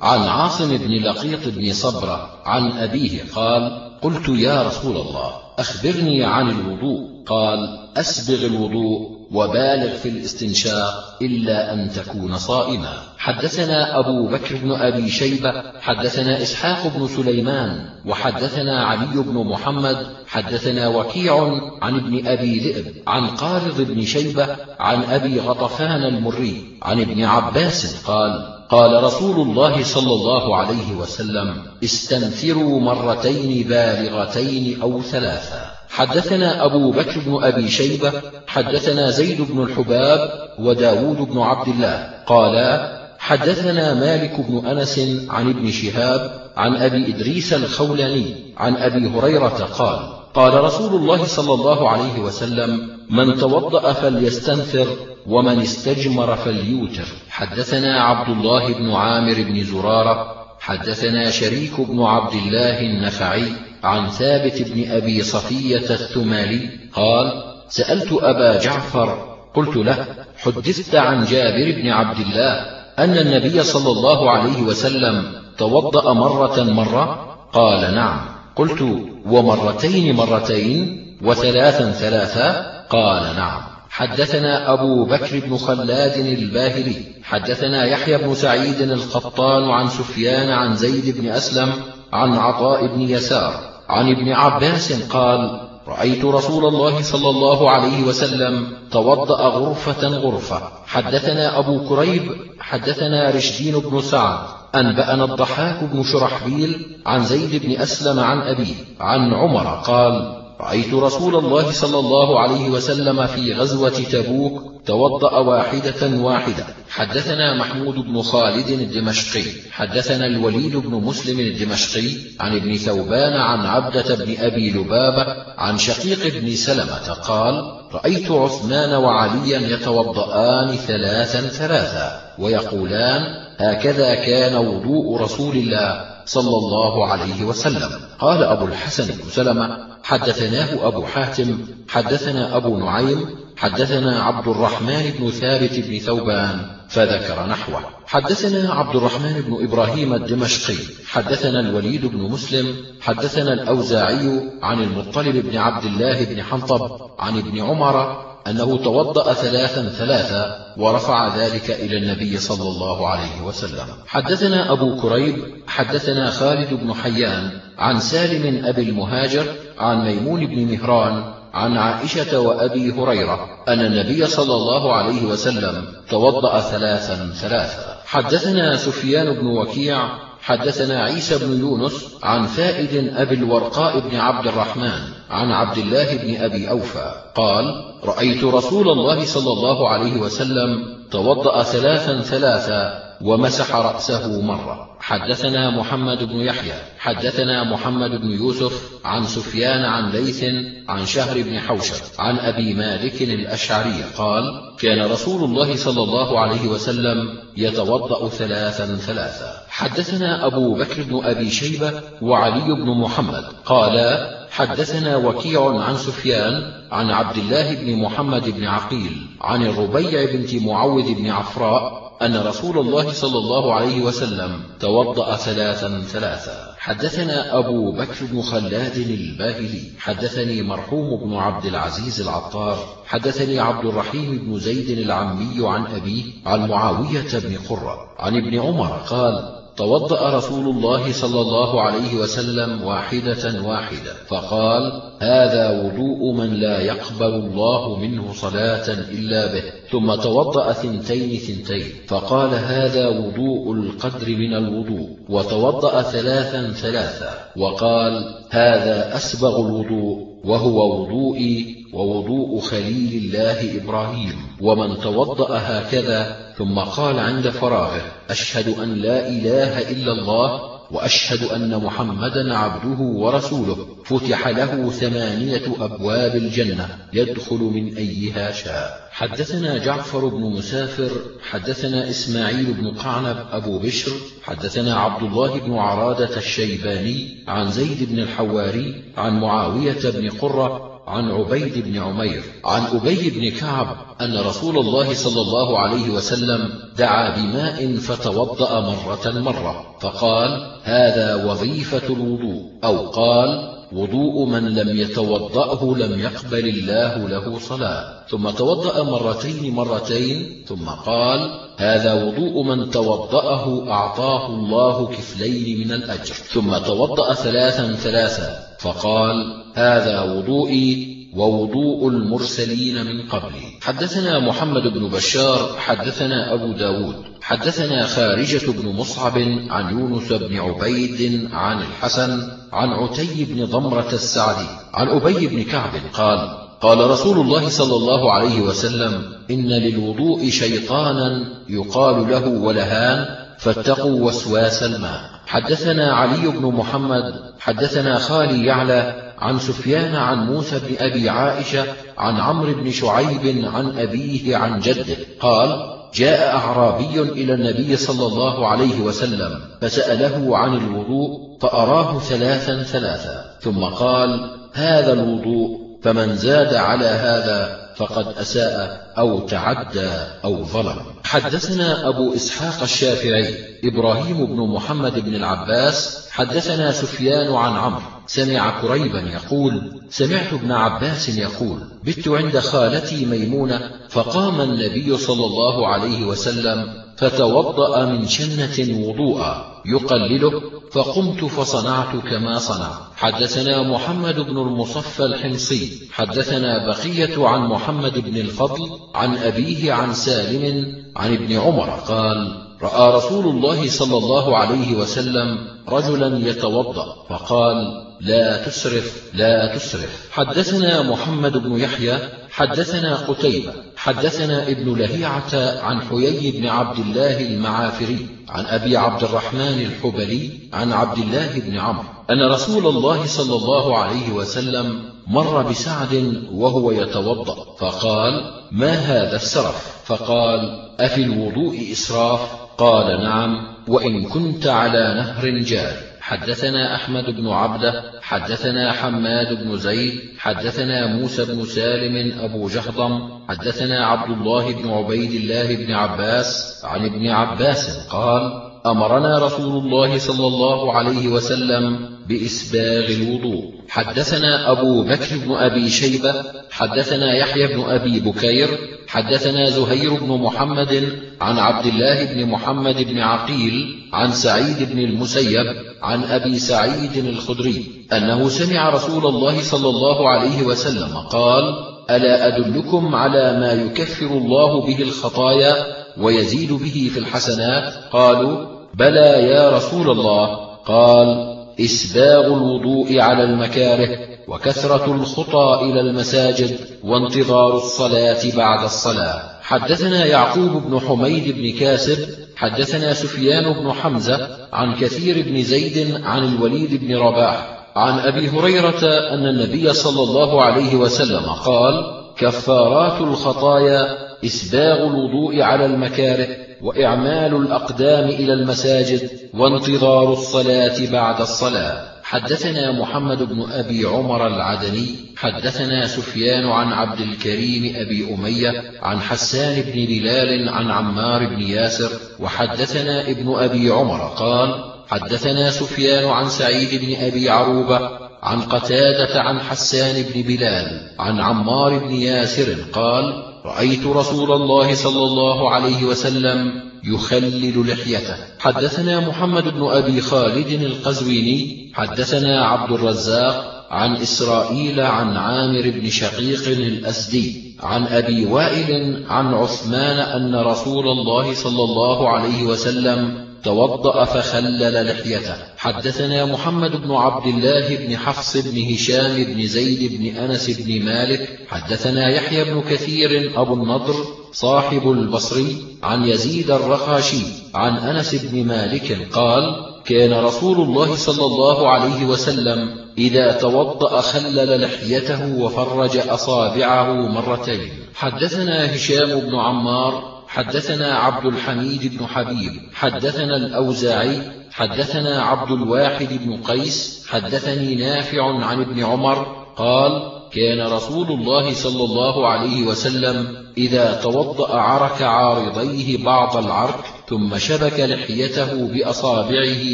عن عاصم بن لقيط بن صبرة عن أبيه قال قلت يا رسول الله أخبرني عن الوضوء. قال أسبغ الوضوء. وبالغ في الاستنشاق إلا أن تكون صائما. حدثنا أبو بكر بن أبي شيبة حدثنا إسحاق بن سليمان وحدثنا علي بن محمد حدثنا وكيع عن ابن أبي ذئب عن قارض بن شيبة عن أبي غطفان المري عن ابن عباس قال قال رسول الله صلى الله عليه وسلم استنفروا مرتين بالغتين أو ثلاثا حدثنا أبو بكر بن أبي شيبة حدثنا زيد بن الحباب وداود بن عبد الله. قالا حدثنا مالك بن أنس عن ابن شهاب عن أبي إدريس الخولاني عن أبي هريرة قال قال رسول الله صلى الله عليه وسلم من توضأ فليستنفر ومن استجمر فليوتر. حدثنا عبد الله بن عامر بن زرارة حدثنا شريك بن عبد الله النفعي عن ثابت بن أبي صفية الثمالي قال سألت أبا جعفر قلت له حدثت عن جابر بن عبد الله أن النبي صلى الله عليه وسلم توضأ مرة مرة؟ قال نعم. قلت ومرتين مرتين وثلاثا ثلاثا؟ قال نعم. حدثنا أبو بكر بن خلاد الباهلي حدثنا يحيى بن سعيد القطان عن سفيان عن زيد بن أسلم عن عطاء بن يسار عن ابن عباس قال رأيت رسول الله صلى الله عليه وسلم توضأ غرفة غرفة. حدثنا أبو كريب حدثنا رشدين بن سعد. أنبأنا الضحاك بن شرحبيل عن زيد بن أسلم عن أبيه عن عمر قال رأيت رسول الله صلى الله عليه وسلم في غزوة تبوك توضأ واحدة واحدة. حدثنا محمود بن خالد الدمشقي. حدثنا الوليد بن مسلم الدمشقي عن ابن ثوبان عن عبدة بن أبي لبابة عن شقيق بن سلمة قال رأيت عثمان وعليا يتوضآن ثلاثا ثلاثا ويقولان هكذا كان وضوء رسول الله صلى الله عليه وسلم. قال أبو الحسن بن سلمة حدثناه أبو حاتم حدثنا أبو نعيم حدثنا عبد الرحمن بن ثابت بن ثوبان فذكر نحوه. حدثنا عبد الرحمن بن إبراهيم الدمشقي حدثنا الوليد بن مسلم حدثنا الأوزاعي عن المطلب بن عبد الله بن حنطب عن ابن عمر أنه توضأ ثلاثا ثلاثا ورفع ذلك إلى النبي صلى الله عليه وسلم. حدثنا أبو كريب حدثنا خالد بن حيان عن سالم أبي المهاجر عن ميمون بن مهران عن عائشة وأبي هريرة أن النبي صلى الله عليه وسلم توضأ ثلاثا ثلاثا. حدثنا سفيان بن وكيع حدثنا عيسى بن يونس عن فائد أبي الورقاء بن عبد الرحمن عن عبد الله بن أبي أوفى قال رأيت رسول الله صلى الله عليه وسلم توضأ ثلاثا ثلاثا ومسح رأسه مرة. حدثنا محمد بن يحيى. حدثنا محمد بن يوسف عن سفيان عن ليث عن شهر بن حوشب عن أبي مالك الأشعري قال كان رسول الله صلى الله عليه وسلم يتوضأ ثلاثا ثلاثا. حدثنا أبو بكر بن أبي شيبة وعلي بن محمد قالا حدثنا وكيع عن سفيان عن عبد الله بن محمد بن عقيل عن الربيع بنت معوذ بن عفراء أن رسول الله صلى الله عليه وسلم توضأ ثلاثا ثلاثا. حدثنا أبو بكر بن خلاد الباهلي. حدثني مرحوم بن عبد العزيز العطار. حدثني عبد الرحيم بن زيد العمي عن أبيه عن معاوية بن قرة عن ابن عمر قال توضأ رسول الله صلى الله عليه وسلم واحدة واحدة فقال هذا وضوء من لا يقبل الله منه صلاة إلا به. ثم توضأ ثنتين ثنتين فقال هذا وضوء القدر من الوضوء. وتوضأ ثلاثا ثلاثا وقال هذا أسبغ الوضوء. وهو وضوئي ووضوء خليل الله إبراهيم. ومن توضأ هكذا ثم قال عند فراغه أشهد أن لا إله إلا الله وأشهد أن محمدا عبده ورسوله فتح له ثمانية أبواب الجنة يدخل من أيها شاء. حدثنا جعفر بن مسافر حدثنا إسماعيل بن قعنب أبو بشر حدثنا عبد الله بن عرادة الشيباني عن زيد بن الحواري عن معاوية بن قرة عن عبيد بن عمير عن أبي بن كعب أن رسول الله صلى الله عليه وسلم دعا بماء فتوضأ مرة مرة فقال هذا وظيفة الوضوء. أو قال وضوء من لم يتوضأه لم يقبل الله له صلاة. ثم توضأ مرتين مرتين ثم قال هذا وضوء من توضأه أعطاه الله كفلين من الأجر. ثم توضأ ثلاثا ثلاثا فقال هذا وضوئي ووضوء المرسلين من قبلي حدثنا محمد بن بشار حدثنا أبو داود حدثنا خارجة بن مصعب عن يونس بن عبيد عن الحسن عن عتي بن ضمرة السعدي عن أبي بن كعب قال قال رسول الله صلى الله عليه وسلم إن للوضوء شيطانا يقال له ولهان فاتقوا وسواس الماء. حدثنا علي بن محمد حدثنا خالي يعلى عن سفيان عن موسى بن أبي عائشة عن عمرو بن شعيب عن أبيه عن جده. قال جاء أعرابي إلى النبي صلى الله عليه وسلم فسأله عن الوضوء فأراه ثلاثا ثلاثا ثم قال هذا الوضوء فمن زاد على هذا فقد أساء أو تعدى أو ظلم. حدثنا أبو إسحاق الشافعي إبراهيم بن محمد بن العباس حدثنا سفيان عن عمرو. سمع كريبا يقول سمعت ابن عباس يقول بت عند خالتي ميمونة. فقام النبي صلى الله عليه وسلم فتوضأ من شنة وضوءا يقلله فقمت فصنعت كما صنع. حدثنا محمد بن المصفى الحمصي حدثنا بقية عن محمد بن الفضل عن أبيه عن سالم عن ابن عمر قال رأى رسول الله صلى الله عليه وسلم رجلا يتوضأ فقال لا تسرف لا تسرف. حدثنا محمد بن يحيى حدثنا قتيبة حدثنا ابن لهيعة عن حيي بن عبد الله المعافري عن أبي عبد الرحمن الحبلي عن عبد الله بن عمرو. أن رسول الله صلى الله عليه وسلم مر بسعد وهو يتوضأ فقال ما هذا السرف؟ فقال أفي الوضوء إسراف؟ قال نعم. وإن كنت على نهر جاري حدثنا أحمد بن عبده حدثنا حماد بن زيد حدثنا موسى بن سالم أبو جهضم حدثنا عبد الله بن عبيد الله بن عباس عن ابن عباس قال أمرنا رسول الله صلى الله عليه وسلم بإسباغ الوضوء. حدثنا أبو بكر بن أبي شيبة حدثنا يحيى بن أبي بكير حدثنا زهير بن محمد عن عبد الله بن محمد بن عقيل عن سعيد بن المسيب عن أبي سعيد الخدري أنه سمع رسول الله صلى الله عليه وسلم قال ألا أدلكم على ما يكفر الله به الخطايا ويزيد به في الحسنات؟ قالوا بلى يا رسول الله. قال إسباغ الوضوء على المكاره. وكثرة الخطى إلى المساجد وانتظار الصلاة بعد الصلاة. حدثنا يعقوب بن حميد بن كاسب حدثنا سفيان بن حمزة عن كثير بن زيد عن الوليد بن رباح عن أبي هريرة أن النبي صلى الله عليه وسلم قال كفارات الخطايا إسباغ الوضوء على المكاره وإعمال الأقدام إلى المساجد وانتظار الصلاة بعد الصلاة. حدثنا محمد بن أبي عمر العدني حدثنا سفيان عن عبد الكريم أبي أمية عن حسان بن بلال عن عمار بن ياسر وحدثنا ابن أبي عمر قال حدثنا سفيان عن سعيد بن أبي عروبة عن قتادة عن حسان بن بلال عن عمار بن ياسر قال رأيت رسول الله صلى الله عليه وسلم يخلل لحيته. حدثنا محمد بن أبي خالد القزويني حدثنا عبد الرزاق عن إسرائيل عن عامر بن شقيق الأسدي عن أبي وائل عن عثمان أن رسول الله صلى الله عليه وسلم توضأ فخلل لحيته. حدثنا محمد بن عبد الله بن حفص بن هشام بن زيد بن أنس بن مالك. حدثنا يحيى بن كثير أبو النضر صاحب البصري عن يزيد الرخاشي عن أنس بن مالك قال كان رسول الله صلى الله عليه وسلم إذا توضأ خلل لحيته وفرج أصابعه مرتين. حدثنا هشام بن عمار حدثنا عبد الحميد بن حبيب حدثنا الأوزاعي حدثنا عبد الواحد بن قيس حدثني نافع عن ابن عمر قال كان رسول الله صلى الله عليه وسلم إذا توضأ عرك عارضيه بعض العرك ثم شبك لحيته بأصابعه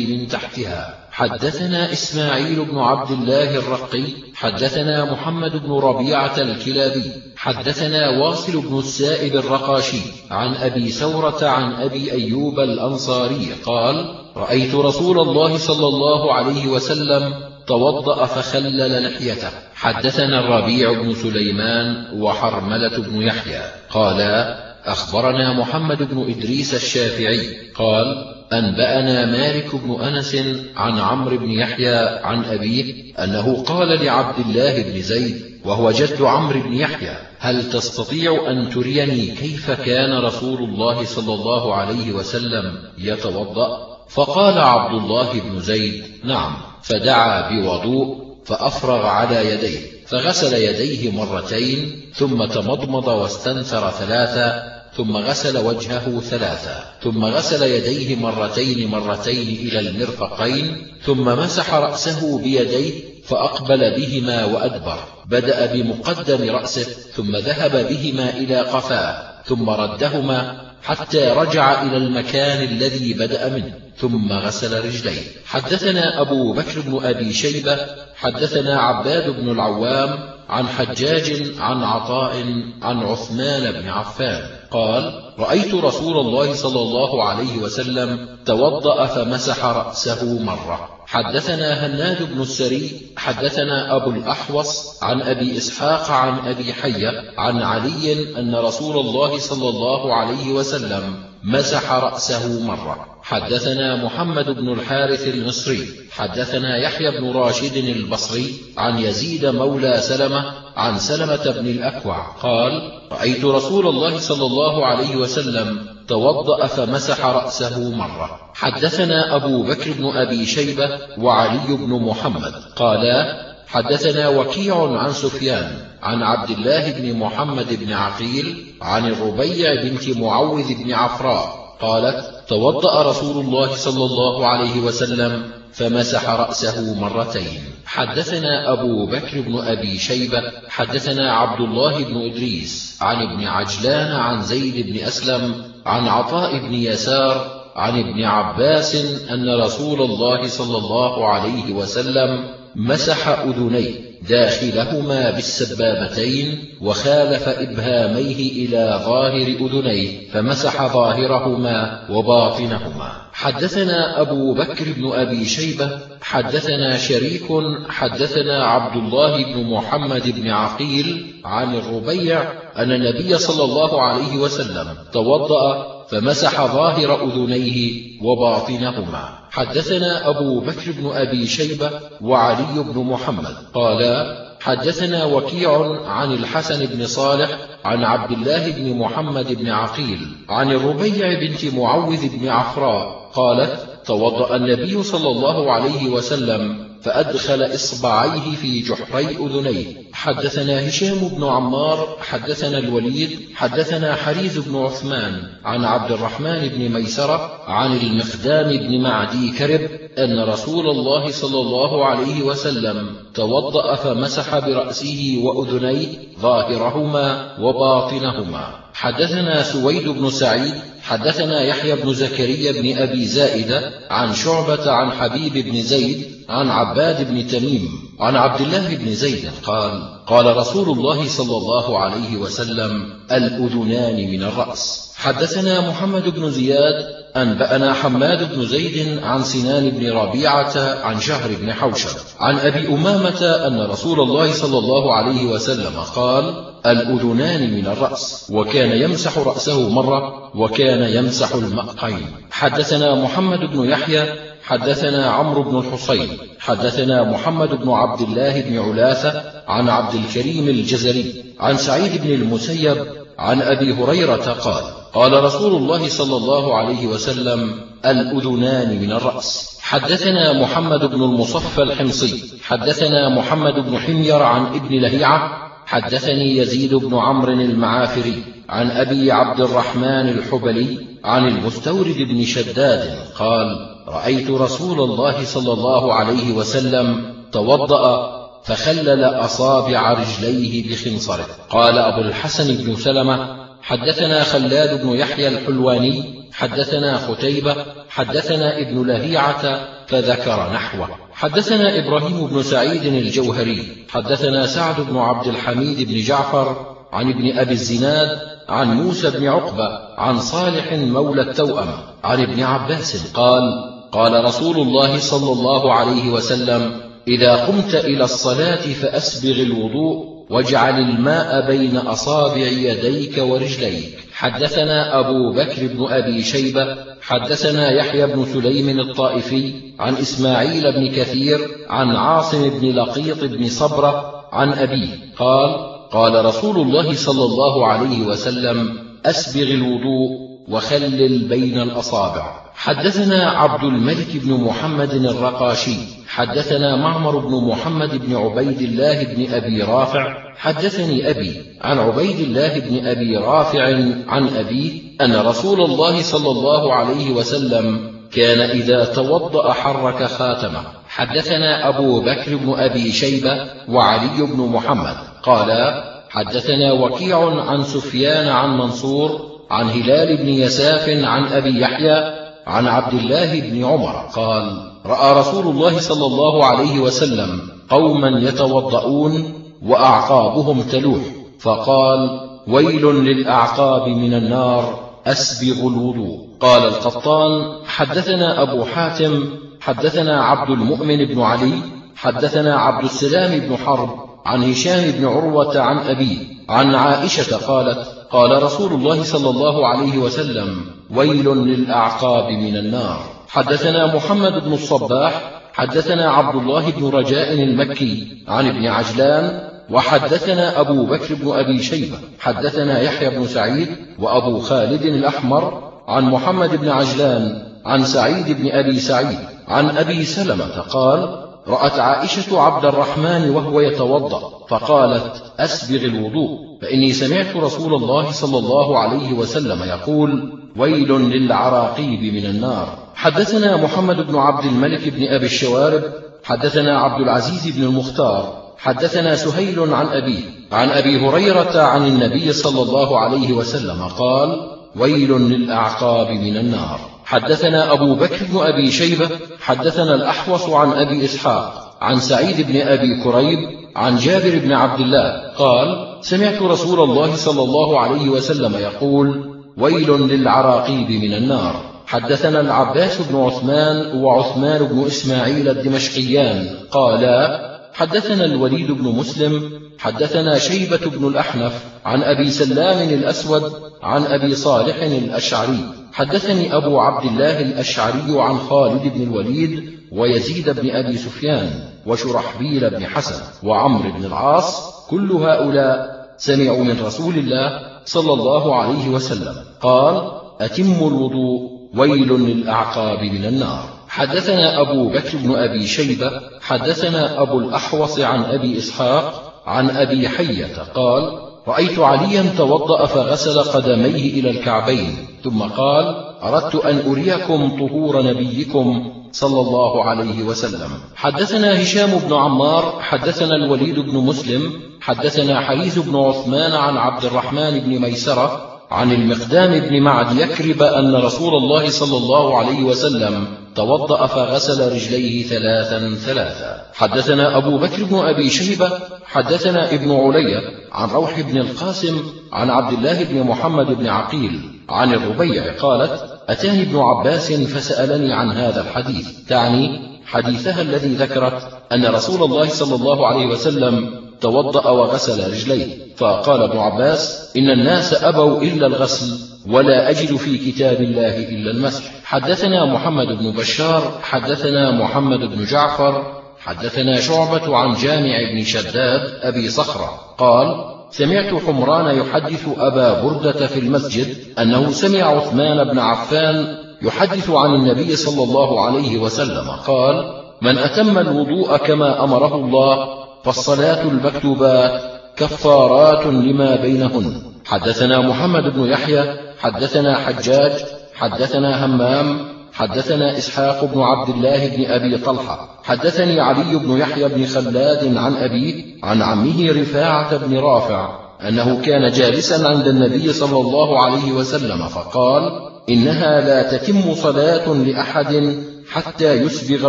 من تحتها. حدثنا إسماعيل بن عبد الله الرقي حدثنا محمد بن ربيعة الكلابي حدثنا واصل بن السائب الرقاشي عن أبي ثورة عن أبي أيوب الأنصاري قال رأيت رسول الله صلى الله عليه وسلم توضأ فخلل لحيته. حدثنا الربيع بن سليمان وحرملة بن يحيى قالا أخبرنا محمد بن إدريس الشافعي قال أنبأنا مالك بن أنس عن عمرو بن يحيى عن أبيه أنه قال لعبد الله بن زيد وهو جد عمرو بن يحيى هل تستطيع أن تريني كيف كان رسول الله صلى الله عليه وسلم يتوضأ؟ فقال عبد الله بن زيد نعم. فدعا بوضوء فأفرغ على يديه فغسل يديه مرتين ثم تمضمض واستنثر ثلاثا ثم غسل وجهه ثلاثا ثم غسل يديه مرتين مرتين إلى المرفقين ثم مسح رأسه بيديه فأقبل بهما وأدبر. بدأ بمقدم رأسه ثم ذهب بهما إلى قفاه ثم ردهما حتى رجع إلى المكان الذي بدأ منه ثم غسل رجليه. حدثنا أبو بكر بن أبي شيبة حدثنا عباد بن العوام عن حجاج عن عطاء عن عثمان بن عفان. قال رأيت رسول الله صلى الله عليه وسلم توضأ فمسح رأسه مرة. حدثنا هناد بن السري حدثنا أبو الأحوص عن أبي إسحاق عن أبي حية عن علي أن رسول الله صلى الله عليه وسلم مسح رأسه مرة. حدثنا محمد بن الحارث المصري حدثنا يحيى بن راشد البصري عن يزيد مولى سلمة عن سلمة بن الأكوع قال رأيت رسول الله صلى الله عليه وسلم توضأ فمسح رأسه مرة. حدثنا أبو بكر بن أبي شيبة وعلي بن محمد. قالا حدثنا وكيع عن سفيان عن عبد الله بن محمد بن عقيل عن الربيع بنت معوذ بن عفراء قالت توضأ رسول الله صلى الله عليه وسلم فمسح رأسه مرتين. حدثنا أبو بكر بن أبي شيبة حدثنا عبد الله بن إدريس عن ابن عجلان عن زيد بن أسلم عن عطاء بن يسار عن ابن عباس أن رسول الله صلى الله عليه وسلم مسح أذنيه. داخلهما بالسبابتين وخالف إبهاميه إلى ظاهر أذنيه فمسح ظاهرهما وباطنهما. حدثنا أبو بكر بن أبي شيبة حدثنا شريك حدثنا عبد الله بن محمد بن عقيل عن الربيع أن النبي صلى الله عليه وسلم توضأ فمسح ظاهر أذنيه وباطنهما. حدثنا أبو بكر بن أبي شيبة وعلي بن محمد. قالا حدثنا وكيع عن الحسن بن صالح عن عبد الله بن محمد بن عقيل عن الربيع بنت معوذ بن عفراء قالت توضأ النبي صلى الله عليه وسلم فأدخل إصبعيه في جحري أذنيه. حدثنا هشام بن عمار حدثنا الوليد حدثنا حريز بن عثمان عن عبد الرحمن بن ميسرة عن المخدام بن معدي كرب أن رسول الله صلى الله عليه وسلم توضأ فمسح برأسه وأذنيه ظاهرهما وباطنهما. حدثنا سويد بن سعيد حدثنا يحيى بن زكريا بن أبي زائدة عن شعبة عن حبيب بن زيد عن عباد بن تميم عن عبد الله بن زيد قال قال رسول الله صلى الله عليه وسلم الأذنان من الرأس. حدثنا محمد بن زياد أنبأنا حماد بن زيد عن سنان بن ربيعة عن شهر بن حوشب. عن أبي أمامة أن رسول الله صلى الله عليه وسلم قال الأذنان من الرأس. وكان يمسح رأسه مرة وكان يمسح المأقين. حدثنا محمد بن يحيى حدثنا عمرو بن الحصين حدثنا محمد بن عبد الله بن علاثة عن عبد الكريم الجزري عن سعيد بن المسيب عن أبي هريرة قال قال رسول الله صلى الله عليه وسلم الأذنان من الرأس. حدثنا محمد بن المصفى الحمصي حدثنا محمد بن حمير عن ابن لهيعة حدثني يزيد بن عمرو المعافري عن أبي عبد الرحمن الحبلي عن المستورد بن شداد قال رأيت رسول الله صلى الله عليه وسلم توضأ فخلل أصابع رجليه بخنصره. قال أبو الحسن بن سلمة حدثنا خلاد بن يحيى الحلواني حدثنا ختيبة حدثنا ابن لهيعة فذكر نحوه. حدثنا إبراهيم بن سعيد الجوهري حدثنا سعد بن عبد الحميد بن جعفر عن ابن أبي الزناد عن موسى بن عقبة عن صالح مولى التوأم عن ابن عباس قال قال رسول الله صلى الله عليه وسلم إذا قمت إلى الصلاة فأسبغ الوضوء واجعل الماء بين أصابع يديك ورجليك. حدثنا أبو بكر بن أبي شيبة حدثنا يحيى بن سليم الطائفي عن إسماعيل بن كثير عن عاصم بن لقيط بن صبرة عن أبيه قال قال رسول الله صلى الله عليه وسلم أسبغ الوضوء وخلل بين الأصابع. حدثنا عبد الملك بن محمد الرقاشي حدثنا معمر بن محمد بن عبيد الله بن أبي رافع حدثني أبي عن عبيد الله بن أبي رافع عن أبيه أن رسول الله صلى الله عليه وسلم كان إذا توضأ حرك خاتمه. حدثنا أبو بكر بن أبي شيبة وعلي بن محمد. قالا حدثنا وكيع عن سفيان عن منصور عن هلال بن يساف عن أبي يحيى عن عبد الله بن عمر قال رأى رسول الله صلى الله عليه وسلم قوما يتوضؤون وأعقابهم تلوح فقال ويل للأعقاب من النار أسبغ الوضوء. قال القطان حدثنا أبو حاتم حدثنا عبد المؤمن بن علي حدثنا عبد السلام بن حرب عن هشام بن عروة عن أبيه عن عائشة قالت قال رسول الله صلى الله عليه وسلم ويل للأعقاب من النار. حدثنا محمد بن الصباح حدثنا عبد الله بن رجاء المكي عن ابن عجلان وحدثنا أبو بكر بن أبي شيبة حدثنا يحيى بن سعيد وأبو خالد الأحمر عن محمد بن عجلان عن سعيد بن أبي سعيد عن أبي سلمة قال رأت عائشة عبد الرحمن وهو يتوضأ فقالت أسبغ الوضوء. فإني سمعت رسول الله صلى الله عليه وسلم يقول ويل للعراقيب من النار. حدثنا محمد بن عبد الملك بن أبي الشوارب حدثنا عبد العزيز بن المختار حدثنا سهيل عن أبيه عن أبي هريرة عن النبي صلى الله عليه وسلم قال ويل للأعقاب من النار. حدثنا أبو بكر بن أبي شيبة حدثنا الأحوص عن أبي إسحاق عن سعيد بن أبي كريب عن جابر بن عبد الله قال سمعت رسول الله صلى الله عليه وسلم يقول ويل للعراقيب من النار حدثنا العباس بن عثمان وعثمان بن إسماعيل الدمشقيان قالا حدثنا الوليد بن مسلم حدثنا شيبة بن الأحنف عن أبي سلام الأسود عن أبي صالح الأشعري. حدثني أبو عبد الله الأشعري عن خالد بن الوليد ويزيد بن أبي سفيان وشرحبيل بن حسن وعمرو بن العاص كل هؤلاء سمعوا من رسول الله صلى الله عليه وسلم قال أتموا الوضوء ويل للأعقاب من النار. حدثنا أبو بكر بن أبي شيبة حدثنا أبو الأحوص عن أبي إسحاق عن أبي حية قال رأيت عليا توضأ فغسل قدميه إلى الكعبين ثم قال أردت أن أريكم طهور نبيكم صلى الله عليه وسلم. حدثنا هشام بن عمار حدثنا الوليد بن مسلم حدثنا حريث بن عثمان عن عبد الرحمن بن ميسرة عن المقدام بن معد يكرب أن رسول الله صلى الله عليه وسلم توضأ فغسل رجليه ثلاثا ثلاثا. حدثنا أبو بكر بن أبي شيبة حدثنا ابن علي عن روح بن القاسم عن عبد الله بن محمد بن عقيل عن الربيع قالت أتاني ابن عباس فسألني عن هذا الحديث. تعني حديثها الذي ذكرت أن رسول الله صلى الله عليه وسلم توضأ وغسل رجليه. فقال ابن عباس إن الناس أبوا إلا الغسل ولا أجد في كتاب الله إلا المسح. حدثنا محمد بن بشار حدثنا محمد بن جعفر حدثنا شعبة عن جامع بن شداد أبي صخرة. قال سمعت حمران يحدث أبا بردة في المسجد أنه سمع عثمان بن عفان يحدث عن النبي صلى الله عليه وسلم. قال من أتم الوضوء كما أمره الله فالصلاة المكتوبات كفارات لما بينهن. حدثنا محمد بن يحيى حدثنا حجاج حدثنا همام حدثنا إسحاق بن عبد الله بن أبي طلحة. حدثني علي بن يحيى بن خلاد عن أبيه عن عمه رفاعة بن رافع أنه كان جالسا عند النبي صلى الله عليه وسلم فقال إنها لا تتم صلاة لأحد حتى يسبغ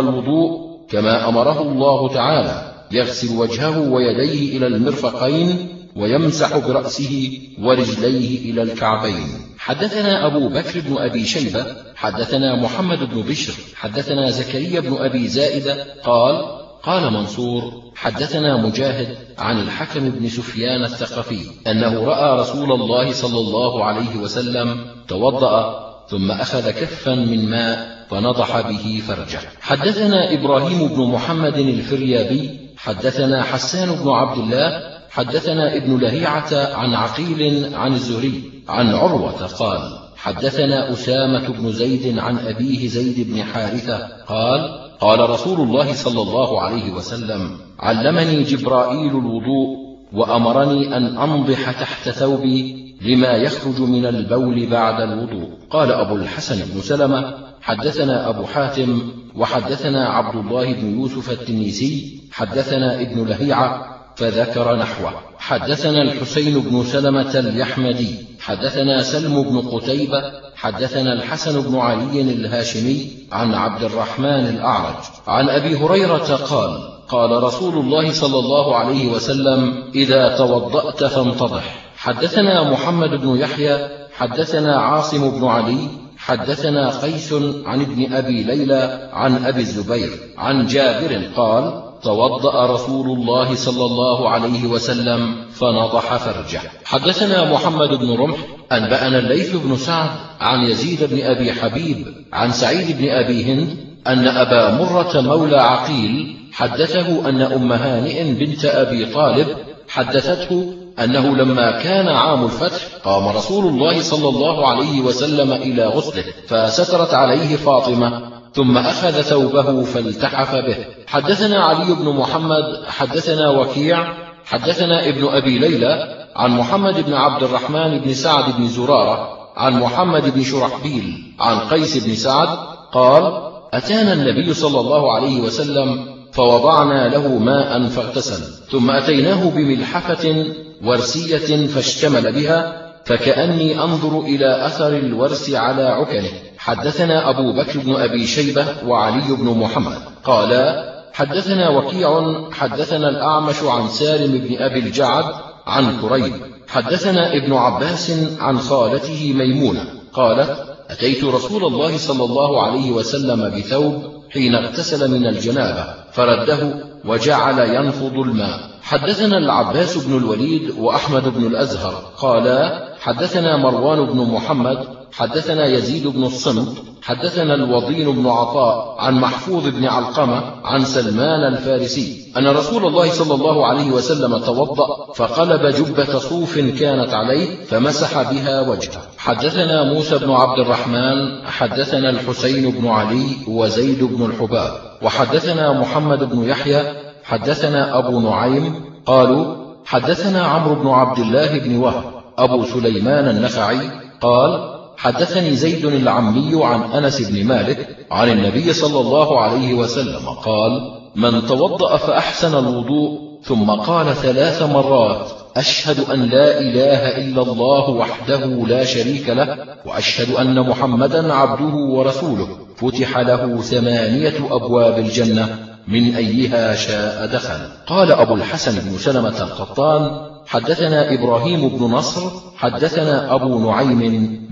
الوضوء كما أمره الله تعالى. يغسل وجهه ويديه إلى المرفقين ويمسح برأسه ورجليه إلى الكعبين. حدثنا أبو بكر بن أبي شيبة حدثنا محمد بن بشر حدثنا زكريا بن أبي زائدة قال قال منصور حدثنا مجاهد عن الحكم بن سفيان الثقفي أنه رأى رسول الله صلى الله عليه وسلم توضأ ثم أخذ كفا من ماء فنضح به فرجه. حدثنا إبراهيم بن محمد الفريابي حدثنا حسان بن عبد الله حدثنا ابن لهيعة عن عقيل عن الزهري عن عروة قال حدثنا أسامة بن زيد عن أبيه زيد بن حارثة قال قال رسول الله صلى الله عليه وسلم علمني جبرائيل الوضوء وأمرني أن أنضح تحت ثوبي لما يخرج من البول بعد الوضوء. قال أبو الحسن بن سلمة حدثنا أبو حاتم وحدثنا عبد الله بن يوسف التنيسي حدثنا ابن لهيعة فذكر نحوه. حدثنا الحسين بن سلمة اليحمدي حدثنا سلم بن قتيبة حدثنا الحسن بن علي الهاشمي عن عبد الرحمن الأعرج. عن أبي هريرة قال قال رسول الله صلى الله عليه وسلم إذا توضأت فانتضح. حدثنا محمد بن يحيى حدثنا عاصم بن علي حدثنا قيس عن ابن أبي ليلى عن أبي الزبير عن جابر قال توضأ رسول الله صلى الله عليه وسلم فنضح فرجه. حدثنا محمد بن رمح أنبأنا الليث بن سعد عن يزيد بن أبي حبيب عن سعيد بن أبي هند أن أبا مرة مولى عقيل حدثه أن أم هانئ بنت أبي طالب حدثته أنه لما كان عام الفتح قام رسول الله صلى الله عليه وسلم إلى غسله فسترت عليه فاطمة ثم أخذ ثوبه فالتحف به. حدثنا علي بن محمد حدثنا وكيع حدثنا ابن أبي ليلى عن محمد بن عبد الرحمن بن سعد بن زرارة عن محمد بن شرحبيل عن قيس بن سعد قال أتانا النبي صلى الله عليه وسلم فوضعنا له ماء فاغتسل ثم أتيناه بملحفة ورسية فاشتمل بها فكأني أنظر إلى أثر الورس على عكنه. حدثنا أبو بكر بن أبي شيبة وعلي بن محمد. قالا حدثنا وكيع حدثنا الأعمش عن سالم بن أبي الجعد عن كريب. حدثنا ابن عباس عن خالته ميمونة. قالت أتيت رسول الله صلى الله عليه وسلم بثوب حين اغتسل من الجنابة فرده وجعل ينفض الماء. حدثنا العباس بن الوليد وأحمد بن الأزهر. قالا حدثنا مروان بن محمد حدثنا يزيد بن الصمت حدثنا الوضين بن عطاء عن محفوظ بن علقمة عن سلمان الفارسي أن رسول الله صلى الله عليه وسلم توضأ فقلب جبة صوف كانت عليه فمسح بها وجهه. حدثنا موسى بن عبد الرحمن حدثنا الحسين بن علي وزيد بن الحباب. وحدثنا محمد بن يحيى حدثنا أبو نعيم قالوا حدثنا عمرو بن عبد الله بن وهب أبو سليمان النخعي قال حدثني زيد العمي عن أنس بن مالك عن النبي صلى الله عليه وسلم قال من توضأ فأحسن الوضوء ثم قال ثلاث مرات أشهد أن لا إله إلا الله وحده لا شريك له وأشهد أن محمدا عبده ورسوله. فتح له ثمانية أبواب الجنة من أيها شاء دخل. قال أبو الحسن بن سلمة القطان حدثنا إبراهيم بن نصر حدثنا أبو نعيم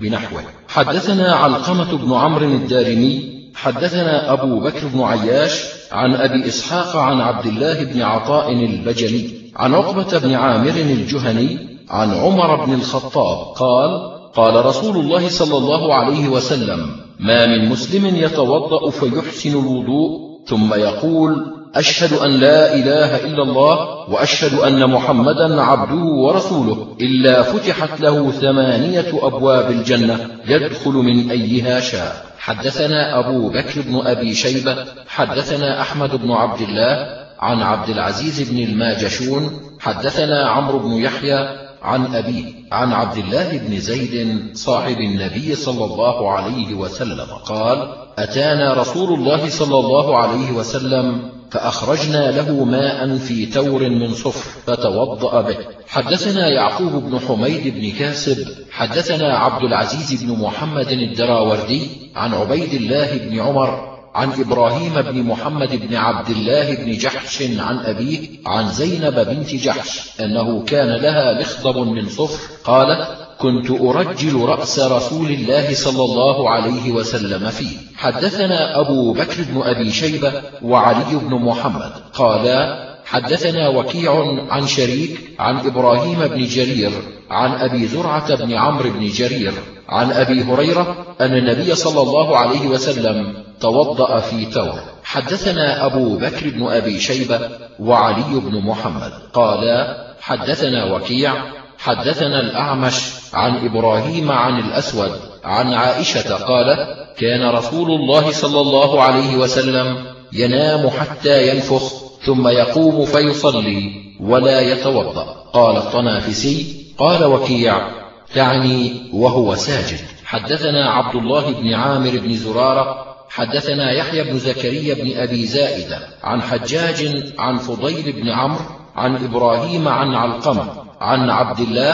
بنحوه. حدثنا علقمة بن عمرو الدارمي حدثنا أبو بكر بن عياش عن أبي إسحاق عن عبد الله بن عطاء البجلي عن عقبة بن عامر الجهني عن عمر بن الخطاب قال قال رسول الله صلى الله عليه وسلم ما من مسلم يتوضأ فيحسن الوضوء ثم يقول أشهد أن لا إله إلا الله وأشهد أن محمدا عبده ورسوله إلا فتحت له ثمانية أبواب الجنة يدخل من أيها شاء. حدثنا أبو بكر بن أبي شيبة حدثنا أحمد بن عبد الله عن عبد العزيز بن الماجشون حدثنا عمرو بن يحيى عن أبيه عن عبد الله بن زيد صاحب النبي صلى الله عليه وسلم قال أتانا رسول الله صلى الله عليه وسلم فأخرجنا له ماء في تور من صفر فتوضأ به. حدثنا يعقوب بن حميد بن كاسب حدثنا عبد العزيز بن محمد الدراوردي عن عبيد الله بن عمر عن إبراهيم بن محمد بن عبد الله بن جحش عن أبيه عن زينب بنت جحش أنه كان لها مخضب من صفر قالت كنت أرجل رأس رسول الله صلى الله عليه وسلم فيه. حدثنا أبو بكر بن أبي شيبة وعلي بن محمد قالا حدثنا وكيع عن شريك عن إبراهيم بن جرير عن أبي زرعة بن عمرو بن جرير عن أبي هريرة أن النبي صلى الله عليه وسلم توضأ في تور حدثنا أبو بكر بن أبي شيبة وعلي بن محمد. قالا حدثنا وكيع حدثنا الأعمش عن إبراهيم عن الأسود عن عائشة قالت كان رسول الله صلى الله عليه وسلم ينام حتى ينفخ ثم يقوم فيصلي ولا يتوضأ. قال الطنافسي قال وكيع تعني وهو ساجد. حدثنا عبد الله بن عامر بن زرارة حدثنا يحيى بن زكريا بن أبي زائدة عن حجاج عن فضيل بن عمرو عن إبراهيم عن علقمة عن عبد الله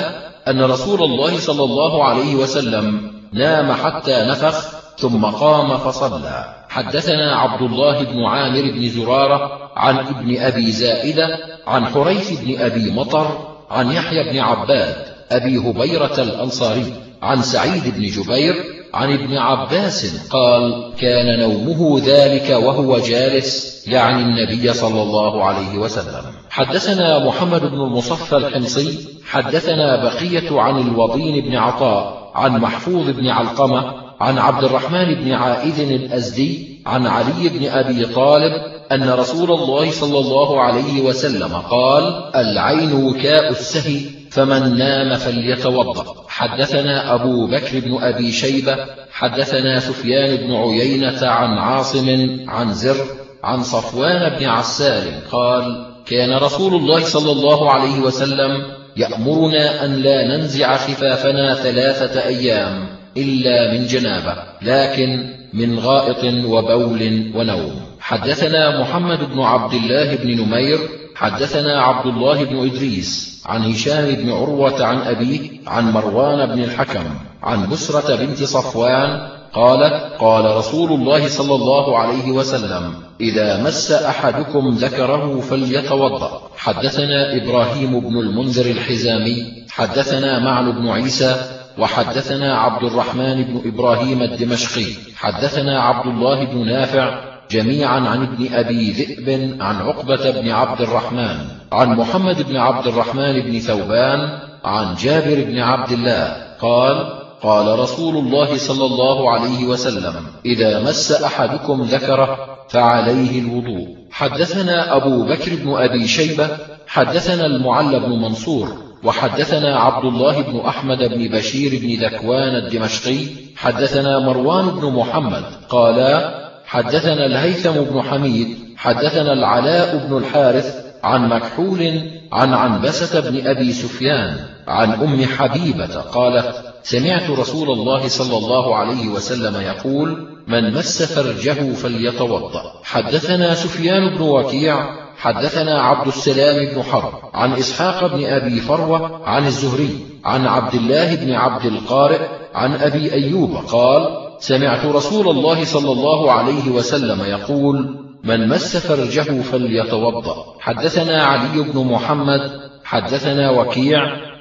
أن رسول الله صلى الله عليه وسلم نام حتى نفخ ثم قام فصلى. حدثنا عبد الله بن عامر بن زرارة عن ابن أبي زائدة عن حريث بن أبي مطر عن يحيى بن عباد أبي هبيرة الأنصاري عن سعيد بن جبير عن ابن عباس قال كان نومه ذلك وهو جالس يعني النبي صلى الله عليه وسلم. حدثنا محمد بن المصفى الحمصي حدثنا بقية عن الوضين بن عطاء عن محفوظ بن علقمة عن عبد الرحمن بن عائد الأزدي عن علي بن أبي طالب أن رسول الله صلى الله عليه وسلم قال العين وكاء السهي فمن نام فليتوضأ. حدثنا أبو بكر بن أبي شيبة حدثنا سفيان بن عيينة عن عاصم عن زر عن صفوان بن عسال قال كان رسول الله صلى الله عليه وسلم يأمرنا أن لا ننزع خفافنا ثلاثة أيام. إلا من جنابة لكن من غائط وبول ونوم. حدثنا محمد بن عبد الله بن نمير حدثنا عبد الله بن إدريس عن هشام بن عروة عن أبيه عن مروان بن الحكم عن بسرة بنت صفوان قالت قال رسول الله صلى الله عليه وسلم إذا مس أحدكم ذكره فليتوضأ. حدثنا إبراهيم بن المنذر الحزامي حدثنا معن بن عيسى وحدثنا عبد الرحمن بن إبراهيم الدمشقي حدثنا عبد الله بن نافع جميعا عن ابن أبي ذئب عن عقبة بن عبد الرحمن عن محمد بن عبد الرحمن بن ثوبان عن جابر بن عبد الله قال قال رسول الله صلى الله عليه وسلم إذا مس أحدكم ذكره فعليه الوضوء. حدثنا أبو بكر بن أبي شيبة حدثنا المعلى بن منصور وحدثنا عبد الله بن أحمد بن بشير بن ذكوان الدمشقي حدثنا مروان بن محمد قالا حدثنا الهيثم بن حميد حدثنا العلاء بن الحارث عن مكحول عن عنبسة بن أبي سفيان عن أم حبيبة قالت سمعت رسول الله صلى الله عليه وسلم يقول من مس فرجه فليتوضأ. حدثنا سفيان بن وكيع حدثنا عبد السلام بن حرب عن إسحاق بن أبي فروة عن الزهري عن عبد الله بن عبد القارئ عن أبي أيوب قال سمعت رسول الله صلى الله عليه وسلم يقول من مس فرجه فليتوضأ حدثنا علي بن محمد حدثنا وكيع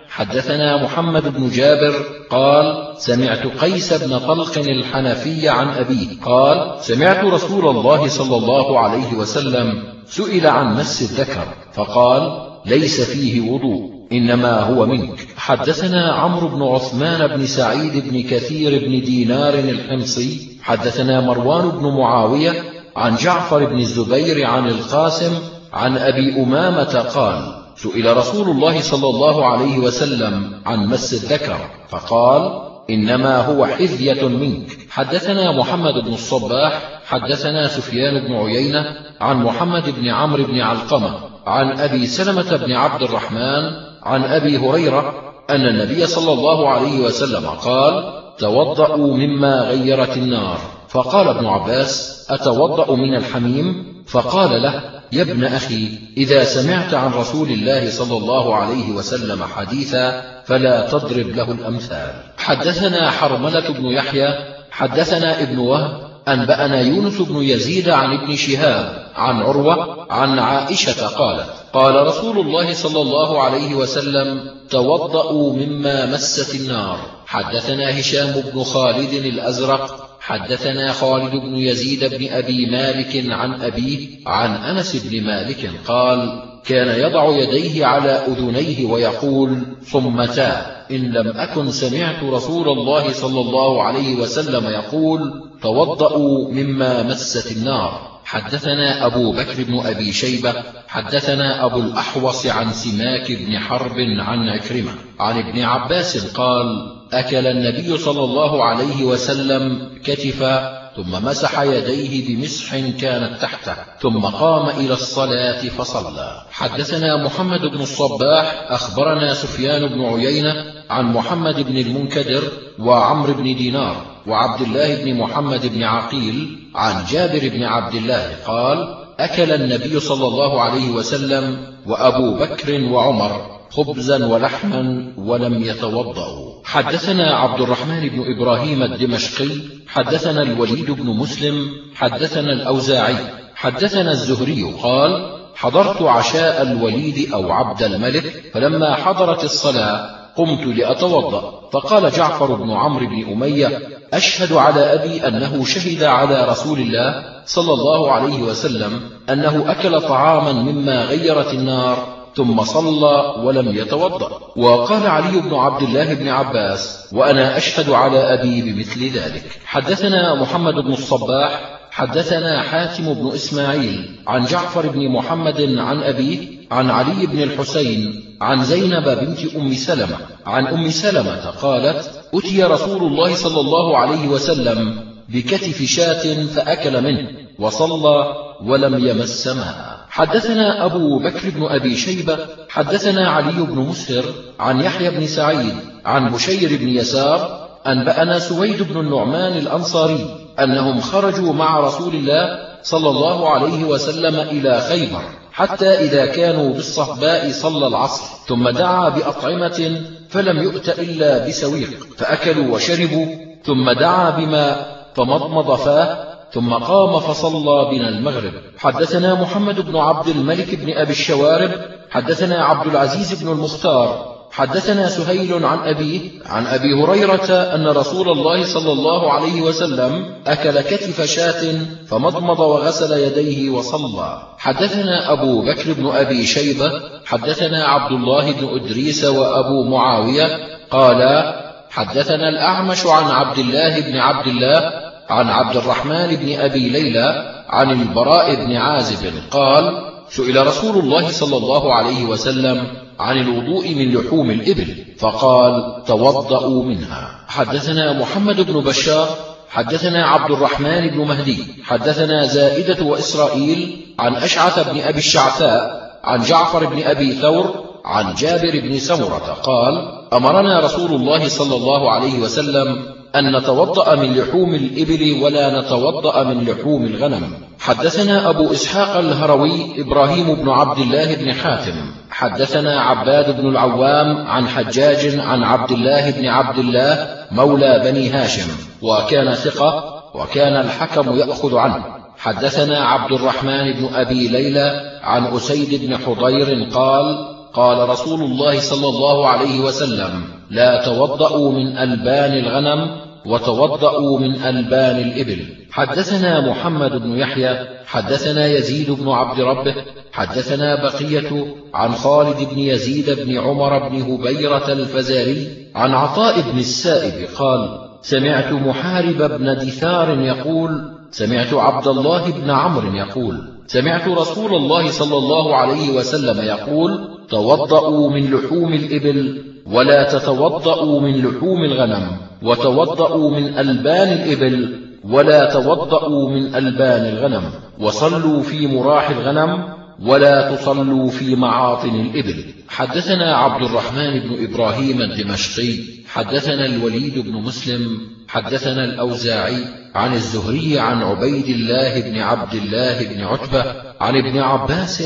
حدثنا محمد بن جابر قال سمعت قيس بن طلق الحنفي عن أبيه قال سمعت رسول الله صلى الله عليه وسلم سئل عن مس الذكر فقال ليس فيه وضوء إنما هو منك. حدثنا عمرو بن عثمان بن سعيد بن كثير بن دينار الحمصي حدثنا مروان بن معاوية عن جعفر بن الزبير عن القاسم عن أبي أمامة قال سئل رسول الله صلى الله عليه وسلم عن مس الذكر فقال إنما هو حذية منك. حدثنا محمد بن الصباح حدثنا سفيان بن عيينة عن محمد بن عمرو بن علقمة عن أبي سلمة بن عبد الرحمن عن أبي هريرة أن النبي صلى الله عليه وسلم قال توضأوا مما غيرت النار. فقال ابن عباس أتوضأ من الحميم؟ فقال له يا ابن أخي إذا سمعت عن رسول الله صلى الله عليه وسلم حديثا فلا تضرب له الأمثال. حدثنا حرملة بن يحيى حدثنا ابن وهب أنبأنا يونس بن يزيد عن ابن شهاب عن عروة عن عائشة قالت قال رسول الله صلى الله عليه وسلم توضأوا مما مست النار. حدثنا هشام بن خالد الأزرق حدثنا خالد بن يزيد بن أبي مالك عن أبيه عن أنس بن مالك قال كان يضع يديه على أذنيه ويقول صمتا إن لم أكن سمعت رسول الله صلى الله عليه وسلم يقول توضأوا مما مست النار حدثنا أبو بكر بن أبي شيبة حدثنا أبو الأحوص عن سماك بن حرب عن عكرمة عن ابن عباس قال أكل النبي صلى الله عليه وسلم كتفا ثم مسح يديه بمسح كانت تحته ثم قام إلى الصلاة فصلى. حدثنا محمد بن الصباح أخبرنا سفيان بن عيينة عن محمد بن المنكدر وعمر بن دينار. وعبد الله بن محمد بن عقيل عن جابر بن عبد الله قال أكل النبي صلى الله عليه وسلم وأبو بكر وعمر خبزا ولحما ولم يتوضأوا. حدثنا عبد الرحمن بن إبراهيم الدمشقي حدثنا الوليد بن مسلم حدثنا الأوزاعي حدثنا الزهري قال حضرت عشاء الوليد أو عبد الملك فلما حضرت الصلاة قمت لأتوضأ. فقال جعفر بن عمرو بن أمية أشهد على أبي أنه شهد على رسول الله صلى الله عليه وسلم أنه أكل طعاما مما غيرت النار ثم صلى ولم يتوضأ. وقال علي بن عبد الله بن عباس وأنا أشهد على أبي بمثل ذلك. حدثنا محمد بن الصباح حدثنا حاتم بن إسماعيل عن جعفر بن محمد عن أبيه عن علي بن الحسين عن زينب بنت أم سلمة عن أم سلمة قالت أتي رسول الله صلى الله عليه وسلم بكتف شاة فأكل منه وصلى ولم يمس ماء حدثنا أبو بكر بن أبي شيبة حدثنا علي بن مسهر عن يحيى بن سعيد عن بشير بن يسار أنبأنا سويد بن النعمان الأنصاري أنهم خرجوا مع رسول الله صلى الله عليه وسلم إلى خيبر حتى إذا كانوا بالصهباء صلى العصر. ثم دعا بأطعمة فلم يؤت إلا بسويق فأكلوا وشربوا ثم دعا بما فمضمض فاه ثم قام فصلى بنا المغرب. حدثنا محمد بن عبد الملك بن أبي الشوارب حدثنا عبد العزيز بن المختار حدثنا سهيل عن أبيه عن أبي هريرة أن رسول الله صلى الله عليه وسلم أكل كتف شاة فمضمض وغسل يديه وصلى. حدثنا أبو بكر بن أبي شيبة حدثنا عبد الله بن أدريس وأبو معاوية قالا حدثنا الأعمش عن عبد الله بن عبد الله عن عبد الرحمن بن أبي ليلى عن البراء بن عازب قال سئل رسول الله صلى الله عليه وسلم عن الوضوء من لحوم الإبل فقال توضأوا منها. حدثنا محمد بن بشار حدثنا عبد الرحمن بن مهدي حدثنا زائدة وإسرائيل عن أشعث بن أبي الشعثاء عن جعفر بن أبي ثور عن جابر بن سمرة قال أمرنا رسول الله صلى الله عليه وسلم أن نتوضأ من لحوم الإبل ولا نتوضأ من لحوم الغنم. حدثنا أبو إسحاق الهروي إبراهيم بن عبد الله بن حاتم. حدثنا عباد بن العوام عن حجاج عن عبد الله بن عبد الله مولى بني هاشم وكان ثقة وكان الحكم يأخذ عنه. حدثنا عبد الرحمن بن أبي ليلى عن أسيد بن حضير قال قال رسول الله صلى الله عليه وسلم لا توضأوا من ألبان الغنم وتوضأوا من ألبان الإبل. حدثنا محمد بن يحيى حدثنا يزيد بن عبد ربه حدثنا بقية عن خالد بن يزيد بن عمر بن هبيرة الفزاري عن عطاء بن السائب قال سمعت محارب بن دثار يقول سمعت عبد الله بن عمرو يقول سمعت رسول الله صلى الله عليه وسلم يقول توضأوا من لحوم الإبل ولا تتوضأوا من لحوم الغنم وتوضأوا من ألبان الإبل ولا توضأوا من ألبان الغنم وصلوا في مراح الغنم ولا تصلوا في معاطن الإبل. حدثنا عبد الرحمن بن إبراهيم الدمشقي حدثنا الوليد بن مسلم حدثنا الأوزاعي عن الزهري عن عبيد الله بن عبد الله بن عتبة عن ابن عباس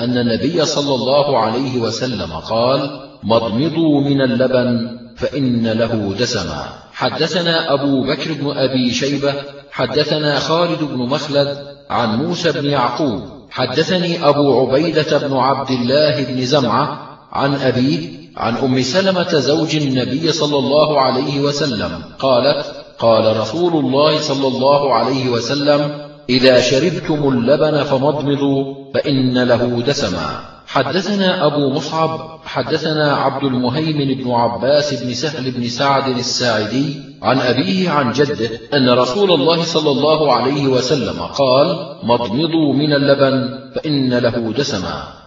أن النبي صلى الله عليه وسلم قال مضمضوا من اللبن فإن له دسما. حدثنا أبو بكر بن أبي شيبة حدثنا خالد بن مخلد عن موسى بن يعقوب حدثني أبو عبيدة بن عبد الله بن زمعة عن أبيه عن أم سلمة زوج النبي صلى الله عليه وسلم قالت قال رسول الله صلى الله عليه وسلم إذا شربتم اللبن فمضمضوا فإن له دسما. حدثنا أبو مصعب حدثنا عبد المهيمن بن عباس بن سهل بن سعد الساعدي عن أبيه عن جده أن رسول الله صلى الله عليه وسلم قال مضمضوا من اللبن فإن له دسما